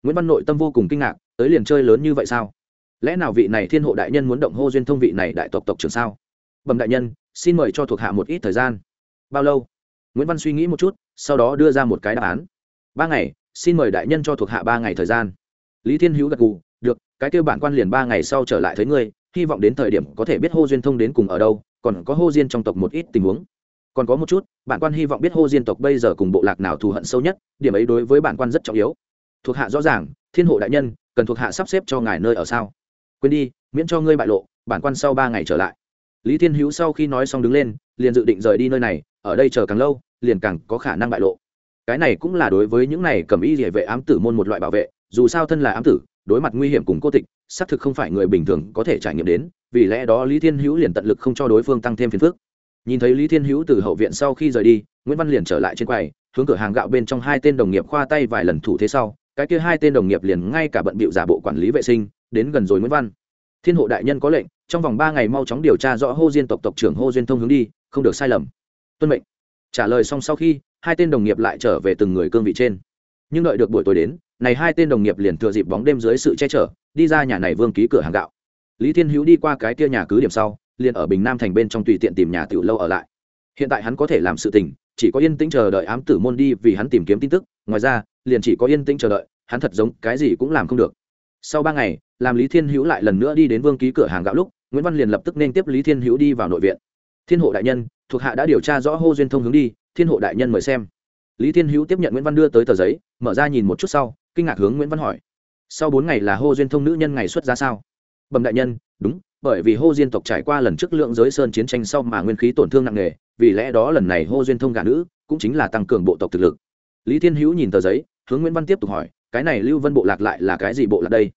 Nguyễn văn nội tâm vô cùng kinh ngạc, tới liền chơi lớn như vậy sao? Lẽ nào vị này thiên hộ đại nhân muốn động hô duyên thông vị này đại tộc tộc trưởng sao? Bẩm đại nhân, xin mời cho thuộc hạ một ít thời gian. Bao lâu? Nguyễn văn suy nghĩ một chút, sau đó đưa ra một cái đáp án. Ba ngày, xin mời đại nhân cho thuộc hạ ba ngày thời gian. Lý thiên hữu gật gù, được, cái kêu bản quan liền ba ngày sau trở lại thấy ngươi hy vọng đến thời điểm có thể biết hô duyên thông đến cùng ở đâu, còn có hô diên trong tộc một ít tình huống. Còn có một chút bản quan hy vọng biết hô diên tộc bây giờ cùng bộ lạc nào thù hận sâu nhất, điểm ấy đối với bản quan rất trọng yếu. Thuộc hạ rõ ràng, thiên hộ đại nhân, cần thuộc hạ sắp xếp cho ngài nơi ở sao? Quên đi, miễn cho ngươi bại lộ bản quan sau ba ngày trở lại. Lý thiên hữu sau khi nói xong đứng lên, liền dự định rời đi nơi này, ở đây chờ càng lâu, liền càng có khả năng bại lộ. Cái này cũng là đối với những này cầm y địa vệ ám tử môn một loại bảo vệ, dù sao thân là ám tử đối mặt nguy hiểm cùng cô tịch, xác thực không phải người bình thường có thể trải nghiệm đến, vì lẽ đó lý thiên hữu liền tận lực không cho đối phương tăng thêm phiền phức. Nhìn thấy lý thiên hữu từ hậu viện sau khi rời đi, nguyễn văn liền trở lại trên quầy, hướng cửa hàng gạo bên trong hai tên đồng nghiệp khoa tay vài lần thủ thế sau, cái kia hai tên đồng nghiệp liền ngay cả bận bịu giả bộ quản lý vệ sinh, đến gần rồi nguyễn văn. Thiên hộ đại nhân có lệnh, trong vòng ba ngày mau chóng điều tra rõ hô diên tộc tộc trưởng hô duyên thông hướng đi, không được sai lầm. Tuân mệnh. Trả lời xong sau khi, hai tên đồng nghiệp lại trở về từng người cương vị trên. Nhưng đợi được buổi tối đến này hai tên đồng nghiệp liền thừa dịp bóng đêm dưới sự che chở, đi ra nhà này vương ký cửa hàng gạo. Lý thiên hữu đi qua cái kia nhà cứ điểm sau, liền ở bình nam thành bên trong tùy tiện tìm nhà tiểu lâu ở lại. Hiện tại hắn có thể làm sự tình, chỉ có yên tĩnh chờ đợi ám tử môn đi vì hắn tìm kiếm tin tức, ngoài ra, liền chỉ có yên tĩnh chờ đợi, hắn thật giống cái gì cũng làm không được. Sau ba ngày, làm lý thiên hữu lại lần nữa đi đến vương ký cửa hàng gạo lúc, nguyễn văn liền lập tức nên tiếp lý thiên hữu đi vào nội viện. Thiên hộ đại nhân, thuộc hạ đã điều tra rõ hô duyên thông hướng đi, thiên hộ đại nhân mời xem. Lý thiên hữu tiếp nhận nguyễn văn đưa tới tờ giấy, mở ra nhìn một chút sau kinh ngạc hướng nguyễn văn hỏi sau bốn ngày là hô duyên thông nữ nhân ngày xuất ra sao bẩm đại nhân đúng bởi vì hô diên tộc trải qua lần trước lượng giới sơn chiến tranh sau mà nguyên khí tổn thương nặng nề vì lẽ đó lần này hô duyên thông gà nữ cũng chính là tăng cường bộ tộc thực lực lý thiên hữu nhìn tờ giấy hướng nguyễn văn tiếp tục hỏi cái này lưu vân bộ lạc lại là cái gì bộ lạc đây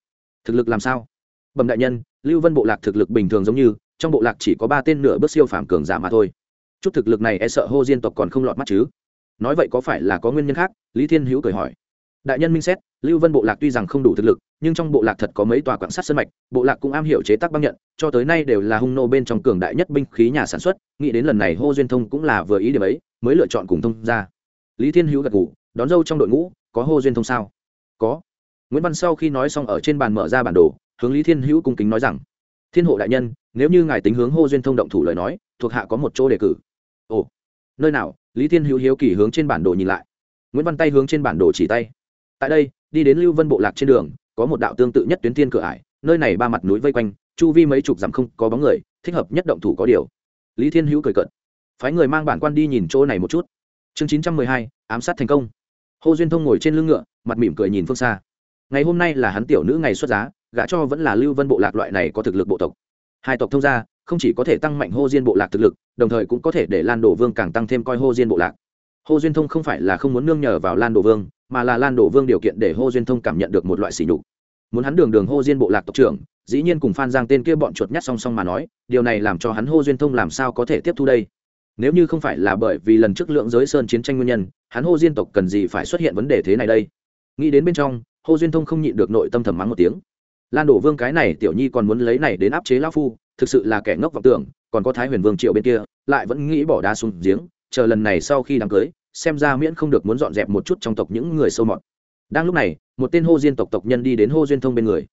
thực lực làm sao bẩm đại nhân lưu vân bộ lạc thực lực bình thường giống như trong bộ lạc chỉ có ba tên nửa bước siêu phàm cường giả mà thôi chút thực lực này e sợ hô diên tộc còn không lọt mắt chứ nói vậy có phải là có nguyên nhân khác lý thiên hữu cười hỏi đại nhân minh xét lưu vân bộ lạc tuy rằng không đủ thực lực, nhưng trong bộ lạc thật có mấy tòa quan sát sân mạch, bộ lạc cũng am hiểu chế tác băng nhận, cho tới nay đều là hung nô bên trong cường đại nhất binh khí nhà sản xuất, nghĩ đến lần này hô duyên thông cũng là vừa ý điểm ấy, mới lựa chọn cùng thông ra. Lý thiên hữu gật ngủ đón dâu trong đội ngũ, có hô duyên thông sao? Có. Nguyễn văn sau khi nói xong ở trên bàn mở ra bản đồ, hướng lý thiên hữu cung kính nói rằng, thiên hộ đại nhân, nếu như ngài tính hướng hô duyên thông động thủ lời nói, thuộc hạ có một chỗ đề cử. Ồ, nơi nào? Lý thiên hữu hiếu kỳ hướng trên bản đồ nhìn lại. Nguyễn văn tay hướng trên bản đồ chỉ tay. Tại đây đi đến lưu vân bộ lạc trên đường, có một đạo tương tự nhất tuyến tiên cửa ải, nơi này ba mặt núi vây quanh, chu vi mấy chục dặm không có bóng người, thích hợp nhất động thủ có điều. Lý thiên hữu cười cận phái người mang bản quan đi nhìn chỗ này một chút. Chương chín trăm mười hai, ám sát thành công. Hồ duyên thông ngồi trên lưng ngựa, mặt mỉm cười nhìn phương xa. Ngày hôm nay là hắn tiểu nữ ngày xuất giá gã cho vẫn là lưu vân bộ lạc loại này có thực lực bộ tộc. Hai tộc thông gia, không chỉ có thể tăng mạnh hô diên bộ lạc thực lực, đồng thời cũng có thể để lan Đồ vương càng tăng thêm coi hô diên bộ lạc. Hô duyên thông không phải là không muốn nương nhờ vào lan Đồ vương mà là lan đổ vương điều kiện để hô duyên thông cảm nhận được một loại sỉ nhục. Muốn hắn đường đường hô diên bộ lạc tộc trưởng, dĩ nhiên cùng phan giang tên kia bọn chuột nhắt song song mà nói, điều này làm cho hắn hô duyên thông làm sao có thể tiếp thu đây? Nếu như không phải là bởi vì lần trước lượng giới sơn chiến tranh nguyên nhân, hắn hô diên tộc cần gì phải xuất hiện vấn đề thế này đây? Nghĩ đến bên trong, hô duyên thông không nhịn được nội tâm thầm mắng một tiếng. Lan đổ vương cái này tiểu nhi còn muốn lấy này đến áp chế lao phu, thực sự là kẻ ngốc vọng tưởng, còn có thái huyền vương triệu bên kia, lại vẫn nghĩ bỏ đá xuống giếng, chờ lần này sau khi đám cưới xem ra miễn không được muốn dọn dẹp một chút trong tộc những người sâu mọt. Đang lúc này, một tên hô diên tộc tộc nhân đi đến hô duyên thông bên người.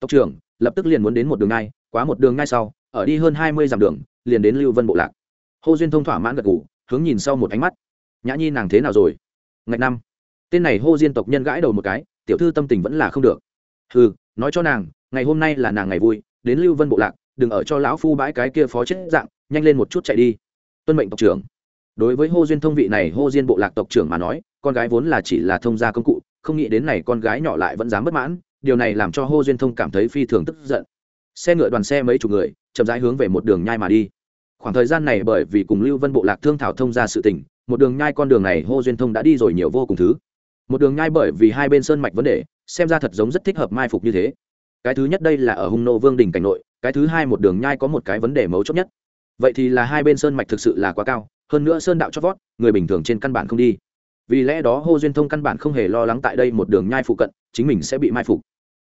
Tộc trưởng, lập tức liền muốn đến một đường ngay, quá một đường ngay sau, ở đi hơn hai mươi dặm đường, liền đến lưu vân bộ lạc. Hô duyên thông thỏa mãn gật ngủ hướng nhìn sau một ánh mắt. Nhã nhi nàng thế nào rồi? Ngạch năm. Tên này hô diên tộc nhân gãi đầu một cái, tiểu thư tâm tình vẫn là không được. Ừ nói cho nàng, ngày hôm nay là nàng ngày vui, đến lưu vân bộ lạc, đừng ở cho lão phu bãi cái kia phó chết dạng, nhanh lên một chút chạy đi. Tuân mệnh tộc trưởng đối với hô duyên thông vị này hô diên bộ lạc tộc trưởng mà nói, con gái vốn là chỉ là thông gia công cụ, không nghĩ đến này con gái nhỏ lại vẫn dám bất mãn, điều này làm cho hô duyên thông cảm thấy phi thường tức giận. Xe ngựa đoàn xe mấy chục người, chậm rãi hướng về một đường nhai mà đi. Khoảng thời gian này bởi vì cùng lưu vân bộ lạc thương thảo thông ra sự tình, một đường nhai con đường này hô duyên thông đã đi rồi nhiều vô cùng thứ. Một đường nhai bởi vì hai bên sơn mạch vấn đề, xem ra thật giống rất thích hợp mai phục như thế. Cái thứ nhất đây là ở hung nô vương đình cảnh nội, cái thứ hai một đường nhai có một cái vấn đề mấu chốt nhất. Vậy thì là hai bên sơn mạch thực sự là quá cao hơn nữa sơn đạo chót vót, người bình thường trên căn bản không đi. Vì lẽ đó hô duyên thông căn bản không hề lo lắng tại đây một đường nhai phụ cận, chính mình sẽ bị mai phục.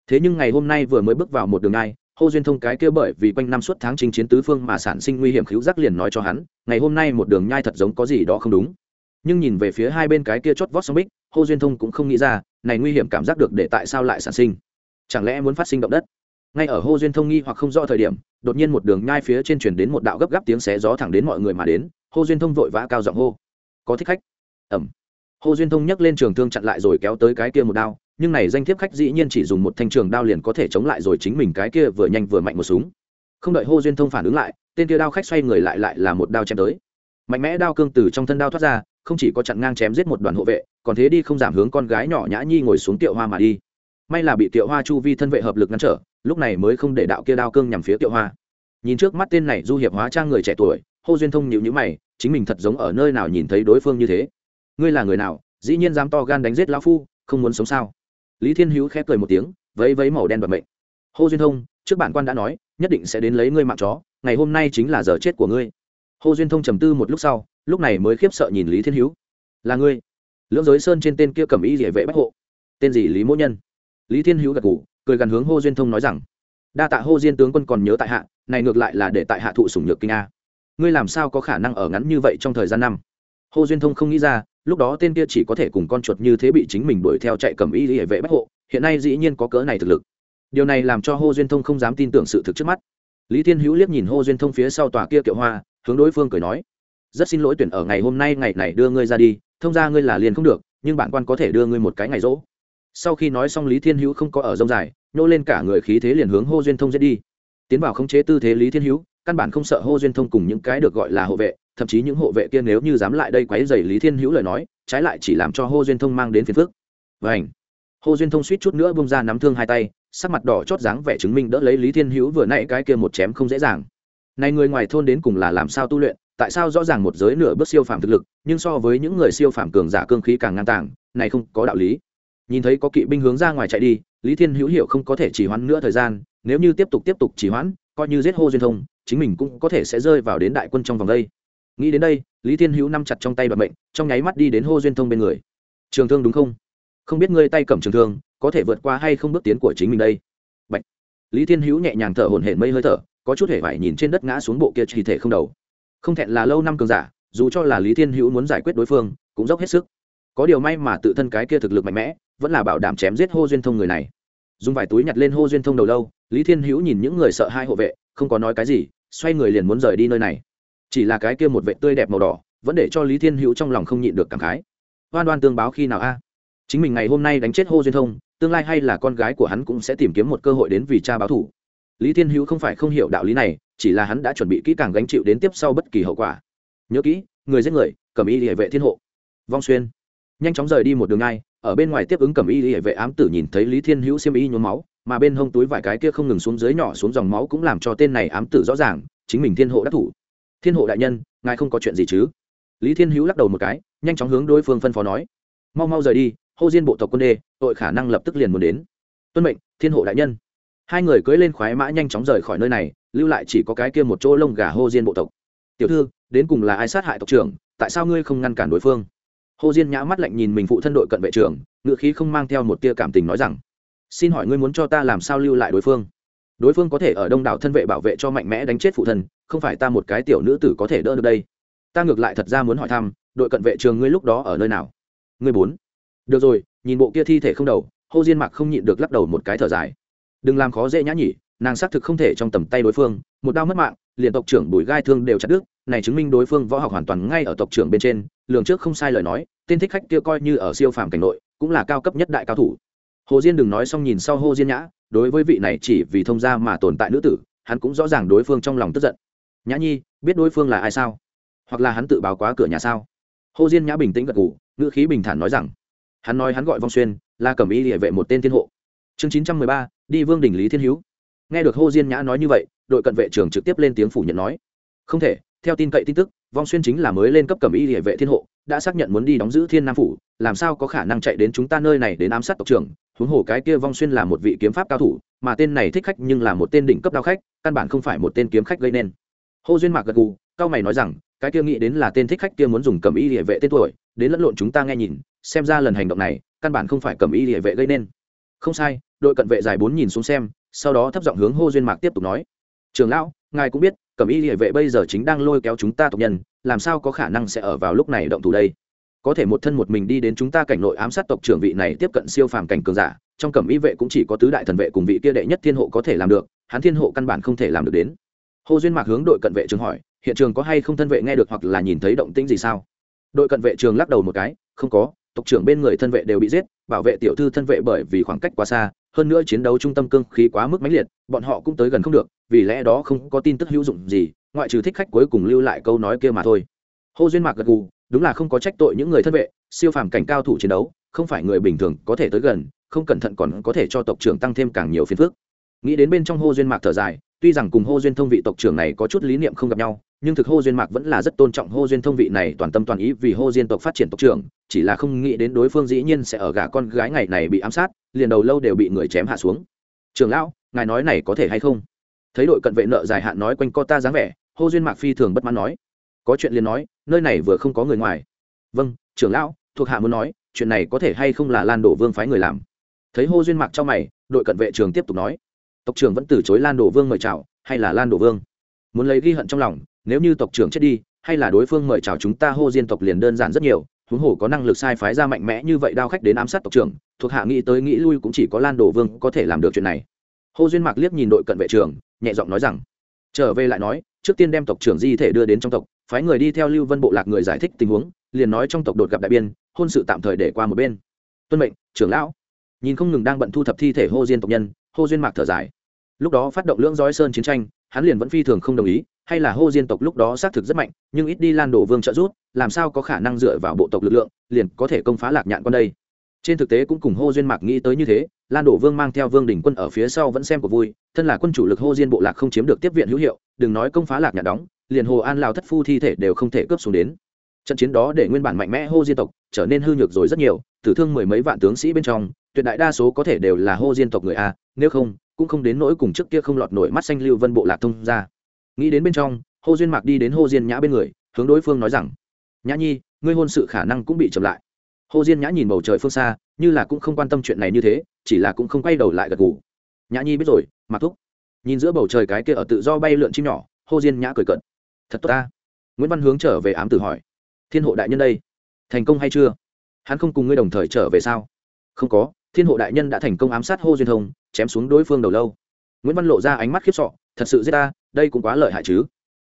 Thế nhưng ngày hôm nay vừa mới bước vào một đường nhai, hô duyên thông cái kia bởi vì quanh năm suốt tháng chinh chiến tứ phương mà sản sinh nguy hiểm cứu giác liền nói cho hắn, ngày hôm nay một đường nhai thật giống có gì đó không đúng. Nhưng nhìn về phía hai bên cái kia chót vót sông bích, hô duyên thông cũng không nghĩ ra, này nguy hiểm cảm giác được để tại sao lại sản sinh? Chẳng lẽ muốn phát sinh động đất? Ngay ở hô duyên thông nghi hoặc không rõ thời điểm, đột nhiên một đường nhai phía trên chuyển đến một đạo gấp gáp tiếng xé gió thẳng đến mọi người mà đến hô duyên thông vội vã cao giọng hô. Có thích khách? Ẩm hô duyên thông nhấc lên trường thương chặn lại rồi kéo tới cái kia một đao, nhưng này danh thiếp khách dĩ nhiên chỉ dùng một thanh trường đao liền có thể chống lại rồi chính mình cái kia vừa nhanh vừa mạnh một súng. Không đợi hô duyên thông phản ứng lại, tên kia đao khách xoay người lại lại là một đao chém tới. Mạnh mẽ đao cương từ trong thân đao thoát ra, không chỉ có chặn ngang chém giết một đoàn hộ vệ, còn thế đi không giảm hướng con gái nhỏ nhã nhi ngồi xuống tiệu hoa mà đi. May là bị tiệu hoa chu vi thân vệ hợp lực ngăn trở, lúc này mới không để đạo kia đao cương nhằm phía tiệu hoa. Nhìn trước mắt tên này du hiệp hóa trang người trẻ tuổi hô duyên thông nhịu nhữ mày, chính mình thật giống ở nơi nào nhìn thấy đối phương như thế. Ngươi là người nào, dĩ nhiên dám to gan đánh giết lão phu, không muốn sống sao? Lý thiên hữu khép cười một tiếng, vẫy vẫy màu đen bật mệnh. Hô duyên thông, trước bản quan đã nói, nhất định sẽ đến lấy ngươi mạng chó, ngày hôm nay chính là giờ chết của ngươi. Hô duyên thông trầm tư một lúc sau, lúc này mới khiếp sợ nhìn lý thiên hữu. Là ngươi. Lưỡng giới sơn trên tên kia cầm ý địa vệ bách hộ. Tên gì lý mỗ nhân? Lý thiên hữu gật ngủ cười gần hướng hô duyên thông nói rằng, đa tạ hô diên tướng quân còn nhớ tại hạ, này ngược lại là để tại hạ thụ sủng nhược kinh a ngươi làm sao có khả năng ở ngắn như vậy trong thời gian năm? Hồ duyên thông không nghĩ ra, lúc đó tên kia chỉ có thể cùng con chuột như thế bị chính mình đuổi theo chạy cầm y hệ vệ bách hộ, hiện nay dĩ nhiên có cỡ này thực lực. Điều này làm cho Hồ duyên thông không dám tin tưởng sự thực trước mắt. Lý thiên hữu liếc nhìn Hồ duyên thông phía sau tòa kia kiệu hoa, hướng đối phương cười nói, rất xin lỗi tuyển ở ngày hôm nay ngày này đưa ngươi ra đi, thông ra ngươi là liền không được, nhưng bản quan có thể đưa ngươi một cái ngày rỗ. Sau khi nói xong lý thiên hữu không có ở rông dài, nhô lên cả người khí thế liền hướng hô duyên thông dễ đi. Tiến vào khống chế tư thế lý thiên hữu căn bản không sợ hô duyên thông cùng những cái được gọi là hộ vệ, thậm chí những hộ vệ kia nếu như dám lại đây quấy dày lý thiên hữu lời nói, trái lại chỉ làm cho hô duyên thông mang đến phiền phức. Vảnh hô duyên thông suýt chút nữa bông ra nắm thương hai tay, sắc mặt đỏ chót dáng vẻ chứng minh đỡ lấy lý thiên hữu vừa nãy cái kia một chém không dễ dàng. Này người ngoài thôn đến cùng là làm sao tu luyện, tại sao rõ ràng một giới nửa bước siêu phàm thực lực, nhưng so với những người siêu phàm cường giả cương khí càng ngang tàng, này không có đạo lý. Nhìn thấy có kỵ binh hướng ra ngoài chạy đi, lý thiên hữu hiểu không có thể chỉ hoãn nữa thời gian, nếu như tiếp tục tiếp tục chỉ hoãn coi như giết hô duyên thông, chính mình cũng có thể sẽ rơi vào đến đại quân trong vòng đây. Nghĩ đến đây, lý thiên hữu nắm chặt trong tay đoạn mệnh, trong nháy mắt đi đến hô duyên thông bên người. Trường thương đúng không? Không biết ngươi tay cầm trường thương, có thể vượt qua hay không bước tiến của chính mình đây? Bạch. lý thiên hữu nhẹ nhàng thở hổn hển mây hơi thở, có chút hề vải nhìn trên đất ngã xuống bộ kia chỉ thể không đầu. Không thẹn là lâu năm cường giả, dù cho là lý thiên hữu muốn giải quyết đối phương, cũng dốc hết sức. Có điều may mà tự thân cái kia thực lực mạnh mẽ, vẫn là bảo đảm chém giết hô duyên thông người này dùng vài túi nhặt lên hô duyên thông đầu lâu, lý thiên hữu nhìn những người sợ hai hộ vệ, không có nói cái gì, xoay người liền muốn rời đi nơi này. Chỉ là cái kia một vệ tươi đẹp màu đỏ, vẫn để cho lý thiên hữu trong lòng không nhịn được cảm khái. Oan oan tương báo khi nào a? À? Chính mình ngày hôm nay đánh chết hô duyên thông, tương lai hay là con gái của hắn cũng sẽ tìm kiếm một cơ hội đến vì cha báo thủ. Lý thiên hữu không phải không hiểu đạo lý này, chỉ là hắn đã chuẩn bị kỹ càng gánh chịu đến tiếp sau bất kỳ hậu quả. Nhớ kỹ, người giết người, cầm y địa vệ thiên hộ. Vong xuyên. Nhanh chóng rời đi một đường ngay ở bên ngoài tiếp ứng cầm y hệ vệ ám tử nhìn thấy lý thiên hữu xiêm y nhuốm máu, mà bên hông túi vải cái kia không ngừng xuống dưới nhỏ xuống dòng máu cũng làm cho tên này ám tử rõ ràng, chính mình thiên hộ đắc thủ. Thiên hộ đại nhân, ngài không có chuyện gì chứ? Lý thiên hữu lắc đầu một cái, nhanh chóng hướng đối phương phân phó nói. Mau mau rời đi, hô diên bộ tộc quân đê, tội khả năng lập tức liền muốn đến. Tuân mệnh, thiên hộ đại nhân. Hai người cưỡi lên khoái mã nhanh chóng rời khỏi nơi này, lưu lại chỉ có cái kia một chỗ lông gà hô diên bộ tộc. Tiểu thư, đến cùng là ai sát hại tộc trưởng, tại sao ngươi không ngăn cản đối phương? Hô diên nhã mắt lạnh nhìn mình phụ thân đội cận vệ trưởng, ngựa khí không mang theo một tia cảm tình nói rằng, xin hỏi ngươi muốn cho ta làm sao lưu lại đối phương? Đối phương có thể ở đông đảo thân vệ bảo vệ cho mạnh mẽ đánh chết phụ thân, không phải ta một cái tiểu nữ tử có thể đỡ được đây. Ta ngược lại thật ra muốn hỏi thăm, đội cận vệ trường ngươi lúc đó ở nơi nào? Ngươi bốn được rồi, nhìn bộ kia thi thể không đầu, hô diên mạc không nhịn được lắc đầu một cái thở dài. Đừng làm khó dễ nhã nhỉ, nàng xác thực không thể trong tầm tay đối phương, một đau mất mạng, liền tộc trưởng bùi gai thương đều chặt đứt, này chứng minh đối phương võ học hoàn toàn ngay ở tộc trưởng bên trên lường trước không sai lời nói, tên thích khách kia coi như ở siêu phàm cảnh nội, cũng là cao cấp nhất đại cao thủ. Hồ diên đừng nói xong nhìn sau Hồ diên nhã, đối với vị này chỉ vì thông gia mà tồn tại nữ tử, hắn cũng rõ ràng đối phương trong lòng tức giận. Nhã nhi, biết đối phương là ai sao? Hoặc là hắn tự báo quá cửa nhà sao? Hồ diên nhã bình tĩnh gật gù, ngữ khí bình thản nói rằng, hắn nói hắn gọi vong xuyên, là cẩm y địa vệ một tên thiên hộ. Chương chín trăm mười ba, đi vương đình lý thiên hữu. Nghe được hồ diên nhã nói như vậy, đội cận vệ trưởng trực tiếp lên tiếng phủ nhận nói, không thể theo tin cậy tin tức, vong xuyên chính là mới lên cấp cẩm y địa vệ thiên hộ, đã xác nhận muốn đi đóng giữ thiên nam phủ, làm sao có khả năng chạy đến chúng ta nơi này đến ám sát tộc trưởng? Huống hồ cái kia vong xuyên là một vị kiếm pháp cao thủ, mà tên này thích khách nhưng là một tên đỉnh cấp đao khách, căn bản không phải một tên kiếm khách gây nên. Hồ duyên mạc gật gù, cao mày nói rằng, cái kia nghĩ đến là tên thích khách kia muốn dùng cầm y địa vệ tên tuổi, đến lẫn lộn chúng ta nghe nhìn, xem ra lần hành động này, căn bản không phải cầm y địa vệ gây nên. Không sai, đội cận vệ dài bốn nhìn xuống xem, sau đó thấp giọng hướng hô duyên mạc tiếp tục nói. Trường lão ngài cũng biết, Cẩm y địa vệ bây giờ chính đang lôi kéo chúng ta tộc nhân, làm sao có khả năng sẽ ở vào lúc này động thủ đây? Có thể một thân một mình đi đến chúng ta cảnh nội ám sát tộc trưởng vị này tiếp cận siêu phàm cảnh cường giả, trong cẩm y vệ cũng chỉ có tứ đại thần vệ cùng vị kia đệ nhất thiên hộ có thể làm được, hắn thiên hộ căn bản không thể làm được đến. Hồ duyên mạc hướng đội cận vệ trường hỏi, hiện trường có hay không thân vệ nghe được hoặc là nhìn thấy động tĩnh gì sao? Đội cận vệ trường lắc đầu một cái, không có, tộc trưởng bên người thân vệ đều bị giết, bảo vệ tiểu thư thân vệ bởi vì khoảng cách quá xa hơn nữa chiến đấu trung tâm cương khí quá mức mãnh liệt, bọn họ cũng tới gần không được, vì lẽ đó không có tin tức hữu dụng gì, ngoại trừ thích khách cuối cùng lưu lại câu nói kia mà thôi. Hô duyên mạc gật gù, đúng là không có trách tội những người thân vệ, siêu phàm cảnh cao thủ chiến đấu, không phải người bình thường có thể tới gần, không cẩn thận còn có thể cho tộc trưởng tăng thêm càng nhiều phiền phức. Nghĩ đến bên trong hô duyên mạc thở dài, tuy rằng cùng hô duyên thông vị tộc trưởng này có chút lý niệm không gặp nhau nhưng thực hô duyên mạc vẫn là rất tôn trọng hô duyên thông vị này, toàn tâm toàn ý vì hô duyên tộc phát triển tộc trưởng, chỉ là không nghĩ đến đối phương dĩ nhiên sẽ ở gả con gái ngày này bị ám sát, liền đầu lâu đều bị người chém hạ xuống. Trường lão, ngài nói này có thể hay không? Thấy đội cận vệ nợ dài hạn nói quanh co ta dáng vẻ, hô duyên mạc phi thường bất mãn nói. Có chuyện liền nói, nơi này vừa không có người ngoài. Vâng trưởng lão, thuộc hạ muốn nói, chuyện này có thể hay không là lan đổ vương phái người làm? Thấy hô duyên mạc trong mày, đội cận vệ trường tiếp tục nói. Tộc trưởng vẫn từ chối lan đổ vương mời chào, hay là lan đổ vương? Muốn lấy ghi hận trong lòng nếu như tộc trưởng chết đi, hay là đối phương mời chào chúng ta hô diên tộc liền đơn giản rất nhiều, huống hồ có năng lực sai phái ra mạnh mẽ như vậy đao khách đến ám sát tộc trưởng, thuộc hạ nghĩ tới nghĩ lui cũng chỉ có lan đồ vương có thể làm được chuyện này. Hô duyên mạc liếc nhìn đội cận vệ trưởng, nhẹ giọng nói rằng, trở về lại nói, trước tiên đem tộc trưởng di thể đưa đến trong tộc, phái người đi theo lưu vân bộ lạc người giải thích tình huống, liền nói trong tộc đột gặp đại biên, hôn sự tạm thời để qua một bên. Tuân mệnh, trưởng lão. Nhìn không ngừng đang bận thu thập thi thể hô diên tộc nhân, hô duyên mạc thở dài. Lúc đó phát động lưỡng dõi sơn chiến tranh hắn liền vẫn phi thường không đồng ý, hay là hô diên tộc lúc đó xác thực rất mạnh, nhưng ít đi lan đổ vương trợ rút làm sao có khả năng dựa vào bộ tộc lực lượng, liền có thể công phá lạc nhạn con đây? Trên thực tế cũng cùng hô duyên mạc nghĩ tới như thế, lan đổ vương mang theo vương đình quân ở phía sau vẫn xem cuộc vui, thân là quân chủ lực hô diên bộ lạc không chiếm được tiếp viện hữu hiệu, đừng nói công phá lạc nhạn đóng, liền hồ an lao thất phu thi thể đều không thể cướp xuống đến. Trận chiến đó để nguyên bản mạnh mẽ hô diên tộc trở nên hư nhược rồi rất nhiều, tử thương mười mấy vạn tướng sĩ bên trong, tuyệt đại đa số có thể đều là hô diên tộc người a, nếu không cũng không đến nỗi cùng trước kia không lọt nổi mắt xanh lưu vân bộ lạc thông ra. Nghĩ đến bên trong, hô duyên mạc đi đến hô diên nhã bên người, hướng đối phương nói rằng, nhã nhi, ngươi hôn sự khả năng cũng bị chậm lại. Hô diên nhã nhìn bầu trời phương xa, như là cũng không quan tâm chuyện này như thế, chỉ là cũng không quay đầu lại gật gù. Nhã nhi biết rồi mặc thúc. Nhìn giữa bầu trời cái kia ở tự do bay lượn chim nhỏ, hô diên nhã cười cận thật tốt ta. Nguyễn văn hướng trở về ám tử hỏi, thiên hộ đại nhân đây, thành công hay chưa? Hắn không cùng ngươi đồng thời trở về sao? Không có thiên hộ đại nhân đã thành công ám sát hô duyên thông, chém xuống đối phương đầu lâu. Nguyễn văn lộ ra ánh mắt khiếp sọ thật sự giết ta, đây cũng quá lợi hại chứ?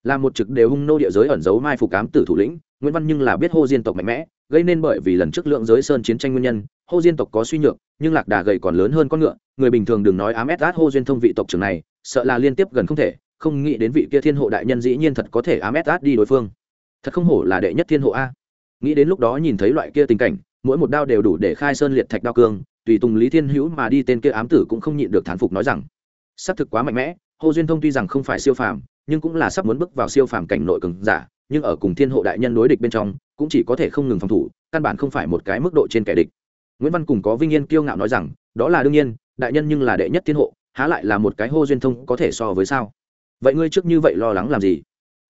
Là một trực đều hung nô địa giới ẩn giấu mai phục cám tử thủ lĩnh, nguyễn văn nhưng là biết hô diên tộc mạnh mẽ, gây nên bởi vì lần trước lượng giới sơn chiến tranh nguyên nhân, hô diên tộc có suy nhược, nhưng lạc đà gầy còn lớn hơn con ngựa, người bình thường đừng nói ám ép át hô duyên thông vị tộc trưởng này, sợ là liên tiếp gần không thể, không nghĩ đến vị kia thiên hộ đại nhân dĩ nhiên thật có thể ám ép át đi đối phương. Thật không hổ là đệ nhất thiên hộ a. Nghĩ đến lúc đó nhìn thấy loại kia tình cảnh, mỗi một đao đều đủ để khai sơn liệt thạch đao cương tùy tùng lý thiên hữu mà đi tên kia ám tử cũng không nhịn được thán phục nói rằng xác thực quá mạnh mẽ, hồ duyên thông tuy rằng không phải siêu phàm, nhưng cũng là sắp muốn bước vào siêu phàm cảnh nội cường giả, nhưng ở cùng thiên hộ đại nhân đối địch bên trong, cũng chỉ có thể không ngừng phòng thủ, căn bản không phải một cái mức độ trên kẻ địch. Nguyễn văn cùng có vinh yên kiêu ngạo nói rằng, đó là đương nhiên, đại nhân nhưng là đệ nhất thiên hộ, há lại là một cái hô duyên thông có thể so với sao? Vậy ngươi trước như vậy lo lắng làm gì?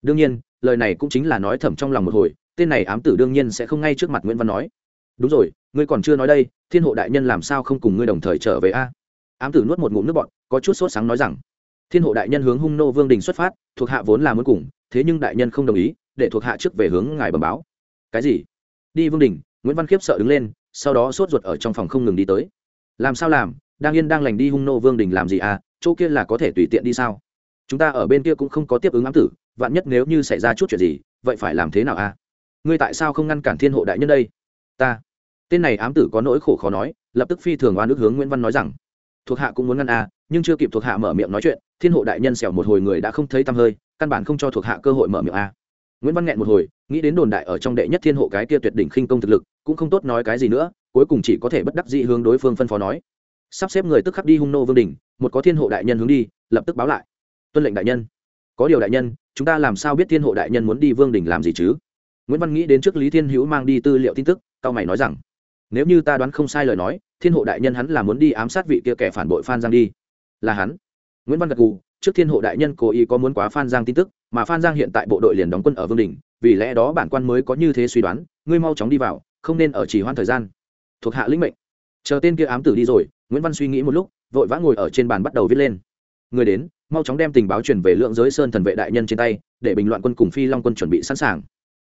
Đương nhiên, lời này cũng chính là nói thầm trong lòng một hồi, tên này ám tử đương nhiên sẽ không ngay trước mặt nguyễn văn nói đúng rồi, ngươi còn chưa nói đây, thiên hộ đại nhân làm sao không cùng ngươi đồng thời trở về a? Ám tử nuốt một ngụm nước bọt, có chút sốt sáng nói rằng, thiên hộ đại nhân hướng hung nô vương đình xuất phát, thuộc hạ vốn là muốn cùng, thế nhưng đại nhân không đồng ý, để thuộc hạ trước về hướng ngài bẩm báo. Cái gì? Đi vương đình, nguyễn văn khiếp sợ đứng lên, sau đó sốt ruột ở trong phòng không ngừng đi tới. Làm sao làm? Đang yên đang lành đi hung nô vương đình làm gì à? Chỗ kia là có thể tùy tiện đi sao? Chúng ta ở bên kia cũng không có tiếp ứng ám tử, vạn nhất nếu như xảy ra chút chuyện gì, vậy phải làm thế nào à? Ngươi tại sao không ngăn cản thiên hộ đại nhân đây? Ta. Tên này ám tử có nỗi khổ khó nói, lập tức phi thường oan ức hướng nguyễn văn nói rằng, thuộc hạ cũng muốn ngăn a nhưng chưa kịp thuộc hạ mở miệng nói chuyện, thiên hộ đại nhân xẻo một hồi người đã không thấy tăm hơi, căn bản không cho thuộc hạ cơ hội mở miệng a nguyễn văn nghẹn một hồi, nghĩ đến đồn đại ở trong đệ nhất thiên hộ cái kia tuyệt đỉnh khinh công thực lực, cũng không tốt nói cái gì nữa, cuối cùng chỉ có thể bất đắc dĩ hướng đối phương phân phó nói. Sắp xếp người tức khắc đi hung nô vương đình một có thiên hộ đại nhân hướng đi, lập tức báo lại. Tuân lệnh đại nhân. Có điều đại nhân, chúng ta làm sao biết thiên hộ đại nhân muốn đi vương đình làm gì chứ? Nguyễn văn nghĩ đến trước lý thiên hữu mang đi tư liệu tin tức cao mày nói rằng, nếu như ta đoán không sai lời nói, thiên hộ đại nhân hắn là muốn đi ám sát vị kia kẻ phản bội phan giang đi. Là hắn. Nguyễn văn gật gù, trước thiên hộ đại nhân cố ý có muốn quá phan giang tin tức, mà phan giang hiện tại bộ đội liền đóng quân ở vương đình, vì lẽ đó bản quan mới có như thế suy đoán, ngươi mau chóng đi vào, không nên ở chỉ hoãn thời gian. Thuộc hạ lĩnh mệnh. Chờ tên kia ám tử đi rồi, nguyễn văn suy nghĩ một lúc, vội vã ngồi ở trên bàn bắt đầu viết lên. Người đến, mau chóng đem tình báo truyền về lượng giới sơn thần vệ đại nhân trên tay, để bình loạn quân cùng phi long quân chuẩn bị sẵn sàng.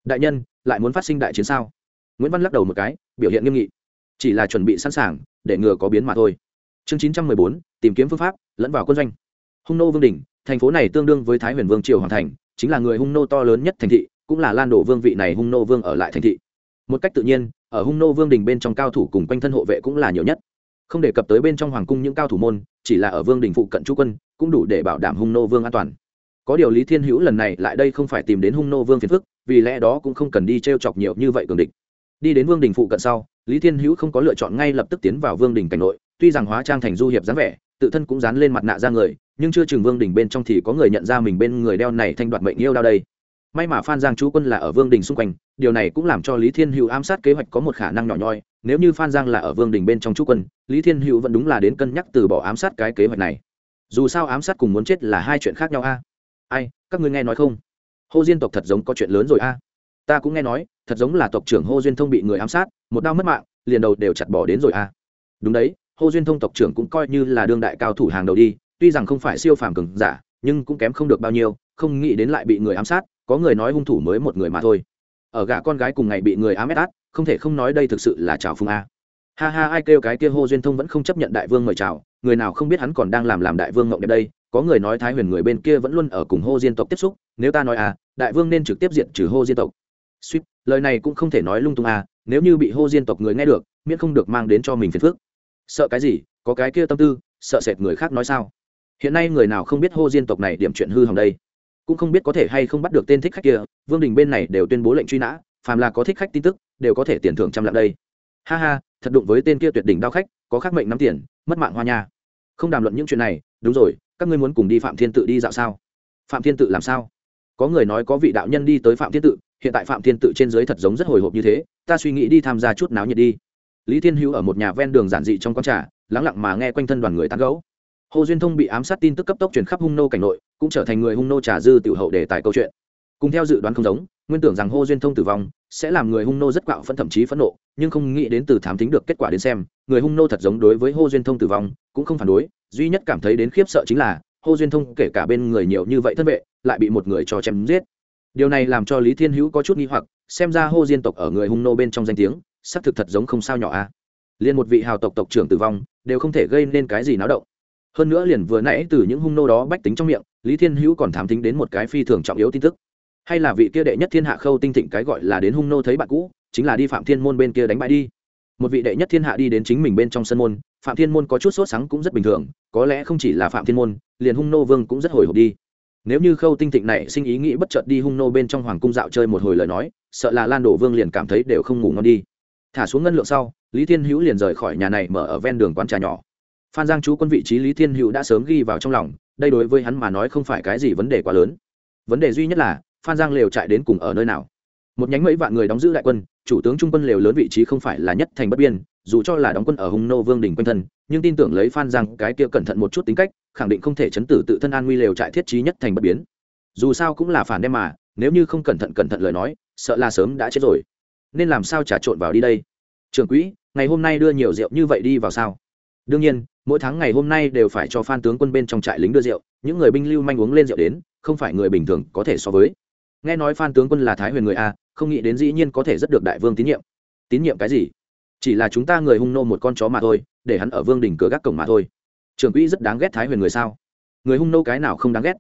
Đại nhân, lại muốn phát sinh đại chiến sao? Nguyễn văn lắc đầu một cái, biểu hiện nghiêm nghị. Chỉ là chuẩn bị sẵn sàng, để ngừa có biến mà thôi. Chương chín trăm mười bốn, tìm kiếm phương pháp, lẫn vào quân doanh. Hung nô vương đình, thành phố này tương đương với thái huyền vương triều hoàng thành, chính là người hung nô to lớn nhất thành thị, cũng là lan đổ vương vị này hung nô vương ở lại thành thị. Một cách tự nhiên, ở hung nô vương đình bên trong cao thủ cùng quanh thân hộ vệ cũng là nhiều nhất. Không đề cập tới bên trong hoàng cung những cao thủ môn, chỉ là ở vương đình phụ cận chú quân, cũng đủ để bảo đảm hung nô vương an toàn. Có điều lý thiên hữu lần này lại đây không phải tìm đến hung nô vương phiền phức, vì lẽ đó cũng không cần đi t r e o chọc nhiều như vậy cường địch đi đến vương đình phụ cận sau, lý thiên hữu không có lựa chọn ngay lập tức tiến vào vương đình cảnh nội, tuy rằng hóa trang thành du hiệp dáng vẻ, tự thân cũng dán lên mặt nạ ra người, nhưng chưa chừng vương đình bên trong thì có người nhận ra mình bên người đeo này thanh đoạt mệnh yêu đao đây. May mà phan giang chú quân là ở vương đình xung quanh, điều này cũng làm cho lý thiên hữu ám sát kế hoạch có một khả năng nhỏ nhoi, nếu như phan giang là ở vương đình bên trong chú quân, lý thiên hữu vẫn đúng là đến cân nhắc từ bỏ ám sát cái kế hoạch này. Dù sao ám sát cùng muốn chết là hai chuyện khác nhau a. Ai, các ngươi nghe nói không? Hô diên tộc thật giống có chuyện lớn rồi a. Ta cũng nghe nói thật giống là tộc trưởng hô duyên thông bị người ám sát một đau mất mạng liền đầu đều chặt bỏ đến rồi à? đúng đấy hô duyên thông tộc trưởng cũng coi như là đương đại cao thủ hàng đầu đi tuy rằng không phải siêu phàm cường giả nhưng cũng kém không được bao nhiêu không nghĩ đến lại bị người ám sát có người nói hung thủ mới một người mà thôi. Ở gã con gái cùng ngày bị người ám sát, át không thể không nói đây thực sự là chào phung a. Ha ha ai kêu cái kia hô duyên thông vẫn không chấp nhận đại vương mời chào người nào không biết hắn còn đang làm làm đại vương ngộng đẹp đây có người nói thái huyền người bên kia vẫn luôn ở cùng hô diên tộc tiếp xúc nếu ta nói à đại vương nên trực tiếp diện trừ hô diên tộc. Suýt lời này cũng không thể nói lung tung à nếu như bị hô diên tộc người nghe được, miễn không được mang đến cho mình phiền phức. Sợ cái gì? Có cái kia tâm tư, sợ sệt người khác nói sao? Hiện nay người nào không biết hô diên tộc này điểm chuyện hư hỏng đây? Cũng không biết có thể hay không bắt được tên thích khách kia, vương đình bên này đều tuyên bố lệnh truy nã, phàm là có thích khách tin tức, đều có thể tiền thưởng trăm lạng đây. Ha ha, thật đụng với tên kia tuyệt đỉnh đao khách, có khắc mệnh nắm tiền, mất mạng hoa nha. Không đàm luận những chuyện này, đúng rồi, các ngươi muốn cùng đi phạm thiên tự đi dạo sao? Phạm thiên tự làm sao? Có người nói có vị đạo nhân đi tới phạm thiên tự hiện tại phạm thiên tự trên dưới thật giống rất hồi hộp như thế, ta suy nghĩ đi tham gia chút náo nhiệt đi. Lý thiên hữu ở một nhà ven đường giản dị trong con trà, lắng lặng mà nghe quanh thân đoàn người tán gấu hồ duyên thông bị ám sát tin tức cấp tốc truyền khắp hung nô cảnh nội, cũng trở thành người hung nô trà dư tiểu hậu để tại câu chuyện. Cùng theo dự đoán không giống, nguyên tưởng rằng hô duyên thông tử vong sẽ làm người hung nô rất quạo phẫn thậm chí phẫn nộ, nhưng không nghĩ đến từ thám tính được kết quả đến xem, người hung nô thật giống đối với hô duyên thông tử vong cũng không phản đối, duy nhất cảm thấy đến khiếp sợ chính là hô duyên thông kể cả bên người nhiều như vậy thân vệ, lại bị một người cho chém giết điều này làm cho lý thiên hữu có chút nghi hoặc, xem ra hô diên tộc ở người hung nô bên trong danh tiếng, xác thực thật giống không sao nhỏ a à. liền một vị hào tộc tộc trưởng tử vong, đều không thể gây nên cái gì náo động. Hơn nữa liền vừa nãy từ những hung nô đó bách tính trong miệng, lý thiên hữu còn thám tính đến một cái phi thường trọng yếu tin tức. Hay là vị kia đệ nhất thiên hạ khâu tinh thịnh cái gọi là đến hung nô thấy bạn cũ, chính là đi phạm thiên môn bên kia đánh bại đi. Một vị đệ nhất thiên hạ đi đến chính mình bên trong sân môn, phạm thiên môn có chút sốt sáng cũng rất bình thường, có lẽ không chỉ là phạm thiên môn, liền hung nô vương cũng rất hồi hộp đi nếu như khâu tinh thịnh này sinh ý nghĩ bất chợt đi hung nô bên trong hoàng cung dạo chơi một hồi lời nói, sợ là lan đổ vương liền cảm thấy đều không ngủ ngon đi. Thả xuống ngân lượng sau, lý thiên hữu liền rời khỏi nhà này mở ở ven đường quán trà nhỏ. Phan giang chú quân vị trí lý thiên hữu đã sớm ghi vào trong lòng, đây đối với hắn mà nói không phải cái gì vấn đề quá lớn. Vấn đề duy nhất là, phan giang lều chạy đến cùng ở nơi nào? Một nhánh mấy vạn người đóng giữ đại quân, chủ tướng trung quân lều lớn vị trí không phải là nhất thành bất biên dù cho là đóng quân ở hung nô vương đình quanh thân, nhưng tin tưởng lấy phan rằng cái kia cẩn thận một chút tính cách, khẳng định không thể chấn tử tự thân an nguy lều trại thiết trí nhất thành bất biến. Dù sao cũng là phản đem mà, nếu như không cẩn thận cẩn thận lời nói, sợ là sớm đã chết rồi. Nên làm sao trả trộn vào đi đây? Trưởng quỹ, ngày hôm nay đưa nhiều rượu như vậy đi vào sao? Đương nhiên, mỗi tháng ngày hôm nay đều phải cho phan tướng quân bên trong trại lính đưa rượu, những người binh lưu manh uống lên rượu đến, không phải người bình thường có thể so với. Nghe nói phan tướng quân là thái huyền người a, không nghĩ đến dĩ nhiên có thể rất được đại vương tín nhiệm. Tín nhiệm cái gì? Chỉ là chúng ta người hung nô một con chó mà thôi, để hắn ở vương đỉnh cửa gác cổng mà thôi. Trưởng quỹ rất đáng ghét thái huyền người sao? Người hung nô cái nào không đáng ghét?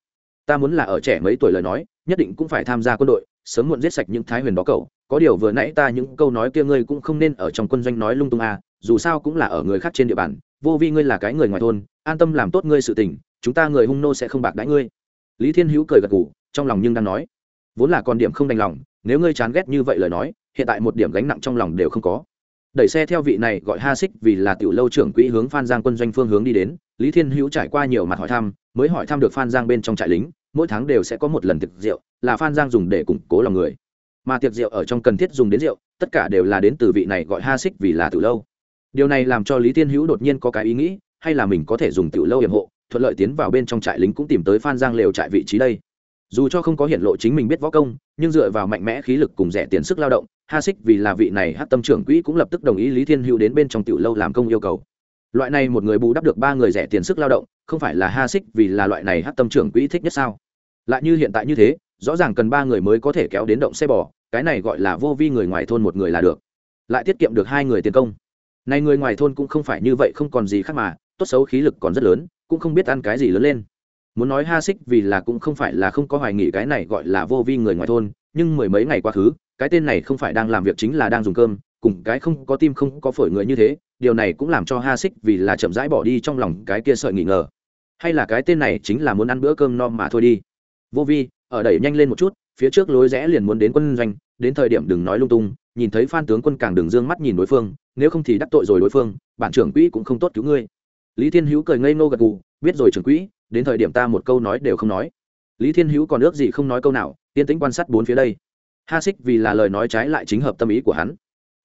Ta muốn là ở trẻ mấy tuổi lời nói, nhất định cũng phải tham gia quân đội, sớm muộn giết sạch những thái huyền đó cậu. Có điều vừa nãy ta những câu nói kia ngươi cũng không nên ở trong quân doanh nói lung tung à dù sao cũng là ở người khác trên địa bàn. Vô vi ngươi là cái người ngoài thôn, an tâm làm tốt ngươi sự tình, chúng ta người hung nô sẽ không bạc đãi ngươi. Lý thiên hữu cười gật gù, trong lòng nhưng đang nói. Vốn là con điểm không đành lòng, nếu ngươi chán ghét như vậy lời nói, hiện tại một điểm gánh nặng trong lòng đều không có đẩy xe theo vị này gọi ha xích vì là tiểu lâu trưởng quỹ hướng phan giang quân doanh phương hướng đi đến, lý thiên hữu trải qua nhiều mặt hỏi thăm, mới hỏi thăm được phan giang bên trong trại lính, mỗi tháng đều sẽ có một lần tiệc rượu, là phan giang dùng để củng cố lòng người. Mà tiệc rượu ở trong cần thiết dùng đến rượu, tất cả đều là đến từ vị này gọi ha xích vì là tiểu lâu. Điều này làm cho lý thiên hữu đột nhiên có cái ý nghĩ, hay là mình có thể dùng tiểu lâu hiểm hộ, thuận lợi tiến vào bên trong trại lính cũng tìm tới phan giang lều trại vị trí đây. Dù cho không có hiện lộ chính mình biết võ công, nhưng dựa vào mạnh mẽ khí lực cùng rẻ tiền sức lao động ha xích vì là vị này hát tâm trưởng quỹ cũng lập tức đồng ý lý thiên hữu đến bên trong tiểu lâu làm công yêu cầu. Loại này một người bù đắp được ba người rẻ tiền sức lao động, không phải là ha xích vì là loại này hát tâm trưởng quỹ thích nhất sao? Lại như hiện tại như thế, rõ ràng cần ba người mới có thể kéo đến động xe bò, cái này gọi là vô vi người ngoài thôn một người là được. Lại tiết kiệm được hai người tiền công. Này người ngoài thôn cũng không phải như vậy, không còn gì khác mà, tốt xấu khí lực còn rất lớn, cũng không biết ăn cái gì lớn lên. Muốn nói ha xích vì là cũng không phải là không có hoài nghị cái này gọi là vô vi người ngoài thôn, nhưng mười mấy ngày quá khứ cái tên này không phải đang làm việc chính là đang dùng cơm, cùng cái không có tim không có phổi người như thế, điều này cũng làm cho ha xích vì là chậm rãi bỏ đi trong lòng cái kia sợi nghỉ ngờ. Hay là cái tên này chính là muốn ăn bữa cơm no mà thôi đi. Vô vi, ở đẩy nhanh lên một chút, phía trước lối rẽ liền muốn đến quân doanh, đến thời điểm đừng nói lung tung, nhìn thấy phan tướng quân càng đường dương mắt nhìn đối phương, nếu không thì đắc tội rồi đối phương, bản trưởng quỹ cũng không tốt cứu ngươi. Lý thiên hữu cười ngây ngô gật gù, biết rồi trưởng quỹ, đến thời điểm ta một câu nói đều không nói. Lý thiên hữu còn ước gì không nói câu nào, yên tĩnh quan sát bốn phía đây ha xích vì là lời nói trái lại chính hợp tâm ý của hắn.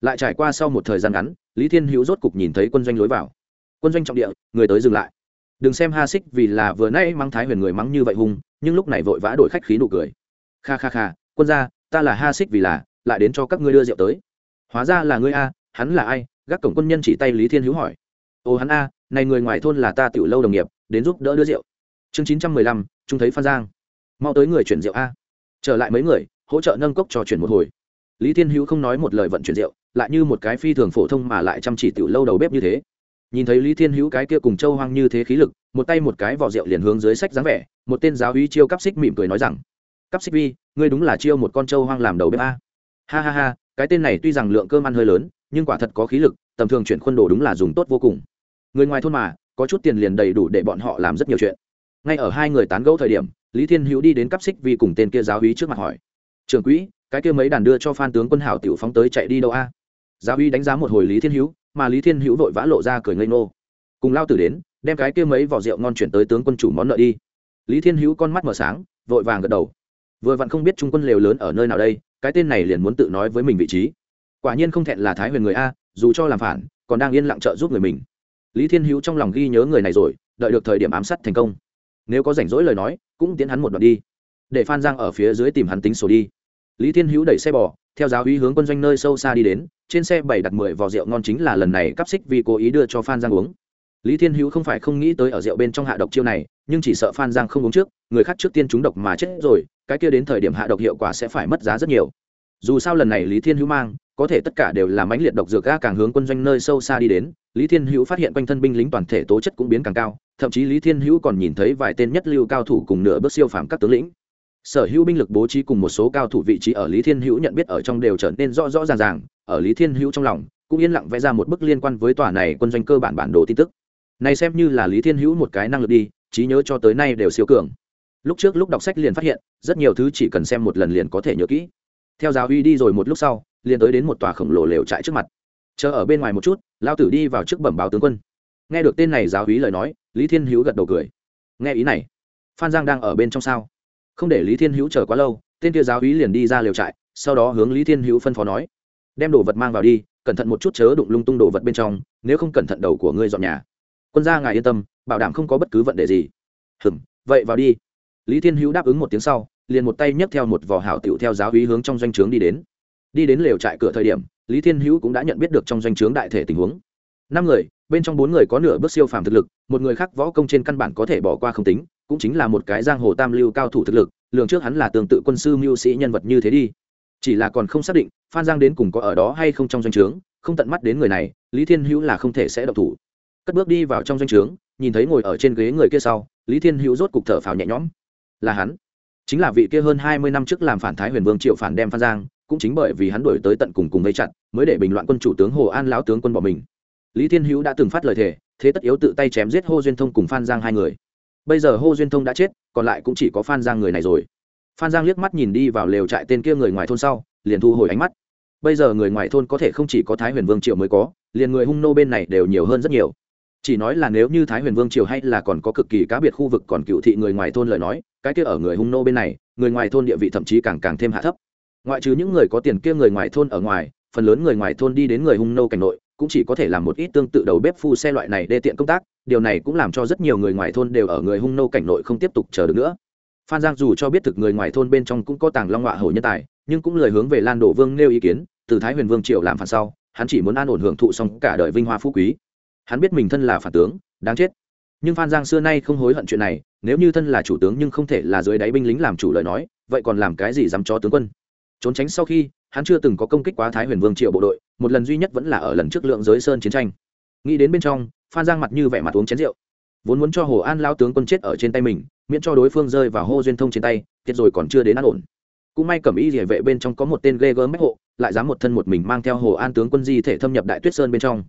Lại trải qua sau một thời gian ngắn, lý thiên hữu rốt cục nhìn thấy quân doanh lối vào. Quân doanh trọng địa, người tới dừng lại. Đừng xem ha xích vì là vừa nay mắng thái huyền người mắng như vậy hung, nhưng lúc này vội vã đổi khách khí nụ cười. Kha kha kha, quân gia, ta là ha xích vì là, lại đến cho các ngươi đưa rượu tới. Hóa ra là ngươi a, hắn là ai? Gác cổng quân nhân chỉ tay lý thiên hữu hỏi. Ồ hắn a, này người ngoài thôn là ta tiểu lâu đồng nghiệp, đến giúp đỡ đưa rượu. Chương chín trăm mười lăm chúng thấy phan giang. Mau tới người chuyển rượu a. Trở lại mấy người hỗ trợ nâng cốc cho chuyển một hồi. Lý thiên hữu không nói một lời vận chuyển rượu, lại như một cái phi thường phổ thông mà lại chăm chỉ tiểu lâu đầu bếp như thế. Nhìn thấy lý thiên hữu cái kia cùng châu hoang như thế khí lực, một tay một cái vỏ rượu liền hướng dưới sách dáng vẻ, một tên giáo uy chiêu cắp xích mỉm cười nói rằng, cắp xích vi, ngươi đúng là chiêu một con châu hoang làm đầu bếp a. Ha ha ha, cái tên này tuy rằng lượng cơm ăn hơi lớn, nhưng quả thật có khí lực, tầm thường chuyển khuôn đồ đúng là dùng tốt vô cùng. Người ngoài thôn mà, có chút tiền liền đầy đủ để bọn họ làm rất nhiều chuyện. Ngay ở hai người tán gẫu thời điểm, lý thiên hữu đi đến cắp xích vi cùng tên kia giáo úy trước mặt hỏi trưởng quỹ, cái kia mấy đàn đưa cho phan tướng quân hảo tiểu phóng tới chạy đi đâu a? Giáo uy đánh giá một hồi lý thiên hữu, mà lý thiên hữu vội vã lộ ra cười ngây ngô. Cùng lao tử đến, đem cái kia mấy vỏ rượu ngon chuyển tới tướng quân chủ món nợ đi. Lý thiên hữu con mắt mở sáng, vội vàng gật đầu. Vừa vặn không biết trung quân lều lớn ở nơi nào đây, cái tên này liền muốn tự nói với mình vị trí. Quả nhiên không thẹn là thái huyền người a, dù cho làm phản, còn đang yên lặng trợ giúp người mình. Lý thiên hữu trong lòng ghi nhớ người này rồi, đợi được thời điểm ám sát thành công. Nếu có rảnh rỗi lời nói, cũng tiến hắn một đoạn đi. Để phan giang ở phía dưới tìm hắn tính sổ đi lý thiên hữu đẩy xe bò, theo giáo uy hướng quân doanh nơi sâu xa đi đến, trên xe bảy đặt mười vò rượu ngon chính là lần này cắp xích vì cố ý đưa cho phan giang uống. Lý thiên hữu không phải không nghĩ tới ở rượu bên trong hạ độc chiêu này, nhưng chỉ sợ phan giang không uống trước, người khác trước tiên trúng độc mà chết rồi, cái kia đến thời điểm hạ độc hiệu quả sẽ phải mất giá rất nhiều. Dù sao lần này lý thiên hữu mang, có thể tất cả đều là mãnh liệt độc dược ga càng hướng quân doanh nơi sâu xa đi đến, lý thiên hữu phát hiện quanh thân binh lính toàn thể tố chất cũng biến càng cao, thậm chí lý thiên hữu còn nhìn thấy vài tên nhất lưu cao thủ cùng nửa bước siêu phàm các tướng lĩnh sở hữu binh lực bố trí cùng một số cao thủ vị trí ở lý thiên hữu nhận biết ở trong đều trở nên rõ rõ ràng ràng, ở lý thiên hữu trong lòng, cũng yên lặng vẽ ra một bức liên quan với tòa này quân doanh cơ bản bản đồ tin tức. Này xem như là lý thiên hữu một cái năng lực đi, trí nhớ cho tới nay đều siêu cường. Lúc trước lúc đọc sách liền phát hiện, rất nhiều thứ chỉ cần xem một lần liền có thể nhớ kỹ. Theo giáo uy đi rồi một lúc sau, liền tới đến một tòa khổng lồ lều trại trước mặt. Chờ ở bên ngoài một chút lao tử đi vào trước bẩm báo tướng quân. Nghe được tên này giáo uy lời nói, lý thiên hữu gật đầu cười. Nghe ý này, phan giang đang ở bên trong sao? Không để lý thiên hữu chờ quá lâu, tên kia giáo Úy liền đi ra lều trại, sau đó hướng lý thiên hữu phân phó nói, đem đồ vật mang vào đi, cẩn thận một chút chớ đụng lung tung đồ vật bên trong, nếu không cẩn thận đầu của ngươi dọn nhà. Quân gia ngài yên tâm, bảo đảm không có bất cứ vấn đề gì. Hừm, vậy vào đi. Lý thiên hữu đáp ứng một tiếng sau, liền một tay nhấc theo một vỏ hảo tiểu theo giáo Úy hướng trong doanh trướng đi đến. Đi đến lều trại cửa thời điểm, lý thiên hữu cũng đã nhận biết được trong doanh trướng đại thể tình huống. Năm người, bên trong bốn người có nửa bước siêu phàm thực lực, một người khác võ công trên căn bản có thể bỏ qua không tính cũng chính là một cái giang hồ tam lưu cao thủ thực lực, lường trước hắn là tương tự quân sư mưu sĩ nhân vật như thế đi. Chỉ là còn không xác định, phan giang đến cùng có ở đó hay không trong doanh trướng, không tận mắt đến người này, lý thiên hữu là không thể sẽ độc thủ. Cất bước đi vào trong doanh trướng, nhìn thấy ngồi ở trên ghế người kia sau, lý thiên hữu rốt cục thở phào nhẹ nhõm. Là hắn. Chính là vị kia hơn hai mươi năm trước làm phản thái huyền vương triệu phản đem phan giang, cũng chính bởi vì hắn đổi tới tận cùng cùng gây chặt, mới để bình loạn quân chủ tướng hồ an lão tướng quân bỏ mình. Lý thiên hữu đã từng phát lời thề, thế tất yếu tự tay chém giết hô duyên thông cùng phan giang hai người bây giờ hô duyên thông đã chết, còn lại cũng chỉ có phan giang người này rồi. Phan giang liếc mắt nhìn đi vào lều trại tên kia người ngoài thôn sau, liền thu hồi ánh mắt. Bây giờ người ngoài thôn có thể không chỉ có thái huyền vương triều mới có, liền người hung nô bên này đều nhiều hơn rất nhiều. Chỉ nói là nếu như thái huyền vương triều hay là còn có cực kỳ cá biệt khu vực còn cựu thị người ngoài thôn lời nói, cái kia ở người hung nô bên này, người ngoài thôn địa vị thậm chí càng càng thêm hạ thấp. Ngoại trừ những người có tiền kia người ngoài thôn ở ngoài, phần lớn người ngoài thôn đi đến người hung nô cảnh nội cũng chỉ có thể làm một ít tương tự đầu bếp phu xe loại này đê tiện công tác, điều này cũng làm cho rất nhiều người ngoài thôn đều ở người hung nô cảnh nội không tiếp tục chờ được nữa. Phan giang dù cho biết thực người ngoài thôn bên trong cũng có tàng long họa hổ nhân tài, nhưng cũng lời hướng về lan đổ vương nêu ý kiến, từ thái huyền vương triều làm phản sau, hắn chỉ muốn an ổn hưởng thụ xong cả đời vinh hoa phú quý. Hắn biết mình thân là phản tướng, đáng chết. Nhưng phan giang xưa nay không hối hận chuyện này, nếu như thân là chủ tướng nhưng không thể là dưới đáy binh lính làm chủ lời nói, vậy còn làm cái gì dám cho tướng quân? Trốn tránh sau khi, hắn chưa từng có công kích quá thái huyền vương triệu bộ đội, một lần duy nhất vẫn là ở lần trước lượng giới sơn chiến tranh. Nghĩ đến bên trong, phan giang mặt như vẻ mặt uống chén rượu. Vốn muốn cho hồ an lao tướng quân chết ở trên tay mình, miễn cho đối phương rơi vào hô duyên thông trên tay tiết rồi còn chưa đến an ổn. Cũng may cẩm y địa vệ bên trong có một tên ghê gớm bách hộ, lại dám một thân một mình mang theo hồ an tướng quân di thể thâm nhập đại tuyết sơn bên trong.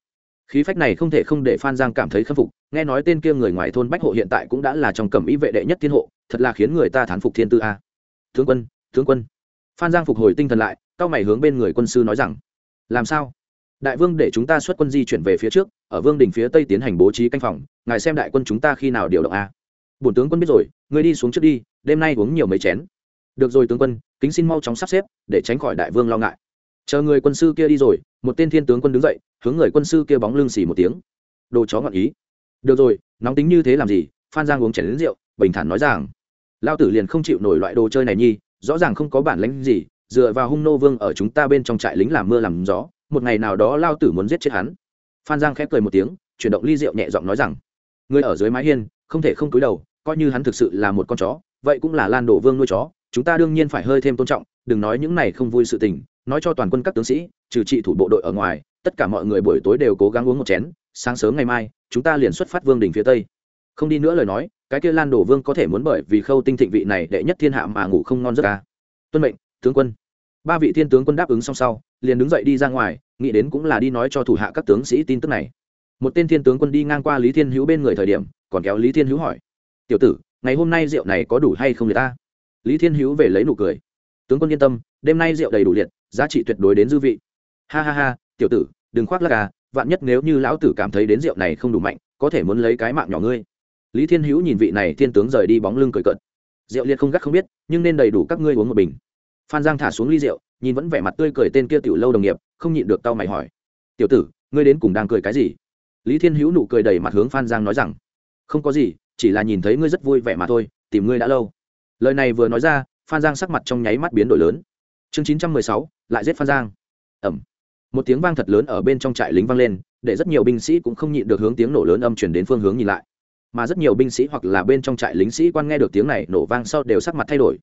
Khí phách này không thể không để phan giang cảm thấy khâm phục, nghe nói tên kia người ngoài thôn bách hộ hiện tại cũng đã là trong cẩm y vệ đệ nhất thiên hộ, thật là khiến người ta thán phục thiên tư a. Tướng quân tướng quân phan giang phục hồi tinh thần lại cao mày hướng bên người quân sư nói rằng, làm sao? Đại vương để chúng ta xuất quân di chuyển về phía trước, ở vương đình phía tây tiến hành bố trí canh phòng, ngài xem đại quân chúng ta khi nào điều động a? Bổn tướng quân biết rồi người đi xuống trước đi, đêm nay uống nhiều mấy chén. Được rồi tướng quân, kính xin mau chóng sắp xếp, để tránh khỏi đại vương lo ngại. Chờ người quân sư kia đi rồi, một tên thiên tướng quân đứng dậy, hướng người quân sư kia bóng lưng xì một tiếng. Đồ chó ngọn ý. Được rồi, nóng tính như thế làm gì? Phan giang uống chén đến rượu, bình thản nói rằng lao tử liền không chịu nổi loại đồ chơi này nhi rõ ràng không có bản lãnh gì, dựa vào hung nô vương ở chúng ta bên trong trại lính làm mưa làm gió, một ngày nào đó lao tử muốn giết chết hắn. Phan giang khép cười một tiếng, chuyển động ly rượu nhẹ giọng nói rằng người ở dưới mái hiên, không thể không cúi đầu, coi như hắn thực sự là một con chó, vậy cũng là lan đổ vương nuôi chó, chúng ta đương nhiên phải hơi thêm tôn trọng, đừng nói những này không vui sự tình, nói cho toàn quân các tướng sĩ, trừ trị thủ bộ đội ở ngoài, tất cả mọi người buổi tối đều cố gắng uống một chén, sáng sớm ngày mai, chúng ta liền xuất phát vương đỉnh phía tây. Không đi nữa lời nói cái kia lan đổ vương có thể muốn bởi vì khâu tinh thịnh vị này đệ nhất thiên hạ mà ngủ không ngon giấc ca tuân mệnh, tướng quân. Ba vị thiên tướng quân đáp ứng xong sau, liền đứng dậy đi ra ngoài, nghĩ đến cũng là đi nói cho thủ hạ các tướng sĩ tin tức này. Một tên thiên tướng quân đi ngang qua lý thiên hữu bên người thời điểm, còn kéo lý thiên hữu hỏi, tiểu tử, ngày hôm nay rượu này có đủ hay không người ta? Lý thiên hữu về lấy nụ cười, tướng quân yên tâm, đêm nay rượu đầy đủ liệt, giá trị tuyệt đối đến dư vị. Ha ha ha, tiểu tử, đừng khoác lắc à vạn nhất nếu như lão tử cảm thấy đến rượu này không đủ mạnh, có thể muốn lấy cái mạng nhỏ ngươi lý thiên hữu nhìn vị này thiên tướng rời đi bóng lưng cười cợt. Rượu liệt không gắt không biết, nhưng nên đầy đủ các ngươi uống một bình. Phan giang thả xuống ly rượu, nhìn vẫn vẻ mặt tươi cười tên kia tiểu lâu đồng nghiệp, không nhịn được tao mày hỏi. Tiểu tử, ngươi đến cùng đang cười cái gì? Lý thiên hữu nụ cười đầy mặt hướng phan giang nói rằng, không có gì, chỉ là nhìn thấy ngươi rất vui vẻ mà thôi, tìm ngươi đã lâu. Lời này vừa nói ra, phan giang sắc mặt trong nháy mắt biến đổi lớn. Chương chín trăm mười sáu, lại giết phan giang. Ẩm một tiếng vang thật lớn ở bên trong trại lính vang lên, để rất nhiều binh sĩ cũng không nhịn được hướng tiếng nổ lớn âm chuyển đến phương hướng nhìn lại mà rất nhiều binh sĩ hoặc là bên trong trại lính sĩ quan nghe được tiếng này, nổ vang sau đều sắc mặt thay đổi.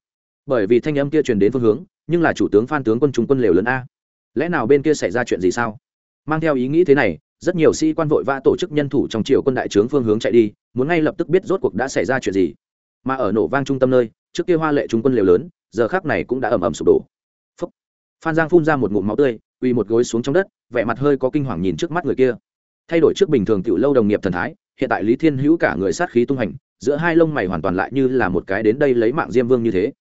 Bởi vì thanh âm kia truyền đến phương hướng, nhưng là chủ tướng phan tướng quân trung quân lều lớn a. Lẽ nào bên kia xảy ra chuyện gì sao? Mang theo ý nghĩ thế này, rất nhiều sĩ quan vội vã tổ chức nhân thủ trong triều quân đại trướng phương hướng chạy đi, muốn ngay lập tức biết rốt cuộc đã xảy ra chuyện gì. Mà ở nổ vang trung tâm nơi, trước kia hoa lệ trung quân lều lớn, giờ khác này cũng đã ầm ầm sụp đổ. Phúc. phan giang phun ra một ngụm máu tươi uy một gối xuống trong đất, vẻ mặt hơi có kinh hoàng nhìn trước mắt người kia. Thay đổi trước bình thường tiểu lâu đồng nghiệp thần thái hiện tại lý thiên hữu cả người sát khí tung hành giữa hai lông mày hoàn toàn lại như là một cái đến đây lấy mạng diêm vương như thế.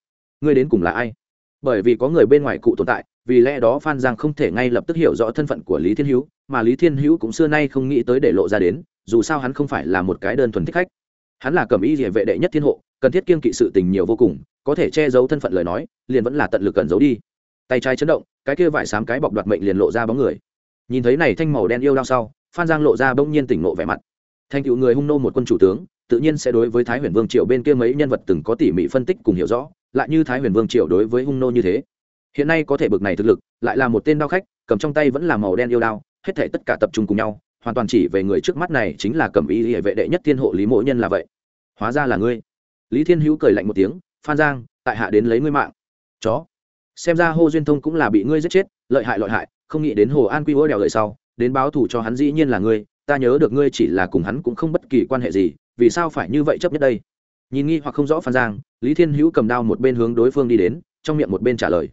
Ngươi đến cùng là ai? Bởi vì có người bên ngoài cụ tồn tại, vì lẽ đó phan giang không thể ngay lập tức hiểu rõ thân phận của lý thiên hữu, mà lý thiên hữu cũng xưa nay không nghĩ tới để lộ ra đến, dù sao hắn không phải là một cái đơn thuần thích khách. Hắn là cầm ý địa vệ đệ nhất thiên hộ, cần thiết kiên kỵ sự tình nhiều vô cùng, có thể che giấu thân phận lời nói, liền vẫn là tận lực cần giấu đi. Tay trái chấn động, cái kia vải xám cái bọc đoạt mệnh liền lộ ra bóng người. Nhìn thấy này thanh màu đen yêu đao sau, phan giang lộ ra bỗng nhiên tỉnh lộ vẻ mặt thành tựu người hung nô một quân chủ tướng, tự nhiên sẽ đối với thái huyền vương triều bên kia mấy nhân vật từng có tỉ mỉ phân tích cùng hiểu rõ, lại như thái huyền vương triều đối với hung nô như thế. Hiện nay có thể bực này thực lực, lại là một tên đao khách, cầm trong tay vẫn là màu đen yêu đao, hết thể tất cả tập trung cùng nhau, hoàn toàn chỉ về người trước mắt này chính là cầm ý hệ vệ đệ nhất thiên hộ lý mộ nhân là vậy. Hóa ra là ngươi. Lý thiên hữu cười lạnh một tiếng, phan giang, tại hạ đến lấy ngươi mạng. Chó. Xem ra hô duyên thông cũng là bị ngươi giết chết, lợi hại lợi hại, không nghĩ đến hồ an quy ố đèo lợi sau, đến báo thù cho hắn dĩ nhiên là ngươi ta nhớ được ngươi chỉ là cùng hắn cũng không bất kỳ quan hệ gì, vì sao phải như vậy chấp nhất đây? Nhìn nghi hoặc không rõ phan giang, lý thiên hữu cầm đao một bên hướng đối phương đi đến, trong miệng một bên trả lời.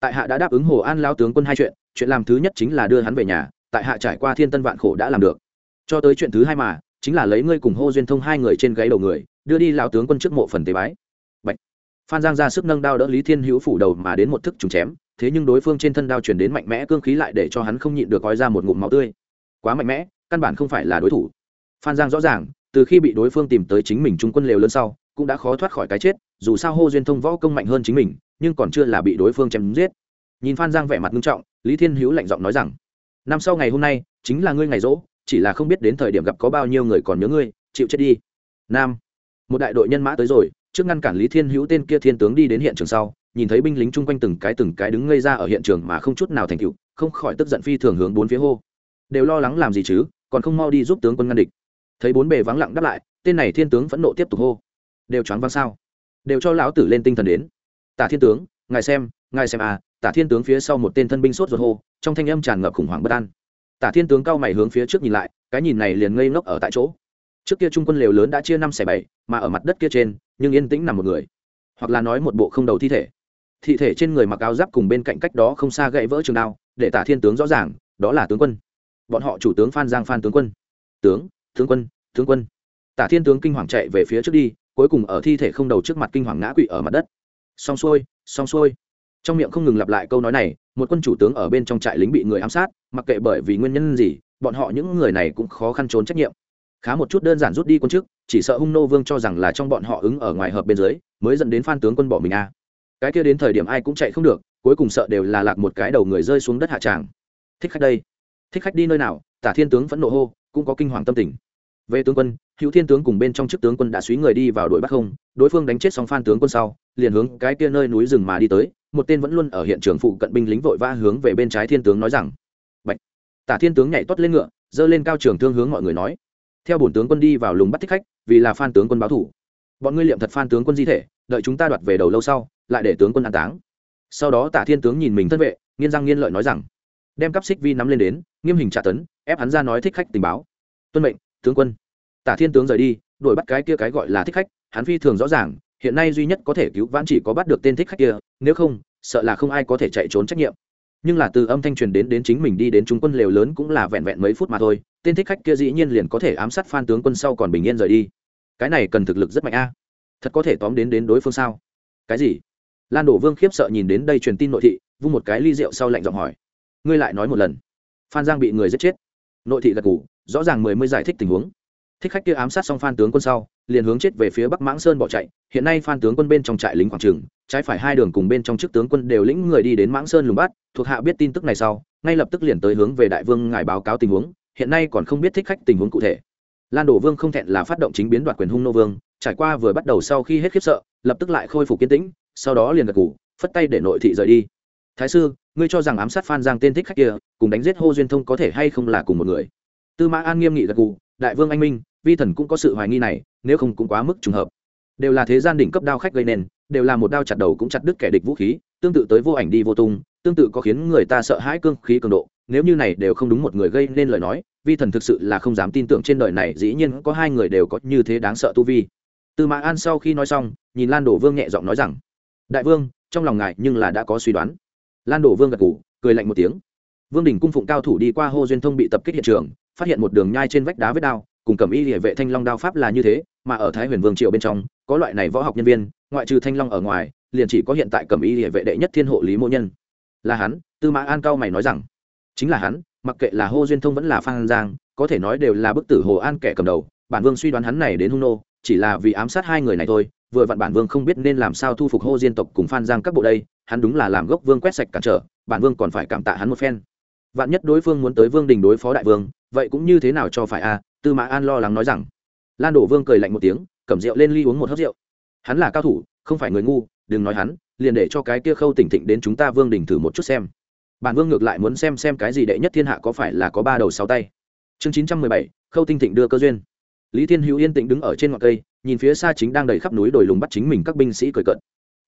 Tại hạ đã đáp ứng hồ an lao tướng quân hai chuyện chuyện làm thứ nhất chính là đưa hắn về nhà, tại hạ trải qua thiên tân vạn khổ đã làm được. Cho tới chuyện thứ hai mà, chính là lấy ngươi cùng hô duyên thông hai người trên gáy đầu người, đưa đi lão tướng quân trước mộ phần tế bái. Bạch. phan giang ra sức nâng đao đỡ lý thiên hữu phủ đầu mà đến một thức trùng chém, thế nhưng đối phương trên thân đao chuyển đến mạnh mẽ cương khí lại để cho hắn không nhịn được gói ra một ngụm máu tươi. Quá mạnh mẽ căn bản không phải là đối thủ. Phan giang rõ ràng, từ khi bị đối phương tìm tới chính mình trung quân lều lớn sau, cũng đã khó thoát khỏi cái chết, dù sao hô duyên thông võ công mạnh hơn chính mình, nhưng còn chưa là bị đối phương chém giết. Nhìn phan giang vẻ mặt nghiêm trọng, lý thiên hữu lạnh giọng nói rằng, năm sau ngày hôm nay, chính là ngươi ngày rỗ, chỉ là không biết đến thời điểm gặp có bao nhiêu người còn nhớ ngươi, chịu chết đi. Nam, một đại đội nhân mã tới rồi, trước ngăn cản lý thiên hữu tên kia thiên tướng đi đến hiện trường sau, nhìn thấy binh lính chung quanh từng cái từng cái đứng ngây ra ở hiện trường mà không chút nào thành tựu, không khỏi tức giận phi thường hướng bốn phía hô. Đều lo lắng làm gì chứ? Còn không mau đi giúp tướng quân ngăn địch. Thấy bốn bề vắng lặng đáp lại, tên này thiên tướng vẫn nộ tiếp tục hô. Đều choáng văng sao? Đều cho lão tử lên tinh thần đến. Tả thiên tướng, ngài xem ngài xem à tả thiên tướng phía sau một tên thân binh sốt ruột hô, trong thanh âm tràn ngập khủng hoảng bất an. Tả thiên tướng cao mày hướng phía trước nhìn lại, cái nhìn này liền ngây ngốc ở tại chỗ. Trước kia trung quân lều lớn đã chia năm xẻ bảy, mà ở mặt đất kia trên, nhưng yên tĩnh nằm một người. Hoặc là nói một bộ không đầu thi thể. Thi thể trên người mặc áo giáp cùng bên cạnh cách đó không xa gãy vỡ trường đao, để tả thiên tướng rõ ràng, đó là tướng quân bọn họ chủ tướng phan giang phan tướng quân. Tướng tướng quân tướng quân. Tả thiên tướng kinh hoàng chạy về phía trước đi, cuối cùng ở thi thể không đầu trước mặt kinh hoàng ngã quỵ ở mặt đất. Xong xuôi xong xuôi. Trong miệng không ngừng lặp lại câu nói này, một quân chủ tướng ở bên trong trại lính bị người ám sát, mặc kệ bởi vì nguyên nhân gì, bọn họ những người này cũng khó khăn trốn trách nhiệm. Khá một chút đơn giản rút đi quân chức, chỉ sợ hung nô vương cho rằng là trong bọn họ ứng ở ngoài hợp bên dưới, mới dẫn đến phan tướng quân bỏ mình a. À. cái kia đến thời điểm ai cũng chạy không được, cuối cùng sợ đều là lạc một cái đầu người rơi xuống đất hạ tràng. Thích khách đây thích khách đi nơi nào, tả thiên tướng vẫn nộ hô, cũng có kinh hoàng tâm tình. Về tướng quân, hữu thiên tướng cùng bên trong chức tướng quân đã suý người đi vào đội bắt không, đối phương đánh chết song phan tướng quân sau, liền hướng cái kia nơi núi rừng mà đi tới, một tên vẫn luôn ở hiện trường phụ cận binh lính vội vã hướng về bên trái thiên tướng nói rằng, Bạch. tả thiên tướng nhảy tuất lên ngựa, giơ lên cao trường thương hướng mọi người nói, theo bổn tướng quân đi vào lùng bắt thích khách, vì là phan tướng quân báo thủ. Bọn ngươi liệm thật phan tướng quân di thể, đợi chúng ta đoạt về đầu lâu sau, lại để tướng quân an táng. Sau đó tả thiên tướng nhìn mình thân vệ nghiên răng nghiên lợi nói rằng đem cắp xích vi nắm lên đến, nghiêm hình trả tấn, ép hắn ra nói thích khách tình báo. Tuân mệnh, tướng quân. Tả thiên tướng rời đi, đuổi bắt cái kia cái gọi là thích khách, hắn phi thường rõ ràng, hiện nay duy nhất có thể cứu vãn chỉ có bắt được tên thích khách kia, nếu không, sợ là không ai có thể chạy trốn trách nhiệm. Nhưng là từ âm thanh truyền đến đến chính mình đi đến trung quân lều lớn cũng là vẹn vẹn mấy phút mà thôi, tên thích khách kia dĩ nhiên liền có thể ám sát phan tướng quân sau còn bình yên rời đi. Cái này cần thực lực rất mạnh a. Thật có thể tóm đến đến đối phương sao? Cái gì? Lan đổ vương khiếp sợ nhìn đến đây truyền tin nội thị, vung một cái ly rượu sau lạnh giọng hỏi ngươi lại nói một lần. Phan giang bị người giết chết. Nội thị gật ngủ rõ ràng mười mới giải thích tình huống. Thích khách kia ám sát xong phan tướng quân sau, liền hướng chết về phía bắc mãng sơn bỏ chạy. Hiện nay phan tướng quân bên trong trại lính quảng trường trái phải hai đường cùng bên trong chức tướng quân đều lĩnh người đi đến mãng sơn lùng bắt, thuộc hạ biết tin tức này sau, ngay lập tức liền tới hướng về đại vương ngài báo cáo tình huống, hiện nay còn không biết thích khách tình huống cụ thể. Lan đổ vương không thẹn là phát động chính biến đoạt quyền hung nô vương, trải qua vừa bắt đầu sau khi hết khiếp sợ, lập tức lại khôi phục kiên tĩnh, sau đó liền gật ngủ phất tay để nội thị rời đi thái sư, ngươi cho rằng ám sát phan giang tên thích khách kia, cùng đánh giết hô duyên thông có thể hay không là cùng một người? Tư mã an nghiêm nghị gật gù, đại vương anh minh, vi thần cũng có sự hoài nghi này, nếu không cũng quá mức trùng hợp. Đều là thế gian đỉnh cấp đao khách gây nên, đều là một đao chặt đầu cũng chặt đứt kẻ địch vũ khí, tương tự tới vô ảnh đi vô tung, tương tự có khiến người ta sợ hãi cương khí cường độ, nếu như này đều không đúng một người gây nên lời nói, vi thần thực sự là không dám tin tưởng trên đời này dĩ nhiên có hai người đều có như thế đáng sợ tu vi. Tư mã an sau khi nói xong, nhìn lan đổ vương nhẹ giọng nói rằng, đại vương, trong lòng ngài nhưng là đã có suy đoán lan đổ vương gật ngủ cười lạnh một tiếng. Vương đình cung phụng cao thủ đi qua hô duyên thông bị tập kích hiện trường, phát hiện một đường nhai trên vách đá vết đao, cùng cầm y địa vệ thanh long đao pháp là như thế, mà ở thái huyền vương triều bên trong, có loại này võ học nhân viên, ngoại trừ thanh long ở ngoài, liền chỉ có hiện tại cầm y địa vệ đệ nhất thiên hộ lý mô nhân. Là hắn, tư mã an cao mày nói rằng. Chính là hắn, mặc kệ là hô duyên thông vẫn là phan giang, có thể nói đều là bức tử hồ an kẻ cầm đầu, bản vương suy đoán hắn này đến hung nô chỉ là vì ám sát hai người này thôi, vừa vặn bản vương không biết nên làm sao thu phục hô diên tộc cùng phan giang các bộ đây, hắn đúng là làm gốc vương quét sạch cản trở, bản vương còn phải cảm tạ hắn một phen. Vạn nhất đối phương muốn tới vương đình đối phó đại vương, vậy cũng như thế nào cho phải a tư mã an lo lắng nói rằng. Lan đổ vương cười lạnh một tiếng, cầm rượu lên ly uống một hớp rượu. Hắn là cao thủ, không phải người ngu, đừng nói hắn, liền để cho cái kia khâu tỉnh thịnh đến chúng ta vương đình thử một chút xem. Bản vương ngược lại muốn xem xem cái gì đệ nhất thiên hạ có phải là có ba đầu sáu tay. Chương chín trăm mười bảy, khâu tinh thịnh đưa cơ duyên lý thiên hữu yên tĩnh đứng ở trên ngọn cây, nhìn phía xa chính đang đầy khắp núi đồi lùng bắt chính mình các binh sĩ cười cợt.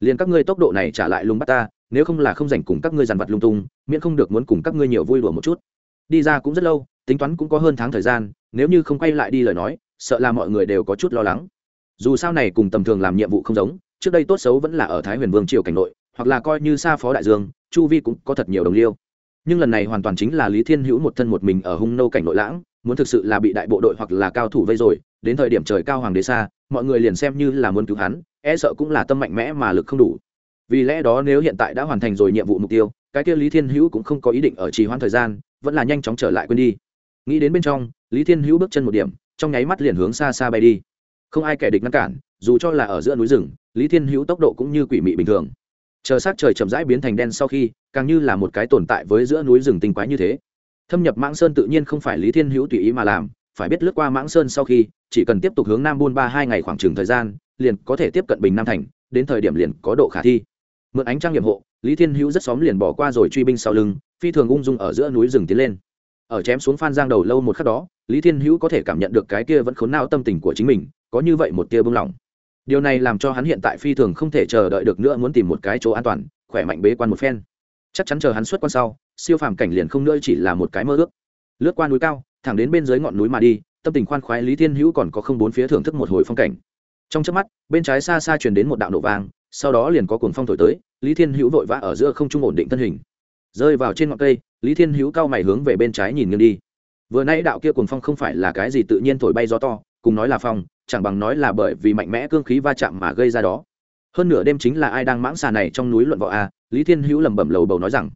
Liền các ngươi tốc độ này trả lại lùng bắt ta, nếu không là không dành cùng các ngươi dàn vật lung tung, miễn không được muốn cùng các ngươi nhiều vui đùa một chút. Đi ra cũng rất lâu, tính toán cũng có hơn tháng thời gian, nếu như không quay lại đi lời nói, sợ là mọi người đều có chút lo lắng. Dù sao này cùng tầm thường làm nhiệm vụ không giống, trước đây tốt xấu vẫn là ở thái huyền vương triều cảnh nội, hoặc là coi như xa phó đại dương, chu vi cũng có thật nhiều đồng liêu. Nhưng lần này hoàn toàn chính là lý thiên hữu một thân một mình ở hung nô cảnh nội lãng muốn thực sự là bị đại bộ đội hoặc là cao thủ vây rồi, đến thời điểm trời cao hoàng đế xa, mọi người liền xem như là muốn cứu hắn e sợ cũng là tâm mạnh mẽ mà lực không đủ. Vì lẽ đó nếu hiện tại đã hoàn thành rồi nhiệm vụ mục tiêu, cái kia lý thiên hữu cũng không có ý định ở trì hoãn thời gian, vẫn là nhanh chóng trở lại quên đi. Nghĩ đến bên trong, lý thiên hữu bước chân một điểm, trong nháy mắt liền hướng xa xa bay đi. Không ai kẻ địch ngăn cản, dù cho là ở giữa núi rừng, lý thiên hữu tốc độ cũng như quỷ mị bình thường. Chờ s trời chậm rãi biến thành đen sau khi, càng như là một cái tồn tại với giữa núi rừng tinh quái như thế thâm nhập mãng sơn tự nhiên không phải lý thiên hữu tùy ý mà làm, phải biết lướt qua mãng sơn sau khi, chỉ cần tiếp tục hướng nam buôn ba hai ngày khoảng trừng thời gian, liền có thể tiếp cận bình nam thành, đến thời điểm liền có độ khả thi. Mượn ánh trang nhiệm hộ, lý thiên hữu rất xóm liền bỏ qua rồi truy binh sau lưng, phi thường ung dung ở giữa núi rừng tiến lên. Ở chém xuống phan giang đầu lâu một khắc đó, lý thiên hữu có thể cảm nhận được cái kia vẫn khốn nao tâm tình của chính mình, có như vậy một tia bưng lỏng điều này làm cho hắn hiện tại phi thường không thể chờ đợi được nữa muốn tìm một cái chỗ an toàn, khỏe mạnh bế quan một phen chắc chắn chờ hắn xuất quan sau, siêu phàm cảnh liền không nữa chỉ là một cái mơ ước. Lướt qua núi cao, thẳng đến bên dưới ngọn núi mà đi, tâm tình khoan khoái lý thiên hữu còn có không bốn phía thưởng thức một hồi phong cảnh. Trong trước mắt, bên trái xa xa truyền đến một đạo nổ vang, sau đó liền có cuồng phong thổi tới, lý thiên hữu vội vã ở giữa không trung ổn định thân hình. Rơi vào trên ngọn cây, lý thiên hữu cao mày hướng về bên trái nhìn nghiêng đi. Vừa nãy đạo kia cuồng phong không phải là cái gì tự nhiên thổi bay gió to, cùng nói là phong, chẳng bằng nói là bởi vì mạnh mẽ cương khí va chạm mà gây ra đó. Hơn nửa đêm chính là ai đang mãng xà này trong núi luận võ a lý thiên hữu lẩm bẩm lầu bầu nói rằng,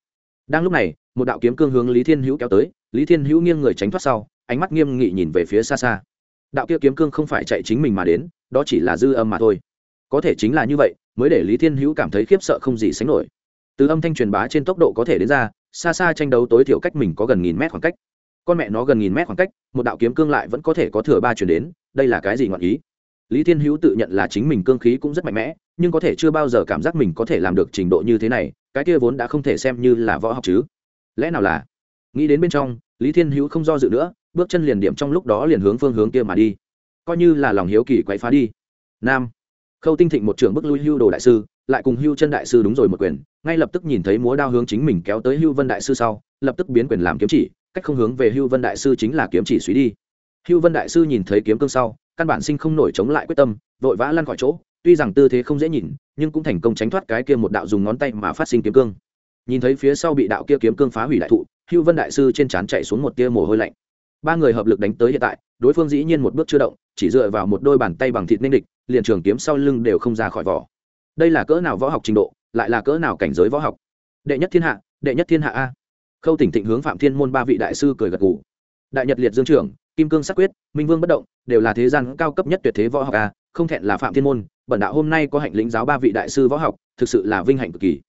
đang lúc này, một đạo kiếm cương hướng lý thiên hữu kéo tới, lý thiên hữu nghiêng người tránh thoát sau, ánh mắt nghiêm nghị nhìn về phía xa xa. Đạo kia kiếm cương không phải chạy chính mình mà đến, đó chỉ là dư âm mà thôi. Có thể chính là như vậy, mới để lý thiên hữu cảm thấy khiếp sợ không gì sánh nổi. Từ âm thanh truyền bá trên tốc độ có thể đến ra, xa xa tranh đấu tối thiểu cách mình có gần nghìn mét khoảng cách. Con mẹ nó gần nghìn mét khoảng cách, một đạo kiếm cương lại vẫn có thể có thừa ba chuyển đến, đây là cái gì ngọn ý? Lý thiên hữu tự nhận là chính mình cương khí cũng rất mạnh mẽ nhưng có thể chưa bao giờ cảm giác mình có thể làm được trình độ như thế này, cái kia vốn đã không thể xem như là võ học chứ. Lẽ nào là? Nghĩ đến bên trong, lý thiên hữu không do dự nữa, bước chân liền điểm trong lúc đó liền hướng phương hướng kia mà đi. Coi như là lòng hiếu kỳ quậy phá đi. Nam. Khâu tinh thịnh một trưởng bức lui hưu đồ đại sư, lại cùng hưu chân đại sư đúng rồi một quyền, ngay lập tức nhìn thấy múa đao hướng chính mình kéo tới hưu vân đại sư sau, lập tức biến quyền làm kiếm chỉ, cách không hướng về hưu vân đại sư chính là kiếm chỉ suy đi. Hưu vân đại sư nhìn thấy kiếm cương sau, căn bản sinh không nổi chống lại quyết tâm, vội vã lăn khỏi chỗ tuy rằng tư thế không dễ nhìn, nhưng cũng thành công tránh thoát cái kia một đạo dùng ngón tay mà phát sinh kiếm cương. Nhìn thấy phía sau bị đạo kia kiếm cương phá hủy đại thụ, hưu vân đại sư trên trán chạy xuống một tia mồ hôi lạnh. Ba người hợp lực đánh tới hiện tại, đối phương dĩ nhiên một bước chưa động, chỉ dựa vào một đôi bàn tay bằng thịt ninh địch, liền trường kiếm sau lưng đều không ra khỏi vỏ. Đây là cỡ nào võ học trình độ, lại là cỡ nào cảnh giới võ học? Đệ nhất thiên hạ, đệ nhất thiên hạ a. Khâu tỉnh thịnh hướng phạm thiên môn ba vị đại sư cười gật g ủ đại nhật liệt dương trưởng, kim cương sắc quyết, minh vương bất động, đều là thế gian cao cấp nhất tuyệt thế võ học a không thẹn là phạm thiên môn, bẩn đạo hôm nay có hạnh lĩnh giáo ba vị đại sư võ học, thực sự là vinh hạnh cực kỳ.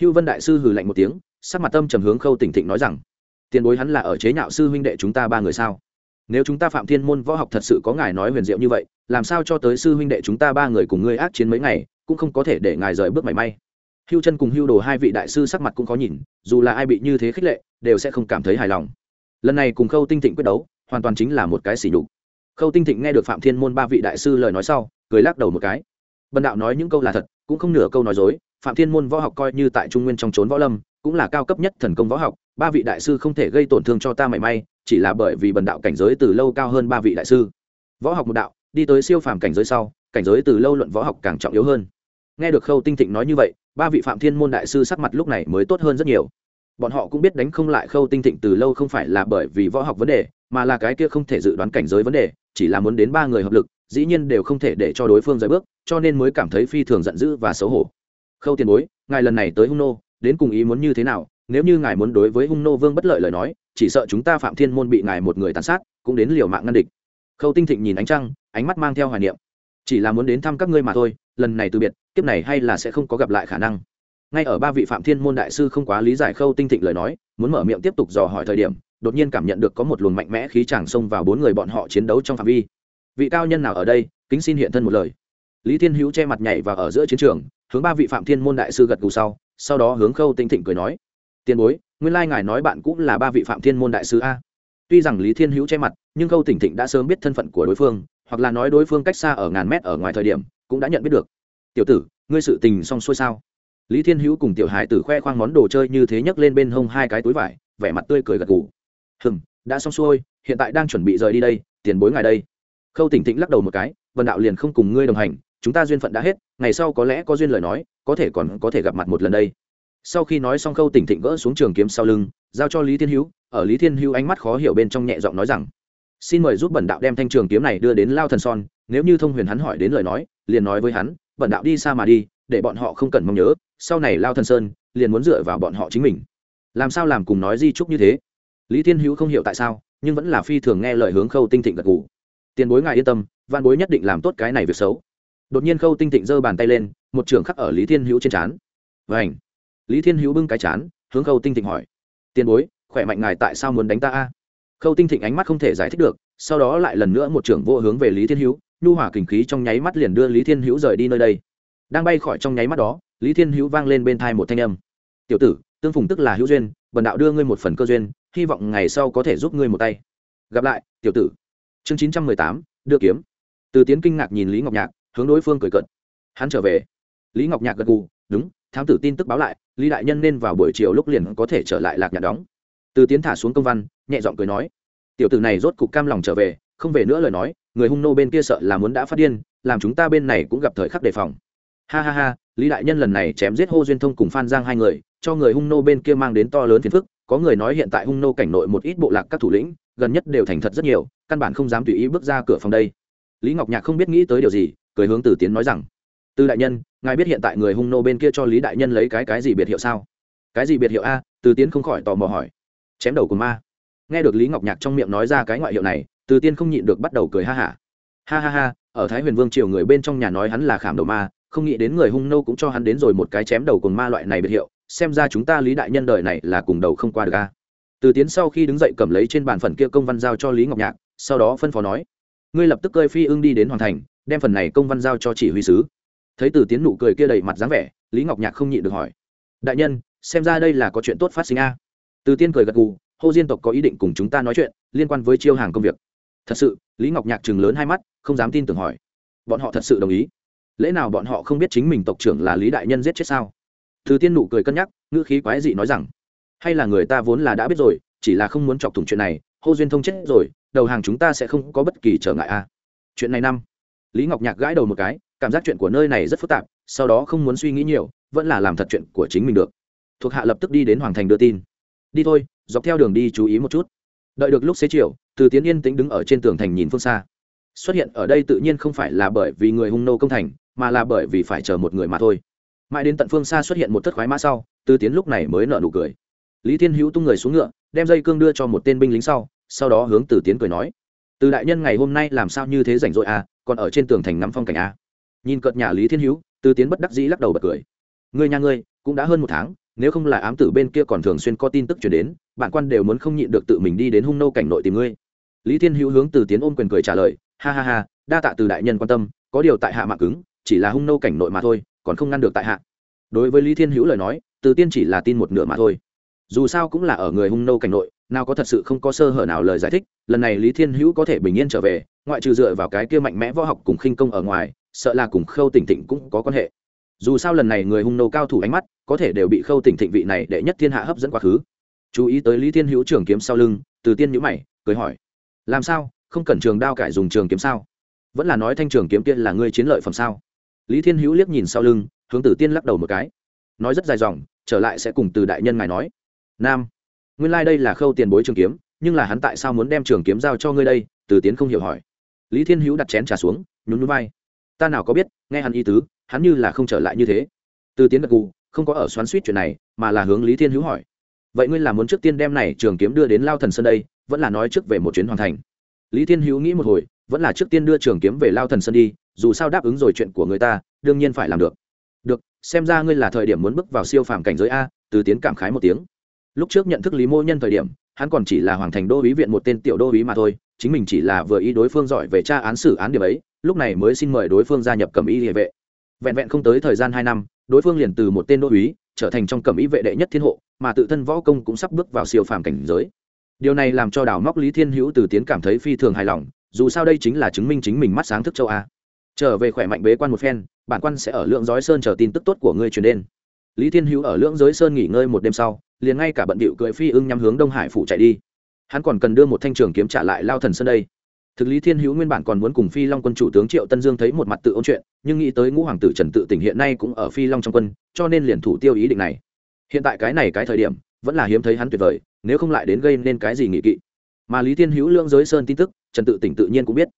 Hưu vân đại sư hừ lạnh một tiếng, sắc mặt tâm trầm hướng khâu tỉnh thịnh nói rằng, tiền bối hắn là ở chế nhạo sư huynh đệ chúng ta ba người sao? Nếu chúng ta phạm thiên môn võ học thật sự có ngài nói huyền diệu như vậy, làm sao cho tới sư huynh đệ chúng ta ba người cùng ngươi ác chiến mấy ngày, cũng không có thể để ngài rời bước mảy may. Hưu chân cùng hưu đồ hai vị đại sư sắc mặt cũng có nhìn, dù là ai bị như thế khích lệ, đều sẽ không cảm thấy hài lòng. Lần này cùng khâu tinh thịnh quyết đấu, hoàn toàn chính là một cái xỉ nhục khâu tinh thịnh nghe được phạm thiên môn ba vị đại sư lời nói sau, cười lắc đầu một cái. Bần đạo nói những câu là thật, cũng không nửa câu nói dối, phạm thiên môn võ học coi như tại trung nguyên trong trốn võ lâm, cũng là cao cấp nhất thần công võ học, ba vị đại sư không thể gây tổn thương cho ta mảy may, chỉ là bởi vì bần đạo cảnh giới từ lâu cao hơn ba vị đại sư. Võ học một đạo, đi tới siêu phàm cảnh giới sau, cảnh giới từ lâu luận võ học càng trọng yếu hơn. Nghe được khâu tinh thịnh nói như vậy, ba vị phạm thiên môn đại sư sắc mặt lúc này mới tốt hơn rất nhiều. Bọn họ cũng biết đánh không lại khâu tinh thịnh từ lâu không phải là bởi vì võ học vấn đề mà là cái kia không thể dự đoán cảnh giới vấn đề, chỉ là muốn đến ba người hợp lực, dĩ nhiên đều không thể để cho đối phương rời bước, cho nên mới cảm thấy phi thường giận dữ và xấu hổ. Khâu tiền bối, ngài lần này tới hung nô, đến cùng ý muốn như thế nào? Nếu như ngài muốn đối với hung nô vương bất lợi lời nói, chỉ sợ chúng ta phạm thiên môn bị ngài một người tàn sát, cũng đến liều mạng ngăn địch. Khâu tinh thịnh nhìn ánh trăng, ánh mắt mang theo hoài niệm. Chỉ là muốn đến thăm các ngươi mà thôi, lần này từ biệt, kiếp này hay là sẽ không có gặp lại khả năng. Ngay ở ba vị phạm thiên môn đại sư không quá lý giải khâu tinh thịnh lời nói, muốn mở miệng tiếp tục dò hỏi thời điểm đột nhiên cảm nhận được có một luồng mạnh mẽ khí chàng xông vào bốn người bọn họ chiến đấu trong phạm vi. Vị cao nhân nào ở đây, kính xin hiện thân một lời. Lý thiên hữu che mặt nhảy và ở giữa chiến trường, hướng ba vị phạm thiên môn đại sư gật gù sau sau đó hướng khâu tinh thịnh cười nói, tiền bối, nguyên lai ngài nói bạn cũng là ba vị phạm thiên môn đại sư a. Tuy rằng lý thiên hữu che mặt, nhưng khâu tỉnh thịnh đã sớm biết thân phận của đối phương, hoặc là nói đối phương cách xa ở ngàn mét ở ngoài thời điểm, cũng đã nhận biết được. Tiểu tử, ngươi sự tình xong xuôi sao? Lý thiên hữu cùng tiểu hải tử khoe khoang món đồ chơi như thế nhấc lên bên hông hai cái túi vải, vẻ mặt tươi cười gật gù hừm, đã xong xuôi, hiện tại đang chuẩn bị rời đi đây, tiền bối ngài đây. Khâu tỉnh thịnh lắc đầu một cái vần đạo liền không cùng ngươi đồng hành, chúng ta duyên phận đã hết, ngày sau có lẽ có duyên lời nói, có thể còn có thể gặp mặt một lần đây. Sau khi nói xong khâu tỉnh thịnh gỡ xuống trường kiếm sau lưng, giao cho lý thiên hữu, ở lý thiên hữu ánh mắt khó hiểu bên trong nhẹ giọng nói rằng, xin mời giúp bẩn đạo đem thanh trường kiếm này đưa đến lao thần son, nếu như thông huyền hắn hỏi đến lời nói, liền nói với hắn bẩn đạo đi xa mà đi, để bọn họ không cần mong nhớ, sau này lao thần sơn liền muốn dựa vào bọn họ chính mình. Làm sao làm cùng nói di trúc như thế? Lý thiên hữu không hiểu tại sao, nhưng vẫn là phi thường nghe lời hướng khâu tinh thịnh gật ngủ tiền bối ngài yên tâm văn bối nhất định làm tốt cái này việc xấu. Đột nhiên khâu tinh thịnh giơ bàn tay lên, một trường khắc ở lý thiên hữu trên trán. Vảnh lý thiên hữu bưng cái chán hướng khâu tinh thịnh hỏi. Tiền bối, khỏe mạnh ngài tại sao muốn đánh ta a? Khâu tinh thịnh ánh mắt không thể giải thích được, sau đó lại lần nữa một trưởng vô hướng về lý thiên hữu, nhu hỏa kình khí trong nháy mắt liền đưa lý thiên hữu rời đi nơi đây. Đang bay khỏi trong nháy mắt đó, lý thiên hữu vang lên bên thai một thanh âm. Tiểu tử tương phùng tức là hữu duyên, bần đạo đưa ngươi một phần cơ duyên, hy vọng ngày sau có thể giúp ngươi một tay. Gặp lại, tiểu tử. Chương chín trăm mười tám, đưa kiếm. Từ tiến kinh ngạc nhìn lý ngọc nhạc, hướng đối phương cười cận hắn trở về. Lý ngọc nhạc gật gù, đúng, thám tử tin tức báo lại, lý đại nhân nên vào buổi chiều lúc liền có thể trở lại lạc nhạc đóng. Từ tiến thả xuống công văn, nhẹ giọng cười nói, tiểu tử này rốt cục cam lòng trở về, không về nữa lời nói, người hung nô bên kia sợ là muốn đã phát điên, làm chúng ta bên này cũng gặp thời khắc đề phòng. Ha ha ha, lý đại nhân lần này chém giết hô duyên thông cùng phan giang hai người cho người hung nô bên kia mang đến to lớn phiền phức, có người nói hiện tại hung nô cảnh nội một ít bộ lạc các thủ lĩnh, gần nhất đều thành thật rất nhiều, căn bản không dám tùy ý bước ra cửa phòng đây. Lý ngọc nhạc không biết nghĩ tới điều gì, cười hướng từ tiến nói rằng, từ đại nhân, ngài biết hiện tại người hung nô bên kia cho lý đại nhân lấy cái cái gì biệt hiệu sao? Cái gì biệt hiệu a? Từ tiến không khỏi tò mò hỏi. Chém đầu của ma. Nghe được lý ngọc nhạc trong miệng nói ra cái ngoại hiệu này, từ tiên không nhịn được bắt đầu cười ha hả. Ha. ha ha ha, ở thái huyền vương triều người bên trong nhà nói hắn là khảm đầu ma, không nghĩ đến người hung nô cũng cho hắn đến rồi một cái chém đầu cùng ma loại này biệt hiệu xem ra chúng ta lý đại nhân đời này là cùng đầu không qua được a. Từ tiến sau khi đứng dậy cầm lấy trên bàn phần kia công văn giao cho lý ngọc nhạc, sau đó phân phó nói, ngươi lập tức cơi phi ưng đi đến hoàn thành, đem phần này công văn giao cho chỉ huy sứ. Thấy từ tiến nụ cười kia đầy mặt dáng vẻ, lý ngọc nhạc không nhịn được hỏi, đại nhân, xem ra đây là có chuyện tốt phát sinh a. Từ tiên cười gật gù, hô diên tộc có ý định cùng chúng ta nói chuyện liên quan với chiêu hàng công việc. Thật sự, lý ngọc nhạc chừng lớn hai mắt, không dám tin tưởng hỏi, bọn họ thật sự đồng ý? Lẽ nào bọn họ không biết chính mình tộc trưởng là lý đại nhân giết chết sao? Từ tiên nụ cười cân nhắc, ngữ khí quái dị nói rằng, hay là người ta vốn là đã biết rồi, chỉ là không muốn chọc thủng chuyện này hô duyên thông chết rồi, đầu hàng chúng ta sẽ không có bất kỳ trở ngại a chuyện này năm, lý ngọc nhạc gãi đầu một cái, cảm giác chuyện của nơi này rất phức tạp, sau đó không muốn suy nghĩ nhiều, vẫn là làm thật chuyện của chính mình được. Thuộc hạ lập tức đi đến hoàng thành đưa tin. Đi thôi, dọc theo đường đi chú ý một chút. Đợi được lúc xế chiều, từ tiến yên tĩnh đứng ở trên tường thành nhìn phương xa. Xuất hiện ở đây tự nhiên không phải là bởi vì người hung nô công thành, mà là bởi vì phải chờ một người mà thôi mãi đến tận phương xa xuất hiện một thất khoái mã sau từ tiến lúc này mới nợ nụ cười. Lý thiên hữu tung người xuống ngựa, đem dây cương đưa cho một tên binh lính sau sau đó hướng từ tiến cười nói từ đại nhân ngày hôm nay làm sao như thế rảnh rỗi à còn ở trên tường thành ngắm phong cảnh à? Nhìn cợt nhà lý thiên hữu từ tiến bất đắc dĩ lắc đầu bật cười. Ngươi nhà ngươi, cũng đã hơn một tháng, nếu không là ám tử bên kia còn thường xuyên có tin tức chuyển đến bản quan đều muốn không nhịn được tự mình đi đến hung nô cảnh nội tìm ngươi. Lý thiên hữu hướng từ tiến ôm quyền cười trả lời, ha ha ha, đa tạ từ đại nhân quan tâm, có điều tại hạ mạng cứng, chỉ là hung nô cảnh nội mà thôi còn không ngăn được tại hạ. Đối với lý thiên hữu lời nói, từ tiên chỉ là tin một nửa mà thôi. Dù sao cũng là ở người hung nô cảnh nội, nào có thật sự không có sơ hở nào lời giải thích, lần này lý thiên hữu có thể bình yên trở về, ngoại trừ dựa vào cái kia mạnh mẽ võ học cùng khinh công ở ngoài, sợ là cùng khâu tỉnh thịnh cũng có quan hệ. Dù sao lần này người hung nô cao thủ ánh mắt, có thể đều bị khâu tỉnh thịnh vị này đệ nhất thiên hạ hấp dẫn quá khứ. Chú ý tới lý thiên hữu trường kiếm sau lưng, từ tiên nhữ mày, cười hỏi, làm sao? Không cần trường đao cải dùng trường kiếm sao? Vẫn là nói thanh trường kiếm kia là ngươi chiến lợi phẩm sao? Lý thiên hữu liếc nhìn sau lưng, hướng tử tiên lắc đầu một cái. Nói rất dài dòng, trở lại sẽ cùng từ đại nhân ngài nói. Nam, nguyên lai、like、đây là khâu tiền bối trường kiếm, nhưng là hắn tại sao muốn đem trường kiếm giao cho ngươi đây? Từ tiến không hiểu hỏi. Lý thiên hữu đặt chén trà xuống, nhún núi vai. Ta nào có biết, nghe hắn ý tứ, hắn như là không trở lại như thế. Từ tiến gật gù, không có ở xoắn suýt chuyện này, mà là hướng lý thiên hữu hỏi. Vậy ngươi là muốn trước tiên đem này trường kiếm đưa đến lao thần sơn đây, vẫn là nói trước về một chuyến hoàn thành? Lý thiên hữu nghĩ một hồi, vẫn là trước tiên đưa trường kiếm về lao thần sơn đi dù sao đáp ứng rồi chuyện của người ta, đương nhiên phải làm được. Được, xem ra ngươi là thời điểm muốn bước vào siêu phàm cảnh giới a, từ tiến cảm khái một tiếng. Lúc trước nhận thức lý mô nhân thời điểm, hắn còn chỉ là hoàng thành đô ý viện một tên tiểu đô ý mà thôi, chính mình chỉ là vừa ý đối phương giỏi về tra án xử án điểm ấy, lúc này mới xin mời đối phương gia nhập cầm y địa vệ. Vẹn vẹn không tới thời gian hai năm, đối phương liền từ một tên đô ý trở thành trong cầm y vệ đệ nhất thiên hộ, mà tự thân võ công cũng sắp bước vào siêu phàm cảnh giới. Điều này làm cho đào móc lý thiên hữu từ tiến cảm thấy phi thường hài lòng, dù sao đây chính là chứng minh chính mình mắt sáng thức châu a trở về khỏe mạnh bế quan một phen, bản quan sẽ ở lượng giới sơn chờ tin tức tốt của ngươi truyền đến. Lý thiên hữu ở lưỡng giới sơn nghỉ ngơi một đêm sau, liền ngay cả bận bịu cười phi ưng nhắm hướng đông hải phủ chạy đi. Hắn còn cần đưa một thanh trường kiếm trả lại lao thần sơn đây. Thực lý thiên hữu nguyên bản còn muốn cùng phi long quân chủ tướng triệu tân dương thấy một mặt tự ôn chuyện, nhưng nghĩ tới ngũ hoàng tử trần tự tỉnh hiện nay cũng ở phi long trong quân, cho nên liền thủ tiêu ý định này. Hiện tại cái này cái thời điểm, vẫn là hiếm thấy hắn tuyệt vời, nếu không lại đến gây nên cái gì nghị kỵ. Mà lý thiên hữu lưỡng giới sơn tin tức, trần tự tỉnh tự nhiên cũng biết.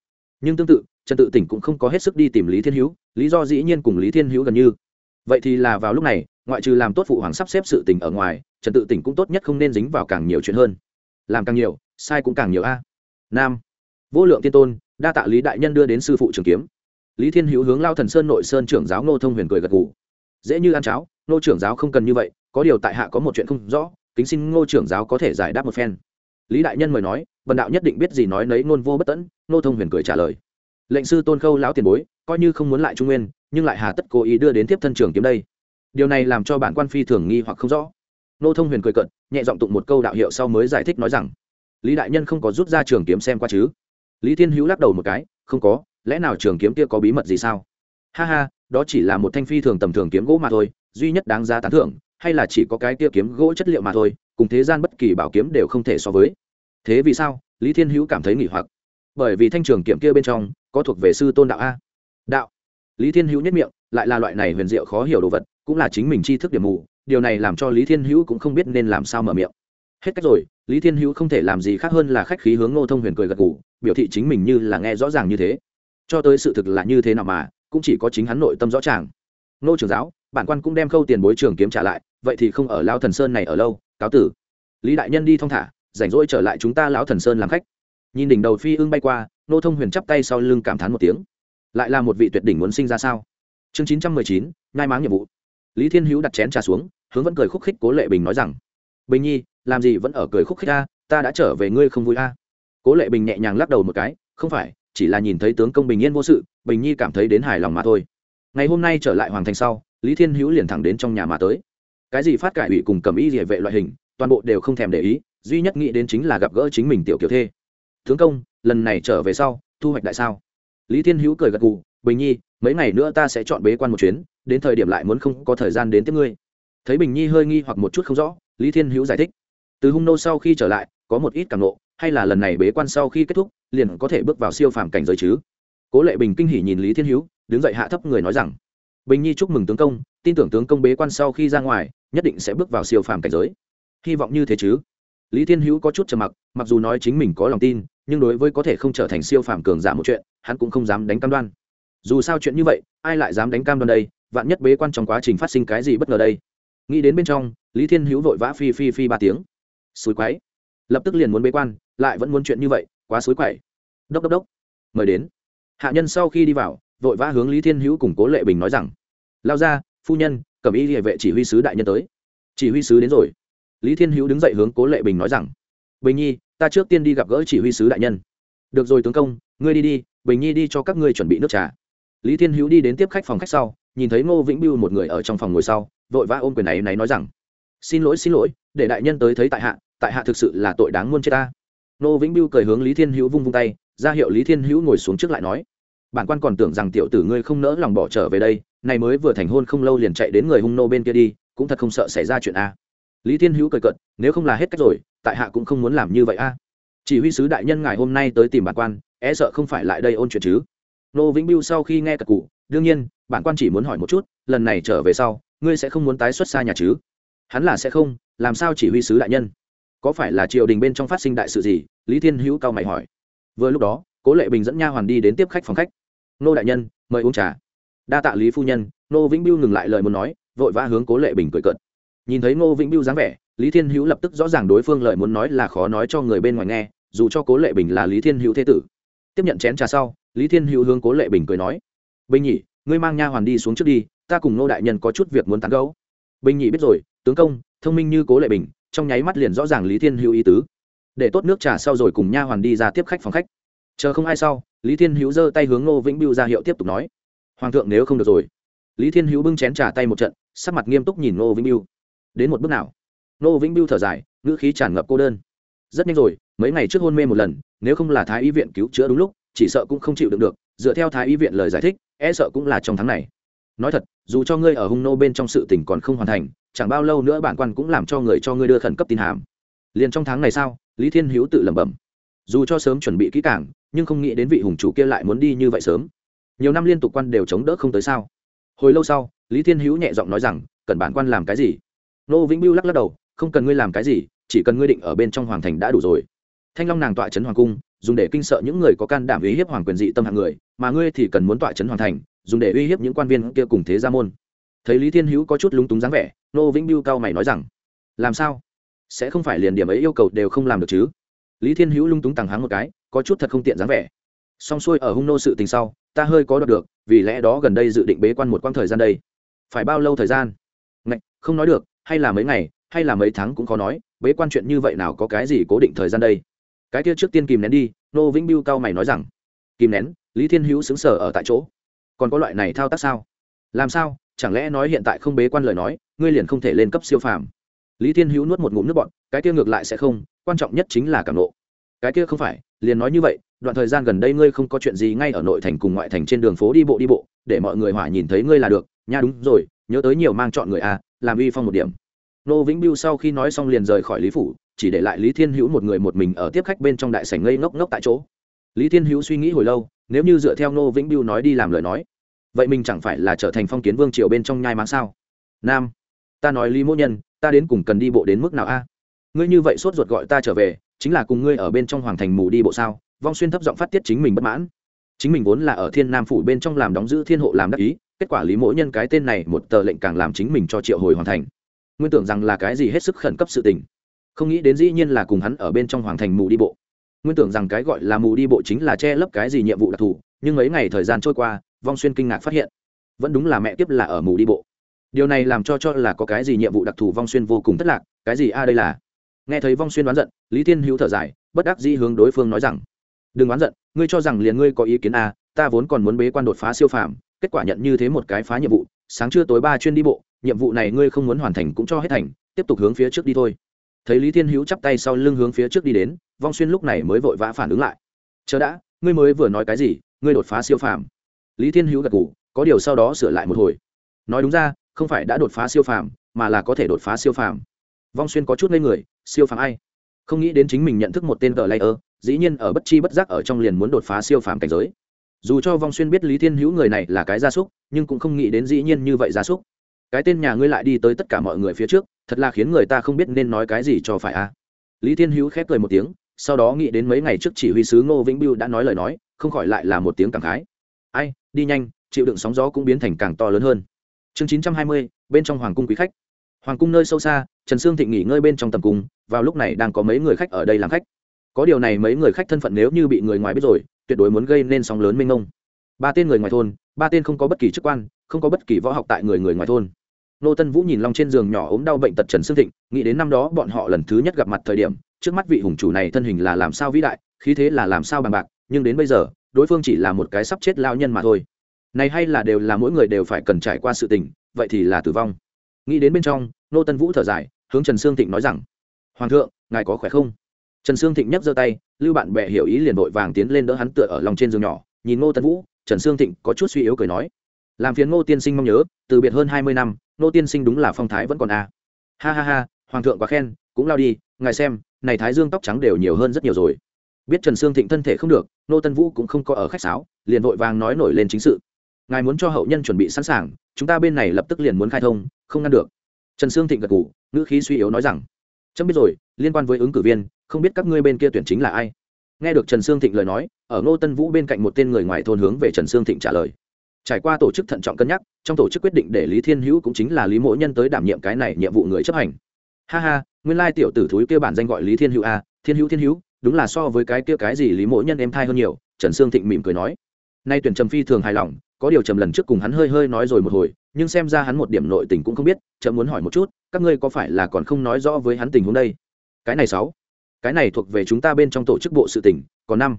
Nhưng tương tự trần tự tỉnh cũng không có hết sức đi tìm lý thiên hữu, lý do dĩ nhiên cùng lý thiên hữu gần như. Vậy thì là vào lúc này, ngoại trừ làm tốt phụ hoàng sắp xếp sự tình ở ngoài, trần tự tỉnh cũng tốt nhất không nên dính vào càng nhiều chuyện hơn. Làm càng nhiều, sai cũng càng nhiều a. Nam. Vô lượng tiên tôn, đa tạ lý đại nhân đưa đến sư phụ trường kiếm. Lý thiên hữu hướng lao thần sơn nội sơn trưởng giáo ngô thông huyền cười gật gù. Dễ như ăn cháo, ngô trưởng giáo không cần như vậy, có điều tại hạ có một chuyện không rõ, kính xin ngô trưởng giáo có thể giải đáp một phen. Lý đại nhân mời nói vần đạo nhất định biết gì nói nấy, ngôn vô bất tẫn, ngô thông huyền cười trả lời lệnh sư tôn khâu lão tiền bối, coi như không muốn lại trung nguyên, nhưng lại hà tất cố ý đưa đến tiếp thân trường kiếm đây. Điều này làm cho bản quan phi thường nghi hoặc không rõ. Nô thông huyền cười cận nhẹ giọng tụng một câu đạo hiệu sau mới giải thích nói rằng, lý đại nhân không có rút ra trường kiếm xem qua chứ? Lý thiên hữu lắc đầu một cái, không có, lẽ nào trường kiếm kia có bí mật gì sao? Ha ha, đó chỉ là một thanh phi thường tầm thường kiếm gỗ mà thôi, duy nhất đáng giá tán thưởng, hay là chỉ có cái kia kiếm gỗ chất liệu mà thôi, cùng thế gian bất kỳ bảo kiếm đều không thể so với. Thế vì sao? Lý thiên hữu cảm thấy nghỉ hoặc bởi vì thanh trường kiếm kia bên trong có thuộc về sư tôn đạo a. Đạo. Lý thiên hữu nhất miệng, lại là loại này huyền diệu khó hiểu đồ vật, cũng là chính mình tri thức điểm mù, điều này làm cho lý thiên hữu cũng không biết nên làm sao mở miệng. Hết cách rồi, lý thiên hữu không thể làm gì khác hơn là khách khí hướng ngô thông huyền cười gật g ủ biểu thị chính mình như là nghe rõ ràng như thế. Cho tới sự thực là như thế nào mà, cũng chỉ có chính hắn nội tâm rõ ràng. Ngô trưởng giáo, bản quan cũng đem khâu tiền bối trường kiếm trả lại, vậy thì không ở lao thần sơn này ở lâu, cáo tử. Lý đại nhân đi thong thả, rảnh rỗi trở lại chúng ta lão thần sơn làm khách nhìn đỉnh đầu phi ưng bay qua, nô thông huyền chắp tay sau lưng cảm thán một tiếng. Lại là một vị tuyệt đỉnh muốn sinh ra sao? Chương chín trăm mười chín, nhai máng nhiệm vụ. Lý thiên hữu đặt chén trà xuống, hướng vẫn cười khúc khích cố lệ bình nói rằng, bình nhi, làm gì vẫn ở cười khúc khích a, ta đã trở về ngươi không vui a. Cố lệ bình nhẹ nhàng lắc đầu một cái, không phải, chỉ là nhìn thấy tướng công bình yên vô sự, bình nhi cảm thấy đến hài lòng mà thôi. Ngày hôm nay trở lại hoàng thành sau, lý thiên hữu liền thẳng đến trong nhà mà tới. Cái gì phát cải ủy cùng cầm y địa vệ loại hình, toàn bộ đều không thèm để ý, duy nhất nghĩ đến chính là gặp gỡ chính mình tiểu kiểu thê tướng công, lần này trở về sau, thu hoạch đại sao? Lý thiên hữu cười gật gù, bình nhi, mấy ngày nữa ta sẽ chọn bế quan một chuyến, đến thời điểm lại muốn không có thời gian đến tiếp ngươi. Thấy bình nhi hơi nghi hoặc một chút không rõ, lý thiên hữu giải thích. Từ hung nô sau khi trở lại, có một ít càng nộ, hay là lần này bế quan sau khi kết thúc, liền có thể bước vào siêu phàm cảnh giới chứ? Cố lệ bình kinh hỉ nhìn lý thiên hữu, đứng dậy hạ thấp người nói rằng, bình nhi chúc mừng tướng công, tin tưởng tướng công bế quan sau khi ra ngoài, nhất định sẽ bước vào siêu phàm cảnh giới. Hy vọng như thế chứ? Lý thiên hữu có chút trầm mặc mặc dù nói chính mình có lòng tin, nhưng đối với có thể không trở thành siêu phàm cường giả một chuyện, hắn cũng không dám đánh cam đoan. Dù sao chuyện như vậy, ai lại dám đánh cam đoan đây? Vạn nhất bế quan trong quá trình phát sinh cái gì bất ngờ đây? Nghĩ đến bên trong, lý thiên hữu vội vã phi phi phi ba tiếng. Xối quáy lập tức liền muốn bế quan, lại vẫn muốn chuyện như vậy, quá suối quậy đốc đốc đốc. Mời đến. Hạ nhân sau khi đi vào, vội vã hướng lý thiên hữu cùng cố lệ bình nói rằng, lao ra phu nhân cầm ý địa vệ chỉ huy sứ đại nhân tới. Chỉ huy sứ đến rồi lý thiên hữu đứng dậy hướng cố lệ bình nói rằng, bình nhi, ta trước tiên đi gặp gỡ chỉ huy sứ đại nhân. Được rồi tướng công, ngươi đi đi, bình nhi đi cho các ngươi chuẩn bị nước trà. Lý thiên hữu đi đến tiếp khách phòng khách sau, nhìn thấy ngô vĩnh biêu một người ở trong phòng ngồi sau, vội vã ôm quyền này này nói rằng, xin lỗi xin lỗi, để đại nhân tới thấy tại hạ tại hạ thực sự là tội đáng muôn chết ta. Ngô vĩnh biêu cười hướng lý thiên hữu vung vung tay, ra hiệu lý thiên hữu ngồi xuống trước lại nói, bản quan còn tưởng rằng tiểu tử ngươi không nỡ lòng bỏ trở về đây, này mới vừa thành hôn không lâu liền chạy đến người hung nô bên kia đi, cũng thật không sợ xảy ra chuyện a lý thiên hữu cười cận nếu không là hết cách rồi, tại hạ cũng không muốn làm như vậy a. Chỉ huy sứ đại nhân ngài hôm nay tới tìm bản quan e sợ không phải lại đây ôn chuyện chứ. Nô vĩnh biêu sau khi nghe cật cụ đương nhiên, bản quan chỉ muốn hỏi một chút, lần này trở về sau, ngươi sẽ không muốn tái xuất xa nhà chứ? Hắn là sẽ không, làm sao chỉ huy sứ đại nhân? Có phải là triều đình bên trong phát sinh đại sự gì? Lý thiên hữu cao mày hỏi. Vừa lúc đó, cố lệ bình dẫn nha hoàn đi đến tiếp khách phòng khách. Nô đại nhân, mời uống trà. Đa tạ lý phu nhân, nô vĩnh biêu ngừng lại lời muốn nói, vội vã hướng cố lệ bình cười cợt nhìn thấy Ngô vĩnh biêu dáng vẻ, lý thiên hữu lập tức rõ ràng đối phương lời muốn nói là khó nói cho người bên ngoài nghe, dù cho cố lệ bình là lý thiên hữu thế tử. Tiếp nhận chén trà sau, lý thiên hữu hướng cố lệ bình cười nói, bình nhỉ, ngươi mang nha hoàn đi xuống trước đi, ta cùng Ngô đại nhân có chút việc muốn tán gấu bình nhị biết rồi, tướng công, thông minh như cố lệ bình, trong nháy mắt liền rõ ràng lý thiên hữu ý tứ. Để tốt nước trà sau rồi cùng nha hoàn đi ra tiếp khách phòng khách. Chờ không ai sau, lý thiên hữu giơ tay hướng ngô vĩnh biêu ra hiệu tiếp tục nói, hoàng thượng nếu không được rồi. Lý thiên hữu bưng chén trà tay một trận, sắc mặt nghiêm túc nhìn ngô vĩnh biêu đến một bước nào. Nô vĩnh biêu thở dài ngữ khí tràn ngập cô đơn. Rất nhanh rồi mấy ngày trước hôn mê một lần nếu không là thái y viện cứu chữa đúng lúc chỉ sợ cũng không chịu đựng được dựa theo thái y viện lời giải thích e sợ cũng là trong tháng này. Nói thật dù cho ngươi ở hung nô bên trong sự tình còn không hoàn thành chẳng bao lâu nữa bản quan cũng làm cho người cho ngươi đưa khẩn cấp tin hàm. Liền trong tháng này sao lý thiên hữu tự lẩm bẩm. Dù cho sớm chuẩn bị kỹ càng, nhưng không nghĩ đến vị hùng chủ kia lại muốn đi như vậy sớm. Nhiều năm liên tục quan đều chống đỡ không tới sao. Hồi lâu sau lý thiên hữu nhẹ giọng nói rằng cần bản quan làm cái gì? Nô vĩnh biêu lắc lắc đầu không cần ngươi làm cái gì chỉ cần ngươi định ở bên trong hoàng thành đã đủ rồi. Thanh long nàng tọa trấn hoàng cung dùng để kinh sợ những người có can đảm uy hiếp hoàng quyền dị tâm hạng người mà ngươi thì cần muốn tọa trấn hoàng thành dùng để uy hiếp những quan viên kia cùng thế gia môn. Thấy lý thiên hữu có chút lúng túng dáng vẻ nô vĩnh biêu cao mày nói rằng làm sao? Sẽ không phải liền điểm ấy yêu cầu đều không làm được chứ? Lý thiên hữu lung túng tàng háng một cái có chút thật không tiện dáng vẻ. Xong xuôi ở hung nô sự tình sau ta hơi có đọc được vì lẽ đó gần đây dự định bế quan một quãng thời gian đây. Phải bao lâu thời gian? Ngạch, không nói được hay là mấy ngày, hay là mấy tháng cũng khó nói, bế quan chuyện như vậy nào có cái gì cố định thời gian đây? Cái kia trước tiên kìm nén đi, nô vĩnh biêu cao mày nói rằng, kìm nén? Lý thiên hữu xứng sở ở tại chỗ. Còn có loại này thao tác sao? Làm sao? Chẳng lẽ nói hiện tại không bế quan lời nói, ngươi liền không thể lên cấp siêu phàm? Lý thiên hữu nuốt một ngụm nước bọn cái kia ngược lại sẽ không, quan trọng nhất chính là cảm nộ. Cái kia không phải, liền nói như vậy, đoạn thời gian gần đây ngươi không có chuyện gì ngay ở nội thành cùng ngoại thành trên đường phố đi bộ đi bộ, để mọi người hỏa nhìn thấy ngươi là được. Nha, đúng rồi, nhớ tới nhiều mang chọn người a làm uy phong một điểm. Nô vĩnh biêu sau khi nói xong liền rời khỏi lý phủ, chỉ để lại lý thiên hữu một người một mình ở tiếp khách bên trong đại sảnh ngây ngốc ngốc tại chỗ. Lý thiên hữu suy nghĩ hồi lâu, nếu như dựa theo nô vĩnh biêu nói đi làm lời nói, vậy mình chẳng phải là trở thành phong kiến vương triều bên trong nhai máng sao? Nam, ta nói lý mỗ nhân, ta đến cùng cần đi bộ đến mức nào a? Ngươi như vậy sốt ruột gọi ta trở về, chính là cùng ngươi ở bên trong hoàng thành mù đi bộ sao? Vong xuyên thấp giọng phát tiết chính mình bất mãn. Chính mình vốn là ở thiên nam phủ bên trong làm đóng giữ thiên hộ làm đắc ý kết quả lý mỗ nhân cái tên này một tờ lệnh càng làm chính mình cho triệu hồi hoàn thành. Nguyên tưởng rằng là cái gì hết sức khẩn cấp sự tình. Không nghĩ đến dĩ nhiên là cùng hắn ở bên trong hoàng thành mù đi bộ. Nguyên tưởng rằng cái gọi là mù đi bộ chính là che lấp cái gì nhiệm vụ đặc thù, nhưng mấy ngày thời gian trôi qua, vong xuyên kinh ngạc phát hiện, vẫn đúng là mẹ tiếp là ở mù đi bộ. Điều này làm cho cho là có cái gì nhiệm vụ đặc thù vong xuyên vô cùng thất lạc, cái gì a đây là? Nghe thấy vong xuyên đoán giận, lý thiên hữu thở dài, bất đắc dĩ hướng đối phương nói rằng, đừng đoán giận, ngươi cho rằng liền ngươi có ý kiến a, ta vốn còn muốn bế quan đột phá siêu phàm kết quả nhận như thế một cái phá nhiệm vụ, sáng trưa tối ba chuyên đi bộ, nhiệm vụ này ngươi không muốn hoàn thành cũng cho hết thành, tiếp tục hướng phía trước đi thôi. Thấy lý thiên hữu chắp tay sau lưng hướng phía trước đi đến, vong xuyên lúc này mới vội vã phản ứng lại. Chờ đã, ngươi mới vừa nói cái gì, ngươi đột phá siêu phàm. Lý thiên hữu gật ngủ có điều sau đó sửa lại một hồi. Nói đúng ra, không phải đã đột phá siêu phàm, mà là có thể đột phá siêu phàm. Vong xuyên có chút ngây người, siêu phàm ai? Không nghĩ đến chính mình nhận thức một tên cờ layer, dĩ nhiên ở bất chi bất giác ở trong liền muốn đột phá siêu phàm cảnh giới dù cho vong xuyên biết lý thiên hữu người này là cái gia súc, nhưng cũng không nghĩ đến dĩ nhiên như vậy gia súc. Cái tên nhà ngươi lại đi tới tất cả mọi người phía trước, thật là khiến người ta không biết nên nói cái gì cho phải a lý thiên hữu khép cười một tiếng, sau đó nghĩ đến mấy ngày trước chỉ huy sứ ngô vĩnh biêu đã nói lời nói, không khỏi lại là một tiếng cảm khái. Ai, đi nhanh, chịu đựng sóng gió cũng biến thành càng to lớn hơn. Chương chín trăm hai mươi, bên trong hoàng cung quý khách. Hoàng cung nơi sâu xa, trần sương thịnh nghỉ ngơi bên trong tầm cung, vào lúc này đang có mấy người khách ở đây làm khách. Có điều này mấy người khách thân phận nếu như bị người ngoài biết rồi tuyệt đối muốn gây nên sóng lớn mênh mông. Ba tên người ngoài thôn, ba tên không có bất kỳ chức quan, không có bất kỳ võ học tại người người ngoài thôn. Nô tân vũ nhìn long trên giường nhỏ ốm đau bệnh tật trần sương thịnh, nghĩ đến năm đó bọn họ lần thứ nhất gặp mặt thời điểm, trước mắt vị hùng chủ này thân hình là làm sao vĩ đại, khí thế là làm sao bằng bạc, nhưng đến bây giờ, đối phương chỉ là một cái sắp chết lao nhân mà thôi. Này hay là đều là mỗi người đều phải cần trải qua sự tình, vậy thì là tử vong. Nghĩ đến bên trong, nô tân vũ thở dài, hướng trần sương thịnh nói rằng, hoàng thượng, ngài có khỏe không? Trần sương thịnh nhấc giơ tay, lưu bạn bè hiểu ý liền vội vàng tiến lên đỡ hắn tựa ở lòng trên giường nhỏ, nhìn ngô tân vũ, trần sương thịnh có chút suy yếu cười nói, làm phiền ngô tiên sinh mong nhớ, từ biệt hơn hai mươi năm, ngô tiên sinh đúng là phong thái vẫn còn a. À. ha ha ha, hoàng thượng quá khen, cũng lao đi, ngài xem, này thái dương tóc trắng đều nhiều hơn rất nhiều rồi. Biết trần sương thịnh thân thể không được, Ngô tân vũ cũng không có ở khách sáo, liền vội vàng nói nổi lên chính sự. Ngài muốn cho hậu nhân chuẩn bị sẵn sàng, chúng ta bên này lập tức liền muốn khai thông, không ngăn được. Trần sương thịnh gật ngủ ngữ khí suy yếu nói rằng, chấm biết rồi, liên quan với ứng cử viên không biết các ngươi bên kia tuyển chính là ai. Nghe được trần sương thịnh lời nói ở ngô tân vũ bên cạnh một tên người ngoài thôn hướng về trần sương thịnh trả lời. Trải qua tổ chức thận trọng cân nhắc trong tổ chức quyết định để lý thiên hữu cũng chính là lý Mỗ nhân tới đảm nhiệm cái này nhiệm vụ người chấp hành. Ha ha nguyên lai tiểu tử thúi kia bản danh gọi lý thiên hữu a à, thiên hữu thiên hữu đúng là so với cái kia cái gì lý Mỗ nhân em thai hơn nhiều trần sương thịnh mỉm cười nói. Nay tuyển trầm phi thường hài lòng có điều trầm lần trước cùng hắn hơi hơi nói rồi một hồi nhưng xem ra hắn một điểm nội tình cũng không biết chậm muốn hỏi một chút các ngươi có phải là còn không nói rõ với hắn tình huống đây? Cái này sáu cái này thuộc về chúng ta bên trong tổ chức bộ sự tỉnh có năm.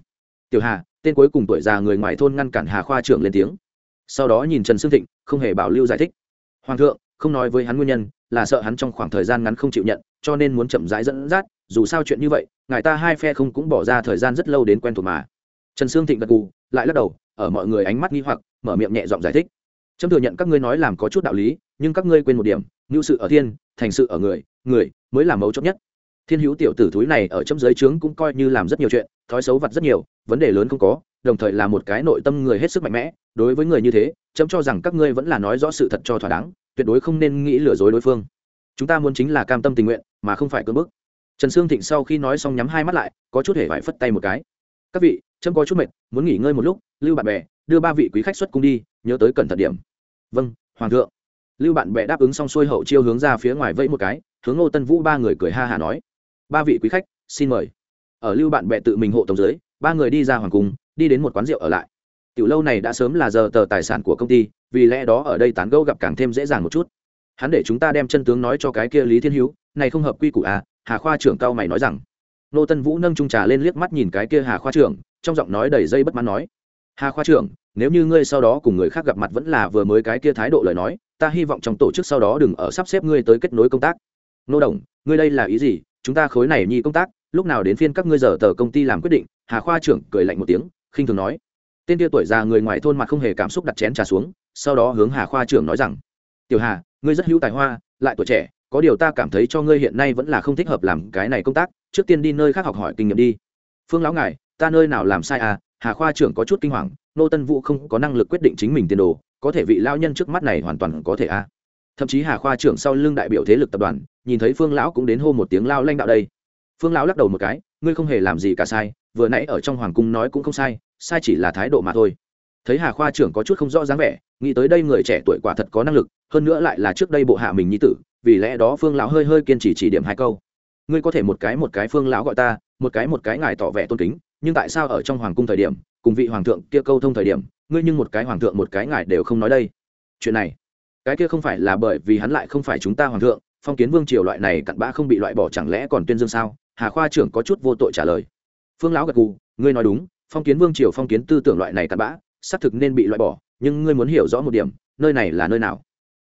Tiểu hà, tên cuối cùng tuổi già người ngoài thôn ngăn cản hà khoa trưởng lên tiếng. Sau đó nhìn trần sương thịnh, không hề bảo lưu giải thích. Hoàng thượng, không nói với hắn nguyên nhân, là sợ hắn trong khoảng thời gian ngắn không chịu nhận, cho nên muốn chậm rãi dẫn dắt, dù sao chuyện như vậy, ngài ta hai phe không cũng bỏ ra thời gian rất lâu đến quen thuộc mà. Trần sương thịnh gật cù lại lắc đầu, ở mọi người ánh mắt nghi hoặc, mở miệng nhẹ giọng giải thích. Trâm thừa nhận các ngươi nói làm có chút đạo lý, nhưng các ngươi quên một điểm, ngưu sự ở thiên, thành sự ở người người mới là mấu chốt nhất thiên hữu tiểu tử thúi này ở chấm giới trướng cũng coi như làm rất nhiều chuyện, thói xấu vặt rất nhiều, vấn đề lớn không có, đồng thời là một cái nội tâm người hết sức mạnh mẽ, đối với người như thế, chấm cho rằng các ngươi vẫn là nói rõ sự thật cho thỏa đáng, tuyệt đối không nên nghĩ lừa dối đối phương. Chúng ta muốn chính là cam tâm tình nguyện, mà không phải cưỡng bức. Trần sương thịnh sau khi nói xong nhắm hai mắt lại, có chút hề phải phất tay một cái. Các vị trâm có chút mệt, muốn nghỉ ngơi một lúc, lưu bạn bè, đưa ba vị quý khách xuất cung đi, nhớ tới cẩn thận điểm. Vâng hoàng thượng. Lưu bạn bè đáp ứng xong xuôi hậu chiêu hướng ra phía ngoài vẫy một cái, hướng ngô tân vũ ba người cười ha hả nói ba vị quý khách, xin mời. Ở lưu bạn bè tự mình hộ tổng giới ba người đi ra hoàng cung, đi đến một quán rượu ở lại. Tiểu lâu này đã sớm là giờ tờ tài sản của công ty, vì lẽ đó ở đây tán gẫu gặp càng thêm dễ dàng một chút. Hắn để chúng ta đem chân tướng nói cho cái kia lý thiên hữu, này không hợp quy củ à hà khoa trưởng cao mày nói rằng. Nô tân vũ nâng trung trà lên liếc mắt nhìn cái kia hà khoa trưởng, trong giọng nói đầy dây bất mãn nói. Hà khoa trưởng, nếu như ngươi sau đó cùng người khác gặp mặt vẫn là vừa mới cái kia thái độ lời nói, ta hy vọng trong tổ chức sau đó đừng ở sắp xếp ngươi tới kết nối công tác. Nô đồng, ngươi đây là ý gì? Chúng ta khối này nhi công tác, lúc nào đến phiên các ngươi giờ tờ công ty làm quyết định, hà khoa trưởng cười lạnh một tiếng, khinh thường nói. Tên kia tuổi già người ngoài thôn mặt không hề cảm xúc đặt chén trà xuống, sau đó hướng hà khoa trưởng nói rằng, tiểu hà, ngươi rất hữu tài hoa, lại tuổi trẻ, có điều ta cảm thấy cho ngươi hiện nay vẫn là không thích hợp làm cái này công tác, trước tiên đi nơi khác học hỏi kinh nghiệm đi. Phương lão ngài, ta nơi nào làm sai à? Hà khoa trưởng có chút kinh hoàng, nô tân vũ không có năng lực quyết định chính mình tiền đồ, có thể vị lao nhân trước mắt này hoàn toàn có thể a thậm chí hà khoa trưởng sau lưng đại biểu thế lực tập đoàn, nhìn thấy phương lão cũng đến hô một tiếng lao lanh đạo đây. Phương lão lắc đầu một cái, ngươi không hề làm gì cả sai, vừa nãy ở trong hoàng cung nói cũng không sai sai chỉ là thái độ mà thôi. Thấy hà khoa trưởng có chút không rõ dáng vẻ, nghĩ tới đây người trẻ tuổi quả thật có năng lực, hơn nữa lại là trước đây bộ hạ mình nhi tử, vì lẽ đó phương lão hơi hơi kiên trì chỉ điểm hai câu. Ngươi có thể một cái một cái phương lão gọi ta, một cái một cái ngài tỏ vẻ tôn kính, nhưng tại sao ở trong hoàng cung thời điểm, cùng vị hoàng thượng kia câu thông thời điểm, ngươi nhưng một cái hoàng thượng một cái ngài đều không nói đây? Chuyện này cái kia không phải là bởi vì hắn lại không phải chúng ta hoàng thượng, phong kiến vương triều loại này cặn bã không bị loại bỏ chẳng lẽ còn tuyên dương sao? Hà khoa trưởng có chút vô tội trả lời. Phương lão gật gù, ngươi nói đúng, phong kiến vương triều phong kiến tư tưởng loại này cặn bã, xác thực nên bị loại bỏ, nhưng ngươi muốn hiểu rõ một điểm, nơi này là nơi nào?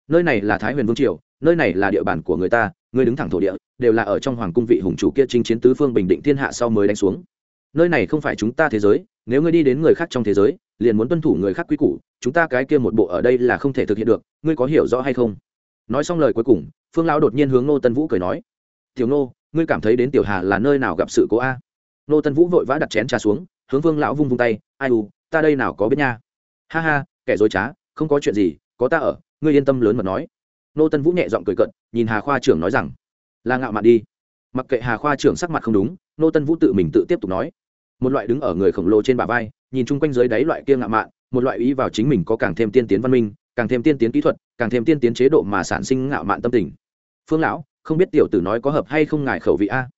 Nơi này là thái huyền vương triều, nơi này là địa bàn của người ta, ngươi đứng thẳng thổ địa, đều là ở trong hoàng cung vị hùng chủ kia chinh chiến tứ phương bình định thiên hạ sau mới đánh xuống. Nơi này không phải chúng ta thế giới, nếu ngươi đi đến người khác trong thế giới liền muốn tuân thủ người khác quy củ, chúng ta cái kia một bộ ở đây là không thể thực hiện được, ngươi có hiểu rõ hay không? Nói xong lời cuối cùng, phương lão đột nhiên hướng nô tân vũ cười nói, tiểu nô ngươi cảm thấy đến tiểu hà là nơi nào gặp sự cố a? Nô tân vũ vội vã đặt chén trà xuống, hướng phương lão vung vung tay, ai u, ta đây nào có biết nha. Ha ha, kẻ dối trá, không có chuyện gì, có ta ở, ngươi yên tâm lớn mật nói. Nô tân vũ nhẹ giọng cười cận nhìn hà khoa trưởng nói rằng, là ngạo mạn đi. Mặc kệ hà khoa trưởng sắc mặt không đúng nô tân vũ tự mình tự tiếp tục nói, một loại đứng ở người khổng lồ trên bả vai nhìn chung quanh dưới đáy loại kia ngạo mạn, một loại ý vào chính mình có càng thêm tiên tiến văn minh, càng thêm tiên tiến kỹ thuật, càng thêm tiên tiến chế độ mà sản sinh ngạo mạn tâm tình. Phương lão, không biết tiểu tử nói có hợp hay không ngài khẩu vị a?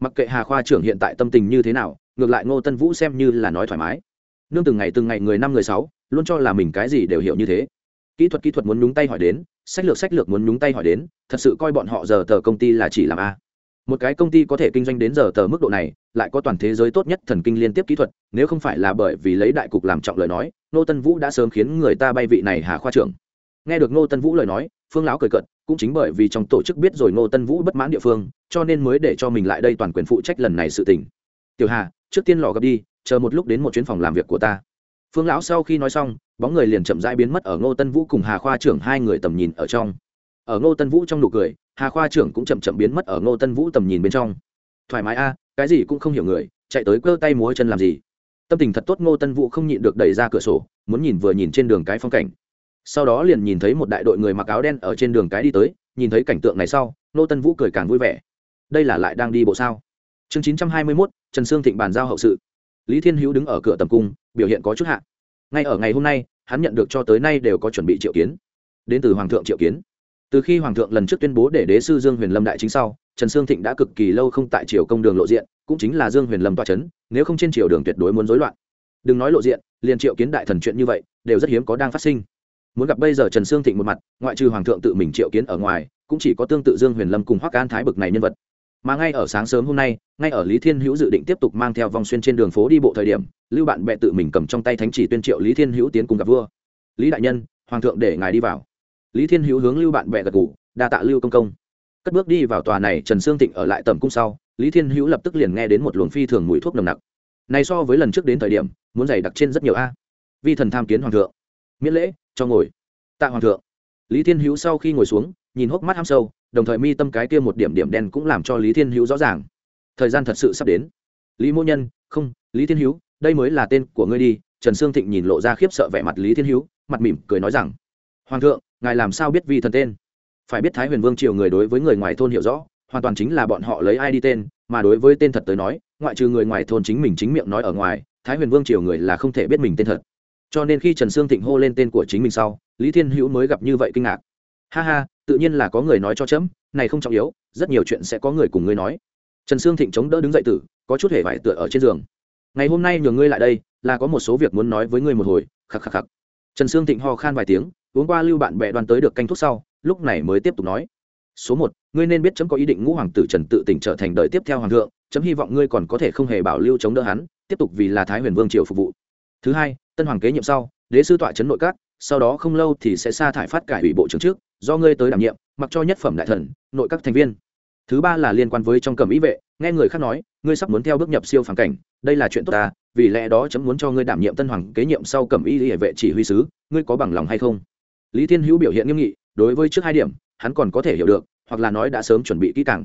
Mặc kệ hà khoa trưởng hiện tại tâm tình như thế nào, ngược lại ngô tân vũ xem như là nói thoải mái. Nương từng ngày từng ngày người năm người sáu, luôn cho là mình cái gì đều hiểu như thế. Kỹ thuật kỹ thuật muốn nhúng tay hỏi đến, sách lược sách lược muốn nhúng tay hỏi đến, thật sự coi bọn họ giờ tờ công ty là chỉ làm a? Một cái công ty có thể kinh doanh đến giờ tờ mức độ này, lại có toàn thế giới tốt nhất thần kinh liên tiếp kỹ thuật, nếu không phải là bởi vì lấy đại cục làm trọng lời nói nô tân vũ đã sớm khiến người ta bay vị này hà khoa trưởng. Nghe được nô tân vũ lời nói, phương lão cười cận cũng chính bởi vì trong tổ chức biết rồi nô tân vũ bất mãn địa phương, cho nên mới để cho mình lại đây toàn quyền phụ trách lần này sự tình. Tiểu hà, trước tiên lò gặp đi, chờ một lúc đến một chuyến phòng làm việc của ta. Phương lão sau khi nói xong, bóng người liền chậm rãi biến mất ở ngô tân vũ cùng hà khoa trưởng hai người tầm nhìn ở trong. Ở ngô tân vũ trong nụ cười hà khoa trưởng cũng chậm chậm biến mất ở ngô tân vũ tầm nhìn bên trong. Thoải mái a, cái gì cũng không hiểu người, chạy tới cơ tay múa chân làm gì? Tâm tình thật tốt ngô tân vũ không nhịn được đẩy ra cửa sổ, muốn nhìn vừa nhìn trên đường cái phong cảnh. Sau đó liền nhìn thấy một đại đội người mặc áo đen ở trên đường cái đi tới, nhìn thấy cảnh tượng này sau, ngô tân vũ cười càng vui vẻ. Đây là lại đang đi bộ sao? Chương chín trăm hai mươi mốt, trần sương thịnh bàn giao hậu sự. Lý thiên hữu đứng ở cửa tầm cung, biểu hiện có chút hạ. Ngay ở ngày hôm nay, hắn nhận được cho tới nay đều có chuẩn bị triệu kiến. Đến từ hoàng thượng triệu kiến từ khi hoàng thượng lần trước tuyên bố để đế sư dương huyền lâm đại chính sau, trần sương thịnh đã cực kỳ lâu không tại triều công đường lộ diện, cũng chính là dương huyền lâm toa c h ấ n nếu không trên triều đường tuyệt đối muốn dối loạn. Đừng nói lộ diện, liền triệu kiến đại thần chuyện như vậy, đều rất hiếm có đang phát sinh. Muốn gặp bây giờ trần sương thịnh một mặt, ngoại trừ hoàng thượng tự mình triệu kiến ở ngoài, cũng chỉ có tương tự dương huyền lâm cùng hoắc an thái bực này nhân vật. Mà ngay ở sáng sớm hôm nay, ngay ở lý thiên hữu dự định tiếp tục mang theo vòng xuyên trên đường phố đi bộ thời điểm, lưu bạn bè tự mình cầm trong tay thánh chỉ tuyên triệu lý thiên hữu tiến cùng gặp vua. Lý đại nhân, hoàng thượng để ngài đi vào lý thiên hữu hướng lưu bạn bè gật ngủ đa tạ lưu công công. Cất bước đi vào tòa này, trần sương thịnh ở lại tầm cung sau, lý thiên hữu lập tức liền nghe đến một luồng phi thường mùi thuốc nồng nặc. Này so với lần trước đến thời điểm, muốn giày đặc trên rất nhiều a. Vi thần tham kiến hoàng thượng. Miễn lễ, cho ngồi. Tạ hoàng thượng. Lý thiên hữu sau khi ngồi xuống, nhìn hốc mắt ham sâu, đồng thời mi tâm cái kia một điểm điểm đen cũng làm cho lý thiên hữu rõ ràng. Thời gian thật sự sắp đến. Lý mô nhân, không, lý thiên hữu, đây mới là tên của ngươi đi. Trần sương thịnh nhìn lộ ra khiếp sợ vẻ mặt lý thiên hữu, mặt mỉm cười nói rằng, hoàng thượng ngài làm sao biết vi thần tên? Phải biết thái huyền vương triều người đối với người ngoài thôn hiểu rõ, hoàn toàn chính là bọn họ lấy ai đi tên, mà đối với tên thật tới nói, ngoại trừ người ngoài thôn chính mình chính miệng nói ở ngoài, thái huyền vương triều người là không thể biết mình tên thật. Cho nên khi trần sương thịnh hô lên tên của chính mình sau, lý thiên hữu mới gặp như vậy kinh ngạc. Ha ha, tự nhiên là có người nói cho chấm, này không trọng yếu, rất nhiều chuyện sẽ có người cùng ngươi nói. Trần sương thịnh chống đỡ đứng dậy tử, có chút hề vải tựa ở trên giường. Ngày hôm nay nhường ngươi lại đây, là có một số việc muốn nói với ngươi một hồi, khắc khắc khắc trần sương thịnh ho khan vài tiếng, uống qua lưu bạn bè đoàn tới được canh thuốc sau, lúc này mới tiếp tục nói. Số một, ngươi nên biết chấm có ý định ngũ hoàng tử trần tự tỉnh trở thành đời tiếp theo hoàng thượng, chấm hy vọng ngươi còn có thể không hề bảo lưu chống đỡ hắn, tiếp tục vì là thái huyền vương triều phục vụ. Thứ hai, tân hoàng kế nhiệm sau, đế sư tọa trấn nội các, sau đó không lâu thì sẽ sa thải phát cải ủy bộ trưởng trước, do ngươi tới đảm nhiệm, mặc cho nhất phẩm đại thần, nội các thành viên. Thứ ba là liên quan với trong cầm ý vệ, nghe người khác nói, ngươi sắp muốn theo bước nhập siêu phản cảnh, đây là chuyện tốt ta vì lẽ đó chấm muốn cho ngươi đảm nhiệm tân hoàng kế nhiệm sau cẩm y hệ vệ chỉ huy sứ, ngươi có bằng lòng hay không? Lý thiên hữu biểu hiện nghiêm nghị, đối với trước hai điểm, hắn còn có thể hiểu được, hoặc là nói đã sớm chuẩn bị kỹ càng.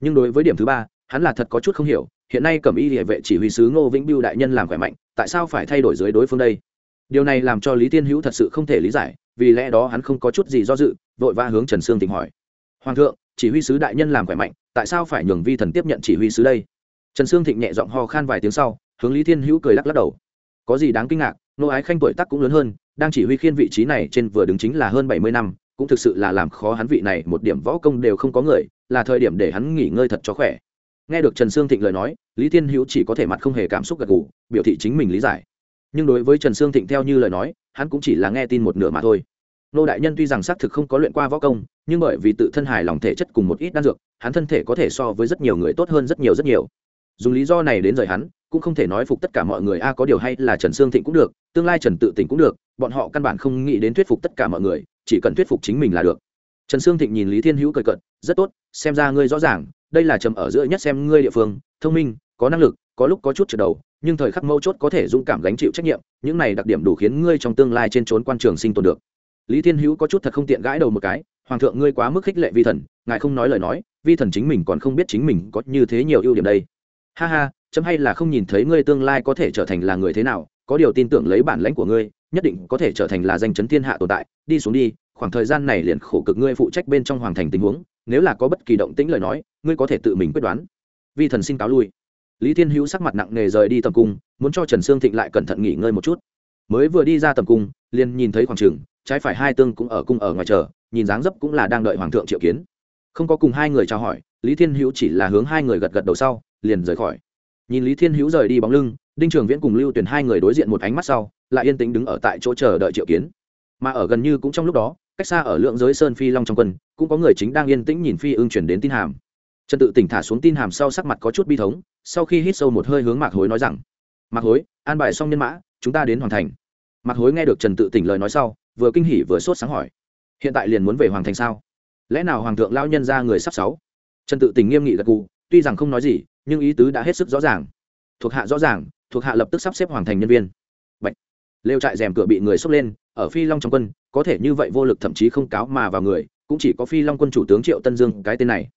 Nhưng đối với điểm thứ ba, hắn là thật có chút không hiểu, hiện nay cẩm y hệ vệ chỉ huy sứ ngô vĩnh biêu đại nhân làm khỏe mạnh, tại sao phải thay đổi dưới đối phương đây? Điều này làm cho lý thiên hữu thật sự không thể lý giải, vì lẽ đó hắn không có chút gì do dự, vội vã hướng trần sương thịnh hỏi. Hoàng thượng, chỉ huy sứ đại nhân làm khỏe mạnh, tại sao phải nhường vi thần tiếp nhận chỉ huy sứ đây? Trần sương thịnh nhẹ giọng ho khan vài tiếng sau hướng lý thiên hữu cười lắc lắc đầu. Có gì đáng kinh ngạc nô ái khanh tuổi tác cũng lớn hơn, đang chỉ huy khiên vị trí này trên vừa đứng chính là hơn bảy mươi năm, cũng thực sự là làm khó hắn vị này, một điểm võ công đều không có người, là thời điểm để hắn nghỉ ngơi thật cho khỏe. Nghe được trần sương thịnh lời nói, lý thiên hữu chỉ có thể mặt không hề cảm xúc gật gù, biểu thị chính mình lý giải. Nhưng đối với trần sương thịnh theo như lời nói, hắn cũng chỉ là nghe tin một nửa mà thôi. Nô đại nhân tuy rằng xác thực không có luyện qua võ công, nhưng bởi vì tự thân hài lòng thể chất cùng một ít đan dược, hắn thân thể có thể so với rất nhiều người tốt hơn rất nhiều rất nhiều. Dùng lý do này đến rời hắn cũng không thể nói phục tất cả mọi người, a, có điều hay là trần sương thịnh cũng được, tương lai trần tự tỉnh cũng được, bọn họ căn bản không nghĩ đến thuyết phục tất cả mọi người, chỉ cần thuyết phục chính mình là được. Trần sương thịnh nhìn lý thiên hữu cười cận rất tốt, xem ra ngươi rõ ràng, đây là trầm ở giữa nhất xem ngươi địa phương, thông minh, có năng lực, có lúc có chút trở đầu, nhưng thời khắc mâu chốt có thể dũng cảm gánh chịu trách nhiệm, những này đặc điểm đủ khiến ngươi trong tương lai trên trốn quan trường sinh tồn được. Lý thiên hữu có chút thật không tiện gãi đầu một cái, hoàng thượng ngươi quá mức khích lệ vi thần, ngài không nói lời nói, vi thần chính mình còn không biết chính mình có như thế nhiều ưu điểm đây. Ha ha chấm hay là không nhìn thấy ngươi tương lai có thể trở thành là người thế nào, có điều tin tưởng lấy bản lãnh của ngươi, nhất định có thể trở thành là danh chấn thiên hạ tồn tại. Đi xuống đi, khoảng thời gian này liền khổ cực ngươi phụ trách bên trong hoàng thành tình huống, nếu là có bất kỳ động tĩnh lời nói, ngươi có thể tự mình quyết đoán. Vi thần xin cáo lui. Lý thiên hữu sắc mặt nặng nề rời đi tầm cung, muốn cho trần sương thịnh lại cẩn thận nghỉ ngơi một chút. Mới vừa đi ra tầm cung, liền nhìn thấy khoảng trường, trái phải hai tương cũng ở cung ở ngoài chờ, nhìn dáng dấp cũng là đang đợi hoàng thượng triệu kiến. Không có cùng hai người chào hỏi, lý thiên hữu chỉ là hướng hai người gật gật đầu sau, liền rời khỏi nhìn lý thiên hữu rời đi bóng lưng, đinh trường viễn cùng lưu tuyển hai người đối diện một ánh mắt sau, lại yên tĩnh đứng ở tại chỗ chờ đợi triệu kiến. Mà ở gần như cũng trong lúc đó, cách xa ở lượng giới sơn phi long trong quân, cũng có người chính đang yên tĩnh nhìn phi ưng chuyển đến tin hàm. Trần tự tỉnh thả xuống tin hàm sau sắc mặt có chút bi thống, sau khi hít sâu một hơi hướng mạc hối nói rằng, mạc hối, an bài xong nhân mã, chúng ta đến hoàn thành. Mạc hối nghe được trần tự tỉnh lời nói sau, vừa kinh hỉ vừa sốt sáng hỏi, hiện tại liền muốn về hoàng thành sao? Lẽ nào hoàng thượng lao nhân ra người sắp sáu? Trần tự tỉnh nghiêm nghị gật gù tuy rằng không nói gì, nhưng ý tứ đã hết sức rõ ràng. Thuộc hạ rõ ràng, thuộc hạ lập tức sắp xếp hoàn thành nhân viên. Bạch. lều trại rèm cửa bị người xốc lên, ở phi long trong quân, có thể như vậy vô lực thậm chí không cáo mà vào người, cũng chỉ có phi long quân chủ tướng triệu tân dương cái tên này.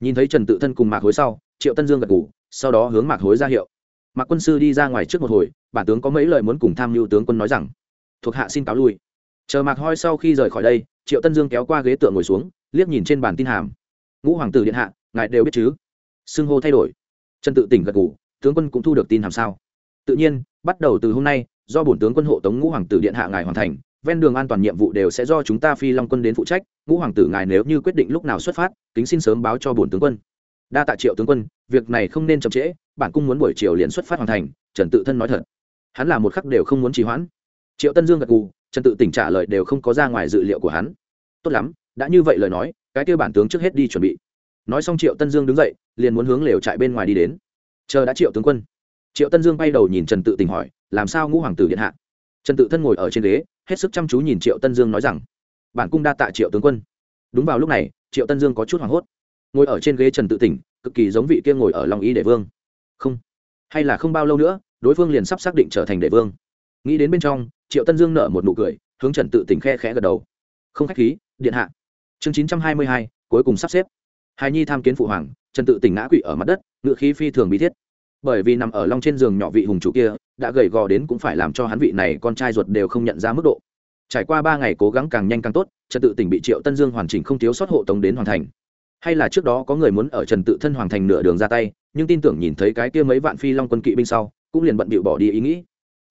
Nhìn thấy trần tự thân cùng mạc hối sau, triệu tân dương gật ngủ sau đó hướng mạc hối ra hiệu. Mạc quân sư đi ra ngoài trước một hồi, bản tướng có mấy lời muốn cùng tham mưu tướng quân nói rằng. Thuộc hạ xin cáo lui. Chờ mạc hoi sau khi rời khỏi đây, triệu tân dương kéo qua ghế tựa ngồi xuống, liếc nhìn trên bàn tin hàm. Ngũ hoàng tử điện hạ, ngài đều biết chứ? Xưng hô thay đổi. Trần tự tỉnh gật ngủ tướng quân cũng thu được tin hàm sao. Tự nhiên, bắt đầu từ hôm nay, do bổn tướng quân hộ tống ngũ hoàng tử điện hạ ngài hoàn thành, ven đường an toàn nhiệm vụ đều sẽ do chúng ta phi long quân đến phụ trách, ngũ hoàng tử ngài nếu như quyết định lúc nào xuất phát, kính xin sớm báo cho bổn tướng quân. Đa tạ triệu tướng quân, việc này không nên chậm trễ, bản cung muốn buổi chiều liền xuất phát hoàn thành, trần tự thân nói thật. Hắn là một khắc đều không muốn trì hoãn. Triệu tân dương gật gù, trần tự tỉnh trả lời đều không có ra ngoài dự liệu của hắn. Tốt lắm, đã như vậy lời nói, cái kêu bản tướng trước hết đi chuẩn bị nói xong triệu tân dương đứng dậy, liền muốn hướng lều trại bên ngoài đi đến. Chờ đã triệu tướng quân. Triệu tân dương bay đầu nhìn trần tự tình hỏi, làm sao ngũ hoàng tử điện hạ? Trần tự thân ngồi ở trên ghế, hết sức chăm chú nhìn triệu tân dương nói rằng, bản cung đa tạ triệu tướng quân. Đúng vào lúc này, triệu tân dương có chút hoảng hốt. Ngồi ở trên ghế trần tự tỉnh cực kỳ giống vị kia ngồi ở lòng y đệ vương. Không, hay là không bao lâu nữa, đối phương liền sắp xác định trở thành đệ vương. Nghĩ đến bên trong, triệu tân dương nở một nụ cười, hướng trần tự tỉnh khe khẽ gật đầu. Không khách khí, điện hạ. Chương chín trăm hai mươi hai, cuối cùng sắp xếp hài nhi tham kiến phụ hoàng, trần tự tỉnh ngã quỵ ở mặt đất, ngự khí phi thường bí thiết. Bởi vì nằm ở long trên giường nhỏ vị hùng chủ kia, đã gầy gò đến cũng phải làm cho hắn vị này con trai ruột đều không nhận ra mức độ. Trải qua ba ngày cố gắng càng nhanh càng tốt, trần tự tỉnh bị triệu tân dương hoàn chỉnh không thiếu sót hộ tống đến hoàn thành. Hay là trước đó có người muốn ở trần tự thân hoàn thành nửa đường ra tay, nhưng tin tưởng nhìn thấy cái kia mấy vạn phi long quân kỵ binh sau, cũng liền bận bịu bỏ đi ý nghĩ.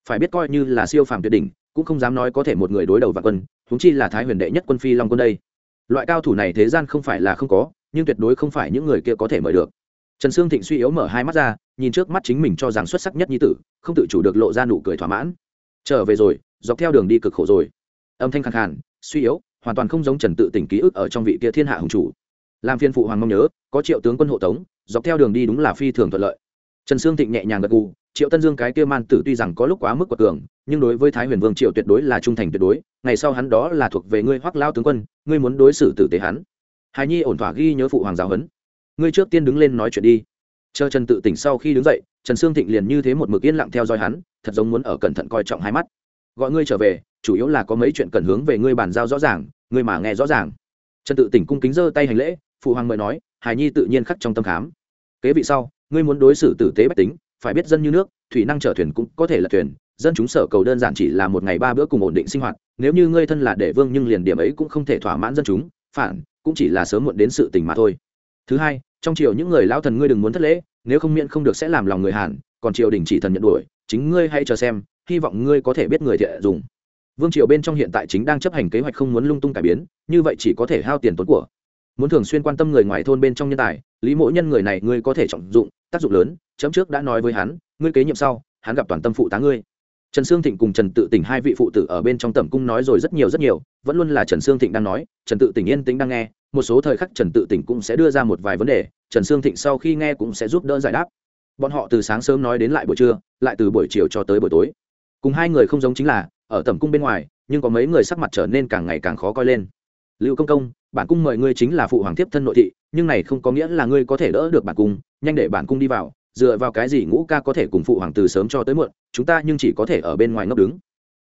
Phải biết coi như là siêu phàm tuyệt đỉnh, cũng không dám nói có thể một người đối đầu vạn quân thúng chi là thái huyền đệ nhất quân phi long quân đây. Loại cao thủ này thế gian không phải là không có nhưng tuyệt đối không phải những người kia có thể mời được. Trần sương thịnh suy yếu mở hai mắt ra, nhìn trước mắt chính mình cho rằng xuất sắc nhất như tử, không tự chủ được lộ ra nụ cười thỏa mãn. Trở về rồi, dọc theo đường đi cực khổ rồi. Âm thanh khẳng khàn, suy yếu, hoàn toàn không giống trần tự tỉnh ký ức ở trong vị kia thiên hạ hùng chủ. Làm phiên phụ hoàng mong nhớ, có triệu tướng quân hộ tống, dọc theo đường đi đúng là phi thường thuận lợi. Trần sương thịnh nhẹ nhàng gật gù, triệu tân dương cái kia man tử tuy rằng có lúc quá mức quật cường, nhưng đối với thái huyền vương triệu tuyệt đối là trung thành tuyệt đối, ngày sau hắn đó là thuộc về ngươi hoắc lao tướng quân, ngươi muốn đối xử tử tế hắn hài nhi ổn thỏa ghi nhớ phụ hoàng giáo huấn. Ngươi trước tiên đứng lên nói chuyện đi. Chờ trần tự tỉnh sau khi đứng dậy, trần sương thịnh liền như thế một mực yên lặng theo dõi hắn, thật giống muốn ở cẩn thận coi trọng hai mắt. Gọi ngươi trở về, chủ yếu là có mấy chuyện cần hướng về ngươi bàn giao rõ ràng, ngươi mà nghe rõ ràng. Trần tự tỉnh cung kính giơ tay hành lễ, phụ hoàng mời nói hài nhi tự nhiên khắc trong tâm khám. Kế vị sau, ngươi muốn đối xử tử tế bách tính, phải biết dân như nước, thủy năng chở thuyền cũng có thể là thuyền, dân chúng sở cầu đơn giản chỉ là một ngày ba bữa cùng ổn định sinh hoạt, nếu như ngươi thân là đệ vương nhưng liền điểm ấy cũng không thể thỏa mãn dân chúng, phản cũng chỉ là sớm muộn đến sự tình mà thôi. Thứ hai, trong triều những người lao thần ngươi đừng muốn thất lễ, nếu không miễn không được sẽ làm lòng người hàn, còn triều đình chỉ thần nhận đuổi, chính ngươi hãy chờ xem, hy vọng ngươi có thể biết người thiện dùng. Vương triều bên trong hiện tại chính đang chấp hành kế hoạch không muốn lung tung cải biến, như vậy chỉ có thể hao tiền tốn của. Muốn thường xuyên quan tâm người ngoài thôn bên trong nhân tài, lý mỗi nhân người này ngươi có thể trọng dụng, tác dụng lớn, chấm trước đã nói với hắn, ngươi kế nhiệm sau, hắn gặp toàn tâm phụ tá ngươi trần sương thịnh cùng trần tự tỉnh hai vị phụ tử ở bên trong tẩm cung nói rồi rất nhiều rất nhiều. Vẫn luôn là trần sương thịnh đang nói, trần tự tỉnh yên tĩnh đang nghe. Một số thời khắc trần tự tỉnh cũng sẽ đưa ra một vài vấn đề. Trần sương thịnh sau khi nghe cũng sẽ giúp đỡ giải đáp. Bọn họ từ sáng sớm nói đến lại buổi trưa, lại từ buổi chiều cho tới buổi tối. Cùng hai người không giống chính là, ở tẩm cung bên ngoài, nhưng có mấy người sắc mặt trở nên càng ngày càng khó coi lên. Lưu công công, bản cung mời ngươi chính là phụ hoàng tiếp thân nội thị, nhưng này không có nghĩa là ngươi có thể đỡ được bản cung, nhanh để bản cung đi vào dựa vào cái gì ngũ ca có thể cùng phụ hoàng tử sớm cho tới muộn, chúng ta nhưng chỉ có thể ở bên ngoài ngốc đứng.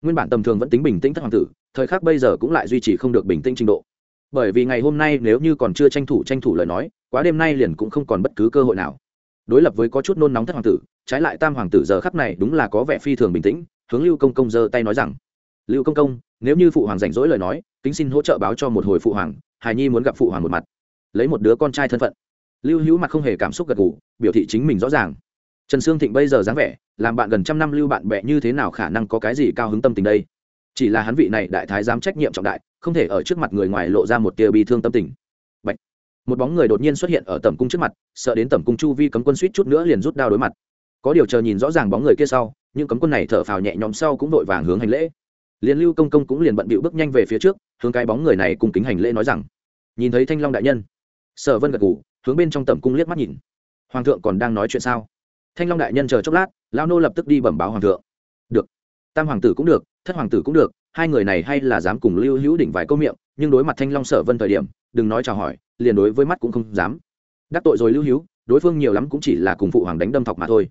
Nguyên bản tầm thường vẫn tính bình tĩnh thất hoàng tử, thời khắc bây giờ cũng lại duy trì không được bình tĩnh trình độ. Bởi vì ngày hôm nay nếu như còn chưa tranh thủ tranh thủ lời nói, quá đêm nay liền cũng không còn bất cứ cơ hội nào. Đối lập với có chút nôn nóng thất hoàng tử, trái lại tam hoàng tử giờ khắc này đúng là có vẻ phi thường bình tĩnh, hướng lưu công công giơ tay nói rằng, lưu công công, nếu như phụ hoàng rảnh rỗi lời nói, kính xin hỗ trợ báo cho một hồi phụ hoàng, hài nhi muốn gặp phụ hoàng một mặt. Lấy một đứa con trai thân phận lưu hữu mặt không hề cảm xúc gật gù, biểu thị chính mình rõ ràng. Trần sương thịnh bây giờ dáng vẻ, làm bạn gần trăm năm lưu bạn bè như thế nào khả năng có cái gì cao hứng tâm tình đây? Chỉ là hắn vị này đại thái giám trách nhiệm trọng đại, không thể ở trước mặt người ngoài lộ ra một tia bi thương tâm tình. Bạch. một bóng người đột nhiên xuất hiện ở tầm cung trước mặt, sợ đến tầm cung chu vi cấm quân suýt chút nữa liền rút đao đối mặt. Có điều chờ nhìn rõ ràng bóng người kia sau, những cấm quân này thở phào nhẹ nhõm sau cũng vội vàng hướng hành lễ. Liền lưu công công cũng liền bận bịu bước nhanh về phía trước, hướng cái bóng người này cùng kính hành lễ nói rằng, nhìn thấy thanh long đại nhân. Sở vân gật ngủ hướng bên trong tầm cung liếc mắt nhìn. Hoàng thượng còn đang nói chuyện sao? Thanh long đại nhân chờ chốc lát lao nô lập tức đi bẩm báo hoàng thượng. Được. Tam hoàng tử cũng được, thất hoàng tử cũng được, hai người này hay là dám cùng lưu hữu đỉnh vài câu miệng, nhưng đối mặt thanh long sở vân thời điểm, đừng nói chào hỏi, liền đối với mắt cũng không dám. Đắc tội rồi lưu hữu, đối phương nhiều lắm cũng chỉ là cùng phụ hoàng đánh đâm thọc mà thôi.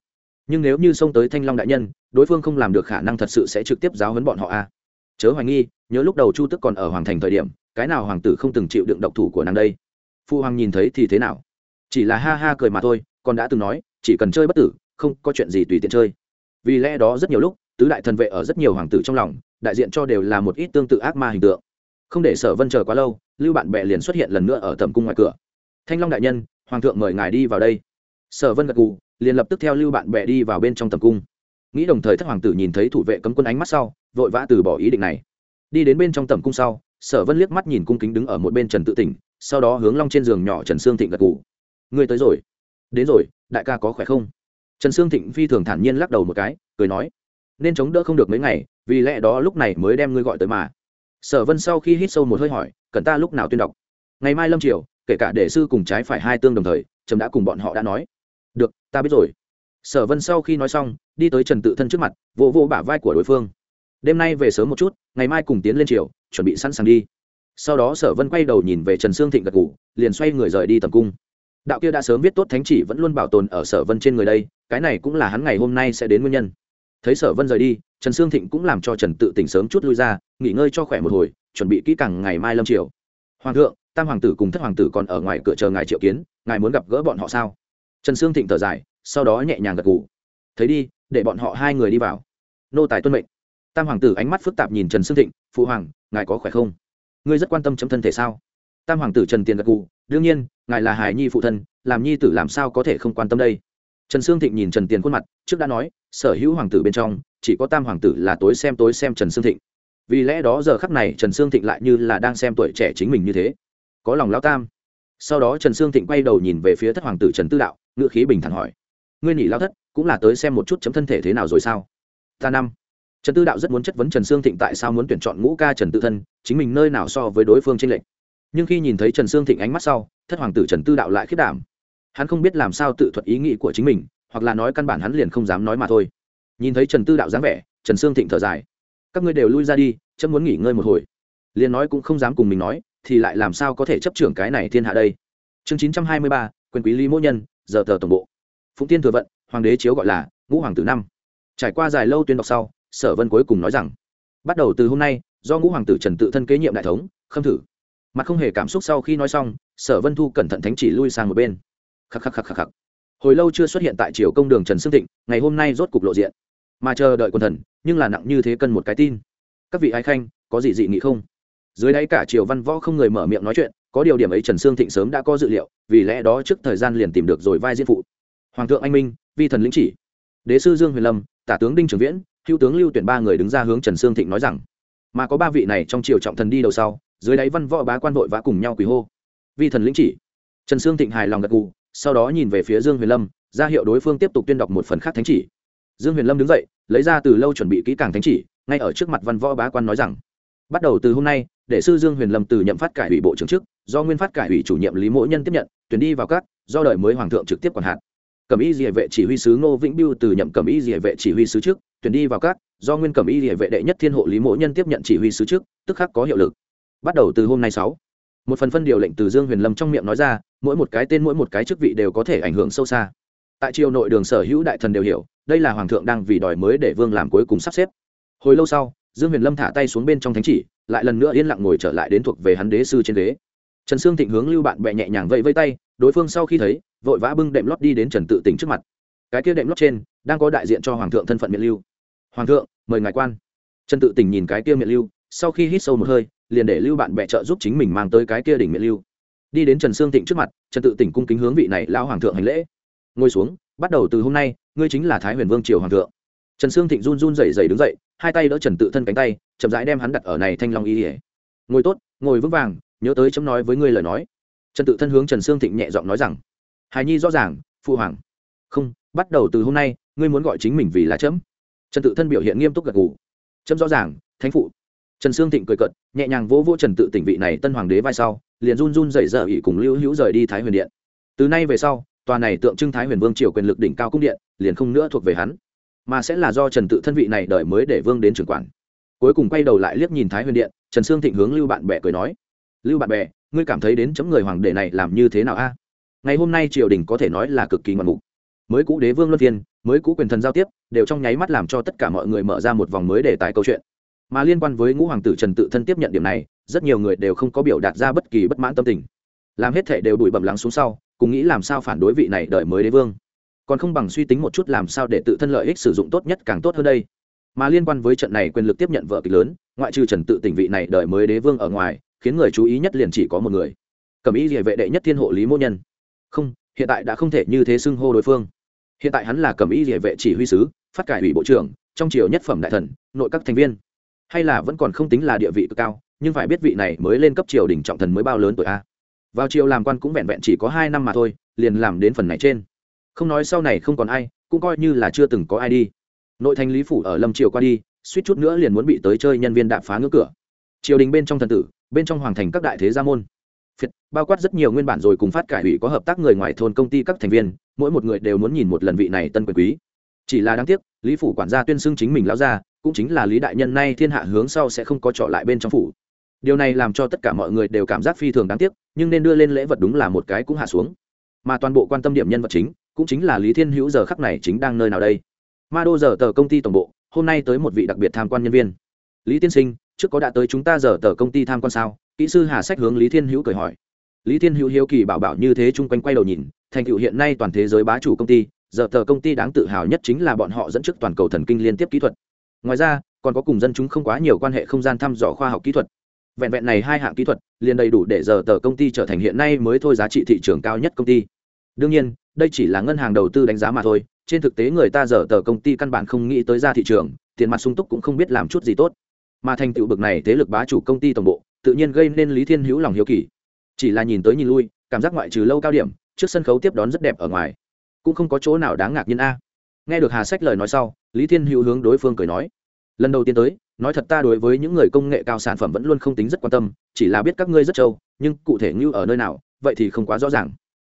Nhưng nếu như xông tới thanh long đại nhân, đối phương không làm được khả năng thật sự sẽ trực tiếp giáo huấn bọn họ a. Chớ hoài nghi, nhớ lúc đầu chu tức còn ở hoàng thành thời điểm, cái nào hoàng tử không từng chịu đựng độc thủ của nàng đây? Phụ hoàng nhìn thấy thì thế nào? Chỉ là ha ha cười mà thôi, còn đã từng nói, chỉ cần chơi bất tử, không có chuyện gì tùy tiện chơi. Vì lẽ đó rất nhiều lúc, tứ đại thần vệ ở rất nhiều hoàng tử trong lòng, đại diện cho đều là một ít tương tự ác ma hình tượng. Không để sở vân chờ quá lâu, lưu bạn bè liền xuất hiện lần nữa ở tầm cung ngoài cửa. Thanh long đại nhân, hoàng thượng mời ngài đi vào đây. Sở vân gật gù, liền lập tức theo lưu bạn bè đi vào bên trong tầm cung. Nghĩ đồng thời thất hoàng tử nhìn thấy thủ vệ cấm quân ánh mắt sau, vội vã từ bỏ ý định này. Đi đến bên trong tầm cung sau, sở vân liếc mắt nhìn cung kính đứng ở một bên trần tự tỉnh sau đó hướng long trên giường nhỏ trần sương thịnh gật gù. Ngươi tới rồi. Đến rồi, đại ca có khỏe không? Trần sương thịnh phi thường thản nhiên lắc đầu một cái, cười nói, nên chống đỡ không được mấy ngày, vì lẽ đó lúc này mới đem ngươi gọi tới mà. Sở vân sau khi hít sâu một hơi hỏi, cần ta lúc nào tuyên đọc? Ngày mai lâm triều, kể cả để sư cùng trái phải hai tương đồng thời trầm đã cùng bọn họ đã nói. Được, ta biết rồi. Sở vân sau khi nói xong, đi tới trần tự thân trước mặt, vỗ vỗ bả vai của đối phương. Đêm nay về sớm một chút, ngày mai cùng tiến lên triều, chuẩn bị sẵn sàng đi sau đó sở vân quay đầu nhìn về trần sương thịnh gật ngủ liền xoay người rời đi tầm cung. đạo kia đã sớm viết tốt thánh chỉ vẫn luôn bảo tồn ở sở vân trên người đây, cái này cũng là hắn ngày hôm nay sẽ đến nguyên nhân. thấy sở vân rời đi, trần sương thịnh cũng làm cho trần tự tỉnh sớm chút lui ra, nghỉ ngơi cho khỏe một hồi, chuẩn bị kỹ càng ngày mai lâm triều. hoàng thượng, tam hoàng tử cùng thất hoàng tử còn ở ngoài cửa chờ ngài triệu kiến, ngài muốn gặp gỡ bọn họ sao? trần sương thịnh thở dài, sau đó nhẹ nhàng gật gù. thấy đi, để bọn họ hai người đi vào. nô tài tuân mệnh. tam hoàng tử ánh mắt phức tạp nhìn trần sương thịnh, phụ hoàng, ngài có khỏe không? Ngươi rất quan tâm chấm thân thể sao? Tam hoàng tử trần tiền gật gù, đương nhiên, ngài là hải nhi phụ thân, làm nhi tử làm sao có thể không quan tâm đây? Trần sương thịnh nhìn trần tiền khuôn mặt, trước đã nói, sở hữu hoàng tử bên trong, chỉ có tam hoàng tử là tối xem tối xem trần sương thịnh. Vì lẽ đó giờ khắp này trần sương thịnh lại như là đang xem tuổi trẻ chính mình như thế. Có lòng lao tam. Sau đó trần sương thịnh quay đầu nhìn về phía thất hoàng tử trần tư đạo ngự khí bình thản hỏi, ngươi nhỉ lao thất cũng là tới xem một chút chấm thân thể thế nào rồi sao? Ta năm trần tư đạo rất muốn chất vấn trần sương thịnh tại sao muốn tuyển chọn ngũ ca trần tự thân, chính mình nơi nào so với đối phương tranh lệch. Nhưng khi nhìn thấy trần sương thịnh ánh mắt sau, thất hoàng tử trần tư đạo lại khiết đảm. Hắn không biết làm sao tự thuật ý nghĩ của chính mình, hoặc là nói căn bản hắn liền không dám nói mà thôi. Nhìn thấy trần tư đạo dáng vẻ, trần sương thịnh thở dài. Các ngươi đều lui ra đi, chấm muốn nghỉ ngơi một hồi. Liền nói cũng không dám cùng mình nói, thì lại làm sao có thể chấp trưởng cái này thiên hạ đây? Chương chín trăm hai mươi ba, quyền quý lý mỗ nhân, giờ tờ tổng bộ. Phụng tiên thừa vận, hoàng đế chiếu gọi là ngũ hoàng tử năm. Trải qua dài lâu tuyên đọc sau sở vân cuối cùng nói rằng, bắt đầu từ hôm nay, do ngũ hoàng tử trần tự thân kế nhiệm đại thống, khâm thử. Mặt không hề cảm xúc sau khi nói xong, sở vân thu cẩn thận thánh chỉ lui sang một bên. Khắc khắc khắc khắc khắc. Hồi lâu chưa xuất hiện tại triều công đường trần sương thịnh, ngày hôm nay rốt cục lộ diện. Mà chờ đợi quần thần, nhưng là nặng như thế cân một cái tin. Các vị ái khanh, có gì dị nghị không? Dưới đáy cả triều văn võ không người mở miệng nói chuyện, có điều điểm ấy trần sương thịnh sớm đã có dự liệu, vì lẽ đó trước thời gian liền tìm được rồi vai diễn phụ. Hoàng thượng anh minh, vi thần lĩnh chỉ. Đế sư dương huyền lâm, tả tướng đinh trường viễn hữu tướng lưu tuyển ba người đứng ra hướng trần sương thịnh nói rằng, mà có ba vị này trong triều trọng thần đi đầu sau, dưới đáy văn võ bá quan vội vã cùng nhau quỳ hô. Vi thần lĩnh chỉ. Trần sương thịnh hài lòng gật gù, sau đó nhìn về phía dương huyền lâm, ra hiệu đối phương tiếp tục tuyên đọc một phần khác thánh chỉ. Dương huyền lâm đứng dậy, lấy ra từ lâu chuẩn bị kỹ càng thánh chỉ, ngay ở trước mặt văn võ bá quan nói rằng, bắt đầu từ hôm nay, để sư dương huyền lâm từ nhậm phát cải ủy bộ trưởng chức do nguyên phát cải ủy chủ nhiệm lý mỗi nhân tiếp nhận, tuyển đi vào các, do đợi mới hoàng thượng trực tiếp quản hạt. Cẩm y diệ vệ chỉ huy sứ ngô vĩnh biêu từ nhậm cẩm y diệ vệ chỉ huy sứ trước tuyển đi vào các, do nguyên cẩm y địa vệ đệ nhất thiên hộ lý mỗ nhân tiếp nhận chỉ huy sứ trước, tức khắc có hiệu lực. Bắt đầu từ hôm nay sáu. Một phần phân điều lệnh từ dương huyền lâm trong miệng nói ra, mỗi một cái tên, mỗi một cái chức vị đều có thể ảnh hưởng sâu xa. Tại triều nội đường sở hữu đại thần đều hiểu, đây là hoàng thượng đang vì đòi mới để vương làm cuối cùng sắp xếp. Hồi lâu sau, dương huyền lâm thả tay xuống bên trong thánh chỉ, lại lần nữa yên lặng ngồi trở lại đến thuộc về hắn đế sư trên ghế. Trần sương thịnh hướng lưu bạn bè nhẹ nhàng vẫy vây tay, đối phương sau khi thấy, vội vã bưng đệm lót đi đến trần tự tỉnh trước mặt. Cái kia đệm lót trên đang có đại diện cho hoàng thượng thân phận miệng lưu. Hoàng thượng, mời ngài quan. Trần tự tỉnh nhìn cái kia miệng lưu, sau khi hít sâu một hơi, liền để lưu bạn bè trợ giúp chính mình mang tới cái kia đỉnh miệng lưu. Đi đến trần sương thịnh trước mặt, trần tự tỉnh cung kính hướng vị này lao hoàng thượng hành lễ. Ngồi xuống, bắt đầu từ hôm nay, ngươi chính là thái huyền vương triều hoàng thượng. Trần sương thịnh run run rẩy rẩy đứng dậy, hai tay đỡ trần tự thân cánh tay, chậm rãi đem hắn đặt ở này thanh long y ỉa ngồi tốt, ngồi vững vàng, nhớ tới chấm nói với ngươi lời nói. Trần tự thân hướng trần sương thịnh nhẹ giọng nói rằng, hài nhi rõ ràng, phụ hoàng. Không, bắt đầu từ hôm nay ngươi muốn gọi chính mình vì là chấm. Trần tự thân biểu hiện nghiêm túc gật gù. Chấm rõ ràng, thánh phụ. Trần sương thịnh cười cận nhẹ nhàng vỗ vỗ trần tự tỉnh vị này tân hoàng đế vai sau, liền run run dậy dở ỉ cùng lưu hữu rời đi thái huyền điện. Từ nay về sau, tòa này tượng trưng thái huyền vương triều quyền lực đỉnh cao cung điện, liền không nữa thuộc về hắn, mà sẽ là do trần tự thân vị này đợi mới để vương đến trưởng quản. Cuối cùng quay đầu lại liếc nhìn thái huyền điện, trần sương thịnh hướng lưu bạn bè cười nói, lưu bạn bè, ngươi cảm thấy đến chấm người hoàng đệ này làm như thế nào a? Ngày hôm nay triều đình có thể nói là cực kỳ ngoạn mục mới cũ đế vương luân phiên, mới cũ quyền thần giao tiếp, đều trong nháy mắt làm cho tất cả mọi người mở ra một vòng mới để tài câu chuyện. Mà liên quan với ngũ hoàng tử trần tự thân tiếp nhận điểm này, rất nhiều người đều không có biểu đạt ra bất kỳ bất mãn tâm tình. Làm hết thể đều đuổi bẩm lắng xuống sau, cùng nghĩ làm sao phản đối vị này đợi mới đế vương. Còn không bằng suy tính một chút làm sao để tự thân lợi ích sử dụng tốt nhất càng tốt hơn đây. Mà liên quan với trận này quyền lực tiếp nhận vợ kịch lớn, ngoại trừ trần tự tỉnh vị này đợi mới đế vương ở ngoài, khiến người chú ý nhất liền chỉ có một người. Cầm ý địa vệ đệ nhất thiên hộ lý mô nhân. Không, hiện tại đã không thể như thế xưng hô đối phương hiện tại hắn là cầm y địa vệ chỉ huy sứ, phát cải ủy bộ trưởng, trong triều nhất phẩm đại thần, nội các thành viên. Hay là vẫn còn không tính là địa vị cực cao, nhưng phải biết vị này mới lên cấp triều đỉnh trọng thần mới bao lớn tuổi a. Vào triều làm quan cũng vẹn vẹn chỉ có hai năm mà thôi, liền làm đến phần này trên. Không nói sau này không còn ai, cũng coi như là chưa từng có ai đi. Nội thành lý phủ ở lâm triều qua đi, suýt chút nữa liền muốn bị tới chơi nhân viên đạp phá ngưỡng cửa. Triều đình bên trong thần tử, bên trong hoàng thành các đại thế gia môn. Phiệt, bao quát rất nhiều nguyên bản rồi cùng phát cải ủy có hợp tác người ngoài thôn công ty các thành viên mỗi một người đều muốn nhìn một lần vị này tân quyền quý. Chỉ là đáng tiếc lý phủ quản gia tuyên xưng chính mình lão gia cũng chính là lý đại nhân nay thiên hạ hướng sau sẽ không có trọ lại bên trong phủ. Điều này làm cho tất cả mọi người đều cảm giác phi thường đáng tiếc nhưng nên đưa lên lễ vật đúng là một cái cũng hạ xuống. Mà toàn bộ quan tâm điểm nhân vật chính cũng chính là lý thiên hữu giờ khắc này chính đang nơi nào đây. Ma đô giờ tờ công ty tổng bộ hôm nay tới một vị đặc biệt tham quan nhân viên. Lý tiên sinh trước có đã tới chúng ta giờ tờ công ty tham quan sao? Kỹ sư hà sách hướng lý thiên hữu cười hỏi. Lý thiên hữu hiếu kỳ bảo bảo như thế chung quanh quay đầu nhìn, thành tựu hiện nay toàn thế giới bá chủ công ty, giờ tờ công ty đáng tự hào nhất chính là bọn họ dẫn trước toàn cầu thần kinh liên tiếp kỹ thuật. Ngoài ra, còn có cùng dân chúng không quá nhiều quan hệ không gian thăm dò khoa học kỹ thuật. Vẹn vẹn này hai hạng kỹ thuật, liền đầy đủ để giờ tờ công ty trở thành hiện nay mới thôi giá trị thị trường cao nhất công ty. Đương nhiên, đây chỉ là ngân hàng đầu tư đánh giá mà thôi, trên thực tế người ta giờ tờ công ty căn bản không nghĩ tới ra thị trường, tiền mặt sung túc cũng không biết làm chút gì tốt. Mà thành tựu bực này thế lực bá chủ công ty tổng bộ tự nhiên gây nên lý thiên hữu lòng hiếu kỳ. Chỉ là nhìn tới nhìn lui, cảm giác ngoại trừ lâu cao điểm, trước sân khấu tiếp đón rất đẹp ở ngoài. Cũng không có chỗ nào đáng ngạc nhiên a. Nghe được hà sách lời nói sau, lý thiên hữu hướng đối phương cười nói. Lần đầu tiên tới, nói thật ta đối với những người công nghệ cao sản phẩm vẫn luôn không tính rất quan tâm, chỉ là biết các ngươi rất trâu, nhưng cụ thể như ở nơi nào, vậy thì không quá rõ ràng.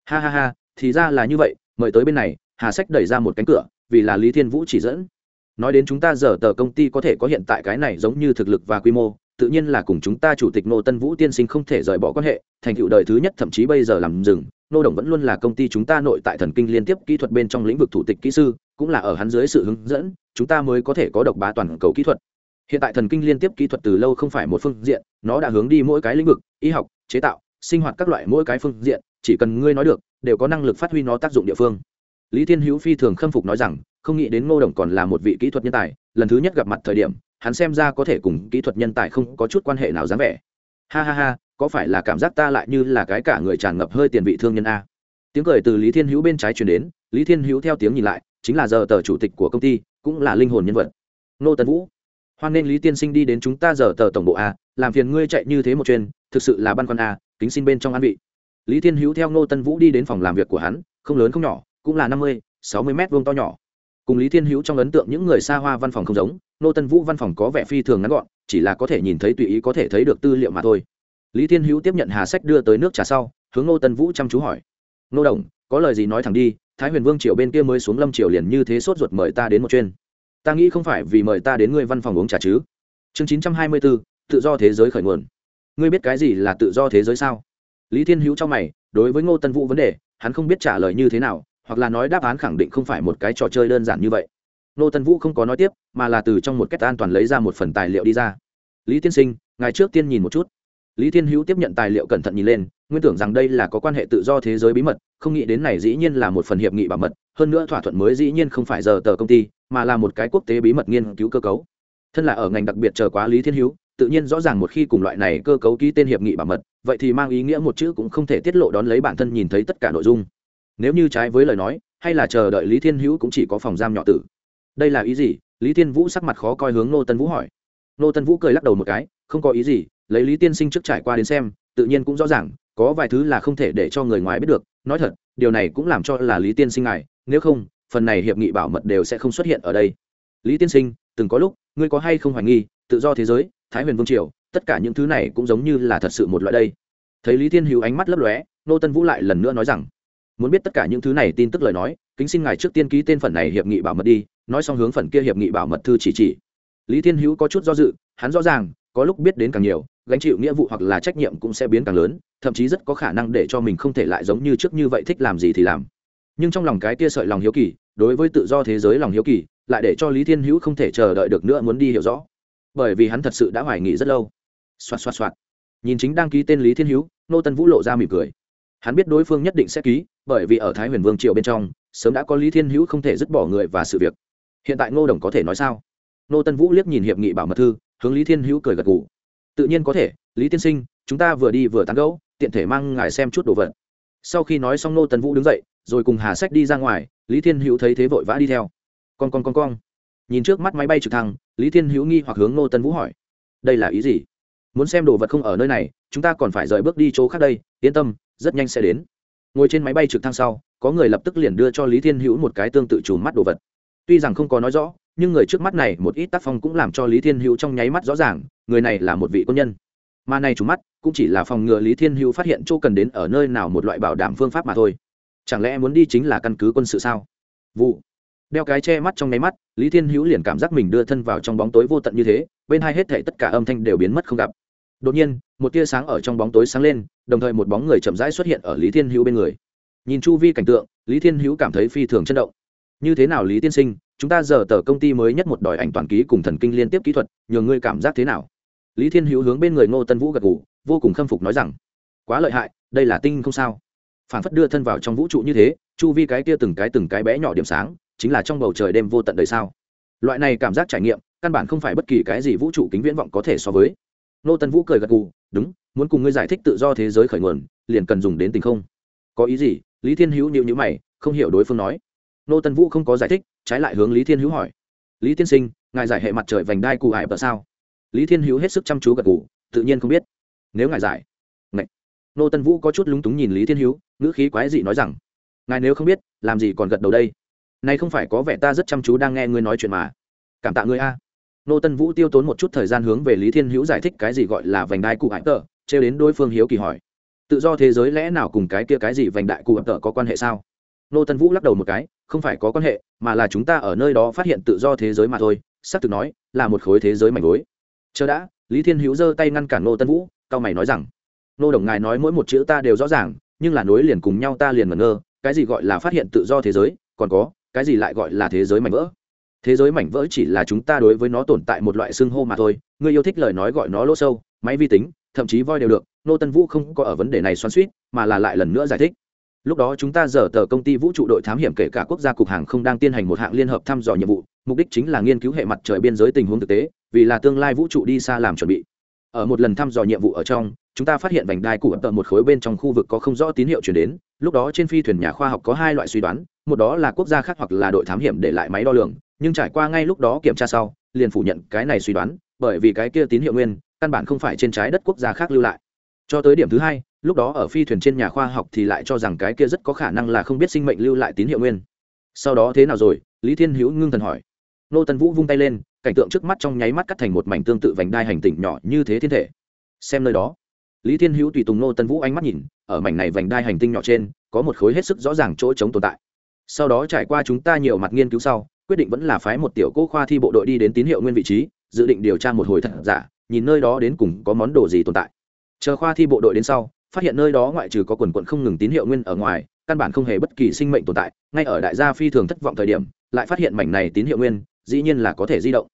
Ha ha ha, thì ra là như vậy, mời tới bên này, hà sách đẩy ra một cánh cửa, vì là lý thiên vũ chỉ dẫn. Nói đến chúng ta giờ tờ công ty có thể có hiện tại cái này giống như thực lực và quy mô tự nhiên là cùng chúng ta chủ tịch nô tân vũ tiên sinh không thể rời bỏ quan hệ, thành tựu đời thứ nhất thậm chí bây giờ làm dừng nô đồng vẫn luôn là công ty chúng ta nội tại thần kinh liên tiếp kỹ thuật bên trong lĩnh vực thủ tịch kỹ sư, cũng là ở hắn dưới sự hướng dẫn, chúng ta mới có thể có độc bá toàn cầu kỹ thuật. Hiện tại thần kinh liên tiếp kỹ thuật từ lâu không phải một phương diện, nó đã hướng đi mỗi cái lĩnh vực, y học, chế tạo, sinh hoạt các loại mỗi cái phương diện, chỉ cần ngươi nói được, đều có năng lực phát huy nó tác dụng địa phương. Lý thiên hữu phi thường khâm phục nói rằng, không nghĩ đến ngô đồng còn là một vị kỹ thuật nhân tài, lần thứ nhất gặp mặt thời điểm hắn xem ra có thể cùng kỹ thuật nhân tài không có chút quan hệ nào dám vẻ. Ha ha ha, có phải là cảm giác ta lại như là cái cả người tràn ngập hơi tiền vị thương nhân a? Tiếng cười từ lý thiên hữu bên trái chuyển đến, lý thiên hữu theo tiếng nhìn lại, chính là giờ tờ chủ tịch của công ty, cũng là linh hồn nhân vật. Nô tần vũ. Hoan nên lý tiên sinh đi đến chúng ta giờ tờ tổng bộ a, làm phiền ngươi chạy như thế một chuyên thực sự là băn khoăn a, kính xin bên trong an vị. Lý thiên hữu theo nô tân vũ đi đến phòng làm việc của hắn, không lớn không nhỏ, cũng là năm mươi, sáu mươi m vuông to nhỏ. Cùng lý thiên hữu trong ấn tượng những người xa hoa văn phòng không giống nô tân vũ văn phòng có vẻ phi thường ngắn gọn, chỉ là có thể nhìn thấy tùy ý có thể thấy được tư liệu mà thôi. Lý thiên hữu tiếp nhận hà sách đưa tới nước trà sau, hướng nô tân vũ chăm chú hỏi. Nô đồng, có lời gì nói thẳng đi, thái huyền vương triều bên kia mới xuống lâm triều liền như thế sốt ruột mời ta đến một chuyên ta nghĩ không phải vì mời ta đến ngươi văn phòng uống trà chứ. Chương chín trăm hai mươi bốn tự do thế giới khởi nguồn. Ngươi biết cái gì là tự do thế giới sao? Lý thiên hữu trong mày, đối với ngô tân vũ vấn đề, hắn không biết trả lời như thế nào, hoặc là nói đáp án khẳng định không phải một cái trò chơi đơn giản như vậy. Nô tân vũ không có nói tiếp, mà là từ trong một cách an toàn lấy ra một phần tài liệu đi ra. Lý tiên sinh, ngài trước tiên nhìn một chút. Lý thiên hữu tiếp nhận tài liệu cẩn thận nhìn lên, nguyên tưởng rằng đây là có quan hệ tự do thế giới bí mật, không nghĩ đến này dĩ nhiên là một phần hiệp nghị bảo mật, hơn nữa thỏa thuận mới dĩ nhiên không phải giờ tờ công ty, mà là một cái quốc tế bí mật nghiên cứu cơ cấu. Thân là ở ngành đặc biệt chờ quá lý thiên hữu, tự nhiên rõ ràng một khi cùng loại này cơ cấu ký tên hiệp nghị bảo mật, vậy thì mang ý nghĩa một chữ cũng không thể tiết lộ đón lấy bản thân nhìn thấy tất cả nội dung. Nếu như trái với lời nói, hay là chờ đợi lý thiên hữu cũng chỉ có phòng giam nhỏ tử đây là ý gì? Lý thiên vũ sắc mặt khó coi hướng nô tân vũ hỏi. Nô tân vũ cười lắc đầu một cái, không có ý gì, lấy lý tiên sinh trước trải qua đến xem, tự nhiên cũng rõ ràng, có vài thứ là không thể để cho người ngoài biết được. Nói thật, điều này cũng làm cho là lý tiên sinh ngài, nếu không, phần này hiệp nghị bảo mật đều sẽ không xuất hiện ở đây. Lý tiên sinh, từng có lúc, ngươi có hay không hoài nghi, tự do thế giới, thái huyền vương triều, tất cả những thứ này cũng giống như là thật sự một loại đây. Thấy lý thiên hữu ánh mắt lấp lóe, nô tân vũ lại lần nữa nói rằng, muốn biết tất cả những thứ này tin tức lời nói, kính xin ngài trước tiên ký tên phần này hiệp nghị bảo mật đi nói xong hướng phần kia hiệp nghị bảo mật thư chỉ chỉ. Lý thiên hữu có chút do dự, hắn rõ ràng, có lúc biết đến càng nhiều, gánh chịu nghĩa vụ hoặc là trách nhiệm cũng sẽ biến càng lớn, thậm chí rất có khả năng để cho mình không thể lại giống như trước như vậy thích làm gì thì làm. Nhưng trong lòng cái kia sợi lòng hiếu kỳ, đối với tự do thế giới lòng hiếu kỳ, lại để cho lý thiên hữu không thể chờ đợi được nữa muốn đi hiểu rõ. Bởi vì hắn thật sự đã hoài nghị rất lâu. Xoạt xoạt xoạt. Nhìn chính đang ký tên lý thiên hữu, nô tân vũ lộ ra mỉm cười. Hắn biết đối phương nhất định sẽ ký, bởi vì ở thái huyền vương triều bên trong, sớm đã có lý thiên hữu không thể dứt bỏ người và sự việc hiện tại ngô đồng có thể nói sao? Nô tân vũ liếc nhìn hiệp nghị bảo mật thư, hướng lý thiên hữu cười gật g ủ tự nhiên có thể, lý tiên sinh, chúng ta vừa đi vừa tán gẫu, tiện thể mang ngài xem chút đồ vật. Sau khi nói xong nô tân vũ đứng dậy, rồi cùng hà sách đi ra ngoài, lý thiên hữu thấy thế vội vã đi theo. Con con con con. Nhìn trước mắt máy bay trực thăng, lý thiên hữu nghi hoặc hướng nô tân vũ hỏi. Đây là ý gì? Muốn xem đồ vật không ở nơi này, chúng ta còn phải rời bước đi chỗ khác đây, yên tâm, rất nhanh sẽ đến. Ngồi trên máy bay trực thăng sau, có người lập tức liền đưa cho lý thiên hữu một cái tương tự chùm mắt đồ vật tuy rằng không có nói rõ, nhưng người trước mắt này một ít tác phong cũng làm cho lý thiên hữu trong nháy mắt rõ ràng, người này là một vị quân nhân. Mà này trúng mắt cũng chỉ là phòng ngừa lý thiên hữu phát hiện chỗ cần đến ở nơi nào một loại bảo đảm phương pháp mà thôi. Chẳng lẽ muốn đi chính là căn cứ quân sự sao? Vụ. Đeo cái che mắt trong nháy mắt, lý thiên hữu liền cảm giác mình đưa thân vào trong bóng tối vô tận như thế, bên hai hết thảy tất cả âm thanh đều biến mất không gặp. Đột nhiên, một tia sáng ở trong bóng tối sáng lên, đồng thời một bóng người chậm rãi xuất hiện ở lý thiên hữu bên người. Nhìn chu vi cảnh tượng, lý thiên hữu cảm thấy phi thường chấn động như thế nào lý tiên sinh, chúng ta giờ tờ công ty mới nhất một đòi ảnh toàn ký cùng thần kinh liên tiếp kỹ thuật, nhờ ngươi cảm giác thế nào? Lý thiên hữu hướng bên người ngô tân vũ gật g ủ vô cùng khâm phục nói rằng, quá lợi hại, đây là tinh không sao. Phản phất đưa thân vào trong vũ trụ như thế, chu vi cái kia từng cái từng cái bé nhỏ điểm sáng, chính là trong bầu trời đêm vô tận đời sao? Loại này cảm giác trải nghiệm, căn bản không phải bất kỳ cái gì vũ trụ kính viễn vọng có thể so với. Nô tân vũ cười gật gù, đúng, muốn cùng ngươi giải thích tự do thế giới khởi nguồn, liền cần dùng đến tình không. Có ý gì? Lý thiên hữu nhịu nhữ mày, không hiểu đối phương nói nô tân vũ không có giải thích, trái lại hướng lý thiên hữu hỏi. Lý tiên sinh, ngài giải hệ mặt trời vành đai cụ hải bờ sao? Lý thiên hữu hết sức chăm chú gật gù, tự nhiên không biết. Nếu ngài giải. Ngạy nô tân vũ có chút lúng túng nhìn lý thiên hữu, ngữ khí quái dị nói rằng, ngài nếu không biết, làm gì còn gật đầu đây? Này không phải có vẻ ta rất chăm chú đang nghe ngươi nói chuyện mà. Cảm tạ ngươi a. Nô tân vũ tiêu tốn một chút thời gian hướng về lý thiên hữu giải thích cái gì gọi là vành đai cụ hải tờ, trêu đến đối phương hiếu kỳ hỏi. Tự do thế giới lẽ nào cùng cái kia cái gì vành đại cụ hải tờ có quan hệ sao? Nô tân vũ lắc đầu một cái, không phải có quan hệ, mà là chúng ta ở nơi đó phát hiện tự do thế giới mà thôi, xác thực nói, là một khối thế giới mảnh gối. Chờ đã, lý thiên hữu giơ tay ngăn cản nô tân vũ, cao mày nói rằng, nô đồng ngài nói mỗi một chữ ta đều rõ ràng, nhưng là nối liền cùng nhau ta liền mẩn ngơ, cái gì gọi là phát hiện tự do thế giới, còn có, cái gì lại gọi là thế giới mảnh vỡ? Thế giới mảnh vỡ chỉ là chúng ta đối với nó tồn tại một loại xương hô mà thôi ngươi yêu thích lời nói gọi nó lỗ sâu, máy vi tính, thậm chí voi đều được, nô tân vũ không có ở vấn đề này xoắn suýt mà là lại lần nữa giải thích lúc đó chúng ta giờ tờ công ty vũ trụ đội thám hiểm kể cả quốc gia cục hàng không đang tiến hành một hạng liên hợp thăm dò nhiệm vụ, mục đích chính là nghiên cứu hệ mặt trời biên giới tình huống thực tế, vì là tương lai vũ trụ đi xa làm chuẩn bị. Ở một lần thăm dò nhiệm vụ ở trong, chúng ta phát hiện vành đai của ập tợ một khối bên trong khu vực có không rõ tín hiệu chuyển đến, lúc đó trên phi thuyền nhà khoa học có hai loại suy đoán, một đó là quốc gia khác hoặc là đội thám hiểm để lại máy đo lường, nhưng trải qua ngay lúc đó kiểm tra sau, liền phủ nhận cái này suy đoán, bởi vì cái kia tín hiệu nguyên, căn bản không phải trên trái đất quốc gia khác lưu lại. Cho tới điểm thứ hai lúc đó ở phi thuyền trên nhà khoa học thì lại cho rằng cái kia rất có khả năng là không biết sinh mệnh lưu lại tín hiệu nguyên. Sau đó thế nào rồi? Lý thiên hữu ngưng thần hỏi. Nô tần vũ vung tay lên, cảnh tượng trước mắt trong nháy mắt cắt thành một mảnh tương tự vành đai hành tinh nhỏ như thế thiên thể. Xem nơi đó. Lý thiên hữu tùy tùng nô tân vũ ánh mắt nhìn, ở mảnh này vành đai hành tinh nhỏ trên, có một khối hết sức rõ ràng chỗ chống tồn tại. Sau đó trải qua chúng ta nhiều mặt nghiên cứu sau, quyết định vẫn là phái một tiểu cô khoa thi bộ đội đi đến tín hiệu nguyên vị trí, dự định điều tra một hồi thật giả, nhìn nơi đó đến cùng có món đồ gì tồn tại. Chờ khoa thi bộ đội đến sau phát hiện nơi đó ngoại trừ có quần quận không ngừng tín hiệu nguyên ở ngoài, căn bản không hề bất kỳ sinh mệnh tồn tại, ngay ở đại gia phi thường thất vọng thời điểm, lại phát hiện mảnh này tín hiệu nguyên, dĩ nhiên là có thể di động.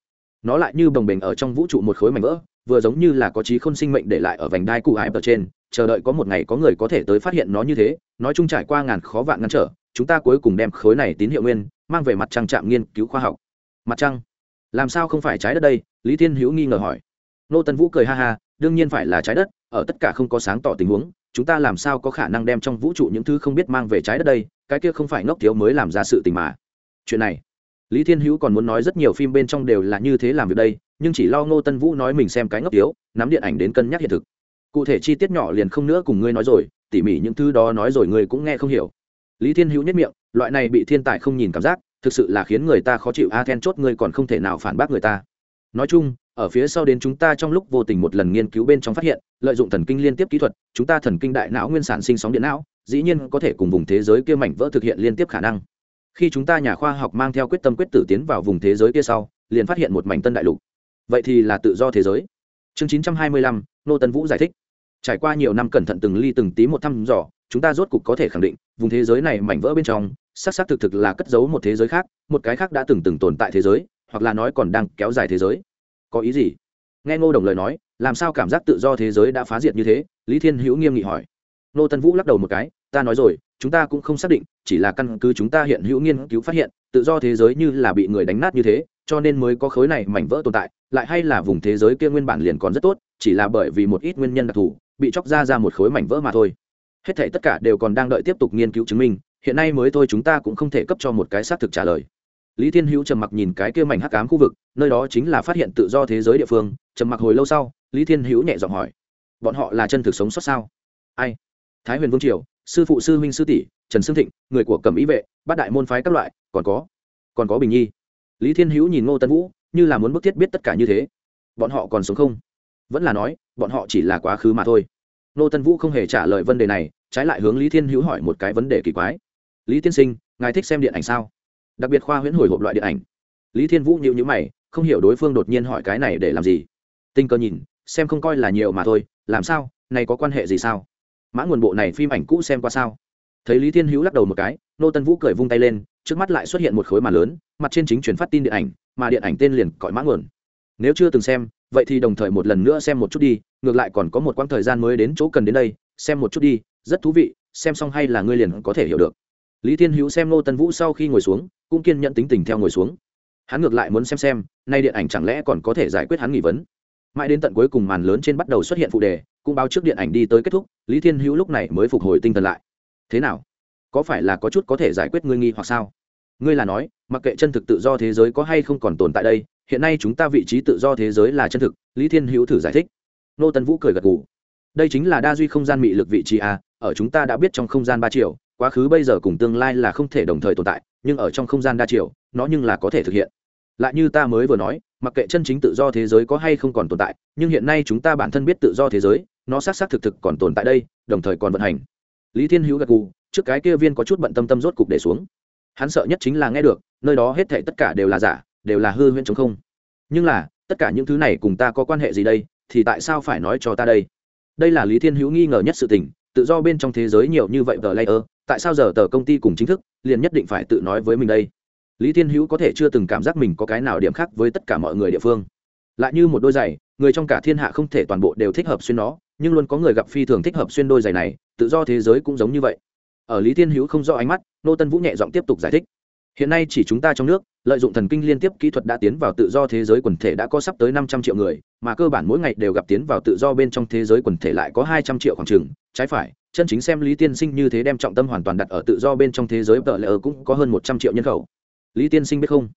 Nó lại như bồng bềnh ở trong vũ trụ một khối mảnh vỡ, vừa giống như là có trí khôn sinh mệnh để lại ở vành đai cụ hải ở trên, chờ đợi có một ngày có người có thể tới phát hiện nó như thế, nói chung trải qua ngàn khó vạn ngăn trở, chúng ta cuối cùng đem khối này tín hiệu nguyên mang về mặt trăng trạm nghiên cứu khoa học. Mặt trăng? Làm sao không phải trái đất đây? Lý thiên hữu nghi ngờ hỏi. Nô tân vũ cười ha ha, đương nhiên phải là trái đất ở tất cả không có sáng tỏ tình huống, chúng ta làm sao có khả năng đem trong vũ trụ những thứ không biết mang về trái đất đây, cái kia không phải ngốc thiếu mới làm ra sự tình mà. Chuyện này, lý thiên hữu còn muốn nói rất nhiều phim bên trong đều là như thế làm việc đây, nhưng chỉ lo ngô tân vũ nói mình xem cái ngốc thiếu, nắm điện ảnh đến cân nhắc hiện thực. Cụ thể chi tiết nhỏ liền không nữa cùng ngươi nói rồi, tỉ mỉ những thứ đó nói rồi ngươi cũng nghe không hiểu. Lý thiên hữu nhất miệng, loại này bị thiên tài không nhìn cảm giác, thực sự là khiến người ta khó chịu. A, then chốt ngươi còn không thể nào phản bác người ta. Nói chung ở phía sau đến chúng ta trong lúc vô tình một lần nghiên cứu bên trong phát hiện, lợi dụng thần kinh liên tiếp kỹ thuật, chúng ta thần kinh đại não nguyên sản sinh sóng điện não, dĩ nhiên có thể cùng vùng thế giới kia mảnh vỡ thực hiện liên tiếp khả năng. Khi chúng ta nhà khoa học mang theo quyết tâm quyết tử tiến vào vùng thế giới kia sau, liền phát hiện một mảnh tân đại lục. Vậy thì là tự do thế giới. Chương chín trăm hai mươi lăm, nô tân vũ giải thích. Trải qua nhiều năm cẩn thận từng ly từng tí một thăm dò, chúng ta rốt cục có thể khẳng định, vùng thế giới này mảnh vỡ bên trong, xác xác thực thực là cất giấu một thế giới khác, một cái khác đã từng từng tồn tại thế giới, hoặc là nói còn đang kéo dài thế giới có ý gì? Nghe ngô đồng lời nói, làm sao cảm giác tự do thế giới đã phá diệt như thế? Lý thiên hữu nghiêm nghị hỏi. Nô tân vũ lắc đầu một cái, ta nói rồi, chúng ta cũng không xác định, chỉ là căn cứ chúng ta hiện hữu nghiên cứu phát hiện, tự do thế giới như là bị người đánh nát như thế, cho nên mới có khối này mảnh vỡ tồn tại, lại hay là vùng thế giới kia nguyên bản liền còn rất tốt, chỉ là bởi vì một ít nguyên nhân đặc thù, bị chóc ra ra một khối mảnh vỡ mà thôi. Hết thể tất cả đều còn đang đợi tiếp tục nghiên cứu chứng minh, hiện nay mới thôi chúng ta cũng không thể cấp cho một cái xác thực trả lời lý thiên hữu trầm mặc nhìn cái kia mảnh hắc ám khu vực, nơi đó chính là phát hiện tự do thế giới địa phương, trầm mặc hồi lâu sau, lý thiên hữu nhẹ giọng hỏi, bọn họ là chân thực sống sót sao? Ai? Thái huyền vương triều, sư phụ sư huynh sư tỷ, trần sương thịnh, người của cẩm ý vệ, bát đại môn phái các loại, còn có còn có bình nhi. Lý thiên hữu nhìn ngô tân vũ, như là muốn bức thiết biết tất cả như thế. Bọn họ còn sống không? Vẫn là nói, bọn họ chỉ là quá khứ mà thôi. Ngô tân vũ không hề trả lời vấn đề này, trái lại hướng lý thiên hữu hỏi một cái vấn đề kỳ quái. Lý tiên sinh, ngài thích xem điện ảnh sao? Đặc biệt khoa huyễn hồi hộp loại điện ảnh. Lý thiên vũ nhịu nhữ mày, không hiểu đối phương đột nhiên hỏi cái này để làm gì. Tình cờ nhìn, xem không coi là nhiều mà thôi, làm sao, này có quan hệ gì sao? Mã nguồn bộ này phim ảnh cũ xem qua sao? Thấy lý thiên hữu lắc đầu một cái, nô tân vũ cười vung tay lên, trước mắt lại xuất hiện một khối màn lớn, mặt trên chính truyền phát tin điện ảnh, mà điện ảnh tên liền cõi mã nguồn. Nếu chưa từng xem, vậy thì đồng thời một lần nữa xem một chút đi, ngược lại còn có một quãng thời gian mới đến chỗ cần đến đây, xem một chút đi, rất thú vị, xem xong hay là ngươi liền có thể hiểu được. Lý thiên hữu xem nô tân vũ sau khi ngồi xuống cũng kiên nhẫn tính tình theo ngồi xuống. Hắn ngược lại muốn xem xem, nay điện ảnh chẳng lẽ còn có thể giải quyết hắn nghi vấn. Mãi đến tận cuối cùng màn lớn trên bắt đầu xuất hiện phụ đề, cũng báo trước điện ảnh đi tới kết thúc, lý thiên hữu lúc này mới phục hồi tinh thần lại. Thế nào? Có phải là có chút có thể giải quyết ngươi nghi hoặc sao? Ngươi là nói, mặc kệ chân thực tự do thế giới có hay không còn tồn tại đây, hiện nay chúng ta vị trí tự do thế giới là chân thực, lý thiên hữu thử giải thích. Nô tân vũ cười gật gù. Đây chính là đa duy không gian mị lực vị trí a, ở chúng ta đã biết trong không gian ba triệu quá khứ bây giờ cùng tương lai là không thể đồng thời tồn tại nhưng ở trong không gian đa chiều, nó nhưng là có thể thực hiện. Lại như ta mới vừa nói, mặc kệ chân chính tự do thế giới có hay không còn tồn tại, nhưng hiện nay chúng ta bản thân biết tự do thế giới, nó xác xác thực thực còn tồn tại đây, đồng thời còn vận hành. Lý thiên hữu gật gù, trước cái kia viên có chút bận tâm tâm rốt cục để xuống. Hắn sợ nhất chính là nghe được, nơi đó hết thệ tất cả đều là giả, đều là hư huyễn chống không. Nhưng là, tất cả những thứ này cùng ta có quan hệ gì đây, thì tại sao phải nói cho ta đây? Đây là lý thiên hữu nghi ngờ nhất sự tình, tự do bên trong thế giới nhiều như vậy tờ layer tại sao giờ tờ công ty cùng chính thức liền nhất định phải tự nói với mình đây? Lý thiên hữu có thể chưa từng cảm giác mình có cái nào điểm khác với tất cả mọi người địa phương. Lại như một đôi giày, người trong cả thiên hạ không thể toàn bộ đều thích hợp xuyên nó, nhưng luôn có người gặp phi thường thích hợp xuyên đôi giày này, tự do thế giới cũng giống như vậy. Ở lý thiên hữu không rõ ánh mắt, nô tân vũ nhẹ giọng tiếp tục giải thích. Hiện nay chỉ chúng ta trong nước, lợi dụng thần kinh liên tiếp kỹ thuật đã tiến vào tự do thế giới quần thể đã có sắp tới năm trăm triệu người, mà cơ bản mỗi ngày đều gặp tiến vào tự do bên trong thế giới quần thể lại có hai trăm triệu khoảng trừng trái phải, chân chính xem lý tiên sinh như thế đem trọng tâm hoàn toàn đặt ở tự do bên trong thế giới, tờ ở cũng có hơn một trăm triệu nhân khẩu. Lý tiên sinh biết không?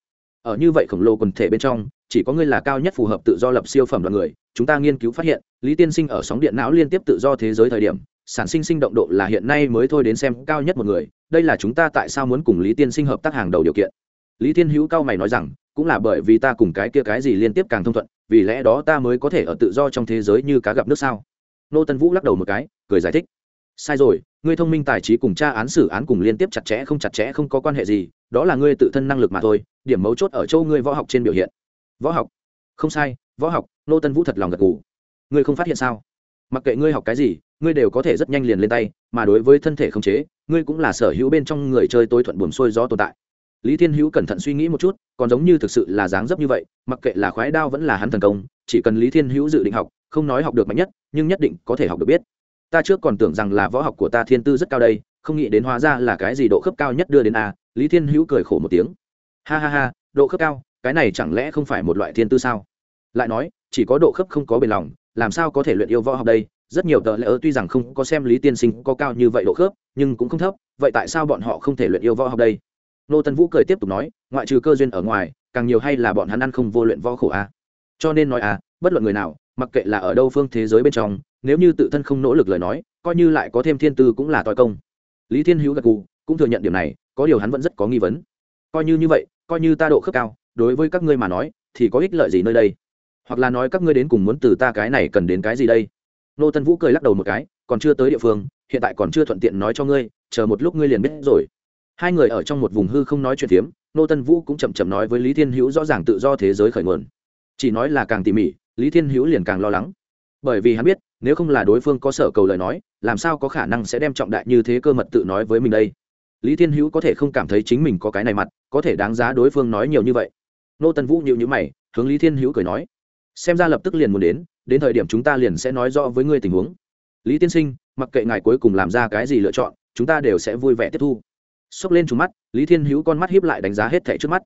Ở như vậy khổng lồ quần thể bên trong, chỉ có ngươi là cao nhất phù hợp tự do lập siêu phẩm đoàn người. Chúng ta nghiên cứu phát hiện, lý tiên sinh ở sóng điện não liên tiếp tự do thế giới thời điểm, sản sinh sinh động độ là hiện nay mới thôi đến xem cao nhất một người. Đây là chúng ta tại sao muốn cùng lý tiên sinh hợp tác hàng đầu điều kiện. Lý tiên hữu cao mày nói rằng, cũng là bởi vì ta cùng cái kia cái gì liên tiếp càng thông thuận, vì lẽ đó ta mới có thể ở tự do trong thế giới như cá gặp nước sao? Nô tân vũ lắc đầu một cái, cười giải thích. Sai rồi, ngươi thông minh tài trí cùng tra án xử án cùng liên tiếp chặt chẽ không chặt chẽ không có quan hệ gì, đó là ngươi tự thân năng lực mà thôi, điểm mấu chốt ở châu ngươi võ học trên biểu hiện. Võ học? Không sai, võ học, nô tân vũ thật lòng gật gù. Ngươi không phát hiện sao? Mặc kệ ngươi học cái gì, ngươi đều có thể rất nhanh liền lên tay, mà đối với thân thể không chế, ngươi cũng là sở hữu bên trong người chơi tối thuận buồm xuôi gió tồn tại lý thiên hữu cẩn thận suy nghĩ một chút, còn giống như thực sự là dáng dấp như vậy, mặc kệ là khoái đao vẫn là hắn thần công, chỉ cần lý thiên hữu dự định học, không nói học được mạnh nhất, nhưng nhất định có thể học được biết. Ta trước còn tưởng rằng là võ học của ta thiên tư rất cao đây, không nghĩ đến hóa ra là cái gì độ khớp cao nhất đưa đến a, lý thiên hữu cười khổ một tiếng. Ha ha ha, độ khớp cao, cái này chẳng lẽ không phải một loại thiên tư sao? Lại nói, chỉ có độ khớp không có bền lòng, làm sao có thể luyện yêu võ học đây? Rất nhiều tờ lỡ tuy rằng không có xem lý tiên sinh có cao như vậy độ khớp, nhưng cũng không thấp, vậy tại sao bọn họ không thể luyện yêu võ học đây? Nô tân vũ cười tiếp tục nói, ngoại trừ cơ duyên ở ngoài, càng nhiều hay là bọn hắn ăn không vô luyện võ khổ a cho nên nói à bất luận người nào, mặc kệ là ở đâu phương thế giới bên trong, nếu như tự thân không nỗ lực lời nói, coi như lại có thêm thiên tư cũng là toi công. Lý thiên hữu gật cù cũng thừa nhận điểm này, có điều hắn vẫn rất có nghi vấn. Coi như như vậy, coi như ta độ khớp cao, đối với các ngươi mà nói, thì có ích lợi gì nơi đây? Hoặc là nói các ngươi đến cùng muốn từ ta cái này cần đến cái gì đây? Nô tân vũ cười lắc đầu một cái, còn chưa tới địa phương, hiện tại còn chưa thuận tiện nói cho ngươi, chờ một lúc ngươi liền biết rồi hai người ở trong một vùng hư không nói chuyện phiếm, nô tân vũ cũng chậm chậm nói với lý thiên hữu rõ ràng tự do thế giới khởi nguồn. Chỉ nói là càng tỉ mỉ, lý thiên hữu liền càng lo lắng. Bởi vì hắn biết, nếu không là đối phương có sở cầu lời nói, làm sao có khả năng sẽ đem trọng đại như thế cơ mật tự nói với mình đây? Lý thiên hữu có thể không cảm thấy chính mình có cái này mặt, có thể đáng giá đối phương nói nhiều như vậy. Nô tân vũ nhịu nhữ mày, hướng lý thiên hữu cười nói, xem ra lập tức liền muốn đến đến thời điểm chúng ta liền sẽ nói rõ với ngươi tình huống. Lý tiên sinh, mặc kệ ngài cuối cùng làm ra cái gì lựa chọn, chúng ta đều sẽ vui vẻ tiếp thu xốc lên trúng mắt, lý thiên hữu con mắt hiếp lại đánh giá hết thẻ trước mắt.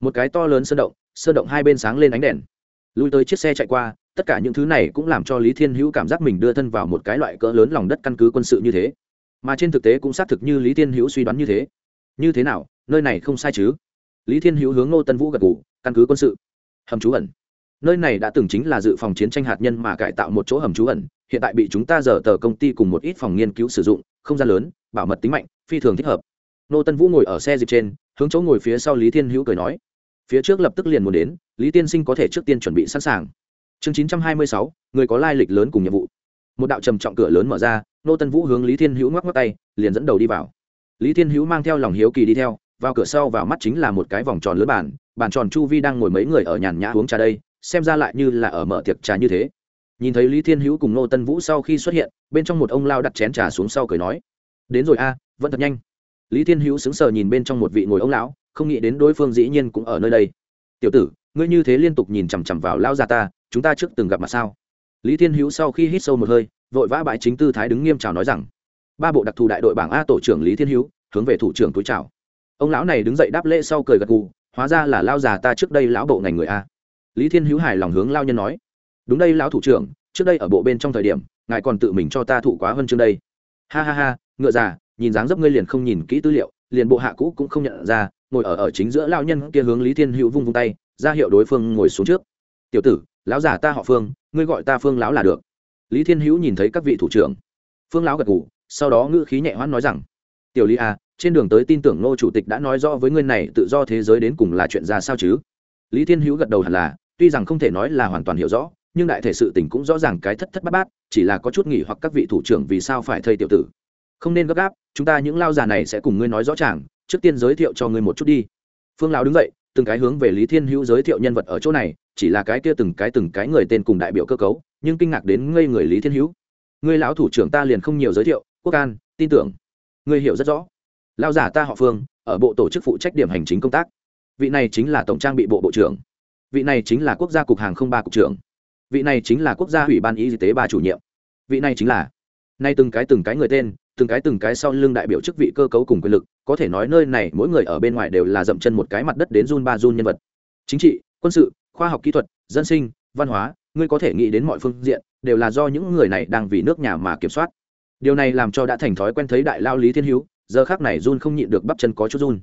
Một cái to lớn sơn động sơn động hai bên sáng lên ánh đèn. Lui tới chiếc xe chạy qua, tất cả những thứ này cũng làm cho lý thiên hữu cảm giác mình đưa thân vào một cái loại cỡ lớn lòng đất căn cứ quân sự như thế. Mà trên thực tế cũng xác thực như lý thiên hữu suy đoán như thế. Như thế nào, nơi này không sai chứ? Lý thiên hữu hướng ngô tân vũ gật g ủ căn cứ quân sự. Hầm trú ẩn. Nơi này đã từng chính là dự phòng chiến tranh hạt nhân mà cải tạo một chỗ hầm trú ẩn, hiện tại bị chúng ta dở tờ công ty cùng một ít phòng nghiên cứu sử dụng, không gian lớn, bảo mật tính mạnh, phi thường thích hợp nô tân vũ ngồi ở xe dịp trên, hướng chỗ ngồi phía sau lý thiên hữu cười nói. Phía trước lập tức liền muốn đến, lý tiên sinh có thể trước tiên chuẩn bị sẵn sàng. Chương chín trăm hai mươi sáu, người có lai lịch lớn cùng nhiệm vụ. Một đạo trầm trọng cửa lớn mở ra, nô tân vũ hướng lý thiên hữu ngoắc ngoắc tay, liền dẫn đầu đi vào. Lý thiên hữu mang theo lòng hiếu kỳ đi theo, vào cửa sau vào mắt chính là một cái vòng tròn lớn bàn bàn tròn chu vi đang ngồi mấy người ở nhàn nhã uống trà đây, xem ra lại như là ở mở tiệc trà như thế. Nhìn thấy lý thiên hữu cùng nô tân vũ sau khi xuất hiện, bên trong một ông lao đặt chén trà xuống sau cười nói, đến rồi a, vẫn thật nhanh lý thiên hữu sững sờ nhìn bên trong một vị ngồi ông lão, không nghĩ đến đối phương dĩ nhiên cũng ở nơi đây. Tiểu tử, ngươi như thế liên tục nhìn chằm chằm vào lão gia ta, chúng ta trước từng gặp mặt sao? Lý thiên hữu sau khi hít sâu một hơi, vội vã bãi chính tư thái đứng nghiêm chào nói rằng, ba bộ đặc thù đại đội bảng a tổ trưởng lý thiên hữu, hướng về thủ trưởng túi chào. Ông lão này đứng dậy đáp lễ sau cười gật gù, hóa ra là lao già ta trước đây lão bộ ngành người a. Lý thiên hữu hài lòng hướng lao nhân nói, đúng đây lão thủ trưởng, trước đây ở bộ bên trong thời điểm, ngài còn tự mình cho ta thụ quá hơn chương đây. Ha ha ha, ngựa già nhìn dáng dấp ngươi liền không nhìn kỹ tư liệu liền bộ hạ cũ cũng không nhận ra ngồi ở ở chính giữa lao nhân kia hướng lý thiên hữu vung vung tay ra hiệu đối phương ngồi xuống trước. Tiểu tử lão giả ta họ phương ngươi gọi ta phương lão là được. Lý thiên hữu nhìn thấy các vị thủ trưởng. Phương lão gật ngủ sau đó ngữ khí nhẹ hoãn nói rằng tiểu lý à, trên đường tới tin tưởng nô chủ tịch đã nói rõ với ngươi này tự do thế giới đến cùng là chuyện ra sao chứ? Lý thiên hữu gật đầu hẳn là tuy rằng không thể nói là hoàn toàn hiểu rõ nhưng đại thể sự tình cũng rõ ràng cái thất thất bát bát chỉ là có chút nghỉ hoặc các vị thủ trưởng vì sao phải thây tiểu tử không nên gấp gáp, chúng ta những lao già này sẽ cùng ngươi nói rõ ràng, trước tiên giới thiệu cho ngươi một chút đi. Phương lão đứng dậy, từng cái hướng về lý thiên hữu giới thiệu nhân vật ở chỗ này, chỉ là cái kia từng cái từng cái người tên cùng đại biểu cơ cấu, nhưng kinh ngạc đến ngây người lý thiên hữu. Ngươi lão thủ trưởng ta liền không nhiều giới thiệu, quốc an, tin tưởng. Ngươi hiểu rất rõ. Lao giả ta họ phương, ở bộ tổ chức phụ trách điểm hành chính công tác. Vị này chính là tổng trang bị bộ bộ trưởng. Vị này chính là quốc gia cục hàng không ba cục trưởng. Vị này chính là quốc gia ủy ban y tế ba chủ nhiệm. Vị này chính là nay từng cái từng cái người tên, từng cái từng cái sau lưng đại biểu chức vị cơ cấu cùng quyền lực, có thể nói nơi này mỗi người ở bên ngoài đều là dậm chân một cái mặt đất đến run ba run nhân vật. Chính trị, quân sự, khoa học kỹ thuật, dân sinh, văn hóa, ngươi có thể nghĩ đến mọi phương diện, đều là do những người này đang vì nước nhà mà kiểm soát. Điều này làm cho đã thành thói quen thấy đại lao lý thiên hữu, giờ khác này run không nhịn được bắp chân có chút run.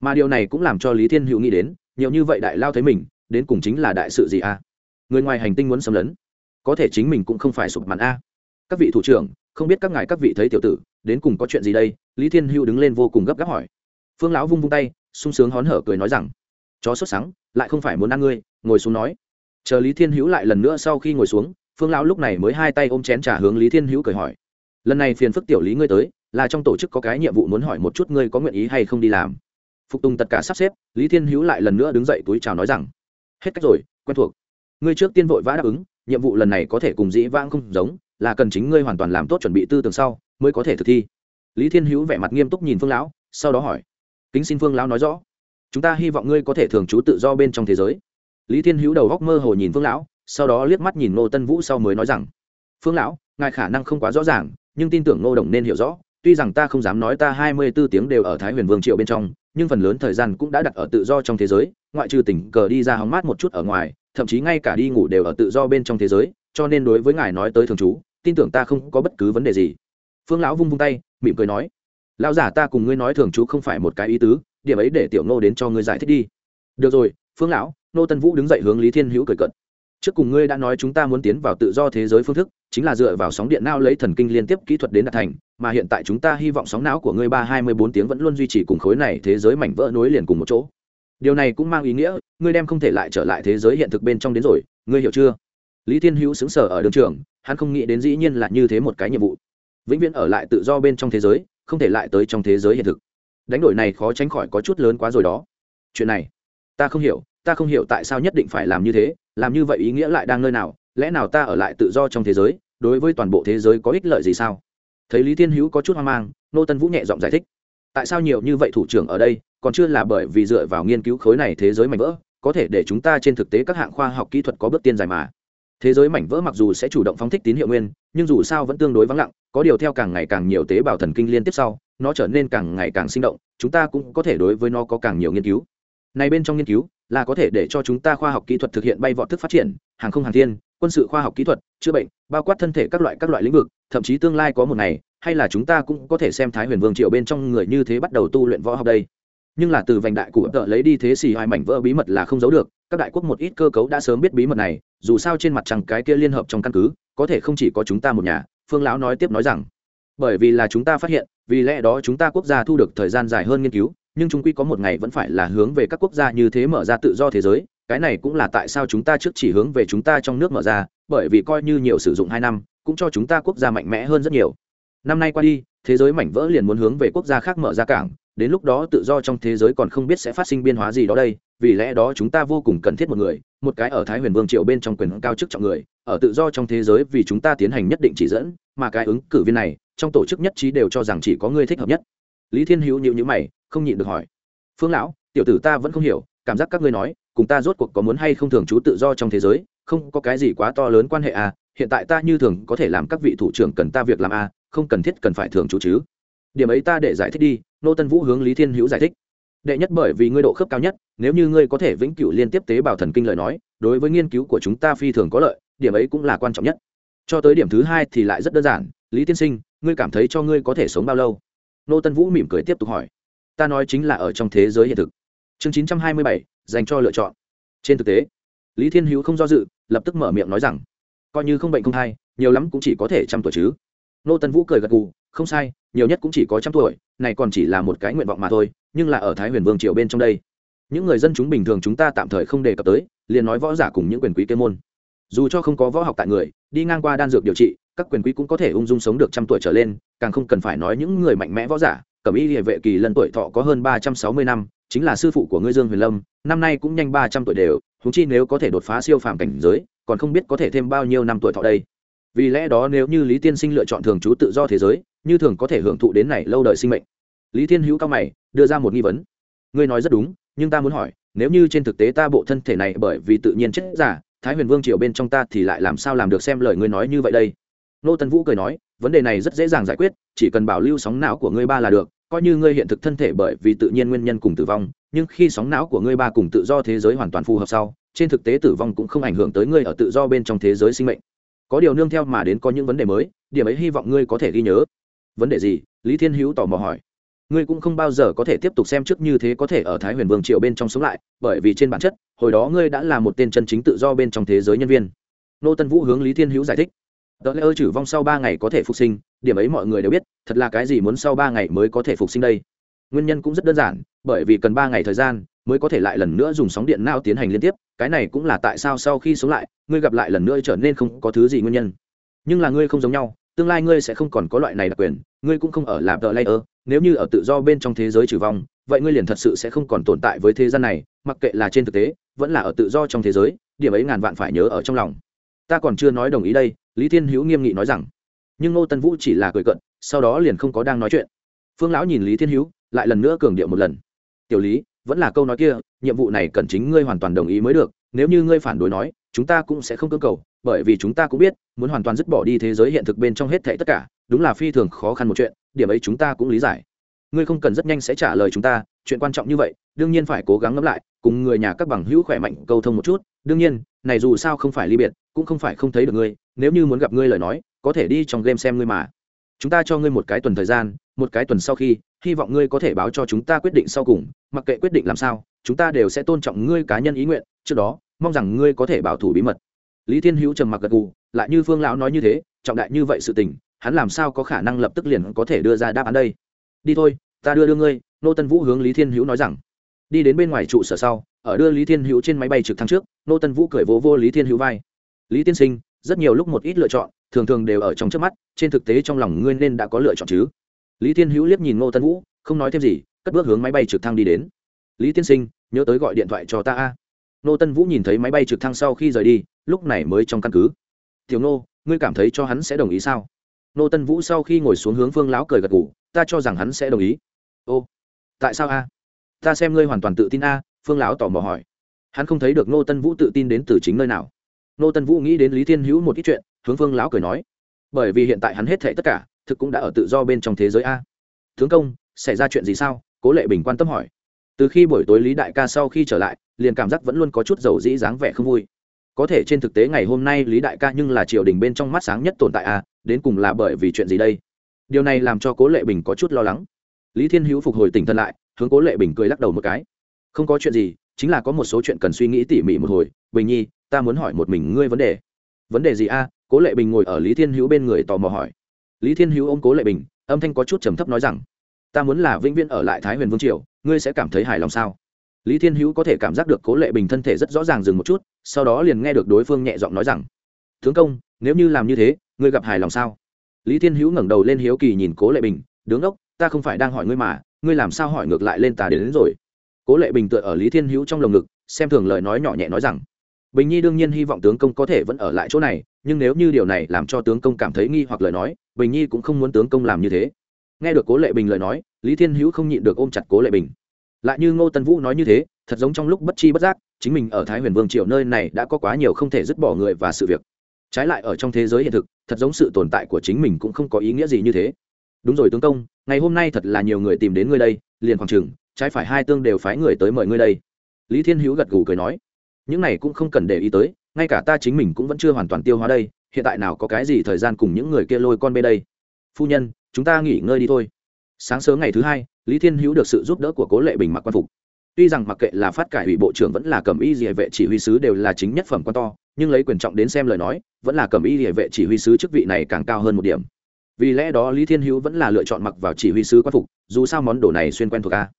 Mà điều này cũng làm cho lý thiên hữu nghĩ đến, nhiều như vậy đại lao thấy mình, đến cùng chính là đại sự gì a? Người ngoài hành tinh muốn xâm lấn, có thể chính mình cũng không phải sụp màn a. Các vị thủ trưởng không biết các ngài các vị thấy tiểu tử, đến cùng có chuyện gì đây? Lý thiên hữu đứng lên vô cùng gấp gáp hỏi. Phương lão vung vung tay, sung sướng hón hở cười nói rằng, chó sốt sáng lại không phải muốn ăn ngươi, ngồi xuống nói. Chờ lý thiên hữu lại lần nữa sau khi ngồi xuống, phương lão lúc này mới hai tay ôm chén trả hướng lý thiên hữu cười hỏi, lần này phiền phức tiểu lý ngươi tới, là trong tổ chức có cái nhiệm vụ muốn hỏi một chút ngươi có nguyện ý hay không đi làm? Phục tùng tất cả sắp xếp, lý thiên hữu lại lần nữa đứng dậy túi chào nói rằng, hết cách rồi, quen thuộc. Ngươi trước tiên vội vã đáp ứng, nhiệm vụ lần này có thể cùng dĩ vãng không giống là cần chính ngươi hoàn toàn làm tốt chuẩn bị tư tưởng sau, mới có thể thực thi. Lý thiên hữu vẻ mặt nghiêm túc nhìn phương lão, sau đó hỏi, kính xin phương lão nói rõ, chúng ta hy vọng ngươi có thể thường trú tự do bên trong thế giới. Lý thiên hữu đầu góc mơ hồ nhìn phương lão, sau đó liếc mắt nhìn Ngô tân vũ sau mới nói rằng, phương lão, ngài khả năng không quá rõ ràng, nhưng tin tưởng ngô đồng nên hiểu rõ, tuy rằng ta không dám nói ta hai mươi 24 tiếng đều ở thái huyền vương triệu bên trong, nhưng phần lớn thời gian cũng đã đặt ở tự do trong thế giới, ngoại trừ tỉnh cờ đi ra hóng mát một chút ở ngoài, thậm chí ngay cả đi ngủ đều ở tự do bên trong thế giới, cho nên đối với ngài nói tới thường trú tin tưởng ta không có bất cứ vấn đề gì. Phương lão vung vung tay, mỉm cười nói, lão giả ta cùng ngươi nói thường chú không phải một cái ý tứ, điểm ấy để tiểu nô đến cho ngươi giải thích đi. Được rồi, phương lão. Nô tân vũ đứng dậy hướng lý thiên hữu cười cận trước cùng ngươi đã nói chúng ta muốn tiến vào tự do thế giới phương thức, chính là dựa vào sóng điện não lấy thần kinh liên tiếp kỹ thuật đến đạt thành, mà hiện tại chúng ta hy vọng sóng não của ngươi ba hai mươi bốn tiếng vẫn luôn duy trì cùng khối này thế giới mảnh vỡ nối liền cùng một chỗ. Điều này cũng mang ý nghĩa, ngươi đem không thể lại trở lại thế giới hiện thực bên trong đến rồi, ngươi hiểu chưa? Lý thiên hữu xứng sở ở đường trường hắn không nghĩ đến dĩ nhiên là như thế một cái nhiệm vụ. Vĩnh viễn ở lại tự do bên trong thế giới, không thể lại tới trong thế giới hiện thực. Đánh đổi này khó tránh khỏi có chút lớn quá rồi đó. Chuyện này, ta không hiểu, ta không hiểu tại sao nhất định phải làm như thế, làm như vậy ý nghĩa lại đang nơi nào, lẽ nào ta ở lại tự do trong thế giới, đối với toàn bộ thế giới có ích lợi gì sao? Thấy lý thiên hữu có chút hoang mang, nô tân vũ nhẹ giọng giải thích. Tại sao nhiều như vậy thủ trưởng ở đây, còn chưa là bởi vì dựa vào nghiên cứu khối này thế giới mảnh vỡ, có thể để chúng ta trên thực tế các hạng khoa học kỹ thuật có bước tiên dài mà? Thế giới mảnh vỡ mặc dù sẽ chủ động phóng thích tín hiệu nguyên, nhưng dù sao vẫn tương đối vắng lặng, có điều theo càng ngày càng nhiều tế bào thần kinh liên tiếp sau, nó trở nên càng ngày càng sinh động, chúng ta cũng có thể đối với nó có càng nhiều nghiên cứu. Này bên trong nghiên cứu, là có thể để cho chúng ta khoa học kỹ thuật thực hiện bay vọt thức phát triển, hàng không hàng thiên, quân sự khoa học kỹ thuật, chữa bệnh, bao quát thân thể các loại các loại lĩnh vực, thậm chí tương lai có một ngày, hay là chúng ta cũng có thể xem thái huyền vương triệu bên trong người như thế bắt đầu tu luyện võ học đây. Nhưng là từ vành đại của tợ lấy đi thế xì hai mảnh vỡ bí mật là không giấu được các đại quốc một ít cơ cấu đã sớm biết bí mật này, dù sao trên mặt trăng cái kia liên hợp trong căn cứ, có thể không chỉ có chúng ta một nhà, phương lão nói tiếp nói rằng. Bởi vì là chúng ta phát hiện, vì lẽ đó chúng ta quốc gia thu được thời gian dài hơn nghiên cứu, nhưng chúng quy có một ngày vẫn phải là hướng về các quốc gia như thế mở ra tự do thế giới, cái này cũng là tại sao chúng ta trước chỉ hướng về chúng ta trong nước mở ra, bởi vì coi như nhiều sử dụng hai năm, cũng cho chúng ta quốc gia mạnh mẽ hơn rất nhiều. Năm nay qua đi thế giới mảnh vỡ liền muốn hướng về quốc gia khác mở ra cảng, đến lúc đó tự do trong thế giới còn không biết sẽ phát sinh biên hóa gì đó đây, vì lẽ đó chúng ta vô cùng cần thiết một người, một cái ở thái huyền vương triều bên trong quyền cao chức trọng người, ở tự do trong thế giới vì chúng ta tiến hành nhất định chỉ dẫn, mà cái ứng cử viên này, trong tổ chức nhất trí đều cho rằng chỉ có người thích hợp nhất. Lý thiên hữu nhịu nhữ mày, không nhịn được hỏi. Phương lão, tiểu tử ta vẫn không hiểu, cảm giác các ngươi nói, cùng ta rốt cuộc có muốn hay không thường trú tự do trong thế giới, không có cái gì quá to lớn quan hệ à hiện tại ta như thường có thể làm các vị thủ trưởng cần ta việc làm à không cần thiết cần phải thường chủ chứ. Điểm ấy ta để giải thích đi, nô tân vũ hướng lý thiên hữu giải thích. Đệ nhất bởi vì ngươi độ khớp cao nhất, nếu như ngươi có thể vĩnh cửu liên tiếp tế bào thần kinh lời nói, đối với nghiên cứu của chúng ta phi thường có lợi, điểm ấy cũng là quan trọng nhất. Cho tới điểm thứ hai thì lại rất đơn giản, lý tiên sinh, ngươi cảm thấy cho ngươi có thể sống bao lâu? Nô tân vũ mỉm cười tiếp tục hỏi. Ta nói chính là ở trong thế giới hiện thực. Chương chín trăm hai mươi bảy, dành cho lựa chọn. Trên thực tế, lý thiên hữu không do dự, lập tức mở miệng nói rằng, coi như không bệnh không thai, nhiều lắm cũng chỉ có thể trăm tuổi chứ nô tân vũ cười gật gù, không sai, nhiều nhất cũng chỉ có trăm tuổi, này còn chỉ là một cái nguyện vọng mà thôi, nhưng là ở thái huyền vương triều bên trong đây, những người dân chúng bình thường chúng ta tạm thời không đề cập tới, liền nói võ giả cùng những quyền quý kê môn. Dù cho không có võ học tại người, đi ngang qua đan dược điều trị, các quyền quý cũng có thể ung dung sống được trăm tuổi trở lên, càng không cần phải nói những người mạnh mẽ võ giả, cẩm y địa vệ kỳ lân tuổi thọ có hơn ba trăm sáu mươi năm, chính là sư phụ của ngươi dương huyền lâm, năm nay cũng nhanh ba trăm tuổi đều chúng chi nếu có thể đột phá siêu phàm cảnh giới, còn không biết có thể thêm bao nhiêu năm tuổi thọ đây vì lẽ đó nếu như lý tiên sinh lựa chọn thường trú tự do thế giới, như thường có thể hưởng thụ đến này lâu đời sinh mệnh. Lý thiên hữu cao mày, đưa ra một nghi vấn. Ngươi nói rất đúng, nhưng ta muốn hỏi, nếu như trên thực tế ta bộ thân thể này bởi vì tự nhiên chết giả, thái huyền vương triều bên trong ta thì lại làm sao làm được xem lời ngươi nói như vậy đây? Nô tân vũ cười nói, vấn đề này rất dễ dàng giải quyết, chỉ cần bảo lưu sóng não của ngươi ba là được, coi như ngươi hiện thực thân thể bởi vì tự nhiên nguyên nhân cùng tử vong, nhưng khi sóng não của ngươi ba cùng tự do thế giới hoàn toàn phù hợp sau, trên thực tế tử vong cũng không ảnh hưởng tới ngươi ở tự do bên trong thế giới sinh mệnh có điều nương theo mà đến có những vấn đề mới, điểm ấy hy vọng ngươi có thể ghi nhớ. Vấn đề gì? Lý thiên hữu tò mò hỏi. Ngươi cũng không bao giờ có thể tiếp tục xem trước như thế có thể ở thái huyền vương triệu bên trong sống lại, bởi vì trên bản chất, hồi đó ngươi đã là một tên chân chính tự do bên trong thế giới nhân viên. Nô tân vũ hướng lý thiên hữu giải thích. Tờ lễ ơ trừ vong sau ba ngày có thể phục sinh, điểm ấy mọi người đều biết, thật là cái gì muốn sau ba ngày mới có thể phục sinh đây? Nguyên nhân cũng rất đơn giản, bởi vì cần ba ngày thời gian mới có thể lại lần nữa dùng sóng điện não tiến hành liên tiếp, cái này cũng là tại sao sau khi sống lại, ngươi gặp lại lần nữa trở nên không có thứ gì nguyên nhân. Nhưng là ngươi không giống nhau, tương lai ngươi sẽ không còn có loại này đặc quyền, ngươi cũng không ở làm tờ layer. Nếu như ở tự do bên trong thế giới trừ vong, vậy ngươi liền thật sự sẽ không còn tồn tại với thế gian này, mặc kệ là trên thực tế, vẫn là ở tự do trong thế giới, điểm ấy ngàn vạn phải nhớ ở trong lòng. Ta còn chưa nói đồng ý đây, lý thiên hữu nghiêm nghị nói rằng. Nhưng ngô tân vũ chỉ là cười cận sau đó liền không có đang nói chuyện. Phương lão nhìn lý thiên hữu, lại lần nữa cường điệu một lần. Tiểu lý vẫn là câu nói kia, nhiệm vụ này cần chính ngươi hoàn toàn đồng ý mới được, nếu như ngươi phản đối nói, chúng ta cũng sẽ không cơ cầu, bởi vì chúng ta cũng biết, muốn hoàn toàn dứt bỏ đi thế giới hiện thực bên trong hết thảy tất cả, đúng là phi thường khó khăn một chuyện, điểm ấy chúng ta cũng lý giải. Ngươi không cần rất nhanh sẽ trả lời chúng ta, chuyện quan trọng như vậy, đương nhiên phải cố gắng ngẫm lại, cùng người nhà các bằng hữu khỏe mạnh câu thông một chút, đương nhiên, này dù sao không phải ly biệt, cũng không phải không thấy được ngươi, nếu như muốn gặp ngươi lời nói, có thể đi trong game xem ngươi mà. Chúng ta cho ngươi một cái tuần thời gian một cái tuần sau khi, hy vọng ngươi có thể báo cho chúng ta quyết định sau cùng, mặc kệ quyết định làm sao, chúng ta đều sẽ tôn trọng ngươi cá nhân ý nguyện, trước đó, mong rằng ngươi có thể bảo thủ bí mật. Lý thiên hữu trầm mặc gật gù, lại như phương lão nói như thế, trọng đại như vậy sự tình, hắn làm sao có khả năng lập tức liền có thể đưa ra đáp án đây? Đi thôi, ta đưa đưa ngươi, nô tân vũ hướng lý thiên hữu nói rằng. Đi đến bên ngoài trụ sở sau, ở đưa lý thiên hữu trên máy bay trực thăng trước, nô tân vũ cười vỗ vô lý thiên hữu vai. Lý tiên sinh, rất nhiều lúc một ít lựa chọn, thường thường đều ở trong trước mắt, trên thực tế trong lòng ngươi nên đã có lựa chọn chứ? Lý thiên hữu liếc nhìn ngô tân vũ, không nói thêm gì, cất bước hướng máy bay trực thăng đi đến. Lý tiên sinh, nhớ tới gọi điện thoại cho ta a. Ngô tân vũ nhìn thấy máy bay trực thăng sau khi rời đi, lúc này mới trong căn cứ. Tiểu ngô, ngươi cảm thấy cho hắn sẽ đồng ý sao? Ngô tân vũ sau khi ngồi xuống hướng phương lão cười gật g ủ ta cho rằng hắn sẽ đồng ý. Ô, tại sao a? Ta xem ngươi hoàn toàn tự tin a, phương lão tò mò hỏi. Hắn không thấy được ngô tân vũ tự tin đến từ chính nơi nào. Ngô tân vũ nghĩ đến lý thiên hữu một ít chuyện, hướng phương lão cười nói. Bởi vì hiện tại hắn hết thệ tất cả thực cũng đã ở tự do bên trong thế giới a. Tướng công, xảy ra chuyện gì sao? Cố lệ bình quan tâm hỏi. Từ khi buổi tối lý đại ca sau khi trở lại, liền cảm giác vẫn luôn có chút dầu dĩ dáng vẻ không vui. Có thể trên thực tế ngày hôm nay lý đại ca nhưng là triều đình bên trong mắt sáng nhất tồn tại a, đến cùng là bởi vì chuyện gì đây? Điều này làm cho cố lệ bình có chút lo lắng. Lý thiên hữu phục hồi tỉnh thân lại, hướng cố lệ bình cười lắc đầu một cái. Không có chuyện gì, chính là có một số chuyện cần suy nghĩ tỉ mỉ một hồi. Bình nhi, ta muốn hỏi một mình ngươi vấn đề. Vấn đề gì a? Cố lệ bình ngồi ở lý thiên hữu bên người tò mò hỏi lý thiên hữu ôm cố lệ bình âm thanh có chút trầm thấp nói rằng ta muốn là vĩnh viễn ở lại thái huyền vương triều ngươi sẽ cảm thấy hài lòng sao? Lý thiên hữu có thể cảm giác được cố lệ bình thân thể rất rõ ràng dừng một chút sau đó liền nghe được đối phương nhẹ giọng nói rằng tướng công nếu như làm như thế ngươi gặp hài lòng sao? Lý thiên hữu ngẩng đầu lên hiếu kỳ nhìn cố lệ bình đứng ốc ta không phải đang hỏi ngươi mà ngươi làm sao hỏi ngược lại lên ta đến, đến rồi? Cố lệ bình tựa ở lý thiên hữu trong lồng ngực xem thường lời nói nhỏ nhẹ nói rằng bình nhi đương nhiên hy vọng tướng công có thể vẫn ở lại chỗ này, nhưng nếu như điều này làm cho tướng công cảm thấy nghi hoặc lời nói, bình nhi cũng không muốn tướng công làm như thế. Nghe được cố lệ bình lời nói, lý thiên hữu không nhịn được ôm chặt cố lệ bình. Lại như ngô tân vũ nói như thế, thật giống trong lúc bất chi bất giác, chính mình ở thái huyền vương triều nơi này đã có quá nhiều không thể dứt bỏ người và sự việc. Trái lại ở trong thế giới hiện thực, thật giống sự tồn tại của chính mình cũng không có ý nghĩa gì như thế. Đúng rồi tướng công, ngày hôm nay thật là nhiều người tìm đến ngươi đây, liền khoảng chừng, trái phải hai tương đều phái người tới mời ngươi đây. Lý thiên hữu gật gù cười nói những này cũng không cần để ý tới, ngay cả ta chính mình cũng vẫn chưa hoàn toàn tiêu hóa đây, hiện tại nào có cái gì thời gian cùng những người kia lôi con bê đây? Phu nhân, chúng ta nghỉ ngơi đi thôi. Sáng sớm ngày thứ hai, lý thiên hữu được sự giúp đỡ của cố lệ bình mặc quan phục. Tuy rằng mặc kệ là phát cải ủy bộ trưởng vẫn là cầm y địa vệ chỉ huy sứ đều là chính nhất phẩm quan to, nhưng lấy quyền trọng đến xem lời nói, vẫn là cầm y địa vệ chỉ huy sứ chức vị này càng cao hơn một điểm. Vì lẽ đó lý thiên hữu vẫn là lựa chọn mặc vào chỉ huy sứ quan phục, dù sao món đồ này xuyên quen thuộc a.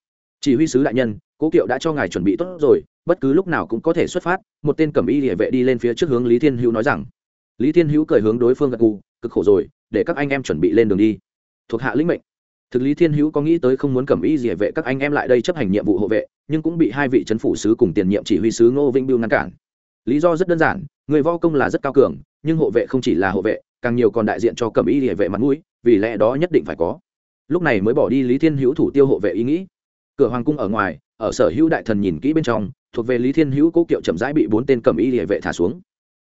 Chỉ huy sứ đại nhân, cố kiệu đã cho ngài chuẩn bị tốt rồi bất cứ lúc nào cũng có thể xuất phát, một tên cầm y địa vệ đi lên phía trước hướng lý thiên hữu nói rằng, lý thiên hữu cười hướng đối phương gật gù, cực khổ rồi, để các anh em chuẩn bị lên đường đi. Thuộc hạ lĩnh mệnh. Thực lý thiên hữu có nghĩ tới không muốn cầm y địa vệ các anh em lại đây chấp hành nhiệm vụ hộ vệ, nhưng cũng bị hai vị c phủ sứ cùng tiền nhiệm chỉ huy sứ ngô vinh biêu ngăn cản. Lý do rất đơn giản, người vo công là rất cao cường, nhưng hộ vệ không chỉ là hộ vệ, càng nhiều còn đại diện cho cầm y địa vệ mặt mũi, vì lẽ đó nhất định phải có. Lúc này mới bỏ đi lý thiên hữu thủ tiêu hộ vệ ý nghĩ. Cửa hoàng cung ở ngoài ở sở hữu đại thần nhìn kỹ bên trong, thuộc về lý thiên hữu cố kiệu chậm rãi bị bốn tên cầm y địa vệ thả xuống.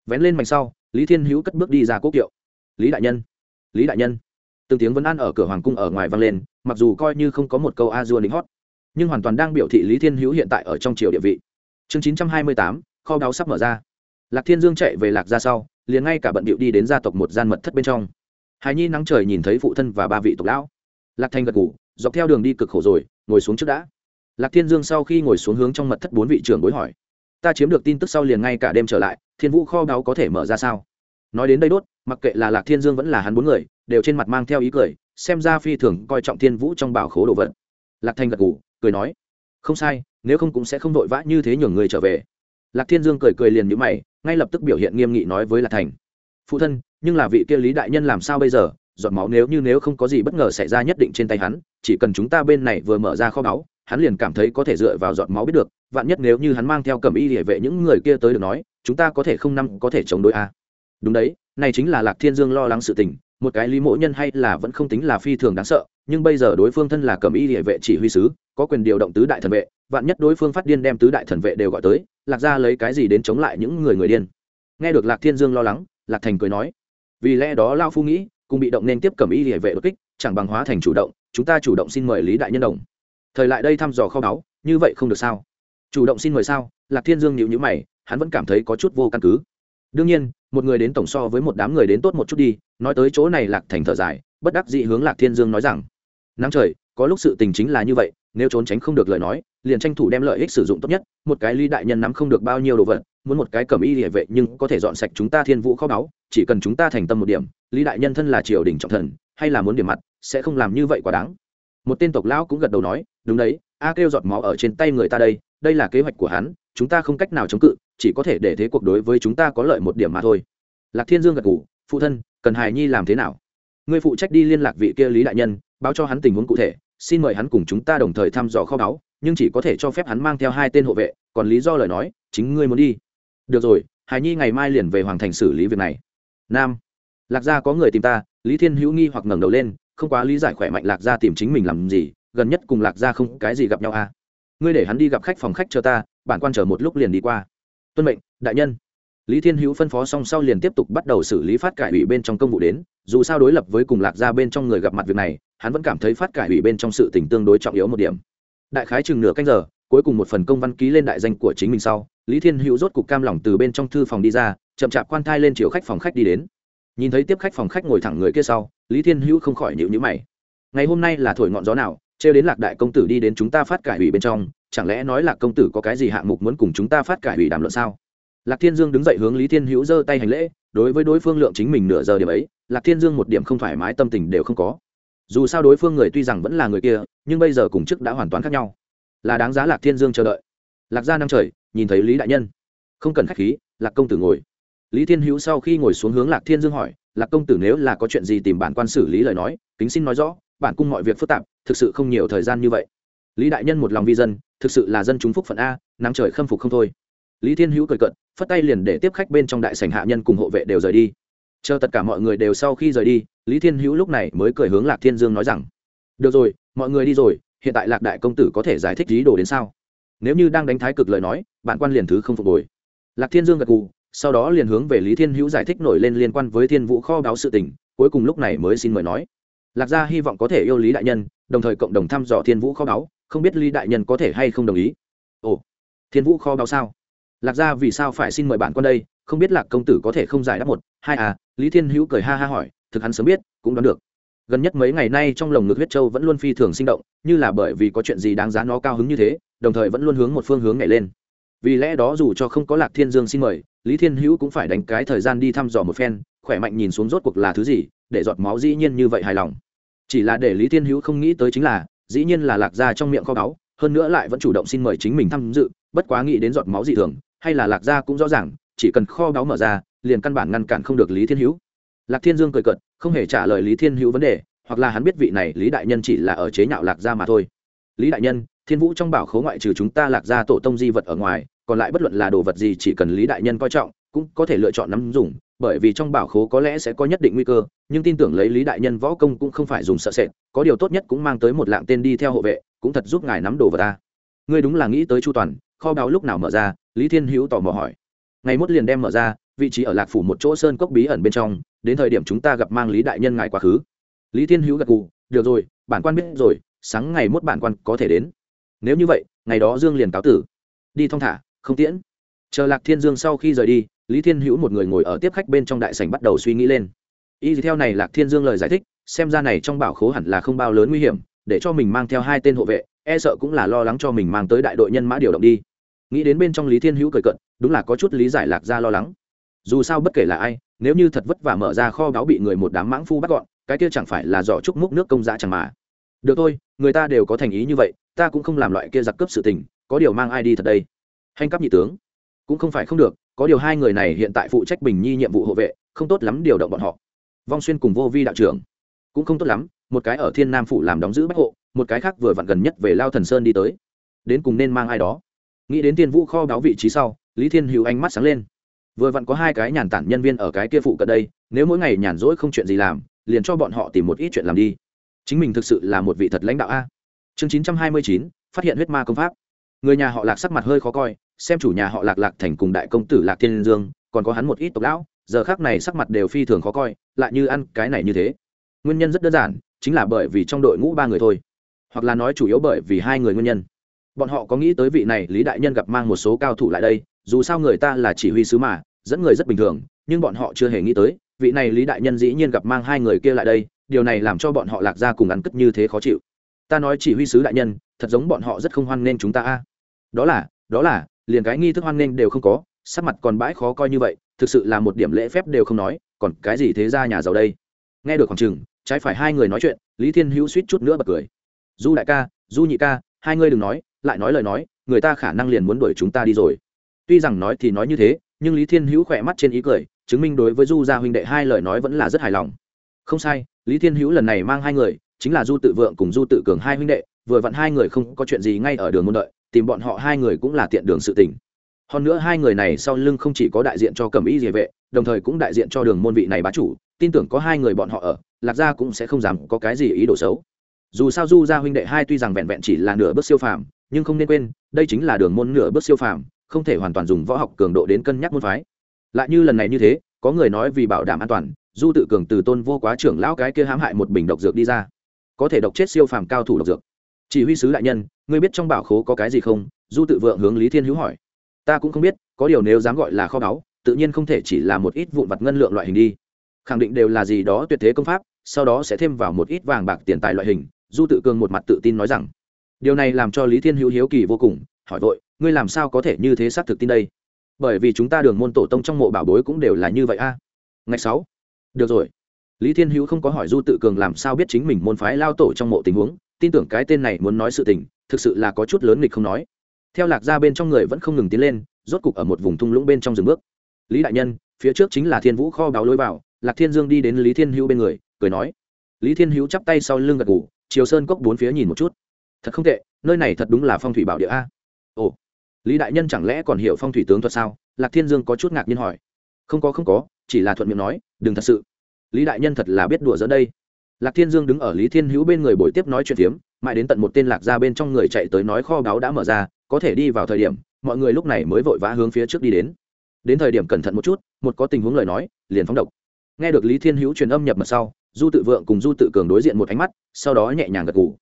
Vén lên mảnh sau, lý thiên hữu cất bước đi ra cố kiệu. Lý đại nhân, lý đại nhân. Từng tiếng Vân An ở cửa hoàng cung ở ngoài vang lên, mặc dù coi như không có một câu a dua lính hót, nhưng hoàn toàn đang biểu thị lý thiên hữu hiện tại ở trong triều địa vị. Chương chín trăm hai mươi tám, kho báu sắp mở ra. Lạc thiên dương chạy về lạc ra sau, liền ngay cả bận điệu đi đến gia tộc một gian mật thất bên trong. Hài nhi nắng trời nhìn thấy phụ thân và ba vị tộc lão. Lạc thanh gật ngủ dọc theo đường đi cực khổ rồi, ngồi xuống trước đã lạc thiên dương sau khi ngồi xuống hướng trong mật thất bốn vị trưởng bối hỏi, ta chiếm được tin tức sau liền ngay cả đêm trở lại, thiên vũ kho báu có thể mở ra sao? Nói đến đây đốt, mặc kệ là lạc thiên dương vẫn là hắn bốn người, đều trên mặt mang theo ý cười, xem ra phi thường coi trọng thiên vũ trong bảo khố đồ vật. Lạc thanh gật gù, cười nói, không sai, nếu không cũng sẽ không vội vã như thế nhường người trở về. Lạc thiên dương cười cười liền nhữ mày, ngay lập tức biểu hiện nghiêm nghị nói với lạc thành, phụ thân, nhưng là vị kia lý đại nhân làm sao bây giờ? Giọt máu nếu như nếu không có gì bất ngờ xảy ra nhất định trên tay hắn chỉ cần chúng ta bên này vừa mở ra kho báu, hắn liền cảm thấy có thể dựa vào giọt máu biết được, vạn nhất nếu như hắn mang theo cầm y địa vệ những người kia tới được nói, chúng ta có thể không năm có thể chống đối a. Đúng đấy, này chính là lạc thiên dương lo lắng sự tình, một cái lý mỗ nhân hay là vẫn không tính là phi thường đáng sợ, nhưng bây giờ đối phương thân là cầm y địa vệ chỉ huy sứ, có quyền điều động tứ đại thần vệ, vạn nhất đối phương phát điên đem tứ đại thần vệ đều gọi tới, lạc ra lấy cái gì đến chống lại những người người điên. Nghe được lạc thiên dương lo lắng, lạc thành cười nói, vì lẽ đó lao phu nghĩ, cùng bị động nên tiếp cầm y địa vệ đột kích, chẳng bằng hóa thành chủ động chúng ta chủ động xin mời lý đại nhân đồng. Thời lại đây thăm dò kho báu, như vậy không được sao? Chủ động xin mời sao? Lạc thiên dương nhịu nhữ mày, hắn vẫn cảm thấy có chút vô căn cứ. Đương nhiên, một người đến tổng so với một đám người đến tốt một chút đi, nói tới chỗ này lạc thành thở dài, bất đắc dị hướng lạc thiên dương nói rằng, nắng trời, có lúc sự tình chính là như vậy, nếu trốn tránh không được lời nói, liền tranh thủ đem lợi ích sử dụng tốt nhất, một cái ly đại nhân nắm không được bao nhiêu đồ vật, muốn một cái cầm y địa vệ nhưng có thể dọn sạch chúng ta thiên vũ kho báu, chỉ cần chúng ta thành tâm một điểm, lý đại nhân thân là triều đình trọng thần, hay là muốn điểm mặt sẽ không làm như vậy quá đáng. Một tên tộc lão cũng gật đầu nói, đúng đấy, a kêu giọt máu ở trên tay người ta đây đây là kế hoạch của hắn, chúng ta không cách nào chống cự, chỉ có thể để thế cuộc đối với chúng ta có lợi một điểm mà thôi. Lạc thiên dương gật ngủ phụ thân, cần hài nhi làm thế nào? Người phụ trách đi liên lạc vị kia lý đại nhân, báo cho hắn tình huống cụ thể, xin mời hắn cùng chúng ta đồng thời thăm dò kho báu, nhưng chỉ có thể cho phép hắn mang theo hai tên hộ vệ, còn lý do lời nói, chính ngươi muốn đi. Được rồi hài nhi ngày mai liền về hoàng thành xử lý việc này. Nam. Lạc gia có người tìm ta, lý thiên hữu nghi hoặc ngẩng đầu lên không quá lý giải khỏe mạnh lạc gia tìm chính mình làm gì, gần nhất cùng lạc gia không cái gì gặp nhau à. Ngươi để hắn đi gặp khách phòng khách chờ ta, bản quan chờ một lúc liền đi qua. Tuân mệnh, đại nhân. Lý thiên hữu phân phó xong sau liền tiếp tục bắt đầu xử lý phát cải ủy bên trong công vụ đến, dù sao đối lập với cùng lạc gia bên trong người gặp mặt việc này, hắn vẫn cảm thấy phát cải ủy bên trong sự tình tương đối trọng yếu một điểm. Đại khái chừng nửa canh giờ, cuối cùng một phần công văn ký lên đại danh của chính mình sau, lý thiên hữu rốt cục cam lòng từ bên trong thư phòng đi ra, chậm chạp quan thai lên chiều khách phòng khách đi đến. Nhìn thấy tiếp khách phòng khách ngồi thẳng người kia sau lý thiên hữu không khỏi nhịu nhữ mày. Ngày hôm nay là thổi ngọn gió nào, trêu đến lạc đại công tử đi đến chúng ta phát cải ủy bên trong, chẳng lẽ nói là công tử có cái gì hạng mục muốn cùng chúng ta phát cải ủy đàm luận sao? Lạc thiên dương đứng dậy hướng lý thiên hữu giơ tay hành lễ, đối với đối phương lượng chính mình nửa giờ điểm ấy, lạc thiên dương một điểm không thoải mái tâm tình đều không có. Dù sao đối phương người tuy rằng vẫn là người kia, nhưng bây giờ cùng chức đã hoàn toàn khác nhau. Là đáng giá lạc thiên dương chờ đợi. Lạc gia năm trời, nhìn thấy lý đại nhân. Không cần k h á c h khí, lạc công tử ngồi. Lý thiên hữu sau khi ngồi xuống hướng lạc thiên dương hỏi lạc công tử nếu là có chuyện gì tìm bản quan xử lý lời nói, kính xin nói rõ, bản cung mọi việc phức tạp, thực sự không nhiều thời gian như vậy. Lý đại nhân một lòng vi dân, thực sự là dân chúng phúc phận a, nắng trời khâm phục không thôi. Lý thiên hữu cười cận phất tay liền để tiếp khách bên trong đại sảnh hạ nhân cùng hộ vệ đều rời đi. Chờ tất cả mọi người đều sau khi rời đi, lý thiên hữu lúc này mới cười hướng lạc thiên dương nói rằng, được rồi, mọi người đi rồi, hiện tại lạc đại công tử có thể giải thích lý đồ đến sao? Nếu như đang đánh thái cực lời nói bạn quan liền thứ không phục hồi. Lạc thiên dương gật gù sau đó liền hướng về lý thiên hữu giải thích nổi lên liên quan với thiên vũ kho báo sự tình, cuối cùng lúc này mới xin mời nói. Lạc gia hy vọng có thể yêu lý đại nhân, đồng thời cộng đồng thăm dò thiên vũ kho báo không biết lý đại nhân có thể hay không đồng ý. Ồ, thiên vũ kho báo sao? Lạc gia vì sao phải xin mời bạn con đây, không biết lạc công tử có thể không giải đáp một, hai à lý thiên hữu cười ha ha hỏi, thực hắn sớm biết, cũng đoán được. Gần nhất mấy ngày nay trong lồng ngực huyết châu vẫn luôn phi thường sinh động, như là bởi vì có chuyện gì đáng giá nó cao hứng như thế, đồng thời vẫn luôn hướng một phương hướng nhảy lên vì lẽ đó dù cho không có lạc thiên dương xin mời, lý thiên hữu cũng phải đánh cái thời gian đi thăm dò một phen, khỏe mạnh nhìn xuống rốt cuộc là thứ gì, để giọt máu dĩ nhiên như vậy hài lòng. Chỉ là để lý thiên hữu không nghĩ tới chính là, dĩ nhiên là lạc gia trong miệng kho báu, hơn nữa lại vẫn chủ động xin mời chính mình tham dự, bất quá nghĩ đến giọt máu dị thường, hay là lạc gia cũng rõ ràng, chỉ cần kho báu mở ra, liền căn bản ngăn cản không được lý thiên hữu. Lạc thiên dương cười cợt, không hề trả lời lý thiên hữu vấn đề, hoặc là hắn biết vị này lý đại nhân chỉ là ở chế nhạo lạc gia mà thôi lý đại nhân, thiên vũ trong bảo khố ngoại trừ chúng ta lạc ra tổ tông di vật ở ngoài, còn lại bất luận là đồ vật gì chỉ cần lý đại nhân coi trọng, cũng có thể lựa chọn nắm dùng, bởi vì trong bảo khố có lẽ sẽ có nhất định nguy cơ, nhưng tin tưởng lấy lý đại nhân võ công cũng không phải dùng sợ sệt, có điều tốt nhất cũng mang tới một lạng tên đi theo hộ vệ, cũng thật giúp ngài nắm đồ vật ta ngươi đúng là nghĩ tới chu toàn, kho báo lúc nào mở ra? Lý thiên hữu tò mò hỏi. Ngày mốt liền đem mở ra, vị trí ở lạc phủ một chỗ sơn cốc bí ẩn bên trong, đến thời điểm chúng ta gặp mang lý đại nhân ngài quá khứ. Lý thiên hữu gật gù, được rồi, bản quan biết rồi sáng ngày mốt bản quan có thể đến. Nếu như vậy, ngày đó dương liền cáo tử. Đi thong thả, không tiễn. Chờ lạc thiên dương sau khi rời đi, lý thiên hữu một người ngồi ở tiếp khách bên trong đại sảnh bắt đầu suy nghĩ lên. Y theo này lạc thiên dương lời giải thích, xem ra này trong bảo khố hẳn là không bao lớn nguy hiểm, để cho mình mang theo hai tên hộ vệ e sợ cũng là lo lắng cho mình mang tới đại đội nhân mã điều động đi. Nghĩ đến bên trong lý thiên hữu cười cận đúng là có chút lý giải lạc ra lo lắng. Dù sao bất kể là ai, nếu như thật vất vả mở ra kho báu bị người một đám mãng phu bắt gọn, cái kia chẳng phải là giỏ trúc múc nước công giá chẳng mà. Được thôi người ta đều có thành ý như vậy, ta cũng không làm loại kia giặc cướp sự tình, có điều mang ai đi thật đây? Hành cấp nhị tướng. Cũng không phải không được, có điều hai người này hiện tại phụ trách bình nhi nhiệm vụ hộ vệ, không tốt lắm điều động bọn họ. Vong xuyên cùng vô vi đạo trưởng. Cũng không tốt lắm, một cái ở thiên nam phủ làm đóng giữ bách hộ, một cái khác vừa vặn gần nhất về lao thần sơn đi tới. Đến cùng nên mang ai đó? Nghĩ đến tiên vũ kho báo vị trí sau, lý thiên hữu ánh mắt sáng lên. Vừa vặn có hai cái nhàn tản nhân viên ở cái kia phụ cận đây, nếu mỗi ngày nhàn rỗi không chuyện gì làm, liền cho bọn họ tìm một ít chuyện làm đi chính mình thực sự là một vị thật lãnh đạo a. Chương chín trăm hai mươi chín, phát hiện huyết ma công pháp. Người nhà họ lạc sắc mặt hơi khó coi, xem chủ nhà họ lạc lạc thành cùng đại công tử lạc thiên dương, còn có hắn một ít tộc lão, giờ khác này sắc mặt đều phi thường khó coi, lại như ăn cái này như thế. Nguyên nhân rất đơn giản, chính là bởi vì trong đội ngũ ba người thôi. Hoặc là nói chủ yếu bởi vì hai người nguyên nhân. Bọn họ có nghĩ tới vị này lý đại nhân gặp mang một số cao thủ lại đây, dù sao người ta là chỉ huy sứ mà, dẫn người rất bình thường, nhưng bọn họ chưa hề nghĩ tới, vị này lý đại nhân dĩ nhiên gặp mang hai người kia lại đây điều này làm cho bọn họ lạc ra cùng ăn cất như thế khó chịu. Ta nói chỉ huy sứ đại nhân, thật giống bọn họ rất không hoan nghênh chúng ta a. Đó là đó là, liền cái nghi thức hoan nghênh đều không có, sắc mặt còn bãi khó coi như vậy, thực sự là một điểm lễ phép đều không nói, còn cái gì thế ra nhà giàu đây? Nghe được khoảng chừng, trái phải hai người nói chuyện, lý thiên hữu suýt chút nữa bật cười. Du đại ca, du nhị ca, hai ngươi đừng nói, lại nói lời nói, người ta khả năng liền muốn đuổi chúng ta đi rồi. Tuy rằng nói thì nói như thế, nhưng lý thiên hữu khỏe mắt trên ý cười, chứng minh đối với du gia huynh đệ hai lời nói vẫn là rất hài lòng không sai, lý thiên hữu lần này mang hai người, chính là du tự vượng cùng du tự cường hai huynh đệ, vừa vặn hai người không có chuyện gì ngay ở đường môn đợi, tìm bọn họ hai người cũng là tiện đường sự tình. Hơn nữa hai người này sau lưng không chỉ có đại diện cho cẩm y địa vệ, đồng thời cũng đại diện cho đường môn vị này bá chủ, tin tưởng có hai người bọn họ ở, lạc gia cũng sẽ không dám có cái gì ý đồ xấu. Dù sao du gia huynh đệ hai tuy rằng vẹn vẹn chỉ là nửa bước siêu phàm, nhưng không nên quên, đây chính là đường môn nửa bước siêu phàm, không thể hoàn toàn dùng võ học cường độ đến cân nhắc môn phái. Lại như lần này như thế, có người nói vì bảo đảm an toàn du tự cường từ tôn vô quá trưởng lão cái kia hãm hại một bình độc dược đi ra. Có thể độc chết siêu phàm cao thủ độc dược. Chỉ huy sứ đại nhân, ngươi biết trong bảo khố có cái gì không? Du tự vượng hướng lý thiên hữu hỏi. Ta cũng không biết, có điều nếu dám gọi là kho báu, tự nhiên không thể chỉ là một ít vụn vặt ngân lượng loại hình đi. Khẳng định đều là gì đó tuyệt thế công pháp, sau đó sẽ thêm vào một ít vàng bạc tiền tài loại hình, du tự cường một mặt tự tin nói rằng. Điều này làm cho lý thiên hữu hiếu kỳ vô cùng, hỏi vội, ngươi làm sao có thể như thế xác thực tin đây? Bởi vì chúng ta đường môn tổ tông trong mộ bảo bối cũng đều là như vậy a. À? ngày sáu được rồi. Lý thiên hữu không có hỏi du tự cường làm sao biết chính mình môn phái lao tổ trong mộ tình huống, tin tưởng cái tên này muốn nói sự tình, thực sự là có chút lớn nghịch không nói. Theo lạc ra bên trong người vẫn không ngừng tiến lên, rốt cục ở một vùng thung lũng bên trong rừng bước. Lý đại nhân, phía trước chính là thiên vũ kho báo lối vào, lạc thiên dương đi đến lý thiên hữu bên người, cười nói. Lý thiên hữu chắp tay sau lưng gật ngủ chiều sơn cốc bốn phía nhìn một chút. Thật không tệ, nơi này thật đúng là phong thủy bảo địa a. Ồ, lý đại nhân chẳng lẽ còn hiểu phong thủy tướng thuật sao? Lạc thiên dương có chút ngạc nhiên hỏi. Không có không có, chỉ là thuận miệng nói, đừng thật sự lý đại nhân thật là biết đùa dẫn đây. Lạc thiên dương đứng ở lý thiên hữu bên người buổi tiếp nói chuyện phiếm, mãi đến tận một tên lạc ra bên trong người chạy tới nói kho báu đã mở ra, có thể đi vào thời điểm, mọi người lúc này mới vội vã hướng phía trước đi đến. Đến thời điểm cẩn thận một chút, một có tình huống lời nói, liền phóng độc. Nghe được lý thiên hữu truyền âm nhập mật sau, du tự vượng cùng du tự cường đối diện một ánh mắt, sau đó nhẹ nhàng gật g ủ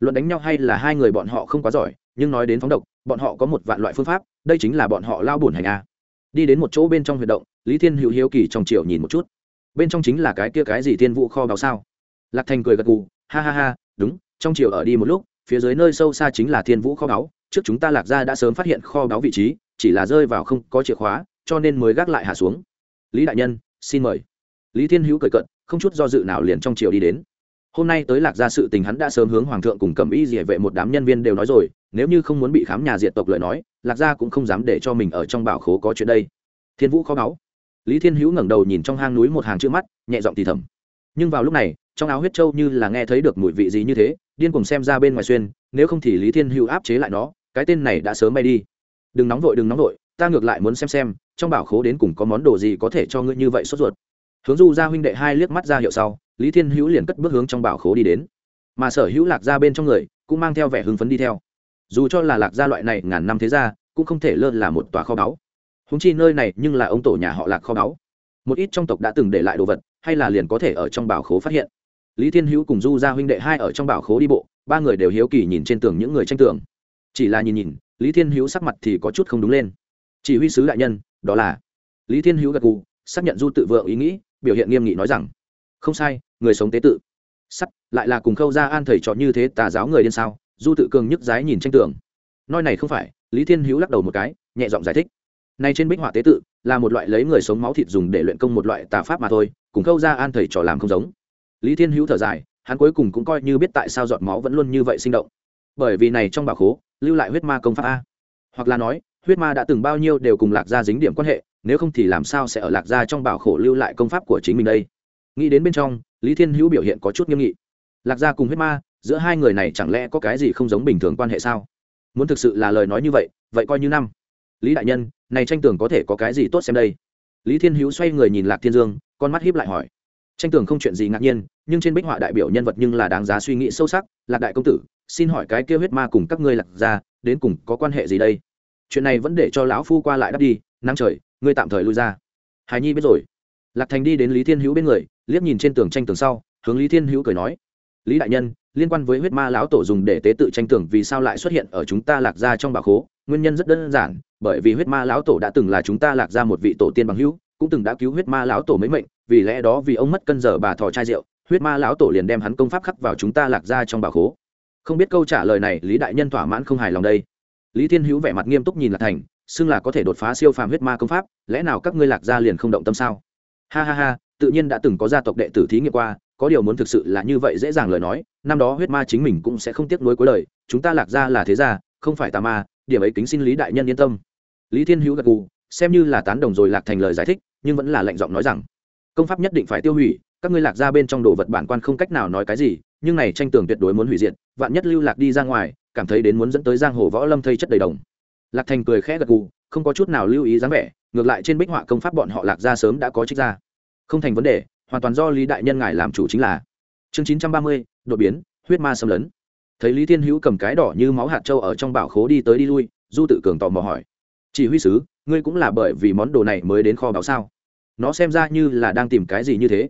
luận đánh nhau hay là hai người bọn họ không quá giỏi, nhưng nói đến phóng độc, bọn họ có một vạn loại phương pháp, đây chính là bọn họ lao bùn hành a. Đi đến một chỗ bên trong huyệt động, lý thiên hữu hiếu kỳ trong chiều nhìn một chút bên trong chính là cái kia cái gì thiên vụ kho báo sao? Lạc thành cười gật gù, ha ha ha, đúng, trong chiều ở đi một lúc, phía dưới nơi sâu xa chính là thiên vũ kho báo trước chúng ta lạc ra đã sớm phát hiện kho báo vị trí, chỉ là rơi vào không có chìa khóa, cho nên mới gác lại hạ xuống. Lý đại nhân, xin mời. Lý thiên hữu cười cận không chút do dự nào liền trong chiều đi đến. Hôm nay tới lạc ra sự tình hắn đã sớm hướng hoàng thượng cùng cầm y dỉa vệ một đám nhân viên đều nói rồi, nếu như không muốn bị khám nhà diệt tộc lời nói, lạc gia cũng không dám để cho mình ở trong bảo khố có chuyện đây. Thiên vũ kho báu lý thiên hữu ngẩng đầu nhìn trong hang núi một hàng chữ mắt, nhẹ giọng thì thầm. Nhưng vào lúc này, trong áo huyết trâu như là nghe thấy được mùi vị gì như thế, điên cùng xem ra bên ngoài xuyên, nếu không thì lý thiên hữu áp chế lại nó, cái tên này đã sớm bay đi. Đừng nóng vội, đừng nóng vội, ta ngược lại muốn xem xem, trong bảo khố đến cùng có món đồ gì có thể cho ngươi như vậy sốt ruột. Hướng du ra huynh đệ hai liếc mắt ra hiệu sau, lý thiên hữu liền cất bước hướng trong bảo khố đi đến. Mà sở hữu lạc ra bên trong người, cũng mang theo vẻ hưng phấn đi theo. Dù cho là lạc gia loại này ngàn năm thế gia, cũng không thể lơ là một tòa kho báu húng chi nơi này nhưng là ông tổ nhà họ lạc kho báu. Một ít trong tộc đã từng để lại đồ vật, hay là liền có thể ở trong bảo khố phát hiện. Lý thiên hữu cùng du gia huynh đệ hai ở trong bảo khố đi bộ, ba người đều hiếu kỳ nhìn trên tường những người tranh tường. Chỉ là nhìn nhìn, lý thiên hữu sắc mặt thì có chút không đúng lên. Chỉ huy sứ đại nhân, đó là. Lý thiên hữu gật gù, xác nhận du tự vượng ý nghĩ, biểu hiện nghiêm nghị nói rằng, không sai, người sống tế tự. Sắt, lại là cùng khâu ra an thầy trò như thế, tà giáo người điên sao? Du tự cường nhức dái nhìn tranh tường. Nói này không phải, lý thiên hữu lắc đầu một cái, nhẹ giọng giải thích nay trên bích họa tế tự là một loại lấy người sống máu thịt dùng để luyện công một loại tà pháp mà thôi, cùng khâu ra an thầy trò làm không giống. Lý thiên hữu thở dài, hắn cuối cùng cũng coi như biết tại sao giọt máu vẫn luôn như vậy sinh động. Bởi vì này trong bảo khố, lưu lại huyết ma công pháp a. Hoặc là nói, huyết ma đã từng bao nhiêu đều cùng lạc gia dính điểm quan hệ, nếu không thì làm sao sẽ ở lạc gia trong bảo khổ lưu lại công pháp của chính mình đây? Nghĩ đến bên trong, lý thiên hữu biểu hiện có chút nghiêm nghị. Lạc gia cùng huyết ma, giữa hai người này chẳng lẽ có cái gì không giống bình thường quan hệ sao? Muốn thực sự là lời nói như vậy vậy coi như năm lý đại nhân, này tranh tường có thể có cái gì tốt xem đây? Lý thiên hữu xoay người nhìn lạc thiên dương, con mắt hiếp lại hỏi. Tranh tường không chuyện gì ngạc nhiên, nhưng trên bích họa đại biểu nhân vật nhưng là đáng giá suy nghĩ sâu sắc, lạc đại công tử, xin hỏi cái kêu huyết ma cùng các ngươi lạc ra đến cùng có quan hệ gì đây? Chuyện này vẫn để cho lão phu qua lại đắp đi, nắng trời, ngươi tạm thời lui ra. Hài nhi biết rồi. Lạc thành đi đến lý thiên hữu bên người, liếc nhìn trên tường tranh tường sau, hướng lý thiên hữu cười nói. Lý đại nhân, liên quan với huyết ma lão tổ dùng để tế tự tranh tường vì sao lại xuất hiện ở chúng ta lạc ra trong bà khố? Nguyên nhân rất đơn giản bởi vì huyết ma lão tổ đã từng là chúng ta lạc ra một vị tổ tiên bằng hữu, cũng từng đã cứu huyết ma lão tổ mấy mệnh, vì lẽ đó vì ông mất cân giờ bà thò chai rượu, huyết ma lão tổ liền đem hắn công pháp khắc vào chúng ta lạc ra trong bà khố. Không biết câu trả lời này, lý đại nhân thỏa mãn không hài lòng đây. Lý thiên hữu vẻ mặt nghiêm túc nhìn lạc thành, xưng là có thể đột phá siêu phàm huyết ma công pháp, lẽ nào các ngươi lạc gia liền không động tâm sao? Ha ha ha, tự nhiên đã từng có gia tộc đệ tử thí nghiệm qua, có điều muốn thực sự là như vậy dễ dàng lời nói, năm đó huyết ma chính mình cũng sẽ không tiếc nuối cuối lời chúng ta lạc gia là thế gia, không phải tà ma, điểm ấy kính xin lý đại nhân yên tâm lý thiên hữu gật gù, xem như là tán đồng rồi lạc thành lời giải thích, nhưng vẫn là lệnh giọng nói rằng, công pháp nhất định phải tiêu hủy, các ngươi lạc ra bên trong đồ vật bản quan không cách nào nói cái gì, nhưng này tranh tường tuyệt đối muốn hủy diệt, vạn nhất lưu lạc đi ra ngoài, cảm thấy đến muốn dẫn tới giang hồ võ lâm thây chất đầy đồng. Lạc thành cười khẽ gật gù, không có chút nào lưu ý dáng vẻ, ngược lại trên bích họa công pháp bọn họ lạc ra sớm đã có trích ra. Không thành vấn đề, hoàn toàn do lý đại nhân ngài làm chủ chính là. Chương chín trăm ba mươi, đột biến, huyết ma xâm lấn. Thấy lý thiên hữu cầm cái đỏ như máu hạt trâu ở trong bảo khố đi tới đi lui, du tự cường tò mò hỏi chỉ huy sứ, ngươi cũng là bởi vì món đồ này mới đến kho báo sao? Nó xem ra như là đang tìm cái gì như thế.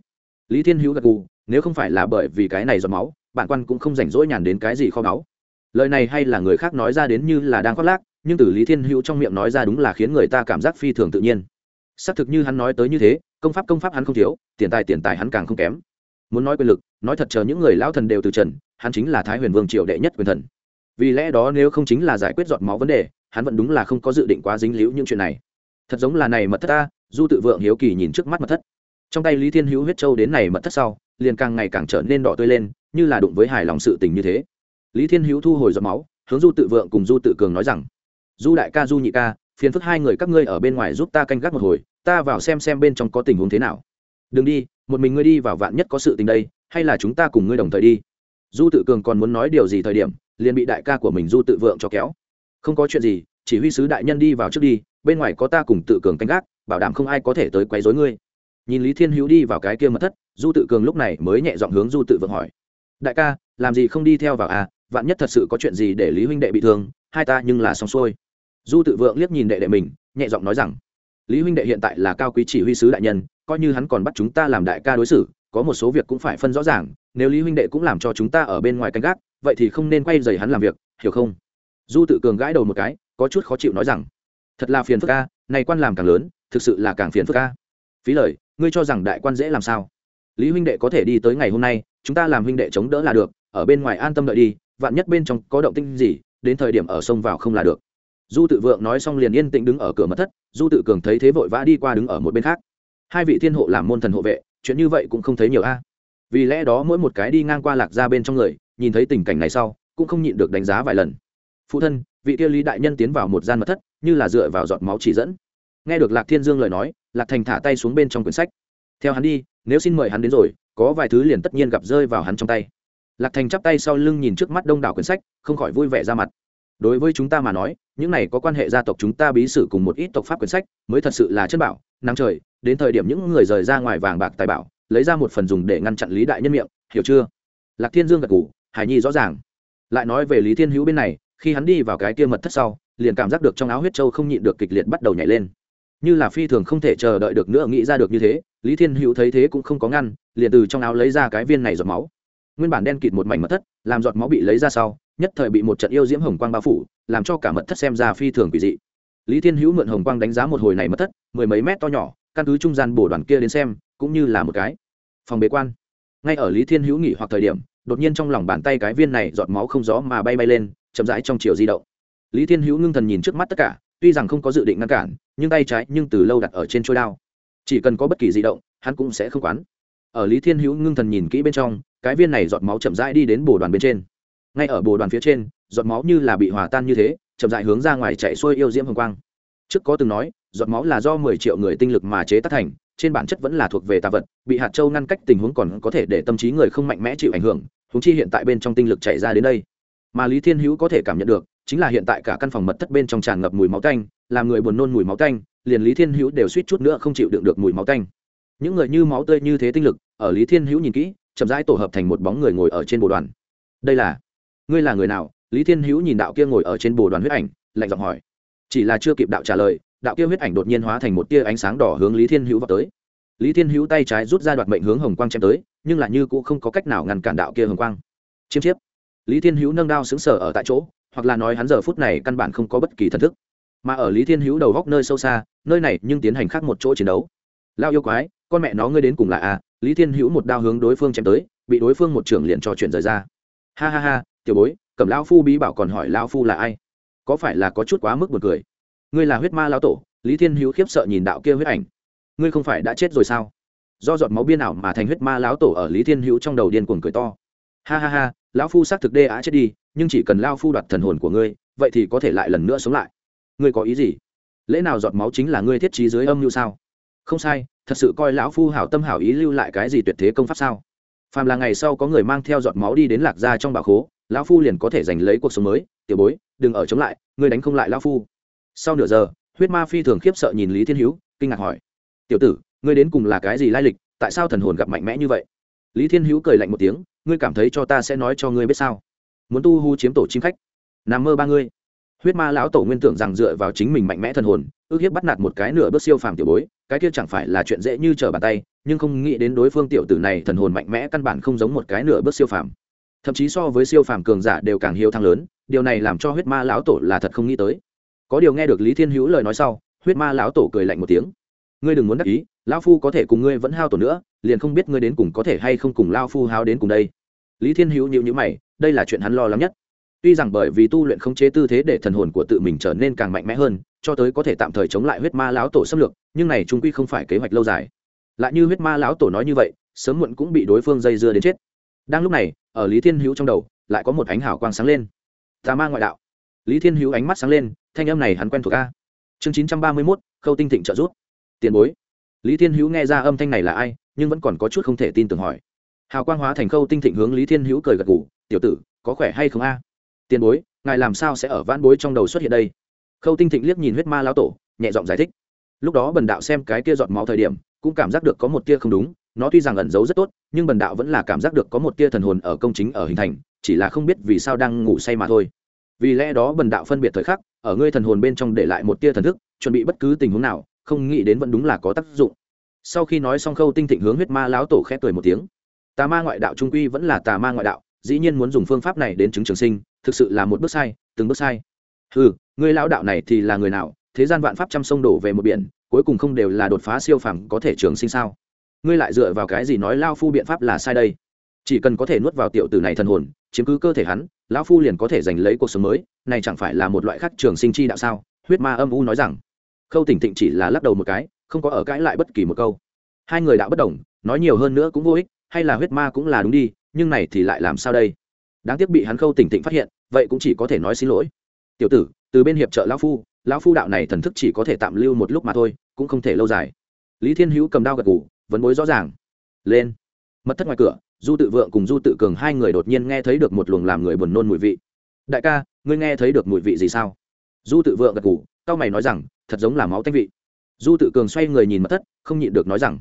Lý thiên hữu gật gù, nếu không phải là bởi vì cái này giọt máu, bản quan cũng không rảnh rỗi nhàn đến cái gì kho báu. Lời này hay là người khác nói ra đến như là đang khoác lác, nhưng từ lý thiên hữu trong miệng nói ra đúng là khiến người ta cảm giác phi thường tự nhiên. Xác thực như hắn nói tới như thế, công pháp công pháp hắn không thiếu, tiền tài tiền tài hắn càng không kém. Muốn nói quyền lực, nói thật chờ những người lão thần đều từ trần, hắn chính là thái huyền vương triều đệ nhất quyền thần vì lẽ đó nếu không chính là giải quyết giọt máu vấn đề, hắn vẫn đúng là không có dự định quá dính líu những chuyện này. Thật giống là này mật thất ta, du tự vượng hiếu kỳ nhìn trước mắt mật thất. Trong tay lý thiên hữu huyết châu đến này mật thất sau, liền càng ngày càng trở nên đỏ tươi lên, như là đụng với hài lòng sự tình như thế. Lý thiên hữu thu hồi giọt máu, hướng du tự vượng cùng du tự cường nói rằng, du đại ca, du nhị ca, phiền phức hai người các ngươi ở bên ngoài giúp ta canh gác một hồi, ta vào xem xem bên trong có tình huống thế nào. Đừng đi, một mình ngươi đi vào vạn nhất có sự tình đây, hay là chúng ta cùng ngươi đồng thời đi. Du tự cường còn muốn nói điều gì thời điểm liền bị đại ca của mình du tự vượng cho kéo. Không có chuyện gì, chỉ huy sứ đại nhân đi vào trước đi, bên ngoài có ta cùng tự cường canh gác, bảo đảm không ai có thể tới quấy rối ngươi. Nhìn lý thiên hữu đi vào cái kia mật thất, du tự cường lúc này mới nhẹ giọng hướng du tự vượng hỏi. Đại ca, làm gì không đi theo vào à vạn nhất thật sự có chuyện gì để lý huynh đệ bị thương, hai ta nhưng là xong xuôi. Du tự vượng liếc nhìn đệ đệ mình, nhẹ giọng nói rằng, lý huynh đệ hiện tại là cao quý chỉ huy sứ đại nhân, coi như hắn còn bắt chúng ta làm đại ca đối xử có một số việc cũng phải phân rõ ràng, nếu lý huynh đệ cũng làm cho chúng ta ở bên ngoài canh gác, vậy thì không nên quay dày hắn làm việc, hiểu không? Du tự cường gãi đầu một cái, có chút khó chịu nói rằng, thật là phiền phức ca này quan làm càng lớn, thực sự là càng phiền phức ca phí lời, ngươi cho rằng đại quan dễ làm sao? Lý huynh đệ có thể đi tới ngày hôm nay, chúng ta làm huynh đệ chống đỡ là được, ở bên ngoài an tâm đợi đi, vạn nhất bên trong có động tinh gì, đến thời điểm ở sông vào không là được. Du tự vượng nói xong liền yên tĩnh đứng ở cửa mật thất, du tự cường thấy thế vội vã đi qua đứng ở một bên khác. Hai vị thiên hộ làm môn thần hộ vệ chuyện như vậy cũng không thấy nhiều a. Vì lẽ đó mỗi một cái đi ngang qua lạc ra bên trong người, nhìn thấy tình cảnh này sau, cũng không nhịn được đánh giá vài lần. Phụ thân, vị kia lý đại nhân tiến vào một gian mật thất, như là dựa vào giọt máu chỉ dẫn. Nghe được lạc thiên dương lời nói, lạc thành thả tay xuống bên trong quyển sách. Theo hắn đi, nếu xin mời hắn đến rồi, có vài thứ liền tất nhiên gặp rơi vào hắn trong tay. Lạc thành chắp tay sau lưng nhìn trước mắt đông đảo quyển sách, không khỏi vui vẻ ra mặt. Đối với chúng ta mà nói, những này có quan hệ gia tộc chúng ta bí sử cùng một ít tộc pháp quyển sách, mới thật sự là chân bảo, nắng trời đến thời điểm những người rời ra ngoài vàng bạc tài bảo, lấy ra một phần dùng để ngăn chặn lý đại nhân miệng, hiểu chưa? Lạc thiên dương gật ngủ hải nhi rõ ràng. Lại nói về lý thiên hữu bên này, khi hắn đi vào cái kia mật thất sau, liền cảm giác được trong áo huyết châu không nhịn được kịch liệt bắt đầu nhảy lên. Như là phi thường không thể chờ đợi được nữa nghĩ ra được như thế, lý thiên hữu thấy thế cũng không có ngăn, liền từ trong áo lấy ra cái viên này giọt máu. Nguyên bản đen kịt một mảnh mật thất, làm giọt máu bị lấy ra sau, nhất thời bị một trận yêu diễm hồng quang bao phủ, làm cho cả mật thất xem ra phi thường quỷ dị. Lý thiên hữu mượn hồng quang đánh giá một hồi này mật thất, mười mấy mét to nhỏ căn cứ trung gian bổ đoàn kia đến xem, cũng như là một cái. Phòng bế quan. Ngay ở lý thiên hữu nghỉ hoặc thời điểm, đột nhiên trong lòng bàn tay cái viên này giọt máu không gió mà bay bay lên, chậm rãi trong chiều di động. Lý thiên hữu ngưng thần nhìn trước mắt tất cả, tuy rằng không có dự định ngăn cản, nhưng tay trái nhưng từ lâu đặt ở trên trôi đao. Chỉ cần có bất kỳ di động, hắn cũng sẽ không quán. Ở lý thiên hữu ngưng thần nhìn kỹ bên trong, cái viên này giọt máu chậm rãi đi đến bồ đoàn bên trên. Ngay ở bồ đoàn phía trên, giọt máu như là bị hòa tan như thế, chậm rãi hướng ra ngoài chạy xuôi yêu diễm hồng quang trước có từng nói, giọt máu là do mười triệu người tinh lực mà chế tác thành, trên bản chất vẫn là thuộc về tà vật, bị hạt châu ngăn cách tình huống còn có thể để tâm trí người không mạnh mẽ chịu ảnh hưởng húng chi hiện tại bên trong tinh lực chạy ra đến đây. Mà lý thiên hữu có thể cảm nhận được, chính là hiện tại cả căn phòng mật thất bên trong tràn ngập mùi máu tanh, làm người buồn nôn mùi máu tanh, liền lý thiên hữu đều suýt chút nữa không chịu đựng được mùi máu tanh. Những người như máu tươi như thế tinh lực, ở lý thiên hữu nhìn kỹ, chậm rãi tổ hợp thành một bóng người ngồi ở trên bồ đoàn. Đây là, ngươi là người nào? Lý thiên hữu nhìn đạo kia ngồi ở trên bồ đoàn huyết ảnh, lạnh giọng hỏi chỉ là chưa kịp đạo trả lời, đạo kia huyết ảnh đột nhiên hóa thành một tia ánh sáng đỏ hướng lý thiên hữu vào tới. Lý thiên hữu tay trái rút ra đoạt mệnh hướng hồng quang chém tới, nhưng là như cũng không có cách nào ngăn cản đạo kia hồng quang. Chiêm chiếp. Lý thiên hữu nâng đao xứng sở ở tại chỗ, hoặc là nói hắn giờ phút này căn bản không có bất kỳ thần thức. Mà ở lý thiên hữu đầu góc nơi sâu xa, nơi này nhưng tiến hành khác một chỗ chiến đấu. Lao yêu quái, con mẹ nó ngươi đến cùng là a lý thiên hữu một đao hướng đối phương chém tới, bị đối phương một trưởng liền trò chuyện rời ra. Ha ha ha, tiểu bối, cẩm lao phu bí bảo còn hỏi lao phu là ai? Có phải là có chút quá mức một cười? Ngươi là huyết ma lao tổ, lý thiên hữu khiếp sợ nhìn đạo kia huyết ảnh. Ngươi không phải đã chết rồi sao? Do giọt máu biên ảo mà thành huyết ma lão tổ ở lý thiên hữu trong đầu điên cuồng cười to. Ha ha ha, lão phu xác thực đê á chết đi, nhưng chỉ cần lao phu đoạt thần hồn của ngươi, vậy thì có thể lại lần nữa sống lại. Ngươi có ý gì? Lẽ nào giọt máu chính là ngươi thiết trí dưới âm mưu sao? Không sai, thật sự coi lão phu hảo tâm hảo ý lưu lại cái gì tuyệt thế công pháp sao? Phàm là ngày sau có người mang theo giọt máu đi đến lạc gia trong bà khố, lão phu liền có thể giành lấy cuộc sống mới, tiểu bối đừng ở chống lại, ngươi đánh không lại lao phu. Sau nửa giờ, huyết ma phi thường khiếp sợ nhìn lý thiên hữu, kinh ngạc hỏi. Tiểu tử, ngươi đến cùng là cái gì lai lịch, tại sao thần hồn gặp mạnh mẽ như vậy? Lý thiên hữu cười lạnh một tiếng, ngươi cảm thấy cho ta sẽ nói cho ngươi biết sao? Muốn tu hu chiếm tổ chim khách. Nằm mơ ba ngươi. Huyết ma lão tổ nguyên tưởng rằng dựa vào chính mình mạnh mẽ thần hồn, ước hiếp bắt nạt một cái nửa bước siêu phàm tiểu bối, cái kia chẳng phải là chuyện dễ như trở bàn tay, nhưng không nghĩ đến đối phương tiểu tử này thần hồn mạnh mẽ căn bản không giống một cái nửa bước siêu phàm. Thậm chí so với siêu phàm cường giả đều càng hiếu thăng lớn điều này làm cho huyết ma lão tổ là thật không nghĩ tới. Có điều nghe được lý thiên hữu lời nói sau, huyết ma lão tổ cười lạnh một tiếng. Ngươi đừng muốn đắc ý, lão phu có thể cùng ngươi vẫn hao tổn nữa, liền không biết ngươi đến cùng có thể hay không cùng lao phu hao đến cùng đây. Lý thiên hữu nhịu nhữ mày, đây là chuyện hắn lo lắng nhất. Tuy rằng bởi vì tu luyện không chế tư thế để thần hồn của tự mình trở nên càng mạnh mẽ hơn, cho tới có thể tạm thời chống lại huyết ma lão tổ xâm lược, nhưng này trung quy không phải kế hoạch lâu dài. Lại như huyết ma lão tổ nói như vậy, sớm muộn cũng bị đối phương dây dưa đến chết. Đang lúc này, ở lý thiên hữu trong đầu, lại có một ánh hào quang sáng lên tà ma ngoại đạo. Lý thiên hữu ánh mắt sáng lên, thanh âm này hắn quen thuộc a. Chương chín trăm ba mươi mốt, khâu tinh thịnh trợ giúp. Tiền bối. Lý thiên hữu nghe ra âm thanh này là ai, nhưng vẫn còn có chút không thể tin tưởng hỏi. Hào quang hóa thành khâu tinh thịnh hướng lý thiên hữu cười gật ngủ tiểu tử, có khỏe hay không a? Tiền bối, ngài làm sao sẽ ở vãn bối trong đầu xuất hiện đây? Khâu tinh thịnh liếc nhìn huyết ma lão tổ, nhẹ giọng giải thích. Lúc đó bần đạo xem cái kia giọt máu thời điểm, cũng cảm giác được có một tia không đúng, nó tuy rằng ẩn giấu rất tốt, nhưng bần đạo vẫn là cảm giác được có một tia thần hồn ở công chính ở hình thành chỉ là không biết vì sao đang ngủ say mà thôi. Vì lẽ đó bần đạo phân biệt thời khắc, ở ngươi thần hồn bên trong để lại một tia thần thức, chuẩn bị bất cứ tình huống nào, không nghĩ đến vẫn đúng là có tác dụng. Sau khi nói xong khâu tinh thịnh hướng huyết ma lão tổ khẽ cười một tiếng. Tà ma ngoại đạo trung quy vẫn là tà ma ngoại đạo, dĩ nhiên muốn dùng phương pháp này đến chứng trường sinh, thực sự là một bước sai, từng bước sai. Ừ người lão đạo này thì là người nào, thế gian vạn pháp trăm sông đổ về một biển, cuối cùng không đều là đột phá siêu phàm có thể trường sinh sao? Ngươi lại dựa vào cái gì nói lao phu biện pháp là sai đây? Chỉ cần có thể nuốt vào tiểu tử này thần hồn, chiếm cứ cơ thể hắn, lão phu liền có thể giành lấy cuộc sống mới, này chẳng phải là một loại khác trường sinh chi đạo sao? Huyết ma âm u nói rằng. Khâu tỉnh thịnh chỉ là lắc đầu một cái, không có ở cãi lại bất kỳ một câu. Hai người đã bất đồng, nói nhiều hơn nữa cũng vô ích, hay là huyết ma cũng là đúng đi, nhưng này thì lại làm sao đây? Đáng tiếc bị hắn khâu tỉnh thịnh phát hiện, vậy cũng chỉ có thể nói xin lỗi. Tiểu tử, từ bên hiệp trợ lão phu lão phu đạo này thần thức chỉ có thể tạm lưu một lúc mà thôi, cũng không thể lâu dài. Lý thiên hữu cầm đao gật ngủ vấn bối rõ ràng. Lên. Mật thất ngoài cửa du tự vượng cùng du tự cường hai người đột nhiên nghe thấy được một luồng làm người buồn nôn mùi vị. Đại ca, ngươi nghe thấy được mùi vị gì sao? Du tự vượng gật ngủ cao mày nói rằng, thật giống là máu tanh vị. Du tự cường xoay người nhìn mật thất, không nhịn được nói rằng,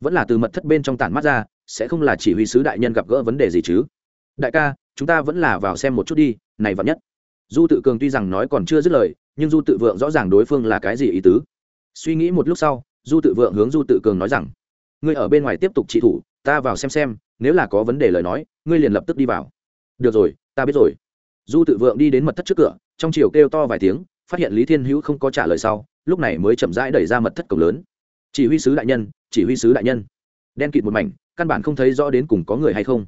vẫn là từ mật thất bên trong tản mắt ra, sẽ không là chỉ huy sứ đại nhân gặp gỡ vấn đề gì chứ? Đại ca, chúng ta vẫn là vào xem một chút đi, này vẫn nhất. Du tự cường tuy rằng nói còn chưa dứt lời, nhưng du tự vượng rõ ràng đối phương là cái gì ý tứ. Suy nghĩ một lúc sau, du tự vượng hướng du tự cường nói rằng, ngươi ở bên ngoài tiếp tục trị thủ ta vào xem xem, nếu là có vấn đề lời nói, ngươi liền lập tức đi vào. Được rồi, ta biết rồi. Du tự vượng đi đến mật thất trước cửa, trong chiều kêu to vài tiếng, phát hiện lý thiên hữu không có trả lời sau, lúc này mới chậm rãi đẩy ra mật thất cổng lớn. Chỉ huy sứ đại nhân, chỉ huy sứ đại nhân. Đen kịt một mảnh, căn bản không thấy rõ đến cùng có người hay không.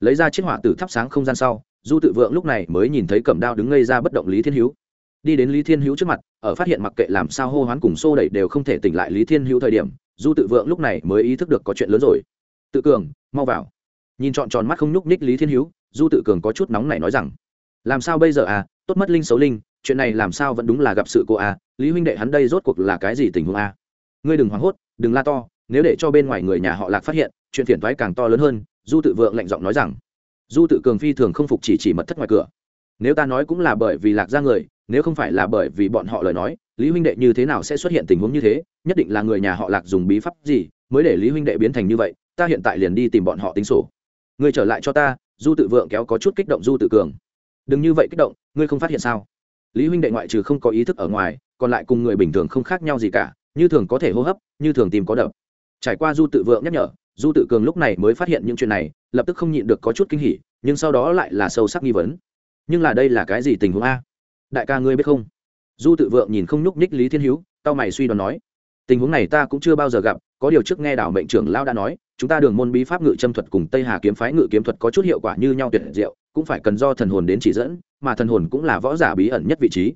Lấy ra chiếc họa tử thắp sáng không gian sau, du tự vượng lúc này mới nhìn thấy cẩm đao đứng ngây ra bất động lý thiên hữu. Đi đến lý thiên hữu trước mặt, ở phát hiện mặc kệ làm sao hô hoán cùng xô đẩy đều không thể tỉnh lại lý thiên hữu thời điểm, du tự vượng lúc này mới ý thức được có chuyện lớn rồi tự cường, mau vào. Nhìn trọn tròn mắt không nhúc ních lý thiên hữu, du tự cường có chút nóng này nói rằng, làm sao bây giờ à? Tốt mất linh xấu linh, chuyện này làm sao vẫn đúng là gặp sự cô à? Lý huynh đệ hắn đây rốt cuộc là cái gì tình huống à? Ngươi đừng hoảng hốt, đừng la to, nếu để cho bên ngoài người nhà họ lạc phát hiện, chuyện phiền thoái càng to lớn hơn. Du tự vượng lạnh giọng nói rằng, du tự cường phi thường không phục chỉ chỉ mật thất ngoài cửa. Nếu ta nói cũng là bởi vì lạc ra người, nếu không phải là bởi vì bọn họ lời nói, lý huynh đệ như thế nào sẽ xuất hiện tình huống như thế? Nhất định là người nhà họ lạc dùng bí pháp gì mới để lý huynh đệ biến thành như vậy? Ta hiện tại liền đi tìm bọn họ tính sổ. Ngươi trở lại cho ta, du tự vượng kéo có chút kích động du tự cường. Đừng như vậy kích động, ngươi không phát hiện sao? Lý huynh đệ ngoại trừ không có ý thức ở ngoài, còn lại cùng người bình thường không khác nhau gì cả, như thường có thể hô hấp, như thường tìm có đập. Trải qua du tự vượng nhắc nhở, du tự cường lúc này mới phát hiện những chuyện này, lập tức không nhịn được có chút kinh hỉ, nhưng sau đó lại là sâu sắc nghi vấn. Nhưng là đây là cái gì tình huống a? Đại ca ngươi biết không? Du tự vượng nhìn không nhúc nhích lý thiên hữu tao mày suy đoán nói, tình huống này ta cũng chưa bao giờ gặp, có điều trước nghe đảo mệnh trưởng lao đã nói chúng ta đường môn bí pháp ngự châm thuật cùng tây hà kiếm phái ngự kiếm thuật có chút hiệu quả như nhau tuyệt diệu, cũng phải cần do thần hồn đến chỉ dẫn, mà thần hồn cũng là võ giả bí ẩn nhất vị trí.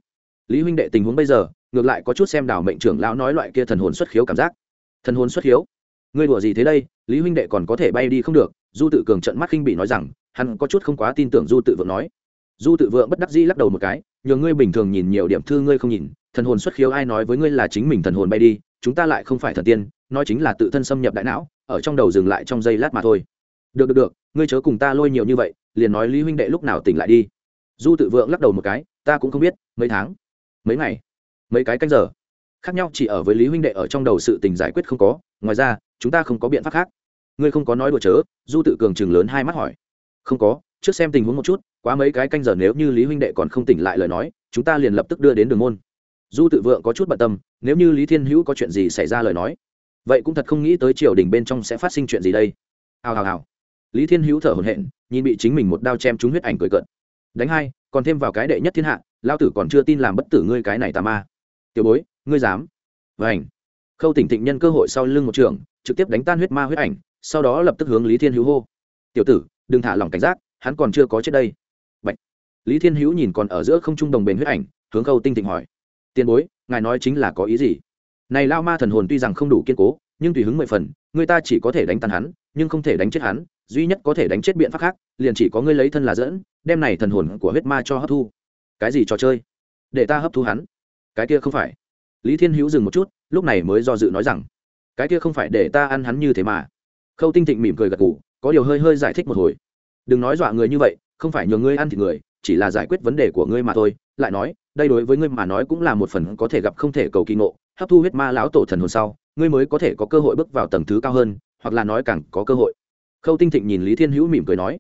Lý huynh đệ tình huống bây giờ, ngược lại có chút xem đảo mệnh trưởng lão nói loại kia thần hồn xuất khiếu cảm giác. Thần hồn xuất khiếu? Ngươi đùa gì thế đây? Lý huynh đệ còn có thể bay đi không được, du tự cường trận mắt khinh bị nói rằng, hắn có chút không quá tin tưởng du tự vượng nói. Du tự vượng bất đắc dĩ lắc đầu một cái, nhờ ngươi bình thường nhìn nhiều điểm thư ngươi không nhìn, thần hồn xuất khiếu ai nói với ngươi là chính mình thần hồn bay đi, chúng ta lại không phải thần tiên nói chính là tự thân xâm nhập đại não, ở trong đầu dừng lại trong giây lát mà thôi. Được được được, ngươi chớ cùng ta lôi nhiều như vậy, liền nói lý huynh đệ lúc nào tỉnh lại đi. Du tự vượng lắc đầu một cái, ta cũng không biết, mấy tháng, mấy ngày, mấy cái canh giờ. Khác nhau chỉ ở với lý huynh đệ ở trong đầu sự tình giải quyết không có, ngoài ra, chúng ta không có biện pháp khác. Ngươi không có nói đùa chớ, du tự cường chừng lớn hai mắt hỏi. Không có, trước xem tình huống một chút, quá mấy cái canh giờ nếu như lý huynh đệ còn không tỉnh lại lời nói, chúng ta liền lập tức đưa đến đường môn. Du tự vượng có chút bận tâm, nếu như lý thiên hữu có chuyện gì xảy ra lời nói vậy cũng thật không nghĩ tới triều đình bên trong sẽ phát sinh chuyện gì đây. Hào hào hào. Lý thiên hữu thở hổn hển, nhìn bị chính mình một đao chém trúng huyết ảnh cười cợt. Đánh hai, còn thêm vào cái đệ nhất thiên hạ lao tử còn chưa tin làm bất tử ngươi cái này tà ma. Tiểu bối, ngươi dám. Vảnh khâu tỉnh thịnh nhân cơ hội sau lưng một trường, trực tiếp đánh tan huyết ma huyết ảnh, sau đó lập tức hướng lý thiên hữu hô. Tiểu tử, đừng thả lỏng cảnh giác, hắn còn chưa có chết đây. Bạch. lý thiên hữu nhìn còn ở giữa không trung đồng bền huyết ảnh, hướng khâu tinh thịnh hỏi. Tiền bối, ngài nói chính là có ý gì? Này lao ma thần hồn tuy rằng không đủ kiên cố, nhưng tùy hứng mười phần, người ta chỉ có thể đánh tan hắn, nhưng không thể đánh chết hắn, duy nhất có thể đánh chết biện pháp khác, liền chỉ có ngươi lấy thân là dẫn, đem này thần hồn của huyết ma cho hấp thu. Cái gì trò chơi? Để ta hấp thu hắn. Cái kia không phải. Lý thiên hữu dừng một chút, lúc này mới do dự nói rằng, cái kia không phải để ta ăn hắn như thế mà. Khâu tinh thịnh mỉm cười gật gù, có điều hơi hơi giải thích một hồi. Đừng nói dọa người như vậy, không phải nhờ ngươi ăn thịt người, chỉ là giải quyết vấn đề của ngươi mà thôi. Lại nói, đây đối với ngươi mà nói cũng là một phần có thể gặp không thể cầu kỳ ngộ hấp thu huyết ma lão tổ thần hồn sau, ngươi mới có thể có cơ hội bước vào tầng thứ cao hơn, hoặc là nói càng có cơ hội. Khâu tinh thịnh nhìn lý thiên hữu mỉm cười nói,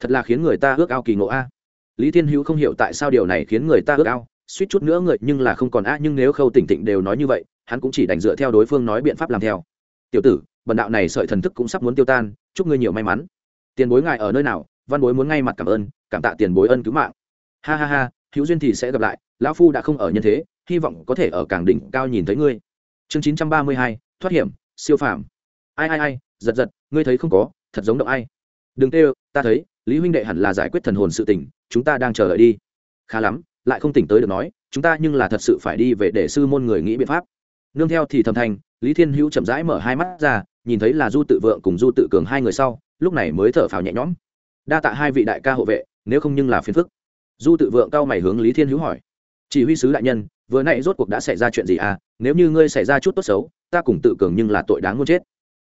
thật là khiến người ta ước ao kỳ ngộ a. À. Lý thiên hữu không hiểu tại sao điều này khiến người ta ước ao, suýt chút nữa người nhưng là không còn a, nhưng nếu khâu tỉnh thịnh đều nói như vậy, hắn cũng chỉ đành dựa theo đối phương nói biện pháp làm theo. Tiểu tử, bần đạo này sợi thần thức cũng sắp muốn tiêu tan, chúc ngươi nhiều may mắn. Tiền bối ngài ở nơi nào, văn bối muốn ngay mặt cảm ơn, cảm tạ tiền bối ân cứu mạng. Ha ha ha, hữu duyên thì sẽ gặp lại, lão phu đã không ở nhân thế hy vọng có thể ở càng đỉnh cao nhìn thấy ngươi. Chương chín trăm ba mươi hai, thoát hiểm, siêu phàm. Ai ai ai, giật giật, ngươi thấy không có, thật giống động ai. Đừng tê ta thấy, lý huynh đệ hẳn là giải quyết thần hồn sự tình, chúng ta đang chờ đợi đi. Khá lắm, lại không tỉnh tới được nói, chúng ta nhưng là thật sự phải đi về để sư môn người nghĩ biện pháp. Nương theo thì thầm thành, lý thiên hữu chậm rãi mở hai mắt ra, nhìn thấy là du tự vượng cùng du tự cường hai người sau, lúc này mới thở phào nhẹ nhõm. Đa tạ hai vị đại ca hộ vệ, nếu không nhưng là phiền phức. Du tự vượng cao mày hướng lý thiên hữu hỏi. Chỉ huy sứ đại nhân vừa nãy rốt cuộc đã xảy ra chuyện gì à? Nếu như ngươi xảy ra chút tốt xấu, ta cùng tự cường nhưng là tội đáng muốn chết.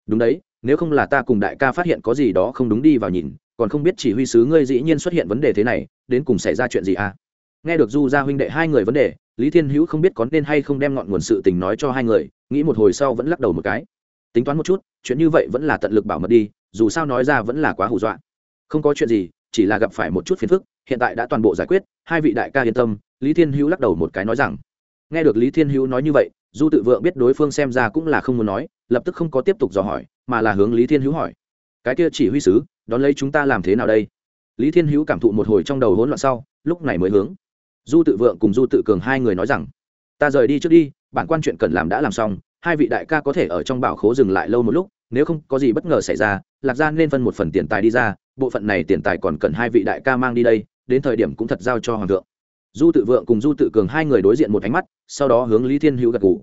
Đúng đấy, nếu không là ta cùng đại ca phát hiện có gì đó không đúng đi vào nhìn, còn không biết chỉ huy sứ ngươi dĩ nhiên xuất hiện vấn đề thế này, đến cùng xảy ra chuyện gì à? Nghe được du gia huynh đệ hai người vấn đề, lý thiên hữu không biết có nên hay không đem ngọn nguồn sự tình nói cho hai người, nghĩ một hồi sau vẫn lắc đầu một cái. Tính toán một chút, chuyện như vậy vẫn là tận lực bảo mật đi, dù sao nói ra vẫn là quá hù dọa. Không có chuyện gì, chỉ là gặp phải một chút phiền phức, hiện tại đã toàn bộ giải quyết, hai vị đại ca yên tâm, lý thiên hữu lắc đầu một cái nói rằng nghe được lý thiên hữu nói như vậy, du tự vượng biết đối phương xem ra cũng là không muốn nói, lập tức không có tiếp tục dò hỏi, mà là hướng lý thiên hữu hỏi. Cái kia chỉ huy sứ, đón lấy chúng ta làm thế nào đây? Lý thiên hữu cảm thụ một hồi trong đầu hỗn loạn sau, lúc này mới hướng. Du tự vượng cùng du tự cường hai người nói rằng, ta rời đi trước đi, bản quan chuyện cần làm đã làm xong, hai vị đại ca có thể ở trong bảo khố dừng lại lâu một lúc, nếu không có gì bất ngờ xảy ra, lạc gia nên phân một phần tiền tài đi ra, bộ phận này tiền tài còn cần hai vị đại ca mang đi đây, đến thời điểm cũng thật giao cho hoàng thượng du tự vượng cùng du tự cường hai người đối diện một ánh mắt, sau đó hướng lý thiên hữu gật g ủ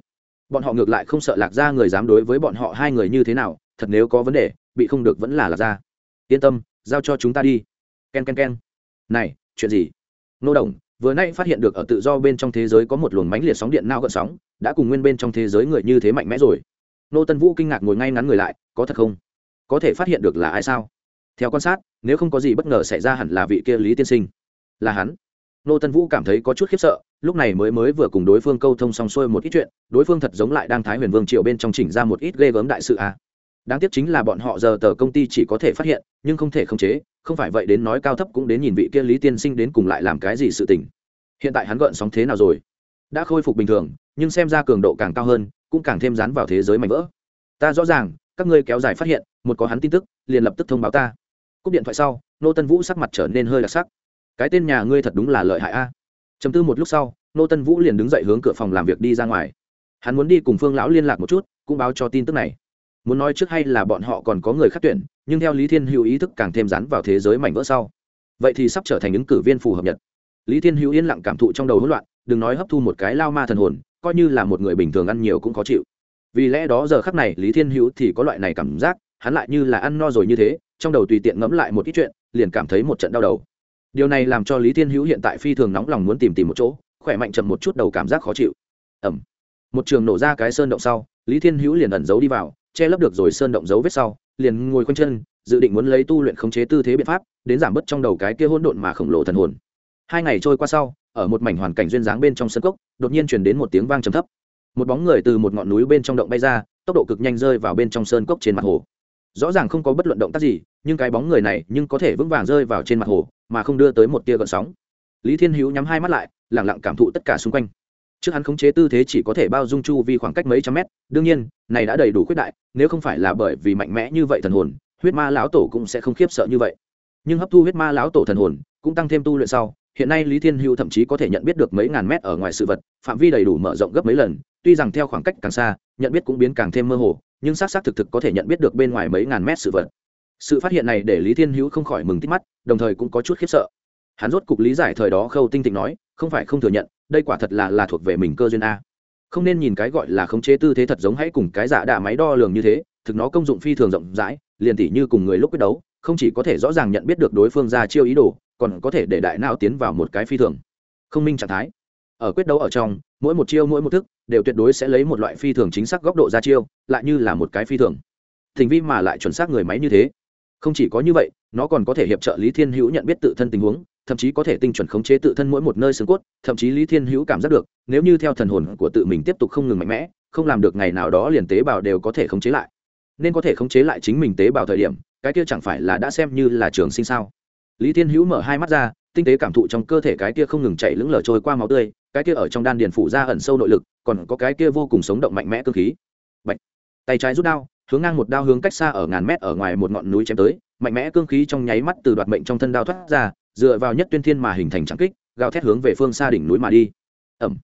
bọn họ ngược lại không sợ lạc gia người dám đối với bọn họ hai người như thế nào, thật nếu có vấn đề, bị không được vẫn là lạc gia. Yên tâm, giao cho chúng ta đi. K e n k e n k e n này, chuyện gì? Nô đồng, vừa nay phát hiện được ở tự do bên trong thế giới có một luồng mánh liệt sóng điện nao gợn sóng, đã cùng nguyên bên trong thế giới người như thế mạnh mẽ rồi. Nô tân vũ kinh ngạc ngồi ngay ngắn người lại, có thật không? Có thể phát hiện được là ai sao? Theo quan sát, nếu không có gì bất ngờ xảy ra hẳn là vị kia lý tiên sinh. Là hắn nô tân vũ cảm thấy có chút khiếp sợ, lúc này mới mới vừa cùng đối phương câu thông xong xuôi một ít chuyện, đối phương thật giống lại đang thái huyền vương triều bên trong chỉnh ra một ít ghê gớm đại sự à. đáng tiếc chính là bọn họ giờ tờ công ty chỉ có thể phát hiện, nhưng không thể khống chế, không phải vậy đến nói cao thấp cũng đến nhìn vị kia lý tiên sinh đến cùng lại làm cái gì sự tình. Hiện tại hắn gợn sóng thế nào rồi? Đã khôi phục bình thường, nhưng xem ra cường độ càng cao hơn, cũng càng thêm dán vào thế giới mạnh vỡ. Ta rõ ràng, các ngươi kéo dài phát hiện, một có hắn tin tức, liền lập tức thông báo ta. Cúp điện thoại sau, nô tân vũ sắc mặt trở nên hơi đặc sắc cái tên nhà ngươi thật đúng là lợi hại a. Chấm tư một lúc sau, nô tân vũ liền đứng dậy hướng cửa phòng làm việc đi ra ngoài. Hắn muốn đi cùng phương lão liên lạc một chút, cũng báo cho tin tức này. Muốn nói trước hay là bọn họ còn có người khác tuyển, nhưng theo lý thiên hữu ý thức càng thêm rắn vào thế giới mảnh vỡ sau. Vậy thì sắp trở thành ứng cử viên phù hợp nhật. Lý thiên hữu yên lặng cảm thụ trong đầu hỗn loạn, đừng nói hấp thu một cái lao ma thần hồn, coi như là một người bình thường ăn nhiều cũng khó chịu. Vì lẽ đó giờ khắc này, lý thiên hữu thì có loại này cảm giác, hắn lại như là ăn no rồi như thế, trong đầu tùy tiện ngẫm lại một ít chuyện, liền cảm thấy một trận đau đầu điều này làm cho lý thiên hữu hiện tại phi thường nóng lòng muốn tìm tìm một chỗ, khỏe mạnh chậm một chút đầu cảm giác khó chịu. Ẩm một trường nổ ra cái sơn động sau, lý thiên hữu liền ẩn giấu đi vào, che lấp được rồi sơn động dấu vết sau, liền ngồi quanh chân, dự định muốn lấy tu luyện khống chế tư thế biện pháp, đến giảm bớt trong đầu cái kia hỗn độn mà khổng lồ thần hồn. Hai ngày trôi qua sau, ở một mảnh hoàn cảnh duyên dáng bên trong sân cốc, đột nhiên chuyển đến một tiếng vang trầm thấp. Một bóng người từ một ngọn núi bên trong động bay ra, tốc độ cực nhanh rơi vào bên trong sơn cốc trên mặt hồ. Rõ ràng không có bất luận động tác gì, nhưng cái bóng người này nhưng có thể vững vàng rơi vào trên mặt hồ mà không đưa tới một tia gợn sóng. Lý thiên hữu nhắm hai mắt lại lẳng lặng cảm thụ tất cả xung quanh. Trước hắn khống chế tư thế chỉ có thể bao dung chu vi khoảng cách mấy trăm mét, đương nhiên, này đã đầy đủ khuyết đại, nếu không phải là bởi vì mạnh mẽ như vậy thần hồn, huyết ma lão tổ cũng sẽ không khiếp sợ như vậy. Nhưng hấp thu huyết ma lão tổ thần hồn, cũng tăng thêm tu luyện sau, hiện nay lý thiên hữu thậm chí có thể nhận biết được mấy ngàn mét ở ngoài sự vật, phạm vi đầy đủ mở rộng gấp mấy lần, tuy rằng theo khoảng cách càng xa, nhận biết cũng biến càng thêm mơ hồ, nhưng xác xác thực thực có thể nhận biết được bên ngoài mấy ngàn mét sự vật sự phát hiện này để lý thiên hữu không khỏi mừng tít mắt, đồng thời cũng có chút khiếp sợ. Hắn rốt cục lý giải thời đó khâu tinh tịnh nói, không phải không thừa nhận, đây quả thật là là thuộc về mình cơ duyên a. Không nên nhìn cái gọi là khống chế tư thế thật giống hãy cùng cái giả đạ máy đo lường như thế, thực nó công dụng phi thường rộng rãi, liền tỉ như cùng người lúc quyết đấu, không chỉ có thể rõ ràng nhận biết được đối phương ra chiêu ý đồ, còn có thể để đại não tiến vào một cái phi thường không minh trạng thái. Ở quyết đấu ở trong, mỗi một chiêu mỗi một thức đều tuyệt đối sẽ lấy một loại phi thường chính xác góc độ ra chiêu, lại như là một cái phi thường. Thình vi mà lại chuẩn xác người máy như thế không chỉ có như vậy, nó còn có thể hiệp trợ lý thiên hữu nhận biết tự thân tình huống, thậm chí có thể tinh chuẩn khống chế tự thân mỗi một nơi xương cốt, thậm chí lý thiên hữu cảm giác được, nếu như theo thần hồn của tự mình tiếp tục không ngừng mạnh mẽ, không làm được ngày nào đó liền tế bào đều có thể khống chế lại. Nên có thể khống chế lại chính mình tế bào thời điểm, cái kia chẳng phải là đã xem như là trường sinh sao? Lý thiên hữu mở hai mắt ra, tinh tế cảm thụ trong cơ thể cái kia không ngừng chảy lững lờ trôi qua máu tươi, cái kia ở trong đan điền phủ ra ẩn sâu nội lực, còn có cái kia vô cùng sống động mạnh mẽ cơ khí. Bạch. tay trái rút đao hướng ngang một đao hướng cách xa ở ngàn mét ở ngoài một ngọn núi chém tới, mạnh mẽ cương khí trong nháy mắt từ đoạt mệnh trong thân đao thoát ra, dựa vào nhất tuyên thiên mà hình thành trắng kích, gào thét hướng về phương xa đỉnh núi mà đi. Ẩm.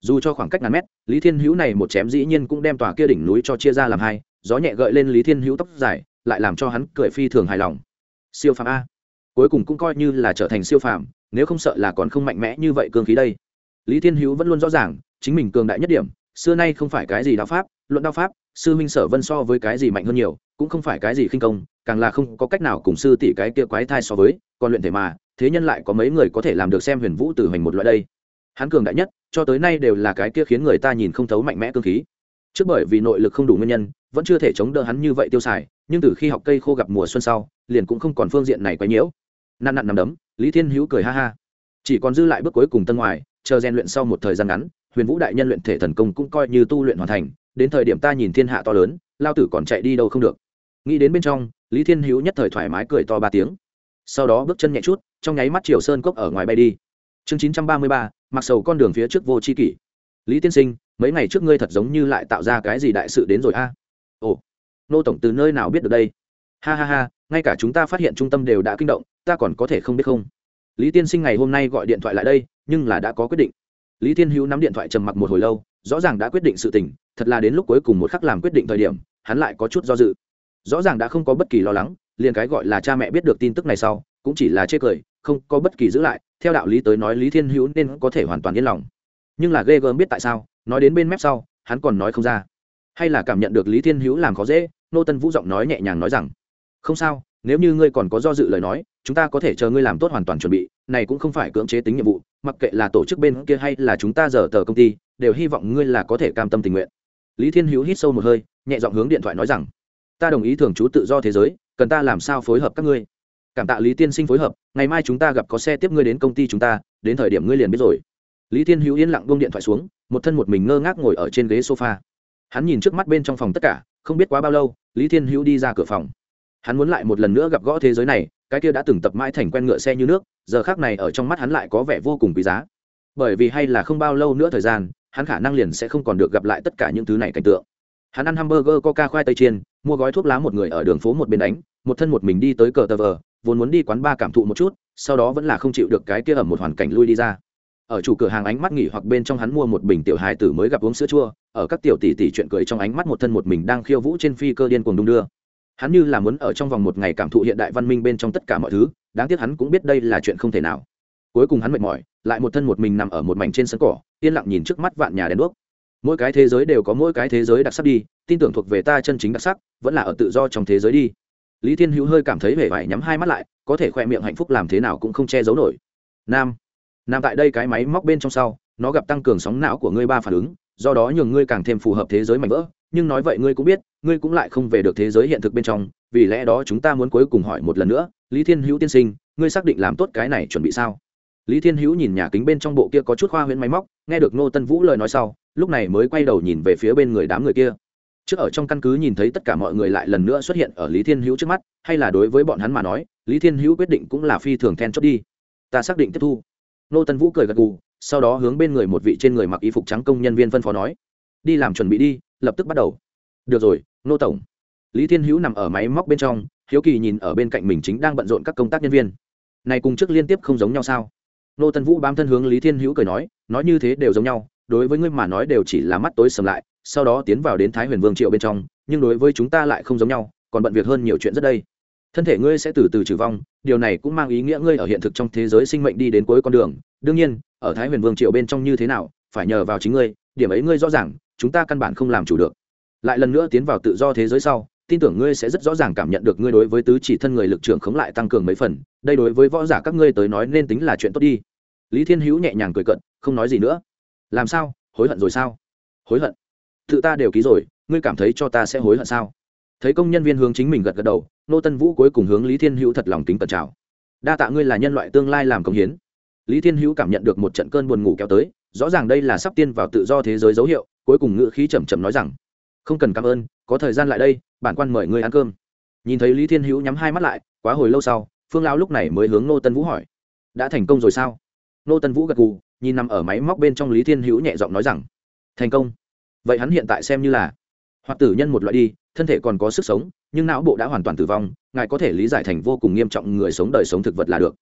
Dù cho khoảng cách ngàn mét, lý thiên hữu này một chém dĩ nhiên cũng đem tòa kia đỉnh núi cho chia ra làm hai, gió nhẹ gợi lên lý thiên hữu tóc dài, lại làm cho hắn cười phi thường hài lòng. Siêu phàm a. Cuối cùng cũng coi như là trở thành siêu phàm, nếu không sợ là còn không mạnh mẽ như vậy cương khí đây. Lý thiên hữu vẫn luôn rõ ràng, chính mình cường đại nhất điểm, xưa nay không phải cái gì đạo pháp, luận đạo pháp sư minh sở vân so với cái gì mạnh hơn nhiều, cũng không phải cái gì khinh công, càng là không có cách nào cùng sư tỷ cái kia quái thai so với, còn luyện thể mà, thế nhân lại có mấy người có thể làm được xem huyền vũ tử hành một loại đây. Hắn cường đại nhất, cho tới nay đều là cái kia khiến người ta nhìn không thấu mạnh mẽ cương khí. Trước bởi vì nội lực không đủ nguyên nhân, vẫn chưa thể chống đỡ hắn như vậy tiêu xài, nhưng từ khi học cây khô gặp mùa xuân sau, liền cũng không còn phương diện này quấy nhiễu. Nặn nặn nằm đấm, lý thiên hữu cười ha ha. Chỉ còn dư lại bước cuối cùng tân ngoài, chờ rèn luyện sau một thời gian ngắn, huyền vũ đại nhân luyện thể thần công cũng coi như tu luyện hoàn thành đến thời điểm ta nhìn thiên hạ to lớn, lao tử còn chạy đi đâu không được. Nghĩ đến bên trong, lý thiên hữu nhất thời thoải mái cười to ba tiếng. Sau đó bước chân nhẹ chút, trong nháy mắt triều sơn cốc ở ngoài bay đi. Chương chín trăm ba mươi ba, mặc sầu con đường phía trước vô c h i kỷ. Lý tiên sinh, mấy ngày trước ngươi thật giống như lại tạo ra cái gì đại sự đến rồi a? Ồ, nô tổng từ nơi nào biết được đây? Ha ha ha, ngay cả chúng ta phát hiện trung tâm đều đã kinh động, ta còn có thể không biết không? Lý tiên sinh ngày hôm nay gọi điện thoại lại đây, nhưng là đã có quyết định. Lý thiên hữu nắm điện thoại trầm mặc một hồi lâu rõ ràng đã quyết định sự tình, thật là đến lúc cuối cùng một khắc làm quyết định thời điểm, hắn lại có chút do dự. Rõ ràng đã không có bất kỳ lo lắng, liền cái gọi là cha mẹ biết được tin tức này sau, cũng chỉ là chê cười, không có bất kỳ giữ lại, theo đạo lý tới nói lý thiên hữu nên có thể hoàn toàn yên lòng. Nhưng là ghê gớm biết tại sao, nói đến bên mép sau, hắn còn nói không ra. Hay là cảm nhận được lý thiên hữu làm khó dễ, nô tân vũ giọng nói nhẹ nhàng nói rằng, không sao, nếu như ngươi còn có do dự lời nói, chúng ta có thể chờ ngươi làm tốt hoàn toàn chuẩn bị, này cũng không phải cưỡng chế tính nhiệm vụ, mặc kệ là tổ chức bên kia hay là chúng ta giờ tờ công ty đều hy vọng ngươi là có thể cam tâm tình nguyện. Lý thiên hữu hít sâu một hơi, nhẹ giọng hướng điện thoại nói rằng, ta đồng ý thường trú tự do thế giới, cần ta làm sao phối hợp các ngươi? Cảm tạ lý tiên sinh phối hợp, ngày mai chúng ta gặp có xe tiếp ngươi đến công ty chúng ta, đến thời điểm ngươi liền biết rồi. Lý thiên hữu yên lặng buông điện thoại xuống, một thân một mình ngơ ngác ngồi ở trên ghế sofa. Hắn nhìn trước mắt bên trong phòng tất cả, không biết quá bao lâu, lý thiên hữu đi ra cửa phòng. Hắn muốn lại một lần nữa gặp gõ thế giới này, cái kia đã từng tập mãi thành quen ngựa xe như nước, giờ khác này ở trong mắt hắn lại có vẻ vô cùng quý giá. Bởi vì hay là không bao lâu nữa thời gian hắn khả năng liền sẽ không còn được gặp lại tất cả những thứ này cảnh tượng. Hắn ăn hamburger coca khoai tây chiên, mua gói thuốc lá một người ở đường phố một bên đánh, một thân một mình đi tới cờ tờ vờ, vốn muốn đi quán ba cảm thụ một chút, sau đó vẫn là không chịu được cái kia ở một hoàn cảnh lui đi ra. Ở chủ cửa hàng ánh mắt nghỉ hoặc bên trong hắn mua một bình tiểu hài tử mới gặp uống sữa chua, ở các tiểu tỷ tỷ chuyện cười trong ánh mắt một thân một mình đang khiêu vũ trên phi cơ điên cuồng đung đưa. Hắn như là muốn ở trong vòng một ngày cảm thụ hiện đại văn minh bên trong tất cả mọi thứ, đáng tiếc hắn cũng biết đây là chuyện không thể nào cuối cùng hắn mệt mỏi, lại một thân một mình nằm ở một mảnh trên sân cỏ, yên lặng nhìn trước mắt vạn nhà đèn đuốc. Mỗi cái thế giới đều có mỗi cái thế giới đặc sắc đi, tin tưởng thuộc về ta chân chính đặc sắc, vẫn là ở tự do trong thế giới đi. Lý thiên hữu hơi cảm thấy vẻ vải nhắm hai mắt lại, có thể khoe miệng hạnh phúc làm thế nào cũng không che giấu nổi. Nam nằm tại đây cái máy móc bên trong sau, nó gặp tăng cường sóng não của ngươi ba phản ứng, do đó nhường ngươi càng thêm phù hợp thế giới mạnh vỡ. Nhưng nói vậy ngươi cũng biết, ngươi cũng lại không về được thế giới hiện thực bên trong, vì lẽ đó chúng ta muốn cuối cùng hỏi một lần nữa, lý thiên hữu tiên sinh, ngươi xác định làm tốt cái này chuẩn bị sao? Lý thiên hữu nhìn nhà kính bên trong bộ kia có chút khoa huyễn máy móc, nghe được ngô tân vũ lời nói sau, lúc này mới quay đầu nhìn về phía bên người đám người kia. Trước ở trong căn cứ nhìn thấy tất cả mọi người lại lần nữa xuất hiện ở lý thiên hữu trước mắt, hay là đối với bọn hắn mà nói, lý thiên hữu quyết định cũng là phi thường then chốt đi. Ta xác định tiếp thu. Nô tân vũ cười gật gù, sau đó hướng bên người một vị trên người mặc y phục trắng công nhân viên phân phó nói, đi làm chuẩn bị đi, lập tức bắt đầu. Được rồi nô tổng. Lý thiên hữu nằm ở máy móc bên trong, hiếu kỳ nhìn ở bên cạnh mình chính đang bận rộn các công tác nhân viên. Này cùng trước liên tiếp không giống nhau sao? Nô tân vũ bám thân hướng lý thiên hữu cười nói nói như thế đều giống nhau, đối với ngươi mà nói đều chỉ là mắt tối sầm lại, sau đó tiến vào đến thái huyền vương triệu bên trong, nhưng đối với chúng ta lại không giống nhau, còn bận việc hơn nhiều chuyện rất đây. Thân thể ngươi sẽ từ từ trừ vong, điều này cũng mang ý nghĩa ngươi ở hiện thực trong thế giới sinh mệnh đi đến cuối con đường. Đương nhiên, ở thái huyền vương triệu bên trong như thế nào, phải nhờ vào chính ngươi, điểm ấy ngươi rõ ràng, chúng ta căn bản không làm chủ được. Lại lần nữa tiến vào tự do thế giới sau tin tưởng ngươi sẽ rất rõ ràng cảm nhận được ngươi đối với tứ chỉ thân người lực trưởng khống lại tăng cường mấy phần, đây đối với võ giả các ngươi tới nói nên tính là chuyện tốt đi. Lý thiên hữu nhẹ nhàng cười cận không nói gì nữa. Làm sao? Hối hận rồi sao? Hối hận? Tự ta đều ký rồi, ngươi cảm thấy cho ta sẽ hối hận sao? Thấy công nhân viên hướng chính mình gật gật đầu, nô tân vũ cuối cùng hướng lý thiên hữu thật lòng kính cẩn chào. Đa tạ ngươi là nhân loại tương lai làm công hiến. Lý thiên hữu cảm nhận được một trận cơn buồn ngủ kéo tới, rõ ràng đây là sắp tiên vào tự do thế giới dấu hiệu, cuối cùng ngữ khí chầm chầm nói rằng, không cần cảm ơn, có thời gian lại đây bản quan mời ngươi ăn cơm. Nhìn thấy lý thiên hữu nhắm hai mắt lại, quá hồi lâu sau, phương lão lúc này mới hướng nô tân vũ hỏi, đã thành công rồi sao? Nô tân vũ gật gù, nhìn nằm ở máy móc bên trong lý thiên hữu nhẹ giọng nói rằng, thành công. Vậy hắn hiện tại xem như là hoặc tử nhân một loại đi, thân thể còn có sức sống, nhưng não bộ đã hoàn toàn tử vong, ngài có thể lý giải thành vô cùng nghiêm trọng người sống đời sống thực vật là được.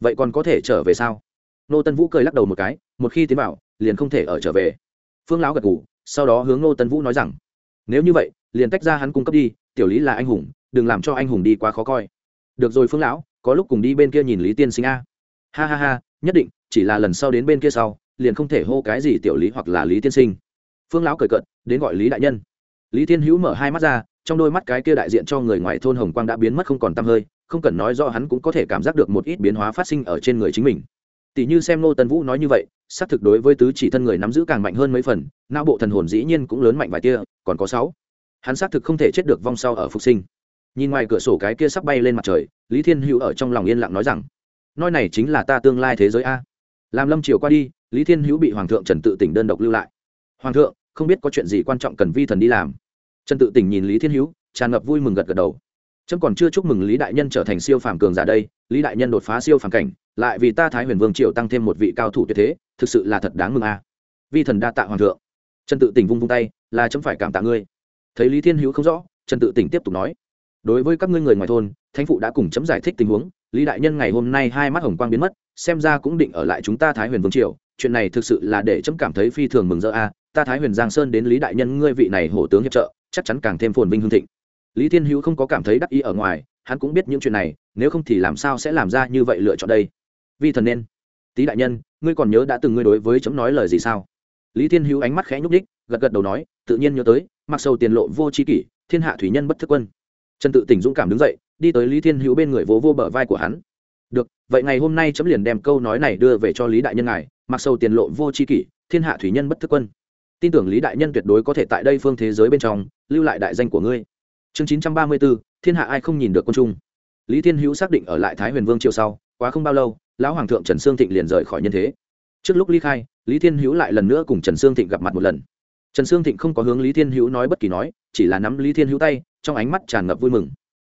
Vậy còn có thể trở về sao? Nô tân vũ cười lắc đầu một cái, một khi tiến vào, liền không thể ở trở về. Phương lão gật ngủ sau đó hướng nô tân vũ nói rằng, nếu như vậy liền tách ra hắn cung cấp đi, tiểu lý là anh hùng, đừng làm cho anh hùng đi quá khó coi. Được rồi phương lão, có lúc cùng đi bên kia nhìn lý tiên sinh a. Ha ha ha, nhất định, chỉ là lần sau đến bên kia sau, liền không thể hô cái gì tiểu lý hoặc là lý tiên sinh. Phương lão cười cận đến gọi lý đại nhân. Lý thiên hữu mở hai mắt ra, trong đôi mắt cái kia đại diện cho người ngoài thôn hồng quang đã biến mất không còn t hơi, không cần nói do hắn cũng có thể cảm giác được một ít biến hóa phát sinh ở trên người chính mình. Tỷ như xem ngô tân vũ nói như vậy, xác thực đối với tứ chỉ thân người nắm giữ càng mạnh hơn mấy phần, não bộ thần hồn dĩ nhiên cũng lớn mạnh vài tia, còn có sáu hắn xác thực không thể chết được vong sau ở phục sinh. Nhìn ngoài cửa sổ cái kia sắp bay lên mặt trời, lý thiên hữu ở trong lòng yên lặng nói rằng nói này chính là ta tương lai thế giới a. Làm lâm triều qua đi, lý thiên hữu bị hoàng thượng trần tự tỉnh đơn độc lưu lại. Hoàng thượng, không biết có chuyện gì quan trọng cần vi thần đi làm. Trần tự tỉnh nhìn lý thiên hữu, tràn ngập vui mừng gật gật đầu. Trâm còn chưa chúc mừng lý đại nhân trở thành siêu phàm cường giả đây, lý đại nhân đột phá siêu phàm cảnh, lại vì ta thái huyền vương triều tăng thêm một vị cao thủ tuyệt thế, thực sự là thật đáng mừng a. Vi thần đa tạ hoàng thượng. Trần tự tỉnh vung vung tay, là chấm phải cảm tạ ngươi thấy lý thiên hữu không rõ, trần tự tỉnh tiếp tục nói, đối với các ngươi người ngoài thôn, thánh phụ đã cùng chấm giải thích tình huống, lý đại nhân ngày hôm nay hai mắt hồng quang biến mất, xem ra cũng định ở lại chúng ta thái huyền vương triều, chuyện này thực sự là để chấm cảm thấy phi thường mừng rỡ a, ta thái huyền giang sơn đến lý đại nhân ngươi vị này hổ tướng hiệp trợ, chắc chắn càng thêm phồn vinh hương thịnh. Lý thiên hữu không có cảm thấy đắc ý ở ngoài, hắn cũng biết những chuyện này, nếu không thì làm sao sẽ làm ra như vậy lựa chọn đây? Vi thần nên, tý đại nhân, ngươi còn nhớ đã từng ngươi đối với chấm nói lời gì sao? Lý thiên hữu ánh mắt khẽ nhúc ních gật gật đầu nói, tự nhiên nhớ tới mặc sầu tiền lộ vô tri kỷ, thiên hạ thủy nhân bất thức quân. Trần tự tỉnh dũng cảm đứng dậy, đi tới lý thiên hữu bên người vỗ vô bờ vai của hắn. Được, vậy ngày hôm nay chấm liền đem câu nói này đưa về cho lý đại nhân ngài, mặc sầu tiền lộ vô tri kỷ, thiên hạ thủy nhân bất thức quân. Tin tưởng lý đại nhân tuyệt đối có thể tại đây phương thế giới bên trong, lưu lại đại danh của ngươi. Chương chín trăm ba mươi b ố thiên hạ ai không nhìn được quân trung? Lý thiên hữu xác định ở lại thái huyền vương triều sau, quá không bao lâu, lão hoàng thượng trần sương thịnh liền rời khỏi nhân thế. Trước lúc ly khai, lý thiên hữu lại lần nữa cùng trần sương thịnh gặp mặt một lần trần sương thịnh không có hướng lý thiên hữu nói bất kỳ nói, chỉ là nắm lý thiên hữu tay, trong ánh mắt tràn ngập vui mừng.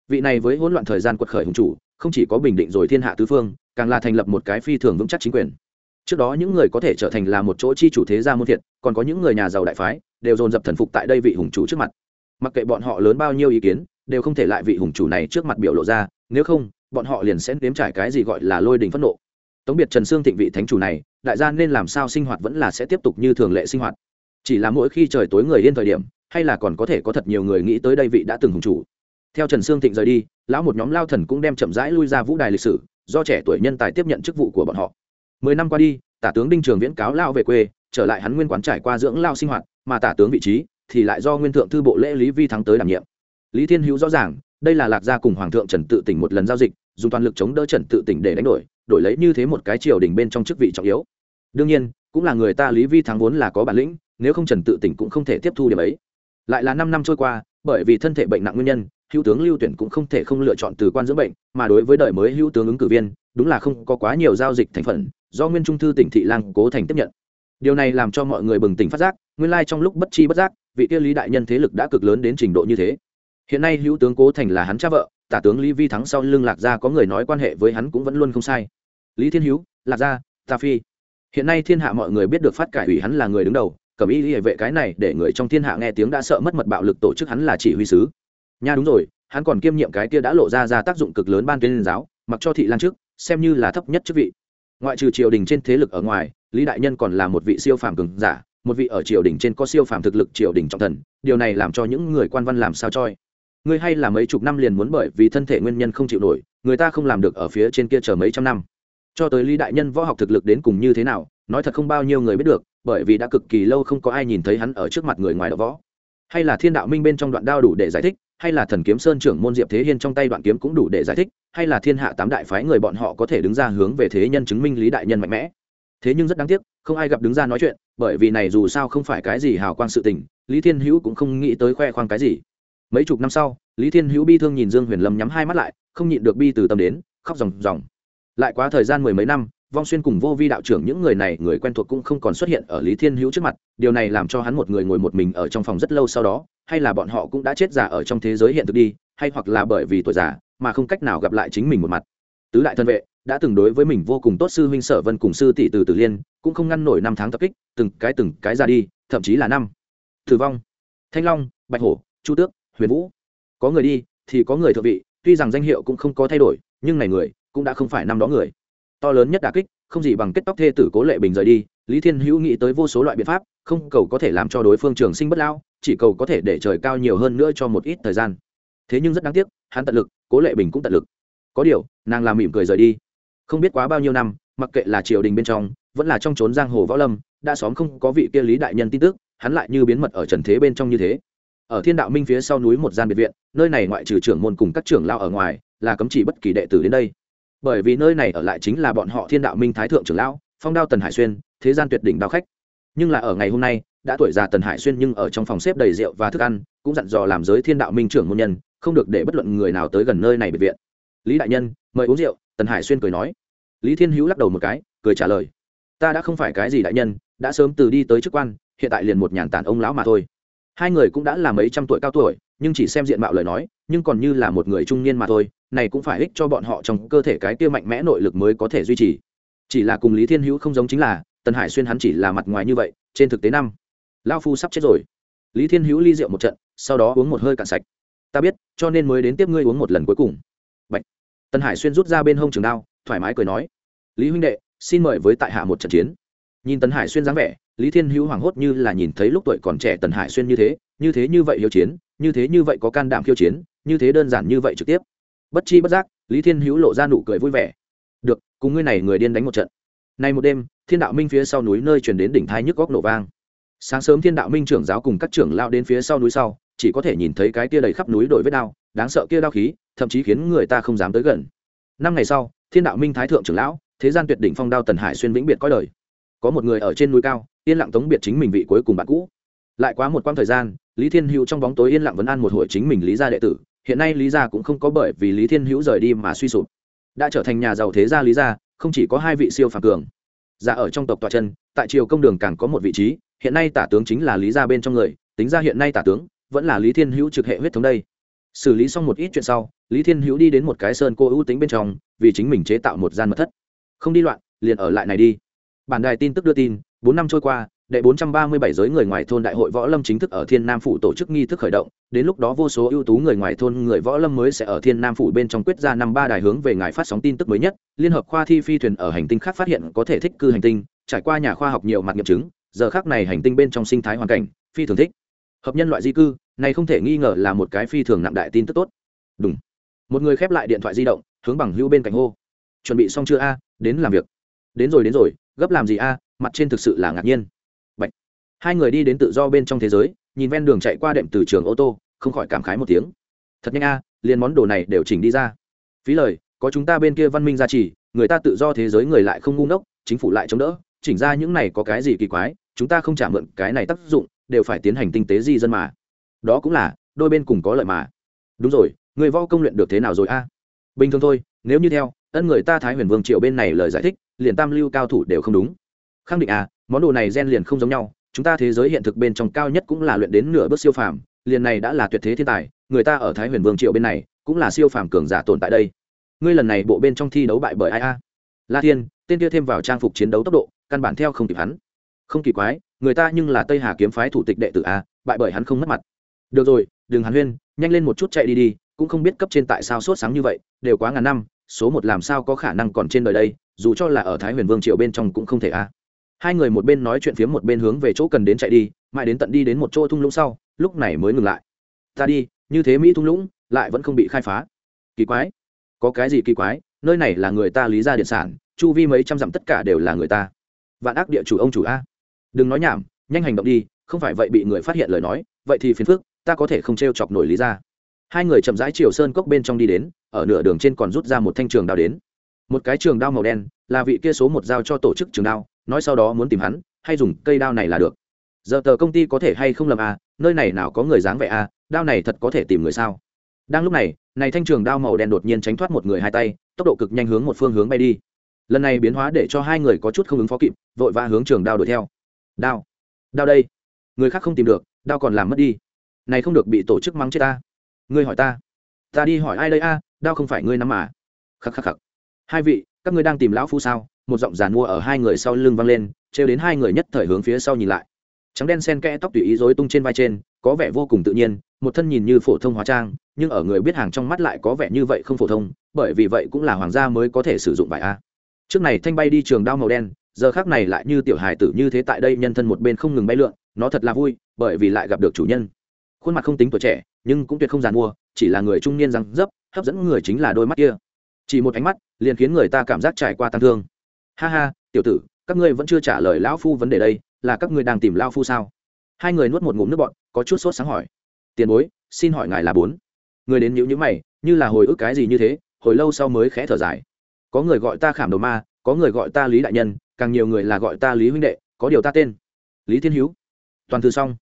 Vị này với hỗn loạn thời gian quật khởi hùng chủ, không chỉ có bình định rồi thiên hạ tứ phương, càng là thành lập một cái phi thường vững chắc chính quyền. Trước đó những người có thể trở thành là một chỗ chi chủ thế gia môn thiệt, còn có những người nhà giàu đại phái, đều dồn dập thần phục tại đây vị hùng chủ trước mặt. Mặc kệ bọn họ lớn bao nhiêu ý kiến, đều không thể lại vị hùng chủ này trước mặt biểu lộ ra, nếu không, bọn họ liền sẽ nếm trải cái gì gọi là lôi đình phẫn nộ. Tống biệt trần sương thịnh vị thánh chủ này, đại gia nên làm sao sinh hoạt vẫn là sẽ tiếp tục như thường lệ sinh hoạt chỉ là mỗi khi trời tối người yên thời điểm, hay là còn có thể có thật nhiều người nghĩ tới đây vị đã từng hùng chủ. Theo trần sương thịnh rời đi, lão một nhóm lao thần cũng đem chậm rãi lui ra vũ đài lịch sử, do trẻ tuổi nhân tài tiếp nhận chức vụ của bọn họ. Mười năm qua đi, tả tướng đinh trường viễn cáo lao về quê, trở lại hắn nguyên quán trải qua dưỡng lao sinh hoạt, mà tả tướng vị trí thì lại do nguyên thượng thư bộ lễ lý vi thắng tới đảm nhiệm. Lý thiên hữu rõ ràng, đây là lạc gia cùng hoàng thượng trần tự tỉnh một lần giao dịch, dùng toàn lực chống đỡ trần tự tỉnh để đánh đổi đổi lấy như thế một cái triều đình bên trong chức vị trọng yếu. Đương nhiên, cũng là người ta lý vi thắng vốn là có bản lĩnh nếu không trần tự tỉnh cũng không thể tiếp thu điểm ấy. Lại là năm năm trôi qua, bởi vì thân thể bệnh nặng nguyên nhân, hữu tướng lưu tuyển cũng không thể không lựa chọn từ quan dưỡng bệnh, mà đối với đời mới hữu tướng ứng cử viên, đúng là không có quá nhiều giao dịch thành phần, do nguyên trung thư tỉnh thị lang cố thành tiếp nhận. Điều này làm cho mọi người bừng tỉnh phát giác, nguyên lai trong lúc bất chi bất giác, vị kia lý đại nhân thế lực đã cực lớn đến trình độ như thế. Hiện nay hữu tướng cố thành là hắn cha vợ, tả tướng lý vi thắng sau lưng lạc gia có người nói quan hệ với hắn cũng vẫn luôn không sai. Lý thiên hữu, lạc gia ta phi. Hiện nay thiên hạ mọi người biết được phát cải ủy hắn là người đứng đầu cẩm y hệ vệ cái này để người trong thiên hạ nghe tiếng đã sợ mất mật bạo lực tổ chức hắn là chỉ huy sứ. Nha đúng rồi, hắn còn kiêm nhiệm cái kia đã lộ ra ra tác dụng cực lớn ban tuyên giáo, mặc cho thị lan trước, xem như là thấp nhất chức vị. Ngoại trừ triều đình trên thế lực ở ngoài, lý đại nhân còn là một vị siêu phàm cường giả, một vị ở triều đình trên có siêu phàm thực lực triều đình trọng thần, điều này làm cho những người quan văn làm sao choi. Ngươi hay là mấy chục năm liền muốn bởi vì thân thể nguyên nhân không chịu nổi, người ta không làm được ở phía trên kia chờ mấy trăm năm. Cho tới lý đại nhân võ học thực lực đến cùng như thế nào, nói thật không bao nhiêu người biết được bởi vì đã cực kỳ lâu không có ai nhìn thấy hắn ở trước mặt người ngoài đạo võ. Hay là thiên đạo minh bên trong đoạn đao đủ để giải thích, hay là thần kiếm sơn trưởng môn diệp thế hiên trong tay đoạn kiếm cũng đủ để giải thích, hay là thiên hạ tám đại phái người bọn họ có thể đứng ra hướng về thế nhân chứng minh lý đại nhân mạnh mẽ. Thế nhưng rất đáng tiếc, không ai gặp đứng ra nói chuyện, bởi vì này dù sao không phải cái gì hào quang sự tình, lý thiên hữu cũng không nghĩ tới khoe khoang cái gì. Mấy chục năm sau, lý thiên hữu bi thương nhìn dương huyền lâm nhắm hai mắt lại, không nhịn được bi từ tâm đến, khóc ròng ròng. Lại quá thời gian mười mấy năm vong xuyên cùng vô vi đạo trưởng, những người này, người quen thuộc cũng không còn xuất hiện ở lý thiên hữu trước mặt. Điều này làm cho hắn một người ngồi một mình ở trong phòng rất lâu sau đó, hay là bọn họ cũng đã chết già ở trong thế giới hiện thực đi, hay hoặc là bởi vì tuổi già mà không cách nào gặp lại chính mình một mặt. Tứ đại thân vệ đã từng đối với mình vô cùng tốt, sư huynh sở vân cùng sư tỷ từ tử liên cũng không ngăn nổi năm tháng tập kích, từng cái từng cái ra đi, thậm chí là năm. Tử vong, thanh long, bạch hổ, chu tước, huyền vũ. Có người đi thì có người thượng vị, tuy rằng danh hiệu cũng không có thay đổi, nhưng này người cũng đã không phải năm đó người to lớn nhất đà kích, không gì bằng kết tóc thê tử cố lệ bình rời đi, lý thiên hữu nghĩ tới vô số loại biện pháp, không cầu có thể làm cho đối phương trường sinh bất lao, chỉ cầu có thể để trời cao nhiều hơn nữa cho một ít thời gian. Thế nhưng rất đáng tiếc, hắn tận lực, cố lệ bình cũng tận lực. Có điều, nàng làm mỉm cười rời đi. Không biết quá bao nhiêu năm, mặc kệ là triều đình bên trong, vẫn là trong trốn giang hồ võ lâm, đã xóm không có vị kia lý đại nhân tin tức, hắn lại như biến mật ở trần thế bên trong như thế. Ở thiên đạo minh phía sau núi một gian biệt viện, nơi này ngoại trừ trưởng môn cùng các trưởng lao ở ngoài, là cấm chỉ bất kỳ đệ tử đến đây bởi vì nơi này ở lại chính là bọn họ thiên đạo minh thái thượng trưởng lão, phong đao tần hải xuyên, thế gian tuyệt đỉnh đao khách. Nhưng là ở ngày hôm nay, đã tuổi già tần hải xuyên nhưng ở trong phòng xếp đầy rượu và thức ăn, cũng dặn dò làm giới thiên đạo minh trưởng môn nhân, không được để bất luận người nào tới gần nơi này biệt viện. Lý đại nhân, mời uống rượu, tần hải xuyên cười nói. Lý thiên hữu lắc đầu một cái, cười trả lời. Ta đã không phải cái gì đại nhân, đã sớm từ đi tới chức quan, hiện tại liền một nhàn tản ông lão mà thôi. Hai người cũng đã là mấy trăm tuổi cao tuổi, nhưng chỉ xem diện mạo lời nói, nhưng còn như là một người trung niên mà thôi này cũng phải ích cho bọn họ trong cơ thể cái kia mạnh mẽ nội lực mới có thể duy trì. Chỉ là cùng lý thiên hữu không giống chính là, tần hải xuyên hắn chỉ là mặt ngoài như vậy, trên thực tế năm lao phu sắp chết rồi. Lý thiên hữu ly rượu một trận, sau đó uống một hơi cạn sạch. Ta biết, cho nên mới đến tiếp ngươi uống một lần cuối cùng. Bạch. Tần hải xuyên rút ra bên hông trường đao, thoải mái cười nói. Lý huynh đệ, xin mời với tại hạ một trận chiến. Nhìn tần hải xuyên dáng vẻ, lý thiên hữu hoảng hốt như là nhìn thấy lúc tuổi còn trẻ tần hải xuyên như thế như thế như vậy hiếu chiến, như thế như vậy có can đảm khiêu chiến, như thế đơn giản như vậy trực tiếp bất chi bất giác, lý thiên hữu lộ ra nụ cười vui vẻ. Được, cùng ngươi này người điên đánh một trận. Nay một đêm, thiên đạo minh phía sau núi nơi chuyển đến đỉnh thai nhức góc nổ vang. Sáng sớm thiên đạo minh trưởng giáo cùng các trưởng lao đến phía sau núi sau, chỉ có thể nhìn thấy cái kia đầy khắp núi đổi vết đao, đáng sợ kia đao khí, thậm chí khiến người ta không dám tới gần. Năm ngày sau, thiên đạo minh thái thượng trưởng lão, thế gian tuyệt đỉnh phong đao tần hải xuyên vĩnh biệt có đời. Có một người ở trên núi cao, yên lặng tống biệt chính mình vị cuối cùng bạn cũ. Lại quá một quãng thời gian, lý thiên hữu trong bóng tối yên lặng vấn an một hồi chính mình lý gia đệ tử hiện nay lý gia cũng không có bởi vì lý thiên hữu rời đi mà suy sụp. Đã trở thành nhà giàu thế gia lý gia, không chỉ có hai vị siêu phàm cường. Giả ở trong tộc tòa chân, tại triều công đường càng có một vị trí, hiện nay tả tướng chính là lý gia bên trong người, tính ra hiện nay tả tướng vẫn là lý thiên hữu trực hệ huyết thống đây. Xử lý xong một ít chuyện sau, lý thiên hữu đi đến một cái sơn cô ưu tính bên trong, vì chính mình chế tạo một gian mật thất. Không đi loạn, liền ở lại này đi. Bản đài tin tức đưa tin, bốn năm trôi qua đệ bốn trăm ba mươi bảy giới người ngoài thôn đại hội võ lâm chính thức ở Thiên Nam phủ tổ chức nghi thức khởi động, đến lúc đó vô số ưu tú người ngoài thôn người võ lâm mới sẽ ở Thiên Nam phủ bên trong quyết ra năm ba đài hướng về ngài phát sóng tin tức mới nhất, liên hợp khoa thi phi thuyền ở hành tinh khác phát hiện có thể thích cư hành tinh, trải qua nhà khoa học nhiều mặt nghiệm chứng, giờ khác này hành tinh bên trong sinh thái hoàn cảnh, phi thường thích. Hợp nhân loại di cư, này không thể nghi ngờ là một cái phi thường nặng đại tin tức tốt. Đúng. Một người khép lại điện thoại di động, hướng bằng hữu bên cạnh hô. Chuẩn bị xong chưa a, đến làm việc. Đến rồi đến rồi, gấp làm gì a, mặt trên thực sự là ngạc nhiên hai người đi đến tự do bên trong thế giới, nhìn ven đường chạy qua đệm từ trường ô tô, không khỏi cảm khái một tiếng. Thật nhanh a, liền món đồ này đều chỉnh đi ra. Phí lời, có chúng ta bên kia văn minh gia trì, người ta tự do thế giới người lại không ngu ngốc, chính phủ lại chống đỡ. Chỉnh ra những này có cái gì kỳ quái, chúng ta không trả mượn cái này tác dụng, đều phải tiến hành tinh tế di dân mà. Đó cũng là, đôi bên cùng có lợi mà. Đúng rồi, người võ công luyện được thế nào rồi a? Bình thường thôi, nếu như theo, ân người ta thái huyền vương triệu bên này lời giải thích, liền tam lưu cao thủ đều không đúng. Khẳng định à món đồ này gen liền không giống nhau chúng ta thế giới hiện thực bên trong cao nhất cũng là luyện đến nửa bước siêu phàm, liền này đã là tuyệt thế thiên tài, người ta ở thái huyền vương triệu bên này, cũng là siêu phàm cường giả tồn tại đây. Ngươi lần này bộ bên trong thi đấu bại bởi ai a? La thiên, tên kia thêm vào trang phục chiến đấu tốc độ, căn bản theo không kịp hắn. Không kỳ quái, người ta nhưng là tây hà kiếm phái thủ tịch đệ tử a, bại bởi hắn không mất mặt. Được rồi, đừng hắn huyên, nhanh lên một chút chạy đi đi, cũng không biết cấp trên tại sao sốt sáng như vậy, đều quá ngàn năm, số một làm sao có khả năng còn trên đời đây, dù cho là ở thái huyền vương triệu bên trong cũng không thể a hai người một bên nói chuyện phía một bên hướng về chỗ cần đến chạy đi, mãi đến tận đi đến một chỗ thung lũng sau, lúc này mới ngừng lại. Ta đi, như thế mỹ thung lũng, lại vẫn không bị khai phá. Kỳ quái. Có cái gì kỳ quái? Nơi này là người ta lý ra điện sản, chu vi mấy trăm dặm tất cả đều là người ta. Vạn ác địa chủ ông chủ a. Đừng nói nhảm, nhanh hành động đi, không phải vậy bị người phát hiện lời nói, vậy thì phiền phức, ta có thể không t r e o chọc nổi lý ra. Hai người chậm rãi chiều sơn cốc bên trong đi đến, ở nửa đường trên còn rút ra một thanh trường đao đến. Một cái trường đao màu đen, là vị kia số một giao cho tổ chức trường đao nói sau đó muốn tìm hắn, hay dùng cây đao này là được. Giờ tờ công ty có thể hay không lầm à nơi này nào có người dáng vẻ à đao này thật có thể tìm người sao? Đang lúc này này thanh trường đao màu đen đột nhiên tránh thoát một người hai tay, tốc độ cực nhanh hướng một phương hướng bay đi. Lần này biến hóa để cho hai người có chút không ứng phó kịp, vội vã hướng trường đao đuổi theo. Đao. Đao đây. Người khác không tìm được, đao còn làm mất đi. Này không được bị tổ chức mắng chết ta. Ngươi hỏi ta. Ta đi hỏi ai đây a à? đao không phải ngươi nắm mà. Khắc khắc khắc. Hai vị, các ngươi đang tìm lão phu sao? Một giọng giàn mua ở hai người sau lưng vang lên, trêu đến hai người nhất thời hướng phía sau nhìn lại. Trắng đen sen kẽ tóc tùy ý rối tung trên vai trên, có vẻ vô cùng tự nhiên, một thân nhìn như phổ thông hóa trang, nhưng ở người biết hàng trong mắt lại có vẻ như vậy không phổ thông, bởi vì vậy cũng là hoàng gia mới có thể sử dụng vải a. Trước này thanh bay đi trường đao màu đen, giờ khác này lại như tiểu hài tử như thế tại đây nhân thân một bên không ngừng bay lượn, nó thật là vui, bởi vì lại gặp được chủ nhân. Khuôn mặt không tính tuổi trẻ, nhưng cũng tuyệt không giàn mua, chỉ là người trung niên răng dấp, hấp dẫn người chính là đôi mắt kia. Chỉ một ánh mắt, liền khiến người ta cảm giác trải qua tăng thương ha ha, tiểu tử, các ngươi vẫn chưa trả lời lão phu vấn đề đây, là các ngươi đang tìm lao phu sao? Hai người nuốt một ngụm nước bọn có chút sốt sáng hỏi. Tiền bối, xin hỏi ngài là bốn. Người đến nhữ nhữ mày, như là hồi ức cái gì như thế, hồi lâu sau mới khẽ thở dài. Có người gọi ta khảm đầu ma, có người gọi ta lý đại nhân, càng nhiều người là gọi ta lý huynh đệ, có điều ta tên. Lý thiên hữu toàn thư xong.